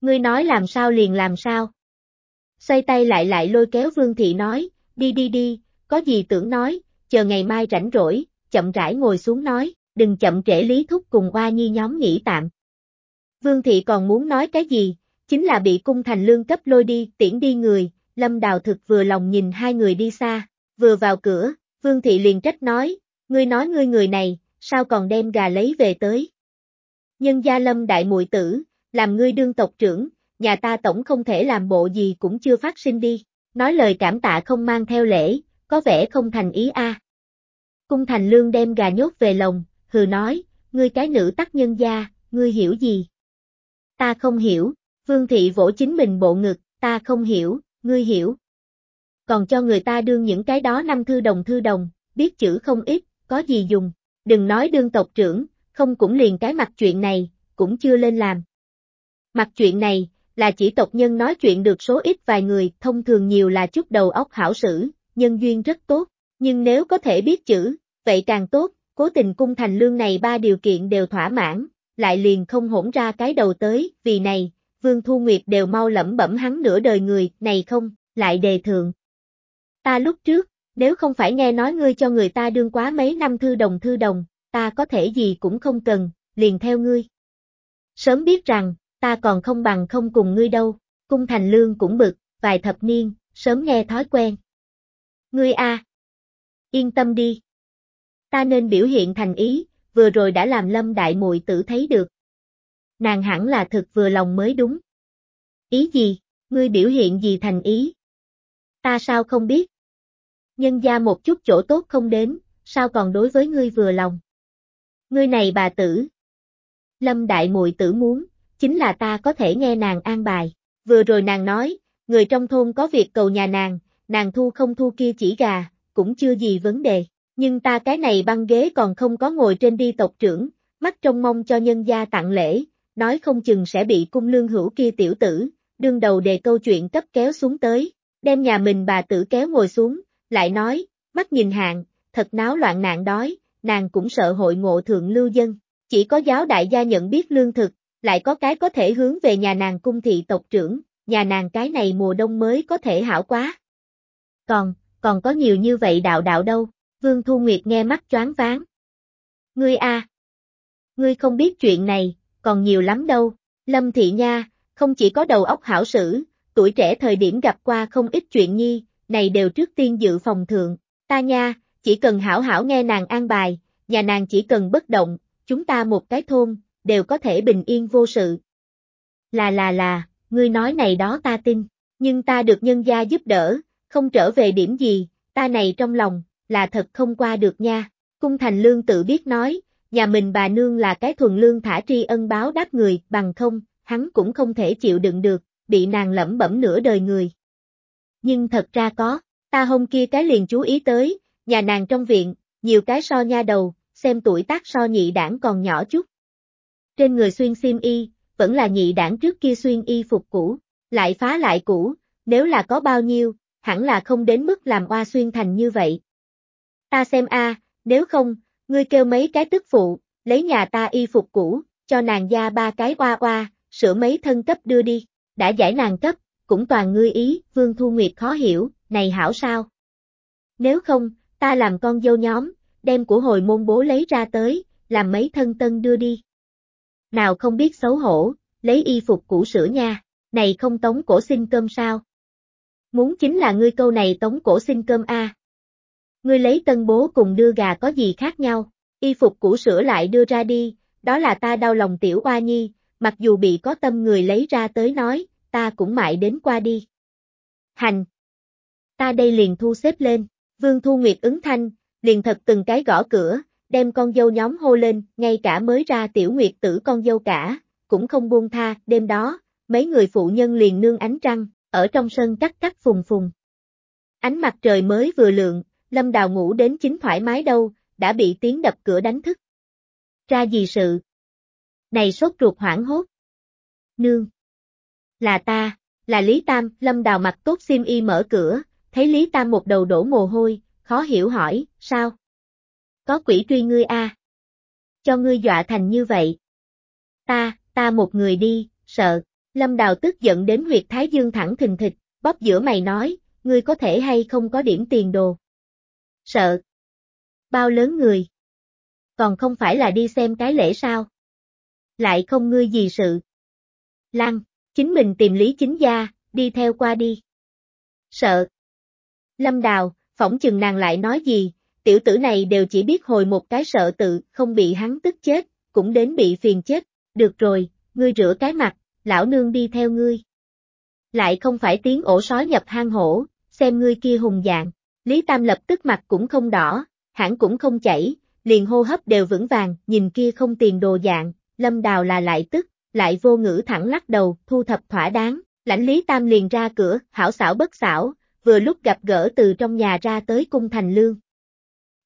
Ngươi nói làm sao liền làm sao. Xoay tay lại lại lôi kéo Vương Thị nói, đi đi đi, có gì tưởng nói, chờ ngày mai rảnh rỗi, chậm rãi ngồi xuống nói, đừng chậm trễ lý thúc cùng oa nhi nhóm nghỉ tạm. Vương Thị còn muốn nói cái gì, chính là bị cung thành lương cấp lôi đi, tiễn đi người, Lâm Đào thực vừa lòng nhìn hai người đi xa, vừa vào cửa, Vương Thị liền trách nói, ngươi nói ngươi người này, sao còn đem gà lấy về tới. Nhân gia Lâm đại muội tử, làm ngươi đương tộc trưởng, nhà ta tổng không thể làm bộ gì cũng chưa phát sinh đi, nói lời cảm tạ không mang theo lễ, có vẻ không thành ý a. Cung thành lương đem gà nhốt về lồng, hừ nói, ngươi cái nữ tắc nhân gia, ngươi hiểu gì? Ta không hiểu, vương thị vỗ chính mình bộ ngực, ta không hiểu, ngươi hiểu. Còn cho người ta đương những cái đó năm thư đồng thư đồng, biết chữ không ít, có gì dùng, đừng nói đương tộc trưởng, không cũng liền cái mặt chuyện này, cũng chưa lên làm. Mặt chuyện này, là chỉ tộc nhân nói chuyện được số ít vài người, thông thường nhiều là chút đầu óc hảo sử, nhân duyên rất tốt, nhưng nếu có thể biết chữ, vậy càng tốt, cố tình cung thành lương này ba điều kiện đều thỏa mãn, lại liền không hỗn ra cái đầu tới, vì này, Vương Thu Nguyệt đều mau lẩm bẩm hắn nửa đời người, này không, lại đề thượng. Ta lúc trước, nếu không phải nghe nói ngươi cho người ta đương quá mấy năm thư đồng thư đồng, ta có thể gì cũng không cần, liền theo ngươi. Sớm biết rằng, ta còn không bằng không cùng ngươi đâu, cung thành lương cũng bực, vài thập niên, sớm nghe thói quen. Ngươi a, Yên tâm đi. Ta nên biểu hiện thành ý, vừa rồi đã làm lâm đại muội tử thấy được. Nàng hẳn là thực vừa lòng mới đúng. Ý gì, ngươi biểu hiện gì thành ý? Ta sao không biết? Nhân gia một chút chỗ tốt không đến, sao còn đối với ngươi vừa lòng? Ngươi này bà tử. Lâm đại muội tử muốn, chính là ta có thể nghe nàng an bài. Vừa rồi nàng nói, người trong thôn có việc cầu nhà nàng, nàng thu không thu kia chỉ gà, cũng chưa gì vấn đề. Nhưng ta cái này băng ghế còn không có ngồi trên đi tộc trưởng, mắt trông mong cho nhân gia tặng lễ, nói không chừng sẽ bị cung lương hữu kia tiểu tử, đương đầu đề câu chuyện cấp kéo xuống tới, đem nhà mình bà tử kéo ngồi xuống, lại nói, mắt nhìn hàng thật náo loạn nạn đói, nàng cũng sợ hội ngộ thượng lưu dân, chỉ có giáo đại gia nhận biết lương thực, lại có cái có thể hướng về nhà nàng cung thị tộc trưởng, nhà nàng cái này mùa đông mới có thể hảo quá. Còn, còn có nhiều như vậy đạo đạo đâu, Vương Thu Nguyệt nghe mắt choáng váng. Ngươi a, Ngươi không biết chuyện này, còn nhiều lắm đâu, Lâm Thị Nha, không chỉ có đầu óc hảo sử, tuổi trẻ thời điểm gặp qua không ít chuyện nhi, này đều trước tiên dự phòng thượng, ta nha, chỉ cần hảo hảo nghe nàng an bài, nhà nàng chỉ cần bất động, chúng ta một cái thôn, đều có thể bình yên vô sự. Là là là, ngươi nói này đó ta tin, nhưng ta được nhân gia giúp đỡ, không trở về điểm gì, ta này trong lòng, là thật không qua được nha. Cung thành lương tự biết nói, nhà mình bà nương là cái thuần lương thả tri ân báo đáp người, bằng không, hắn cũng không thể chịu đựng được, bị nàng lẩm bẩm nửa đời người. Nhưng thật ra có, ta hôm kia cái liền chú ý tới, nhà nàng trong viện, nhiều cái so nha đầu, xem tuổi tác so nhị đảng còn nhỏ chút. Trên người xuyên xiêm y, vẫn là nhị đảng trước kia xuyên y phục cũ, lại phá lại cũ, nếu là có bao nhiêu, hẳn là không đến mức làm oa xuyên thành như vậy. Ta xem a, nếu không, ngươi kêu mấy cái tức phụ, lấy nhà ta y phục cũ, cho nàng gia ba cái oa oa, sửa mấy thân cấp đưa đi, đã giải nàng cấp, cũng toàn ngươi ý, Vương Thu Nguyệt khó hiểu, này hảo sao? Nếu không, ta làm con dâu nhóm, đem của hồi môn bố lấy ra tới, làm mấy thân tân đưa đi. Nào không biết xấu hổ, lấy y phục cũ sửa nha, này không tống cổ xin cơm sao? Muốn chính là ngươi câu này tống cổ xin cơm a. Ngươi lấy tân bố cùng đưa gà có gì khác nhau, y phục cũ sửa lại đưa ra đi, đó là ta đau lòng tiểu oa nhi, mặc dù bị có tâm người lấy ra tới nói, ta cũng mãi đến qua đi. Hành! Ta đây liền thu xếp lên, Vương Thu Nguyệt ứng thanh, liền thật từng cái gõ cửa, đem con dâu nhóm hô lên, ngay cả mới ra tiểu nguyệt tử con dâu cả, cũng không buông tha, đêm đó, mấy người phụ nhân liền nương ánh trăng, ở trong sân cắt cắt phùng phùng. Ánh mặt trời mới vừa lượng, Lâm Đào ngủ đến chính thoải mái đâu, đã bị tiếng đập cửa đánh thức. Ra gì sự? Này sốt ruột hoảng hốt. Nương. Là ta, là Lý Tam, Lâm Đào mặt tốt sim y mở cửa, thấy Lý Tam một đầu đổ mồ hôi, khó hiểu hỏi, sao? Có quỷ truy ngươi a? Cho ngươi dọa thành như vậy. Ta, ta một người đi, sợ. Lâm Đào tức giận đến huyệt Thái Dương thẳng thình thịch, bóp giữa mày nói, ngươi có thể hay không có điểm tiền đồ. Sợ. Bao lớn người. Còn không phải là đi xem cái lễ sao? Lại không ngươi gì sự. Lăng, chính mình tìm lý chính gia, đi theo qua đi. Sợ. Lâm Đào, phỏng chừng nàng lại nói gì, tiểu tử này đều chỉ biết hồi một cái sợ tự, không bị hắn tức chết, cũng đến bị phiền chết. Được rồi, ngươi rửa cái mặt, lão nương đi theo ngươi. Lại không phải tiếng ổ sói nhập hang hổ, xem ngươi kia hùng dạng. Lý Tam lập tức mặt cũng không đỏ, hãng cũng không chảy, liền hô hấp đều vững vàng, nhìn kia không tiền đồ dạng, lâm đào là lại tức, lại vô ngữ thẳng lắc đầu, thu thập thỏa đáng, lãnh Lý Tam liền ra cửa, hảo xảo bất xảo, vừa lúc gặp gỡ từ trong nhà ra tới cung thành lương.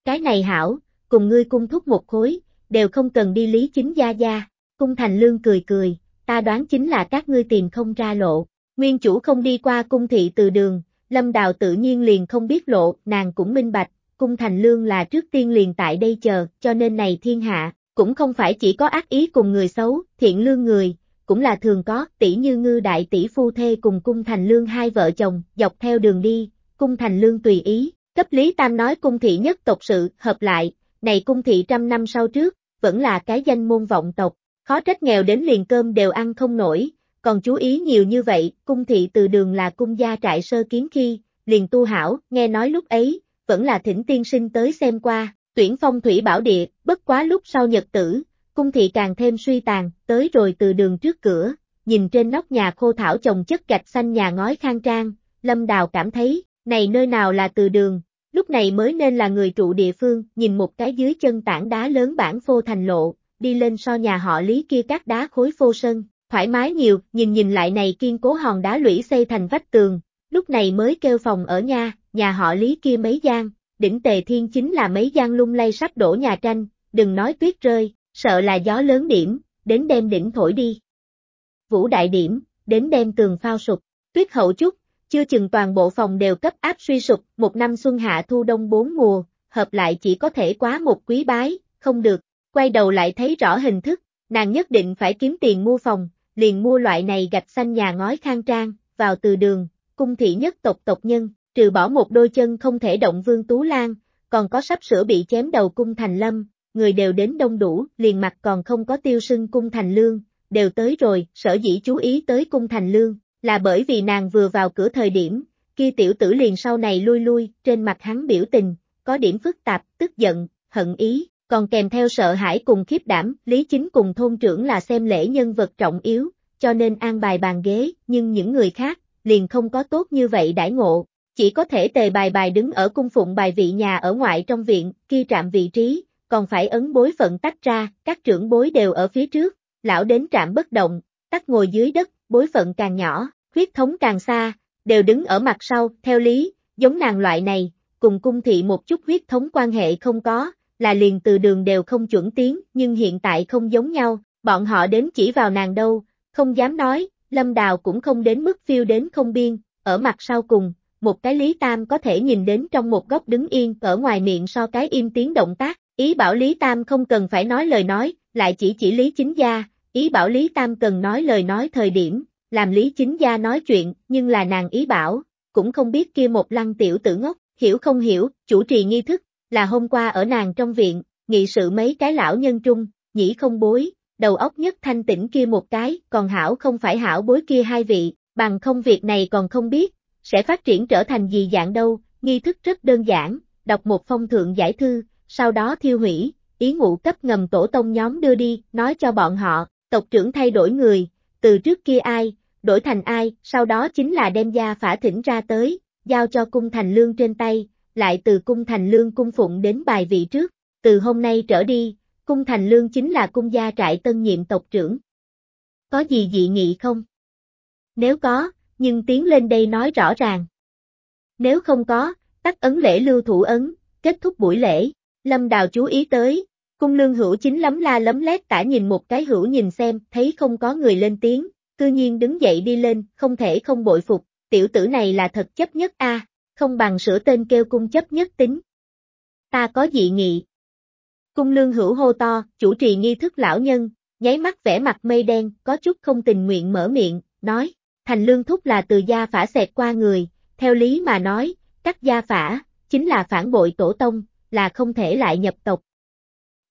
Cái này hảo, cùng ngươi cung thúc một khối, đều không cần đi lý chính gia gia, cung thành lương cười cười, ta đoán chính là các ngươi tìm không ra lộ. Nguyên chủ không đi qua cung thị từ đường, lâm đào tự nhiên liền không biết lộ, nàng cũng minh bạch, cung thành lương là trước tiên liền tại đây chờ, cho nên này thiên hạ, cũng không phải chỉ có ác ý cùng người xấu, thiện lương người, cũng là thường có, tỷ như ngư đại tỷ phu thê cùng cung thành lương hai vợ chồng, dọc theo đường đi, cung thành lương tùy ý, cấp Lý Tam nói cung thị nhất tộc sự, hợp lại, này cung thị trăm năm sau trước, vẫn là cái danh môn vọng tộc, khó trách nghèo đến liền cơm đều ăn không nổi, còn chú ý nhiều như vậy, cung thị từ đường là cung gia trại sơ kiến khi, liền tu hảo, nghe nói lúc ấy, vẫn là thỉnh tiên sinh tới xem qua, tuyển phong thủy bảo địa, bất quá lúc sau nhật tử, cung thị càng thêm suy tàn, tới rồi từ đường trước cửa, nhìn trên nóc nhà khô thảo trồng chất gạch xanh nhà ngói khang trang, lâm đào cảm thấy, này nơi nào là từ đường, lúc này mới nên là người trụ địa phương, nhìn một cái dưới chân tảng đá lớn bản phô thành lộ, đi lên so nhà họ lý kia các đá khối phô sân, thoải mái nhiều, nhìn nhìn lại này kiên cố hòn đá lũy xây thành vách tường, lúc này mới kêu phòng ở nhà nhà họ lý kia mấy gian, đỉnh tề thiên chính là mấy gian lung lay sắp đổ nhà tranh, đừng nói tuyết rơi, sợ là gió lớn điểm, đến đem đỉnh thổi đi. Vũ đại điểm, đến đem tường phao sụp, tuyết hậu chút, chưa chừng toàn bộ phòng đều cấp áp suy sụp, một năm xuân hạ thu đông bốn mùa, hợp lại chỉ có thể quá một quý bái, không được, quay đầu lại thấy rõ hình thức, nàng nhất định phải kiếm tiền mua phòng, liền mua loại này gạch xanh nhà ngói khang trang, vào từ đường, cung thị nhất tộc tộc nhân, trừ bỏ một đôi chân không thể động Vương Tú Lan, còn có sắp sửa bị chém đầu cung thành lâm, người đều đến đông đủ, liền mặt còn không có tiêu sưng cung thành lương, đều tới rồi, sở dĩ chú ý tới cung thành lương, là bởi vì nàng vừa vào cửa thời điểm, kia tiểu tử liền sau này lui lui, trên mặt hắn biểu tình, có điểm phức tạp, tức giận, hận ý, còn kèm theo sợ hãi cùng khiếp đảm, Lý Chính cùng thôn trưởng là xem lễ nhân vật trọng yếu, cho nên an bài bàn ghế, nhưng những người khác, liền không có tốt như vậy đãi ngộ, chỉ có thể tề bài bài đứng ở cung phụng bài vị nhà ở ngoại trong viện, kia trạm vị trí, còn phải ấn bối phận tách ra, các trưởng bối đều ở phía trước, lão đến trạm bất động, tắt ngồi dưới đất, bối phận càng nhỏ, huyết thống càng xa, đều đứng ở mặt sau, theo lý, giống nàng loại này, cùng cung thị một chút huyết thống quan hệ không có, là liền từ đường đều không chuẩn tiến, nhưng hiện tại không giống nhau, bọn họ đến chỉ vào nàng đâu, không dám nói, lâm đào cũng không đến mức phiêu đến không biên, ở mặt sau cùng, một cái Lý Tam có thể nhìn đến trong một góc đứng yên ở ngoài miệng so cái im tiếng động tác, ý bảo Lý Tam không cần phải nói lời nói, lại chỉ chỉ Lý Chính Gia, ý bảo Lý Tam cần nói lời nói thời điểm, làm Lý Chính Gia nói chuyện, nhưng là nàng ý bảo, cũng không biết kia một lăng tiểu tử ngốc, hiểu không hiểu, chủ trì nghi thức, là hôm qua ở nàng trong viện, nghị sự mấy cái lão nhân trung, nhĩ không bối, đầu óc nhất thanh tĩnh kia một cái, còn hảo không phải hảo bối kia hai vị, bằng không việc này còn không biết, sẽ phát triển trở thành gì dạng đâu, nghi thức rất đơn giản, đọc một phong thượng giải thư, sau đó thiêu hủy, ý ngụ cấp ngầm tổ tông nhóm đưa đi, nói cho bọn họ, tộc trưởng thay đổi người, từ trước kia ai, đổi thành ai, sau đó chính là đem gia phả thỉnh ra tới, giao cho cung thành lương trên tay, lại từ cung thành lương cung phụng đến bài vị trước, từ hôm nay trở đi, cung thành lương chính là cung gia trại tân nhiệm tộc trưởng. Có gì dị nghị không? Nếu có, nhưng tiến lên đây nói rõ ràng. Nếu không có, tắt ấn lễ lưu thủ ấn, kết thúc buổi lễ, lâm đào chú ý tới, cung lương hữu chính lắm la lấm lét tả nhìn một cái hữu nhìn xem, thấy không có người lên tiếng, cư nhiên đứng dậy đi lên, không thể không bội phục, tiểu tử này là thật chấp nhất a, không bằng sửa tên kêu cung chấp nhất tính. Ta có dị nghị. Cung lương hữu hô to, chủ trì nghi thức lão nhân, nháy mắt vẻ mặt mây đen, có chút không tình nguyện mở miệng, nói, thành lương thúc là từ gia phả xẹt qua người, theo lý mà nói, các gia phả, chính là phản bội tổ tông, là không thể lại nhập tộc.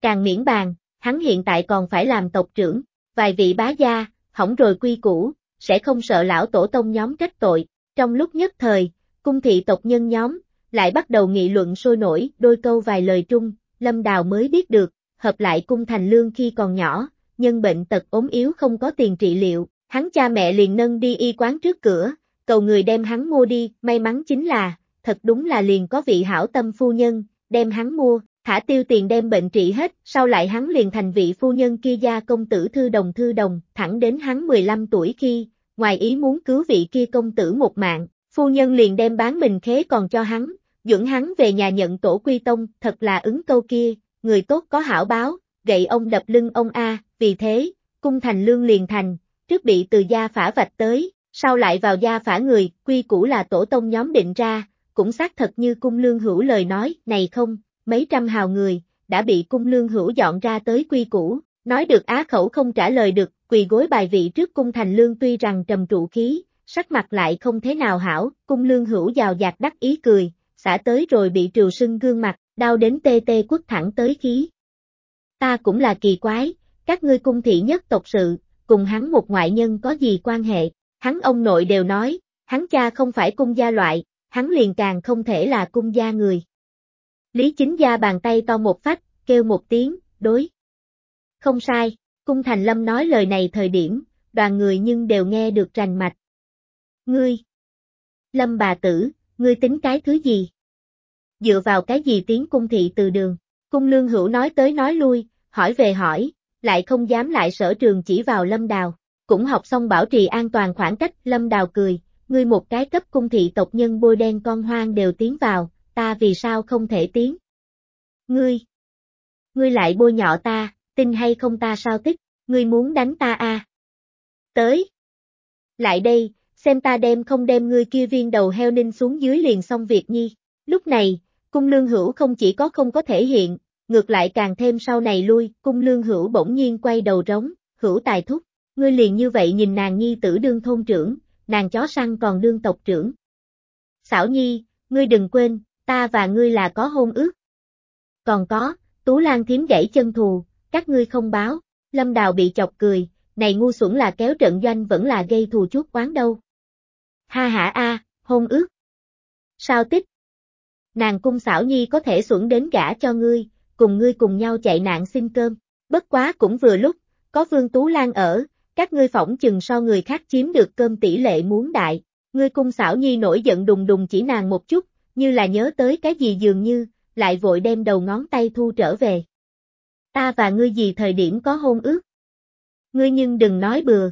Càng miễn bàn, hắn hiện tại còn phải làm tộc trưởng, vài vị bá gia, hỏng rồi quy củ, sẽ không sợ lão tổ tông nhóm trách tội. Trong lúc nhất thời, cung thị tộc nhân nhóm, lại bắt đầu nghị luận sôi nổi, đôi câu vài lời trung, Lâm Đào mới biết được, hợp lại cung thành lương khi còn nhỏ, nhân bệnh tật ốm yếu không có tiền trị liệu, hắn cha mẹ liền nâng đi y quán trước cửa, cầu người đem hắn mua đi, may mắn chính là, thật đúng là liền có vị hảo tâm phu nhân, đem hắn mua, thả tiêu tiền đem bệnh trị hết, sau lại hắn liền thành vị phu nhân kia gia công tử thư đồng thư đồng, thẳng đến hắn 15 tuổi khi, ngoài ý muốn cứu vị kia công tử một mạng, phu nhân liền đem bán mình khế còn cho hắn, dẫn hắn về nhà nhận tổ quy tông, thật là ứng câu kia, người tốt có hảo báo, gậy ông đập lưng ông A, vì thế, cung thành lương liền thành, trước bị từ gia phả vạch tới, sau lại vào gia phả người, quy củ là tổ tông nhóm định ra, cũng xác thật như cung lương hữu lời nói, này không, mấy trăm hào người, đã bị cung lương hữu dọn ra tới quy củ, nói được á khẩu không trả lời được, quỳ gối bài vị trước cung thành lương tuy rằng trầm trụ khí, sắc mặt lại không thế nào hảo, cung lương hữu giàu dạt đắc ý cười, xả tới rồi bị triều sưng gương mặt, đau đến tê tê quất thẳng tới khí. Ta cũng là kỳ quái, các ngươi cung thị nhất tộc sự, cùng hắn một ngoại nhân có gì quan hệ, hắn ông nội đều nói, hắn cha không phải cung gia loại, hắn liền càng không thể là cung gia người. Lý chính gia bàn tay to một phách, kêu một tiếng, đối. Không sai, cung thành lâm nói lời này thời điểm, đoàn người nhưng đều nghe được rành mạch. Ngươi! Lâm bà tử, ngươi tính cái thứ gì? Dựa vào cái gì tiếng cung thị từ đường? Cung lương hữu nói tới nói lui, hỏi về hỏi, lại không dám lại sở trường chỉ vào lâm đào. Cũng học xong bảo trì an toàn khoảng cách, lâm đào cười, ngươi một cái cấp cung thị tộc nhân bôi đen con hoang đều tiến vào, ta vì sao không thể tiến? Ngươi! Ngươi lại bôi nhọ ta, tin hay không ta sao tích, ngươi muốn đánh ta à? Tới! Lại đây, xem ta đem không đem ngươi kia viên đầu heo ninh xuống dưới liền xong việc nhi. Lúc này, cung lương hữu không chỉ có không có thể hiện, ngược lại càng thêm sau này lui, cung lương hữu bỗng nhiên quay đầu rống, hữu tài thúc, ngươi liền như vậy nhìn nàng nhi tử đương thôn trưởng, nàng chó săn còn đương tộc trưởng. Xảo nhi, ngươi đừng quên, ta và ngươi là có hôn ước. Còn có, Tú Lan thiếm gãy chân thù, các ngươi không báo, Lâm Đào bị chọc cười, này ngu xuẩn là kéo trận doanh vẫn là gây thù chuốc quán đâu. Ha hả a, hôn ước. Sao tích? Nàng cung xảo nhi có thể xuẩn đến gả cho ngươi, cùng ngươi cùng nhau chạy nạn xin cơm. Bất quá cũng vừa lúc, có Vương Tú Lan ở, các ngươi phỏng chừng so người khác chiếm được cơm tỷ lệ muốn đại. Ngươi cung xảo nhi nổi giận đùng đùng chỉ nàng một chút, như là nhớ tới cái gì dường như, lại vội đem đầu ngón tay thu trở về. Ta và ngươi gì thời điểm có hôn ước? Ngươi nhưng đừng nói bừa.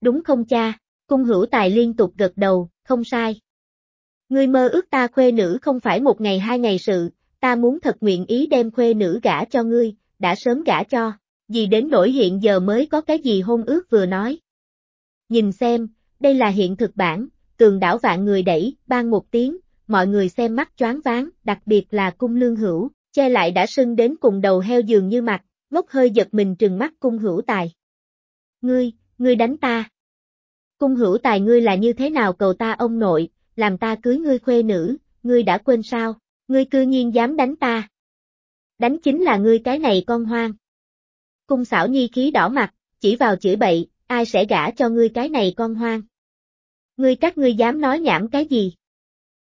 Đúng không cha? Cung hữu tài liên tục gật đầu, không sai. Ngươi mơ ước ta khuê nữ không phải một ngày hai ngày sự, ta muốn thật nguyện ý đem khuê nữ gả cho ngươi, đã sớm gả cho, gì đến nỗi hiện giờ mới có cái gì hôn ước vừa nói. Nhìn xem, đây là hiện thực bản, tường đảo vạn người đẩy, ban một tiếng, mọi người xem mắt choáng váng, đặc biệt là cung lương hữu, che lại đã sưng đến cùng đầu heo giường như mặt, ngốc hơi giật mình trừng mắt cung hữu tài. Ngươi, ngươi đánh ta. Cung hữu tài ngươi là như thế nào cầu ta ông nội, làm ta cưới ngươi khuê nữ, ngươi đã quên sao, ngươi cư nhiên dám đánh ta. Đánh chính là ngươi cái này con hoang. Cung xảo nhi khí đỏ mặt, chỉ vào chửi bậy, ai sẽ gả cho ngươi cái này con hoang. Ngươi các ngươi dám nói nhảm cái gì?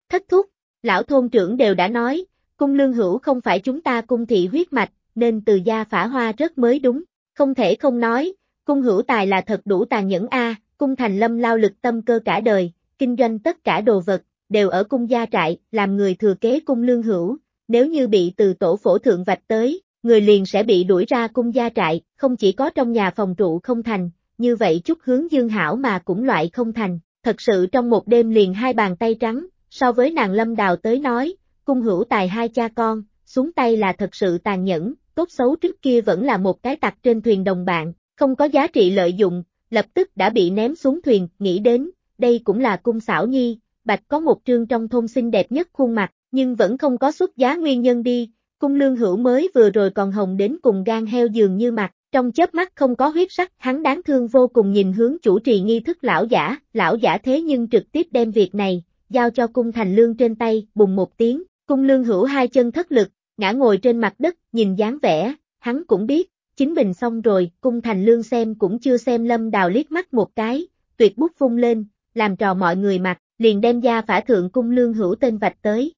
Thất thúc, lão thôn trưởng đều đã nói, cung lương hữu không phải chúng ta cung thị huyết mạch, nên từ gia phả hoa rất mới đúng, không thể không nói, cung hữu tài là thật đủ tàn nhẫn a, cung thành lâm lao lực tâm cơ cả đời, kinh doanh tất cả đồ vật, đều ở cung gia trại, làm người thừa kế cung lương hữu, nếu như bị từ tổ phổ thượng vạch tới, người liền sẽ bị đuổi ra cung gia trại, không chỉ có trong nhà phòng trụ không thành, như vậy chút hướng dương hảo mà cũng loại không thành, thật sự trong một đêm liền hai bàn tay trắng, so với nàng lâm đào tới nói, cung hữu tài hai cha con, xuống tay là thật sự tàn nhẫn, tốt xấu trước kia vẫn là một cái tặc trên thuyền đồng bạn, không có giá trị lợi dụng, lập tức đã bị ném xuống thuyền, nghĩ đến, đây cũng là cung xảo nhi, bạch có một trương trong thôn xinh đẹp nhất khuôn mặt, nhưng vẫn không có xuất giá nguyên nhân đi, cung lương hữu mới vừa rồi còn hồng đến cùng gan heo dường như mặt, trong chớp mắt không có huyết sắc, hắn đáng thương vô cùng nhìn hướng chủ trì nghi thức lão giả, lão giả thế nhưng trực tiếp đem việc này, giao cho cung thành lương trên tay, bùng một tiếng, cung lương hữu hai chân thất lực, ngã ngồi trên mặt đất, nhìn dáng vẻ, hắn cũng biết, chính mình xong rồi, cung thành lương xem cũng chưa xem lâm đào liếc mắt một cái, tuyệt bút phun lên, làm trò mọi người mặt, liền đem gia phả thượng cung lương hữu tên vạch tới.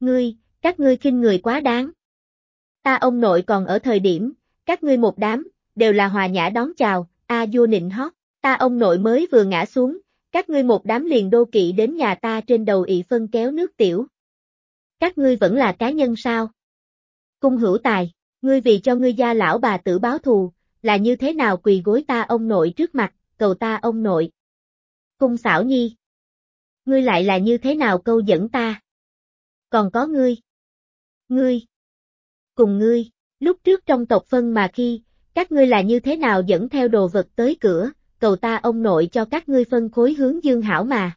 Ngươi, các ngươi kinh người quá đáng. Ta ông nội còn ở thời điểm, các ngươi một đám, đều là hòa nhã đón chào, a vua nịnh hót, ta ông nội mới vừa ngã xuống, các ngươi một đám liền đô kỵ đến nhà ta trên đầu ị phân kéo nước tiểu. Các ngươi vẫn là cá nhân sao? Cung hữu tài, ngươi vì cho ngươi gia lão bà tử báo thù, là như thế nào quỳ gối ta ông nội trước mặt, cầu ta ông nội. Cung xảo nhi. Ngươi lại là như thế nào câu dẫn ta? Còn có ngươi. Ngươi. Cùng ngươi, lúc trước trong tộc phân mà khi, các ngươi là như thế nào dẫn theo đồ vật tới cửa, cầu ta ông nội cho các ngươi phân khối hướng dương hảo mà.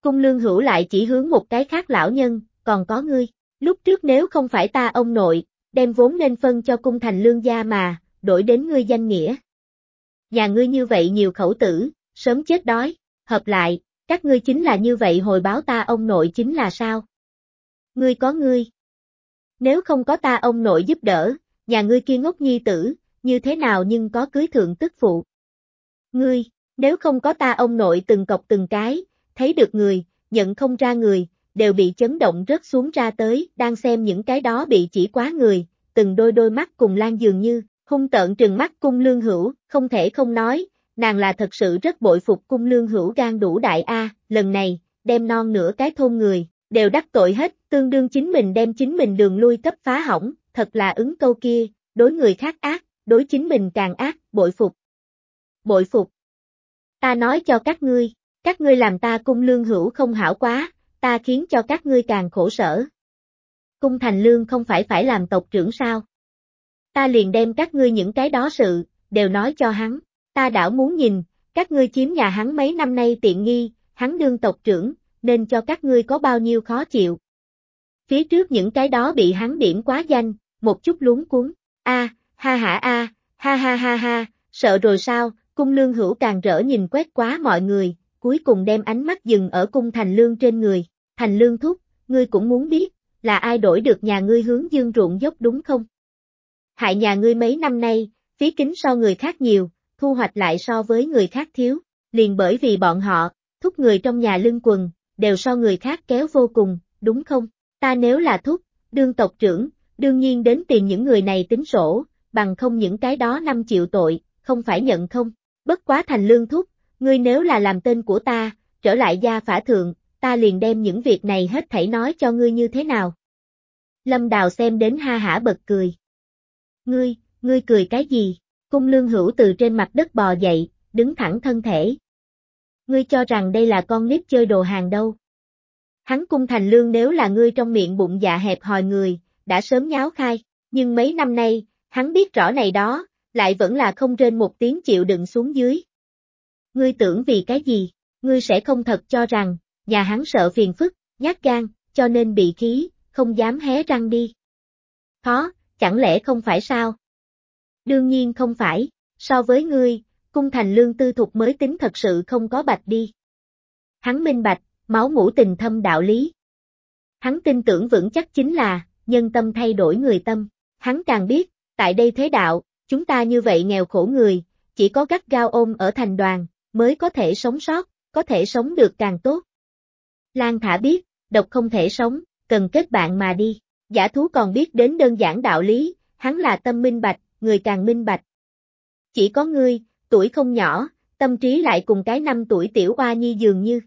Cung lương hữu lại chỉ hướng một cái khác lão nhân, còn có ngươi, lúc trước nếu không phải ta ông nội, đem vốn nên phân cho cung thành lương gia mà, đổi đến ngươi danh nghĩa. Nhà ngươi như vậy nhiều khẩu tử, sớm chết đói, hợp lại, các ngươi chính là như vậy hồi báo ta ông nội chính là sao? Ngươi có ngươi. Nếu không có ta ông nội giúp đỡ, nhà ngươi kia ngốc nhi tử, như thế nào nhưng có cưới thượng tức phụ. Ngươi, nếu không có ta ông nội từng cọc từng cái, thấy được người, nhận không ra người, đều bị chấn động rớt xuống ra tới, đang xem những cái đó bị chỉ quá người, từng đôi đôi mắt cùng lan dường như, hung tợn trừng mắt cung lương hữu, không thể không nói, nàng là thật sự rất bội phục cung lương hữu gan đủ đại A, lần này, đem non nửa cái thôn người, đều đắc tội hết, tương đương chính mình đem chính mình đường lui cấp phá hỏng, thật là ứng câu kia, đối người khác ác, đối chính mình càng ác, bội phục. Bội phục. Ta nói cho các ngươi, các ngươi làm ta cung lương hữu không hảo quá, ta khiến cho các ngươi càng khổ sở. Cung thành lương không phải phải làm tộc trưởng sao? Ta liền đem các ngươi những cái đó sự, đều nói cho hắn, ta đảo muốn nhìn, các ngươi chiếm nhà hắn mấy năm nay tiện nghi, hắn đương tộc trưởng, nên cho các ngươi có bao nhiêu khó chịu. Phía trước những cái đó bị hắn điểm quá danh, một chút luống cuốn, a, ha ha a, ha ha ha ha, sợ rồi sao, cung lương hữu càng rỡ nhìn quét quá mọi người, cuối cùng đem ánh mắt dừng ở cung thành lương trên người, Thành lương thúc, ngươi cũng muốn biết, là ai đổi được nhà ngươi hướng dương ruộng dốc đúng không? Hại nhà ngươi mấy năm nay, phí kính so người khác nhiều, thu hoạch lại so với người khác thiếu, liền bởi vì bọn họ, thúc người trong nhà lưng quần, đều so người khác kéo vô cùng, đúng không? Ta nếu là thúc, đương tộc trưởng, đương nhiên đến tìm những người này tính sổ, bằng không những cái đó 5 triệu tội, không phải nhận không? Bất quá thành lương thúc, ngươi nếu là làm tên của ta, trở lại gia phả thượng, ta liền đem những việc này hết thảy nói cho ngươi như thế nào. Lâm Đào xem đến ha hả bật cười. Ngươi, ngươi cười cái gì? Cung lương hữu từ trên mặt đất bò dậy, đứng thẳng thân thể. Ngươi cho rằng đây là con nít chơi đồ hàng đâu. Hắn cung thành lương nếu là ngươi trong miệng bụng dạ hẹp hòi người, đã sớm nháo khai, nhưng mấy năm nay, hắn biết rõ này đó, lại vẫn là không trên một tiếng chịu đựng xuống dưới. Ngươi tưởng vì cái gì, ngươi sẽ không thật cho rằng, nhà hắn sợ phiền phức, nhát gan, cho nên bị khí, không dám hé răng đi. Khó, chẳng lẽ không phải sao? Đương nhiên không phải, so với ngươi, cung thành lương tư thục mới tính thật sự không có bạch đi. Hắn minh bạch, máu mũ tình thâm đạo lý. Hắn tin tưởng vững chắc chính là, nhân tâm thay đổi người tâm. Hắn càng biết, tại đây thế đạo, chúng ta như vậy nghèo khổ người, chỉ có gắt gao ôm ở thành đoàn, mới có thể sống sót, có thể sống được càng tốt. Lan thả biết, độc không thể sống, cần kết bạn mà đi. Giả thú còn biết đến đơn giản đạo lý, hắn là tâm minh bạch, người càng minh bạch. Chỉ có ngươi, tuổi không nhỏ, tâm trí lại cùng cái năm tuổi tiểu oa nhi dường như.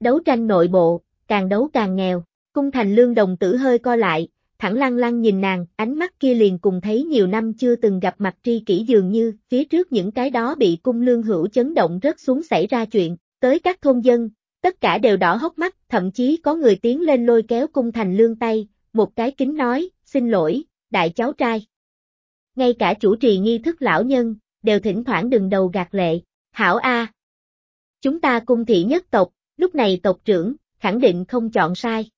Đấu tranh nội bộ, càng đấu càng nghèo, cung thành lương đồng tử hơi co lại, thẳng lăng lăng nhìn nàng, ánh mắt kia liền cùng thấy nhiều năm chưa từng gặp mặt tri kỷ dường như, phía trước những cái đó bị cung lương hữu chấn động rớt xuống xảy ra chuyện, tới các thôn dân, tất cả đều đỏ hốc mắt, thậm chí có người tiến lên lôi kéo cung thành lương tay, một cái kính nói, xin lỗi, đại cháu trai. Ngay cả chủ trì nghi thức lão nhân, đều thỉnh thoảng đừng đầu gạt lệ, hảo A. Chúng ta cung thị nhất tộc, lúc này tộc trưởng, khẳng định không chọn sai.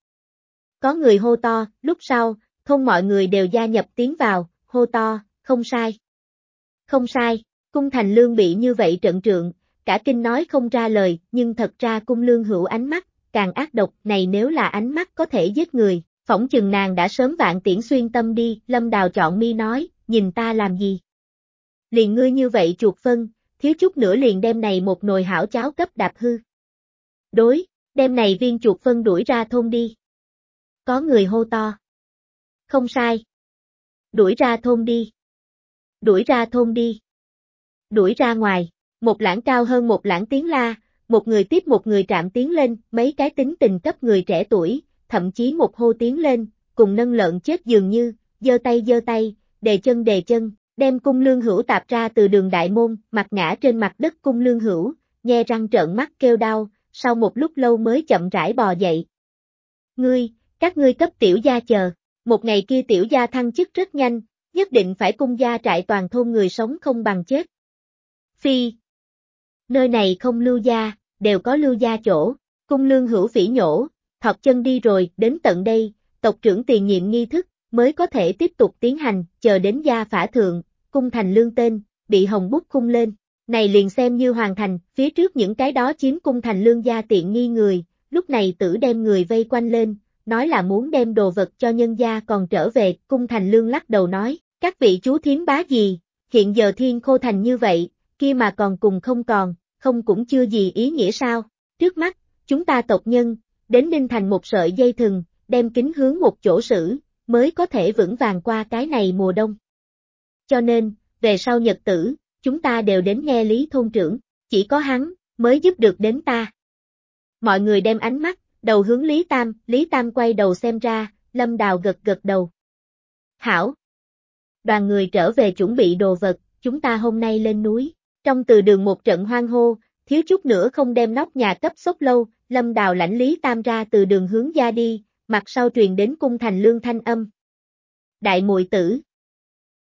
Có người hô to, lúc sau, thôn mọi người đều gia nhập tiến vào, hô to, không sai. Không sai, cung thành lương bị như vậy trận trượng, cả kinh nói không ra lời, nhưng thật ra cung lương hữu ánh mắt, càng ác độc này nếu là ánh mắt có thể giết người, phỏng chừng nàng đã sớm vạn tiễn xuyên tâm đi, lâm đào chọn mi nói, nhìn ta làm gì. Liền ngươi như vậy chuột phân, thiếu chút nữa liền đem này một nồi hảo cháo cấp đạp hư. Đối, đem này viên chuột phân đuổi ra thôn đi. Có người hô to. Không sai. Đuổi ra thôn đi. Đuổi ra thôn đi. Đuổi ra ngoài, một lãng cao hơn một lãng tiếng la, một người tiếp một người trạm tiếng lên, mấy cái tính tình cấp người trẻ tuổi, thậm chí một hô tiếng lên, cùng nâng lợn chết dường như, giơ tay giơ tay, đề chân đề chân, đem cung lương hữu tạp ra từ đường đại môn, mặt ngã trên mặt đất cung lương hữu, nhe răng trợn mắt kêu đau, sau một lúc lâu mới chậm rãi bò dậy. Ngươi, các ngươi cấp tiểu gia chờ, một ngày kia tiểu gia thăng chức rất nhanh, nhất định phải cung gia trại toàn thôn người sống không bằng chết. Phi Nơi này không lưu gia, đều có lưu gia chỗ, cung lương hữu phỉ nhổ, thọt chân đi rồi, đến tận đây, tộc trưởng tiền nhiệm nghi thức, mới có thể tiếp tục tiến hành, chờ đến gia phả thượng, cung thành lương tên, bị hồng bút khung lên. Này liền xem như hoàn thành, phía trước những cái đó chiếm cung thành lương gia tiện nghi người, lúc này tử đem người vây quanh lên, nói là muốn đem đồ vật cho nhân gia còn trở về, cung thành lương lắc đầu nói, các vị chú thiến bá gì, hiện giờ thiên khô thành như vậy, kia mà còn cùng không còn, không cũng chưa gì ý nghĩa sao, trước mắt, chúng ta tộc nhân, đến ninh thành một sợi dây thừng, đem kính hướng một chỗ xử, mới có thể vững vàng qua cái này mùa đông. Cho nên, về sau nhật tử, chúng ta đều đến nghe Lý Thôn trưởng, chỉ có hắn, mới giúp được đến ta. Mọi người đem ánh mắt, đầu hướng Lý Tam, Lý Tam quay đầu xem ra, Lâm Đào gật gật đầu. Hảo! Đoàn người trở về chuẩn bị đồ vật, chúng ta hôm nay lên núi, trong từ đường một trận hoang hô, thiếu chút nữa không đem nóc nhà cấp sốc lâu, Lâm Đào lãnh Lý Tam ra từ đường hướng ra đi, mặt sau truyền đến cung thành lương thanh âm. Đại muội tử.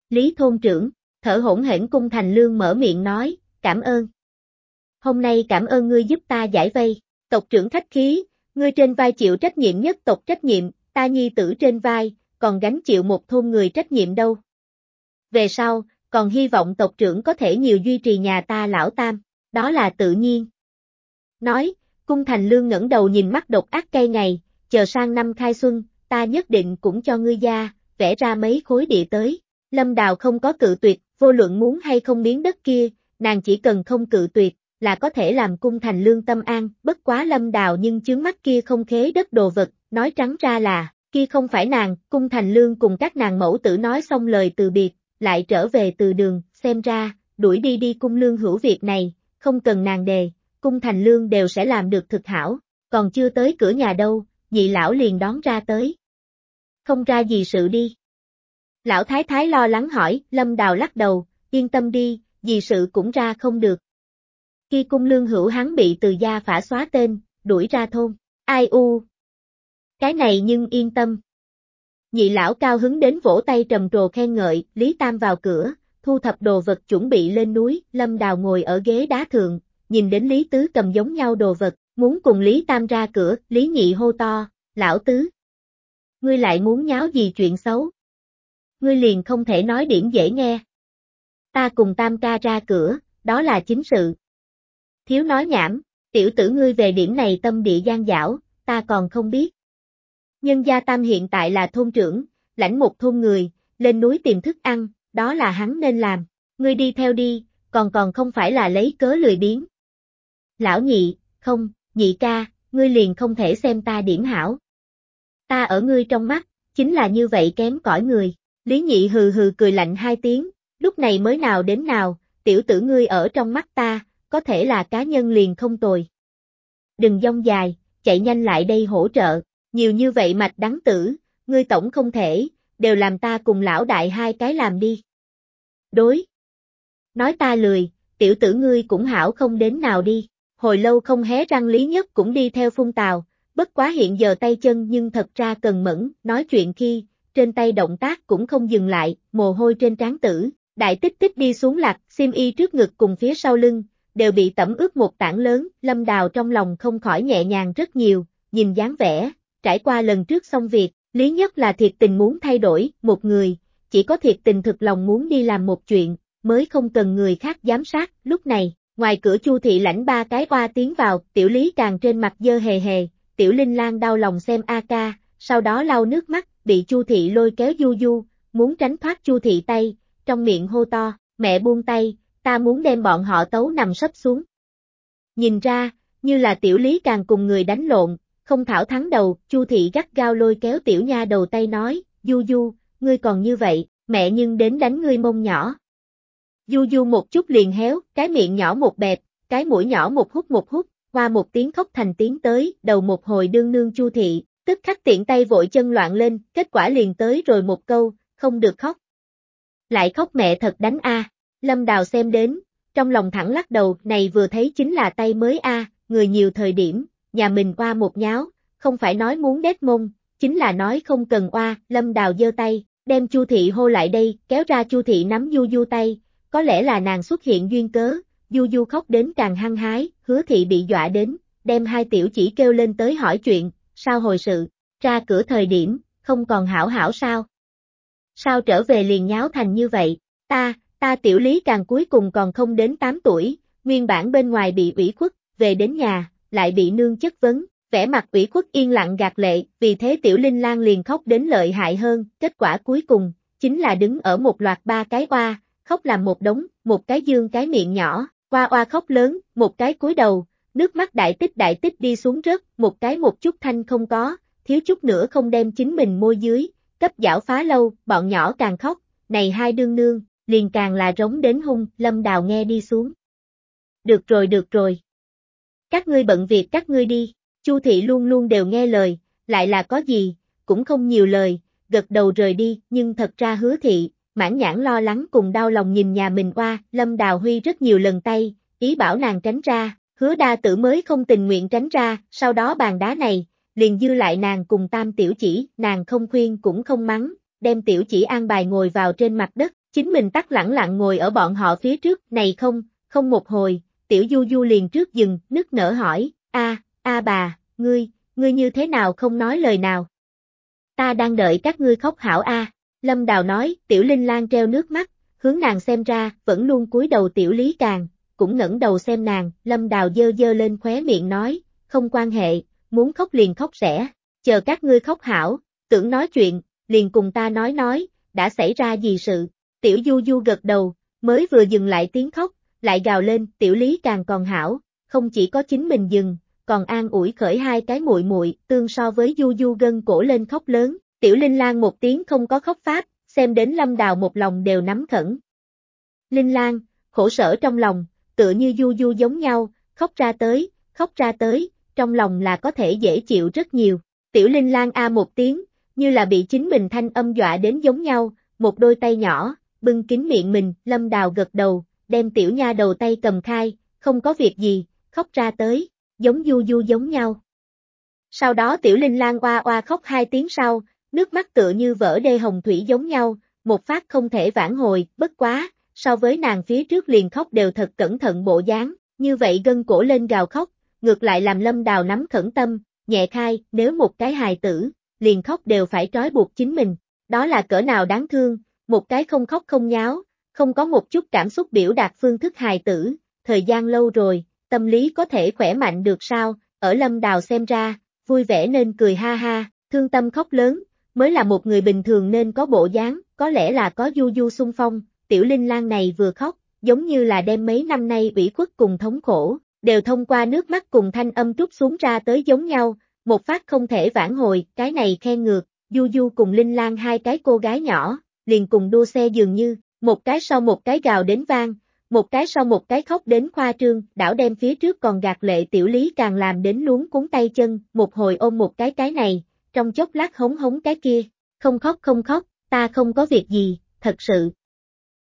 Lý thôn trưởng, thở hổn hển cung thành lương mở miệng nói, cảm ơn. Hôm nay cảm ơn ngươi giúp ta giải vây, tộc trưởng khách khí, ngươi trên vai chịu trách nhiệm nhất tộc trách nhiệm, ta nhi tử trên vai, còn gánh chịu một thôn người trách nhiệm đâu. Về sau, còn hy vọng tộc trưởng có thể nhiều duy trì nhà ta lão tam, đó là tự nhiên. Nói, Cung Thành Lương ngẩng đầu nhìn mắt độc ác cây ngày, chờ sang năm khai xuân, ta nhất định cũng cho ngươi gia, vẽ ra mấy khối địa tới. Lâm Đào không có cự tuyệt, vô luận muốn hay không miếng đất kia, nàng chỉ cần không cự tuyệt, là có thể làm cung thành lương tâm an, bất quá lâm đào nhưng chướng mắt kia không khế đất đồ vật, nói trắng ra là, kia không phải nàng, cung thành lương cùng các nàng mẫu tử nói xong lời từ biệt, lại trở về từ đường, xem ra, đuổi đi đi cung lương hữu việc này, không cần nàng đề, cung thành lương đều sẽ làm được thực hảo, còn chưa tới cửa nhà đâu, nhị lão liền đón ra tới. Không ra gì sự đi. Lão thái thái lo lắng hỏi, lâm đào lắc đầu, yên tâm đi, gì sự cũng ra không được. Khi cung lương hữu hắn bị từ gia phả xóa tên, đuổi ra thôn. Ai u? Cái này nhưng yên tâm. Nhị lão cao hứng đến vỗ tay trầm trồ khen ngợi, Lý Tam vào cửa, thu thập đồ vật chuẩn bị lên núi, Lâm Đào ngồi ở ghế đá thượng, nhìn đến Lý Tứ cầm giống nhau đồ vật, muốn cùng Lý Tam ra cửa, Lý Nhị hô to, lão Tứ. Ngươi lại muốn nháo gì chuyện xấu? Ngươi liền không thể nói điểm dễ nghe. Ta cùng Tam ca ra cửa, đó là chính sự. Thiếu nói nhảm, tiểu tử ngươi về điểm này tâm địa gian dảo, ta còn không biết. Nhân gia Tam hiện tại là thôn trưởng, lãnh một thôn người, lên núi tìm thức ăn, đó là hắn nên làm. Ngươi đi theo đi, còn còn không phải là lấy cớ lười biếng. Lão nhị, không, nhị ca, ngươi liền không thể xem ta điểm hảo. Ta ở ngươi trong mắt, chính là như vậy kém cỏi người. Lý nhị hừ hừ cười lạnh hai tiếng, lúc này mới nào đến nào, tiểu tử ngươi ở trong mắt ta, có thể là cá nhân liền không tồi. Đừng dông dài, chạy nhanh lại đây hỗ trợ, nhiều như vậy mạch đắng tử, ngươi tổng không thể, đều làm ta cùng lão đại hai cái làm đi. Đối. Nói ta lười, tiểu tử ngươi cũng hảo không đến nào đi, hồi lâu không hé răng lý nhất cũng đi theo phun tào, bất quá hiện giờ tay chân nhưng thật ra cần mẫn, nói chuyện khi, trên tay động tác cũng không dừng lại, mồ hôi trên trán tử, đại tích tích đi xuống lạc, sim y trước ngực cùng phía sau lưng, đều bị tẩm ướt một tảng lớn, lâm đào trong lòng không khỏi nhẹ nhàng rất nhiều, nhìn dáng vẻ, trải qua lần trước xong việc, lý nhất là thiệt tình muốn thay đổi, một người, chỉ có thiệt tình thực lòng muốn đi làm một chuyện, mới không cần người khác giám sát, lúc này, ngoài cửa chu thị lãnh ba cái oa tiến vào, tiểu lý càng trên mặt dơ hề hề, tiểu linh lang đau lòng xem A ca, sau đó lau nước mắt, bị chu thị lôi kéo du du, muốn tránh thoát chu thị tay, trong miệng hô to, mẹ buông tay, ta muốn đem bọn họ tấu nằm sấp xuống. Nhìn ra, như là tiểu lý càng cùng người đánh lộn, không thảo thắng đầu, chu thị gắt gao lôi kéo tiểu nha đầu tay nói, du du, ngươi còn như vậy, mẹ nhưng đến đánh ngươi mông nhỏ. Du du một chút liền héo, cái miệng nhỏ một bẹp, cái mũi nhỏ một hút một hút, qua một tiếng khóc thành tiếng tới, đầu một hồi đương nương chu thị, tức khắc tiện tay vội chân loạn lên, kết quả liền tới rồi một câu, không được khóc. Lại khóc mẹ thật đánh a. Lâm Đào xem đến, trong lòng thẳng lắc đầu, này vừa thấy chính là tay mới a, người nhiều thời điểm, nhà mình qua một nháo, không phải nói muốn đét mông, chính là nói không cần oa, Lâm Đào giơ tay, đem Chu thị hô lại đây, kéo ra Chu thị nắm Du Du tay, có lẽ là nàng xuất hiện duyên cớ, Du Du khóc đến càng hăng hái, hứa thị bị dọa đến, đem hai tiểu chỉ kêu lên tới hỏi chuyện, sao hồi sự, ra cửa thời điểm, không còn hảo hảo sao? Sao trở về liền nháo thành như vậy, ta, Ta tiểu lý càng cuối cùng còn không đến 8 tuổi, nguyên bản bên ngoài bị ủy khuất, về đến nhà, lại bị nương chất vấn, vẻ mặt ủy khuất yên lặng gạt lệ, vì thế tiểu linh lang liền khóc đến lợi hại hơn, kết quả cuối cùng, chính là đứng ở một loạt ba cái oa, khóc làm một đống, một cái dương cái miệng nhỏ, qua oa khóc lớn, một cái cúi đầu, nước mắt đại tích đại tích đi xuống rớt, một cái một chút thanh không có, thiếu chút nữa không đem chính mình môi dưới, cấp giảo phá lâu, bọn nhỏ càng khóc, này hai đương nương, liền càng là rống đến hung, lâm đào nghe đi xuống. Được rồi được rồi. Các ngươi bận việc các ngươi đi, Chu thị luôn luôn đều nghe lời, lại là có gì, cũng không nhiều lời, gật đầu rời đi, nhưng thật ra hứa thị, mãn nhãn lo lắng cùng đau lòng nhìn nhà mình qua, lâm đào huy rất nhiều lần tay, ý bảo nàng tránh ra, hứa đa tử mới không tình nguyện tránh ra, sau đó bàn đá này, liền dư lại nàng cùng tam tiểu chỉ, nàng không khuyên cũng không mắng, đem tiểu chỉ an bài ngồi vào trên mặt đất, Chính mình tắt lẳng lặng ngồi ở bọn họ phía trước, này không, không một hồi, tiểu du du liền trước dừng, nức nở hỏi, a, a bà, ngươi, ngươi như thế nào không nói lời nào? Ta đang đợi các ngươi khóc hảo a. Lâm Đào nói, tiểu linh lan treo nước mắt, hướng nàng xem ra, vẫn luôn cúi đầu tiểu lý càng, cũng ngẩng đầu xem nàng, Lâm Đào dơ dơ lên khóe miệng nói, không quan hệ, muốn khóc liền khóc rẻ, chờ các ngươi khóc hảo, tưởng nói chuyện, liền cùng ta nói nói, đã xảy ra gì sự, tiểu du du gật đầu, mới vừa dừng lại tiếng khóc, lại gào lên, tiểu lý càng còn hảo, không chỉ có chính mình dừng, còn an ủi khởi hai cái muội muội, tương so với du du gân cổ lên khóc lớn, tiểu linh lan một tiếng không có khóc pháp, xem đến lâm đào một lòng đều nắm khẩn. Linh lan, khổ sở trong lòng, tựa như du du giống nhau, khóc ra tới, khóc ra tới, trong lòng là có thể dễ chịu rất nhiều. Tiểu Linh Lan A một tiếng, như là bị chính mình thanh âm dọa đến giống nhau, một đôi tay nhỏ, bưng kín miệng mình, lâm đào gật đầu, đem tiểu nha đầu tay cầm khai, không có việc gì, khóc ra tới, giống du du giống nhau. Sau đó tiểu linh lan oa oa khóc hai tiếng sau, nước mắt tựa như vỡ đê hồng thủy giống nhau, một phát không thể vãn hồi, bất quá, so với nàng phía trước liền khóc đều thật cẩn thận bộ dáng, như vậy gân cổ lên gào khóc, ngược lại làm lâm đào nắm khẩn tâm, nhẹ khai, nếu một cái hài tử, liền khóc đều phải trói buộc chính mình, đó là cỡ nào đáng thương, một cái không khóc không nháo, không có một chút cảm xúc biểu đạt phương thức hài tử, thời gian lâu rồi, tâm lý có thể khỏe mạnh được sao, ở lâm đào xem ra, vui vẻ nên cười ha ha, thương tâm khóc lớn, mới là một người bình thường nên có bộ dáng, có lẽ là có du du xung phong, tiểu linh lan này vừa khóc, giống như là đem mấy năm nay ủy khuất cùng thống khổ, đều thông qua nước mắt cùng thanh âm trút xuống ra tới giống nhau, một phát không thể vãn hồi, cái này khen ngược, Du Du cùng Linh Lan hai cái cô gái nhỏ, liền cùng đua xe dường như, một cái sau một cái gào đến vang, một cái sau một cái khóc đến khoa trương, đảo đem phía trước còn gạt lệ tiểu lý càng làm đến luống cuốn tay chân, một hồi ôm một cái cái này, trong chốc lát hống hống cái kia, không khóc không khóc, ta không có việc gì, thật sự.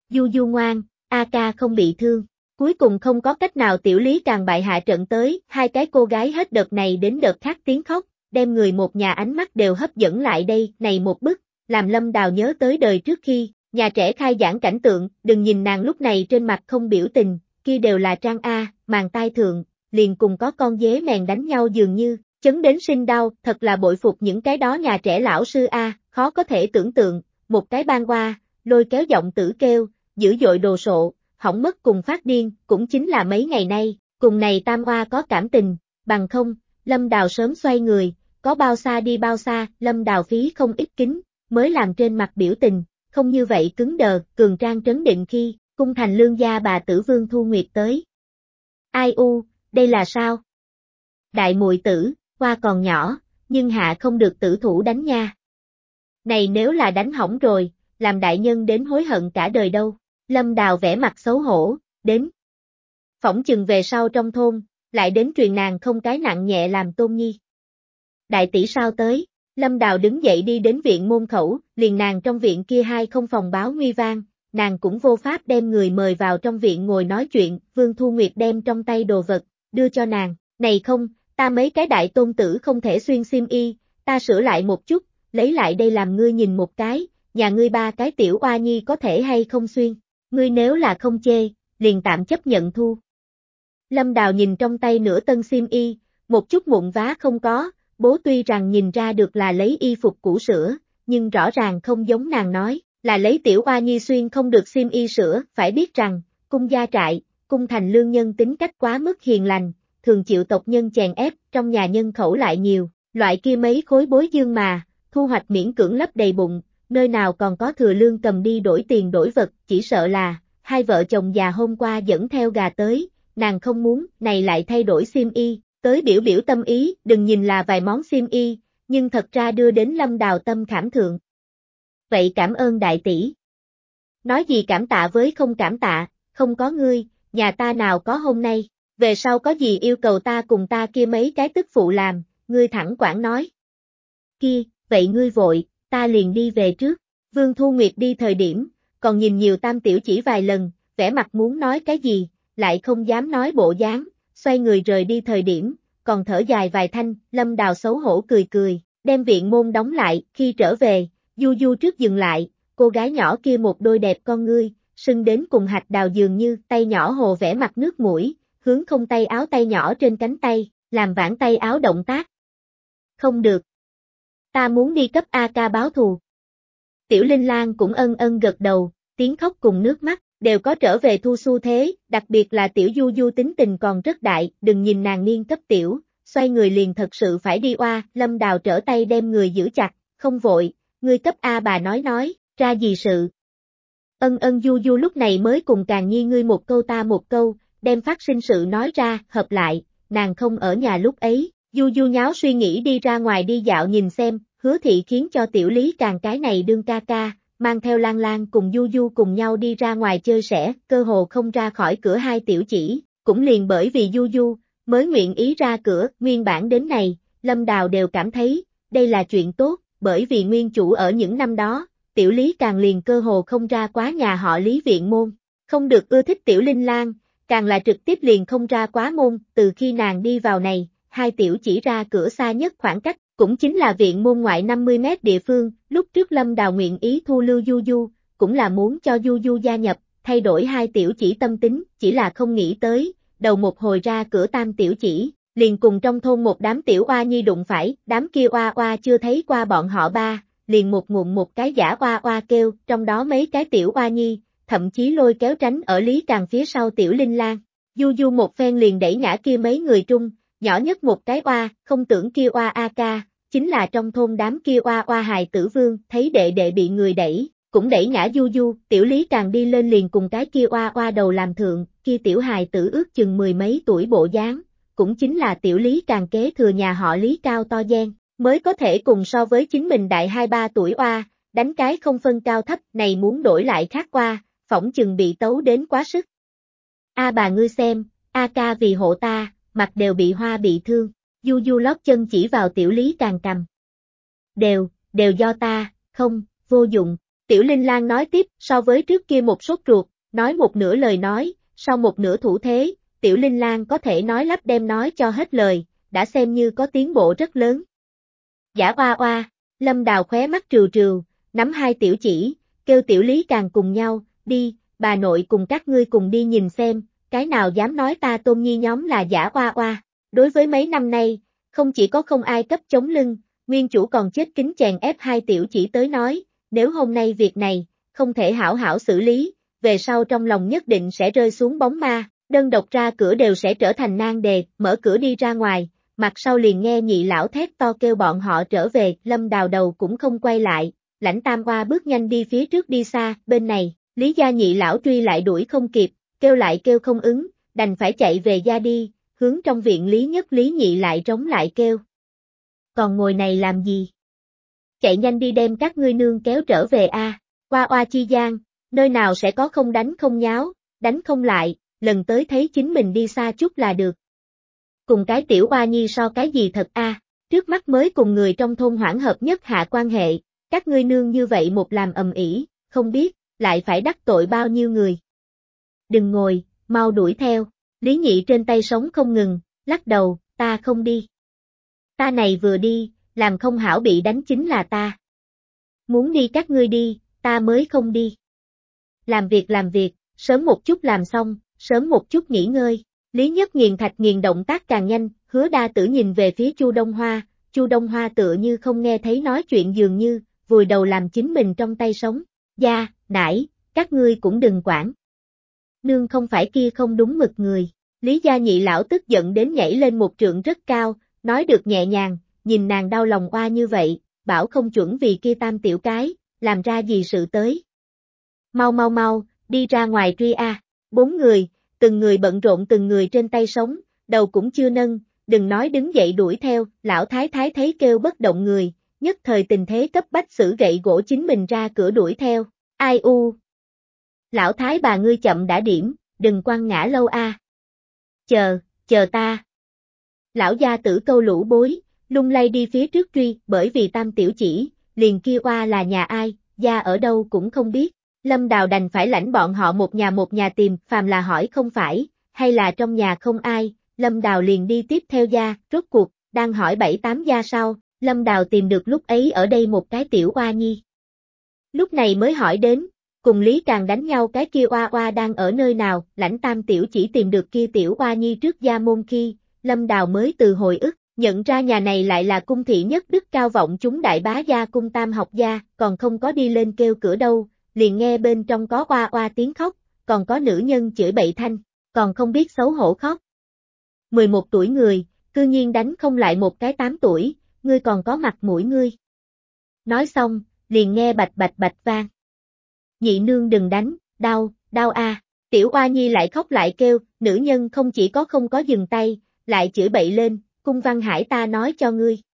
Du Du ngoan, A ca không bị thương, cuối cùng không có cách nào tiểu lý càng bại hạ trận tới, hai cái cô gái hết đợt này đến đợt khác tiếng khóc, đem người một nhà ánh mắt đều hấp dẫn lại đây, này một bức, làm lâm đào nhớ tới đời trước khi, nhà trẻ khai giảng cảnh tượng, đừng nhìn nàng lúc này trên mặt không biểu tình, kia đều là trang A, màn tai thượng, liền cùng có con dế mèn đánh nhau dường như, chấn đến sinh đau, thật là bội phục những cái đó nhà trẻ lão sư A, khó có thể tưởng tượng, một cái ban qua, lôi kéo giọng tử kêu, dữ dội đồ sộ, hỏng mất cùng phát điên, cũng chính là mấy ngày nay, cùng này tam hoa có cảm tình, bằng không, lâm đào sớm xoay người, có bao xa đi bao xa, lâm đào phí không ít kính, mới làm trên mặt biểu tình, không như vậy cứng đờ, cường trang trấn định khi, cung thành lương gia bà tử vương thu nguyệt tới. Ai u, đây là sao? Đại muội tử, qua còn nhỏ, nhưng hạ không được tử thủ đánh nha. Này nếu là đánh hỏng rồi, làm đại nhân đến hối hận cả đời đâu. Lâm Đào vẽ mặt xấu hổ, đến. Phỏng chừng về sau trong thôn, lại đến truyền nàng không cái nặng nhẹ làm tôn nhi. Đại tỷ sao tới, Lâm Đào đứng dậy đi đến viện môn khẩu, liền nàng trong viện kia hai không phòng báo nguy vang, nàng cũng vô pháp đem người mời vào trong viện ngồi nói chuyện, Vương Thu Nguyệt đem trong tay đồ vật, đưa cho nàng, này không, ta mấy cái đại tôn tử không thể xuyên xiêm y, ta sửa lại một chút, lấy lại đây làm ngươi nhìn một cái, nhà ngươi ba cái tiểu oa nhi có thể hay không xuyên ngươi nếu là không chê, liền tạm chấp nhận thu. Lâm Đào nhìn trong tay nửa tân xiêm y, một chút mụn vá không có, bố tuy rằng nhìn ra được là lấy y phục cũ sữa, nhưng rõ ràng không giống nàng nói, là lấy tiểu oa nhi xuyên không được xiêm y sữa, phải biết rằng, cung gia trại, cung thành lương nhân tính cách quá mức hiền lành, thường chịu tộc nhân chèn ép, trong nhà nhân khẩu lại nhiều, loại kia mấy khối bối dương mà, thu hoạch miễn cưỡng lấp đầy bụng, nơi nào còn có thừa lương cầm đi đổi tiền đổi vật, chỉ sợ là, hai vợ chồng già hôm qua dẫn theo gà tới, nàng không muốn, này lại thay đổi xiêm y, tới biểu biểu tâm ý, đừng nhìn là vài món xiêm y, nhưng thật ra đưa đến lâm đào tâm khảm thượng. Vậy cảm ơn đại tỷ. Nói gì cảm tạ với không cảm tạ, không có ngươi, nhà ta nào có hôm nay, về sau có gì yêu cầu ta cùng ta kia mấy cái tức phụ làm, ngươi thẳng quảng nói. Kia, vậy ngươi vội, ta liền đi về trước. Vương Thu Nguyệt đi thời điểm, còn nhìn nhiều tam tiểu chỉ vài lần, vẻ mặt muốn nói cái gì, lại không dám nói bộ dáng, xoay người rời đi thời điểm, còn thở dài vài thanh, lâm đào xấu hổ cười cười, đem viện môn đóng lại, khi trở về, du du trước dừng lại, cô gái nhỏ kia một đôi đẹp con ngươi, sưng đến cùng hạch đào dường như, tay nhỏ hồ vẽ mặt nước mũi, hướng không tay áo tay nhỏ trên cánh tay, làm vãn tay áo động tác. Không được, Ta muốn đi cấp A ca báo thù. Tiểu Linh Lan cũng ân ân gật đầu, tiếng khóc cùng nước mắt, đều có trở về thu xu thế, đặc biệt là tiểu du du tính tình còn rất đại, đừng nhìn nàng niên cấp tiểu, xoay người liền thật sự phải đi oa, lâm đào trở tay đem người giữ chặt, không vội, ngươi cấp A bà nói nói, ra gì sự. Ân ân du du lúc này mới cùng càng nhi ngươi một câu ta một câu, đem phát sinh sự nói ra, hợp lại, nàng không ở nhà lúc ấy, du du nháo suy nghĩ đi ra ngoài đi dạo nhìn xem, hứa thị khiến cho tiểu lý càng cái này đương ca ca, mang theo Lan Lan cùng Du Du cùng nhau đi ra ngoài chơi sẻ, cơ hồ không ra khỏi cửa hai tiểu chỉ, cũng liền bởi vì Du Du, mới nguyện ý ra cửa, nguyên bản đến này, Lâm Đào đều cảm thấy, đây là chuyện tốt, bởi vì nguyên chủ ở những năm đó, tiểu lý càng liền cơ hồ không ra quá nhà họ lý viện môn, không được ưa thích tiểu linh lan, càng là trực tiếp liền không ra quá môn, từ khi nàng đi vào này, hai tiểu chỉ ra cửa xa nhất khoảng cách, cũng chính là viện môn ngoại 50 mét địa phương, lúc trước Lâm Đào nguyện ý thu lưu Du Du, cũng là muốn cho Du Du gia nhập, thay đổi hai tiểu chỉ tâm tính, chỉ là không nghĩ tới, đầu một hồi ra cửa tam tiểu chỉ, liền cùng trong thôn một đám tiểu oa nhi đụng phải, đám kia oa oa chưa thấy qua bọn họ ba, liền một ngụm một cái giả oa oa kêu, trong đó mấy cái tiểu oa nhi, thậm chí lôi kéo tránh ở Lý Càng phía sau tiểu Linh Lan. Du Du một phen liền đẩy ngã kia mấy người trung, nhỏ nhất một cái oa, không tưởng kia oa a ca, chính là trong thôn đám kia oa oa hài tử vương, thấy đệ đệ bị người đẩy, cũng đẩy ngã Du Du, tiểu Lý Càng đi lên liền cùng cái kia oa oa đầu làm thượng, kia tiểu hài tử ước chừng mười mấy tuổi bộ dáng, cũng chính là tiểu Lý Càng kế thừa nhà họ Lý cao to gian, mới có thể cùng so với chính mình đại hai ba tuổi oa, đánh cái không phân cao thấp này muốn đổi lại khác qua, phỏng chừng bị tấu đến quá sức. A bà ngươi xem, A ca vì hộ ta, mặt đều bị hoa bị thương, du du lót chân chỉ vào tiểu lý càng cầm. Đều, đều do ta, không, vô dụng, tiểu linh lang nói tiếp, so với trước kia một sốt ruột, nói một nửa lời nói, sau một nửa thủ thế, tiểu linh lang có thể nói lắp đem nói cho hết lời, đã xem như có tiến bộ rất lớn. Giả oa oa, lâm đào khóe mắt trừ trừ, nắm hai tiểu chỉ, kêu tiểu lý càng cùng nhau, đi, bà nội cùng các ngươi cùng đi nhìn xem, cái nào dám nói ta tôn nhi nhóm là giả oa oa. Đối với mấy năm nay, không chỉ có không ai cấp chống lưng, nguyên chủ còn chết kính chèn ép hai tiểu chỉ tới nói, nếu hôm nay việc này, không thể hảo hảo xử lý, về sau trong lòng nhất định sẽ rơi xuống bóng ma, đơn độc ra cửa đều sẽ trở thành nan đề, mở cửa đi ra ngoài, mặt sau liền nghe nhị lão thét to kêu bọn họ trở về, lâm đào đầu cũng không quay lại, lãnh tam qua bước nhanh đi phía trước đi xa, bên này, lý gia nhị lão truy lại đuổi không kịp, kêu lại kêu không ứng, đành phải chạy về gia đi, hướng trong viện lý nhất lý nhị lại trống lại kêu. Còn ngồi này làm gì? Chạy nhanh đi đem các ngươi nương kéo trở về a qua oa chi gian, nơi nào sẽ có không đánh không nháo, đánh không lại, lần tới thấy chính mình đi xa chút là được. Cùng cái tiểu oa nhi so cái gì thật a trước mắt mới cùng người trong thôn hoảng hợp nhất hạ quan hệ, các ngươi nương như vậy một làm ầm ĩ, không biết, lại phải đắc tội bao nhiêu người. Đừng ngồi, mau đuổi theo, Lý Nhị trên tay sống không ngừng, lắc đầu, ta không đi. Ta này vừa đi, làm không hảo bị đánh chính là ta. Muốn đi các ngươi đi, ta mới không đi. Làm việc làm việc, sớm một chút làm xong, sớm một chút nghỉ ngơi. Lý Nhất nghiền thạch nghiền động tác càng nhanh, hứa đa tử nhìn về phía Chu Đông Hoa, Chu Đông Hoa tựa như không nghe thấy nói chuyện dường như, vùi đầu làm chính mình trong tay sống. Gia, nải, các ngươi cũng đừng quản. Nương không phải kia không đúng mực người. Lý gia nhị lão tức giận đến nhảy lên một trượng rất cao, nói được nhẹ nhàng, nhìn nàng đau lòng oa như vậy, bảo không chuẩn vì kia tam tiểu cái, làm ra gì sự tới. Mau mau mau, đi ra ngoài truy a. Bốn người, từng người bận rộn từng người trên tay sống, đầu cũng chưa nâng, đừng nói đứng dậy đuổi theo, lão thái thái thấy kêu bất động người, nhất thời tình thế cấp bách xử gậy gỗ chính mình ra cửa đuổi theo, ai u. Lão thái bà ngươi chậm đã điểm, đừng quăng ngã lâu a. Chờ, chờ ta. Lão gia tử câu lũ bối, lung lay đi phía trước truy, bởi vì tam tiểu chỉ, liền kia qua là nhà ai, gia ở đâu cũng không biết. Lâm Đào đành phải lãnh bọn họ một nhà một nhà tìm, phàm là hỏi không phải, hay là trong nhà không ai, Lâm Đào liền đi tiếp theo gia, rốt cuộc, đang hỏi bảy tám gia sau, Lâm Đào tìm được lúc ấy ở đây một cái tiểu oa nhi. Lúc này mới hỏi đến, cùng Lý Càng đánh nhau cái kia oa oa đang ở nơi nào, lãnh tam tiểu chỉ tìm được kia tiểu oa nhi trước gia môn khi, Lâm Đào mới từ hồi ức, nhận ra nhà này lại là cung thị nhất đức cao vọng chúng đại bá gia cung tam học gia, còn không có đi lên kêu cửa đâu, liền nghe bên trong có oa oa tiếng khóc, còn có nữ nhân chửi bậy thanh, còn không biết xấu hổ khóc. 11 tuổi người, cư nhiên đánh không lại một cái 8 tuổi, ngươi còn có mặt mũi ngươi. Nói xong, liền nghe bạch bạch bạch vang. Nhị nương đừng đánh, đau, đau a. Tiểu oa nhi lại khóc lại kêu, nữ nhân không chỉ có không có dừng tay, lại chửi bậy lên, cung văn hải ta nói cho ngươi,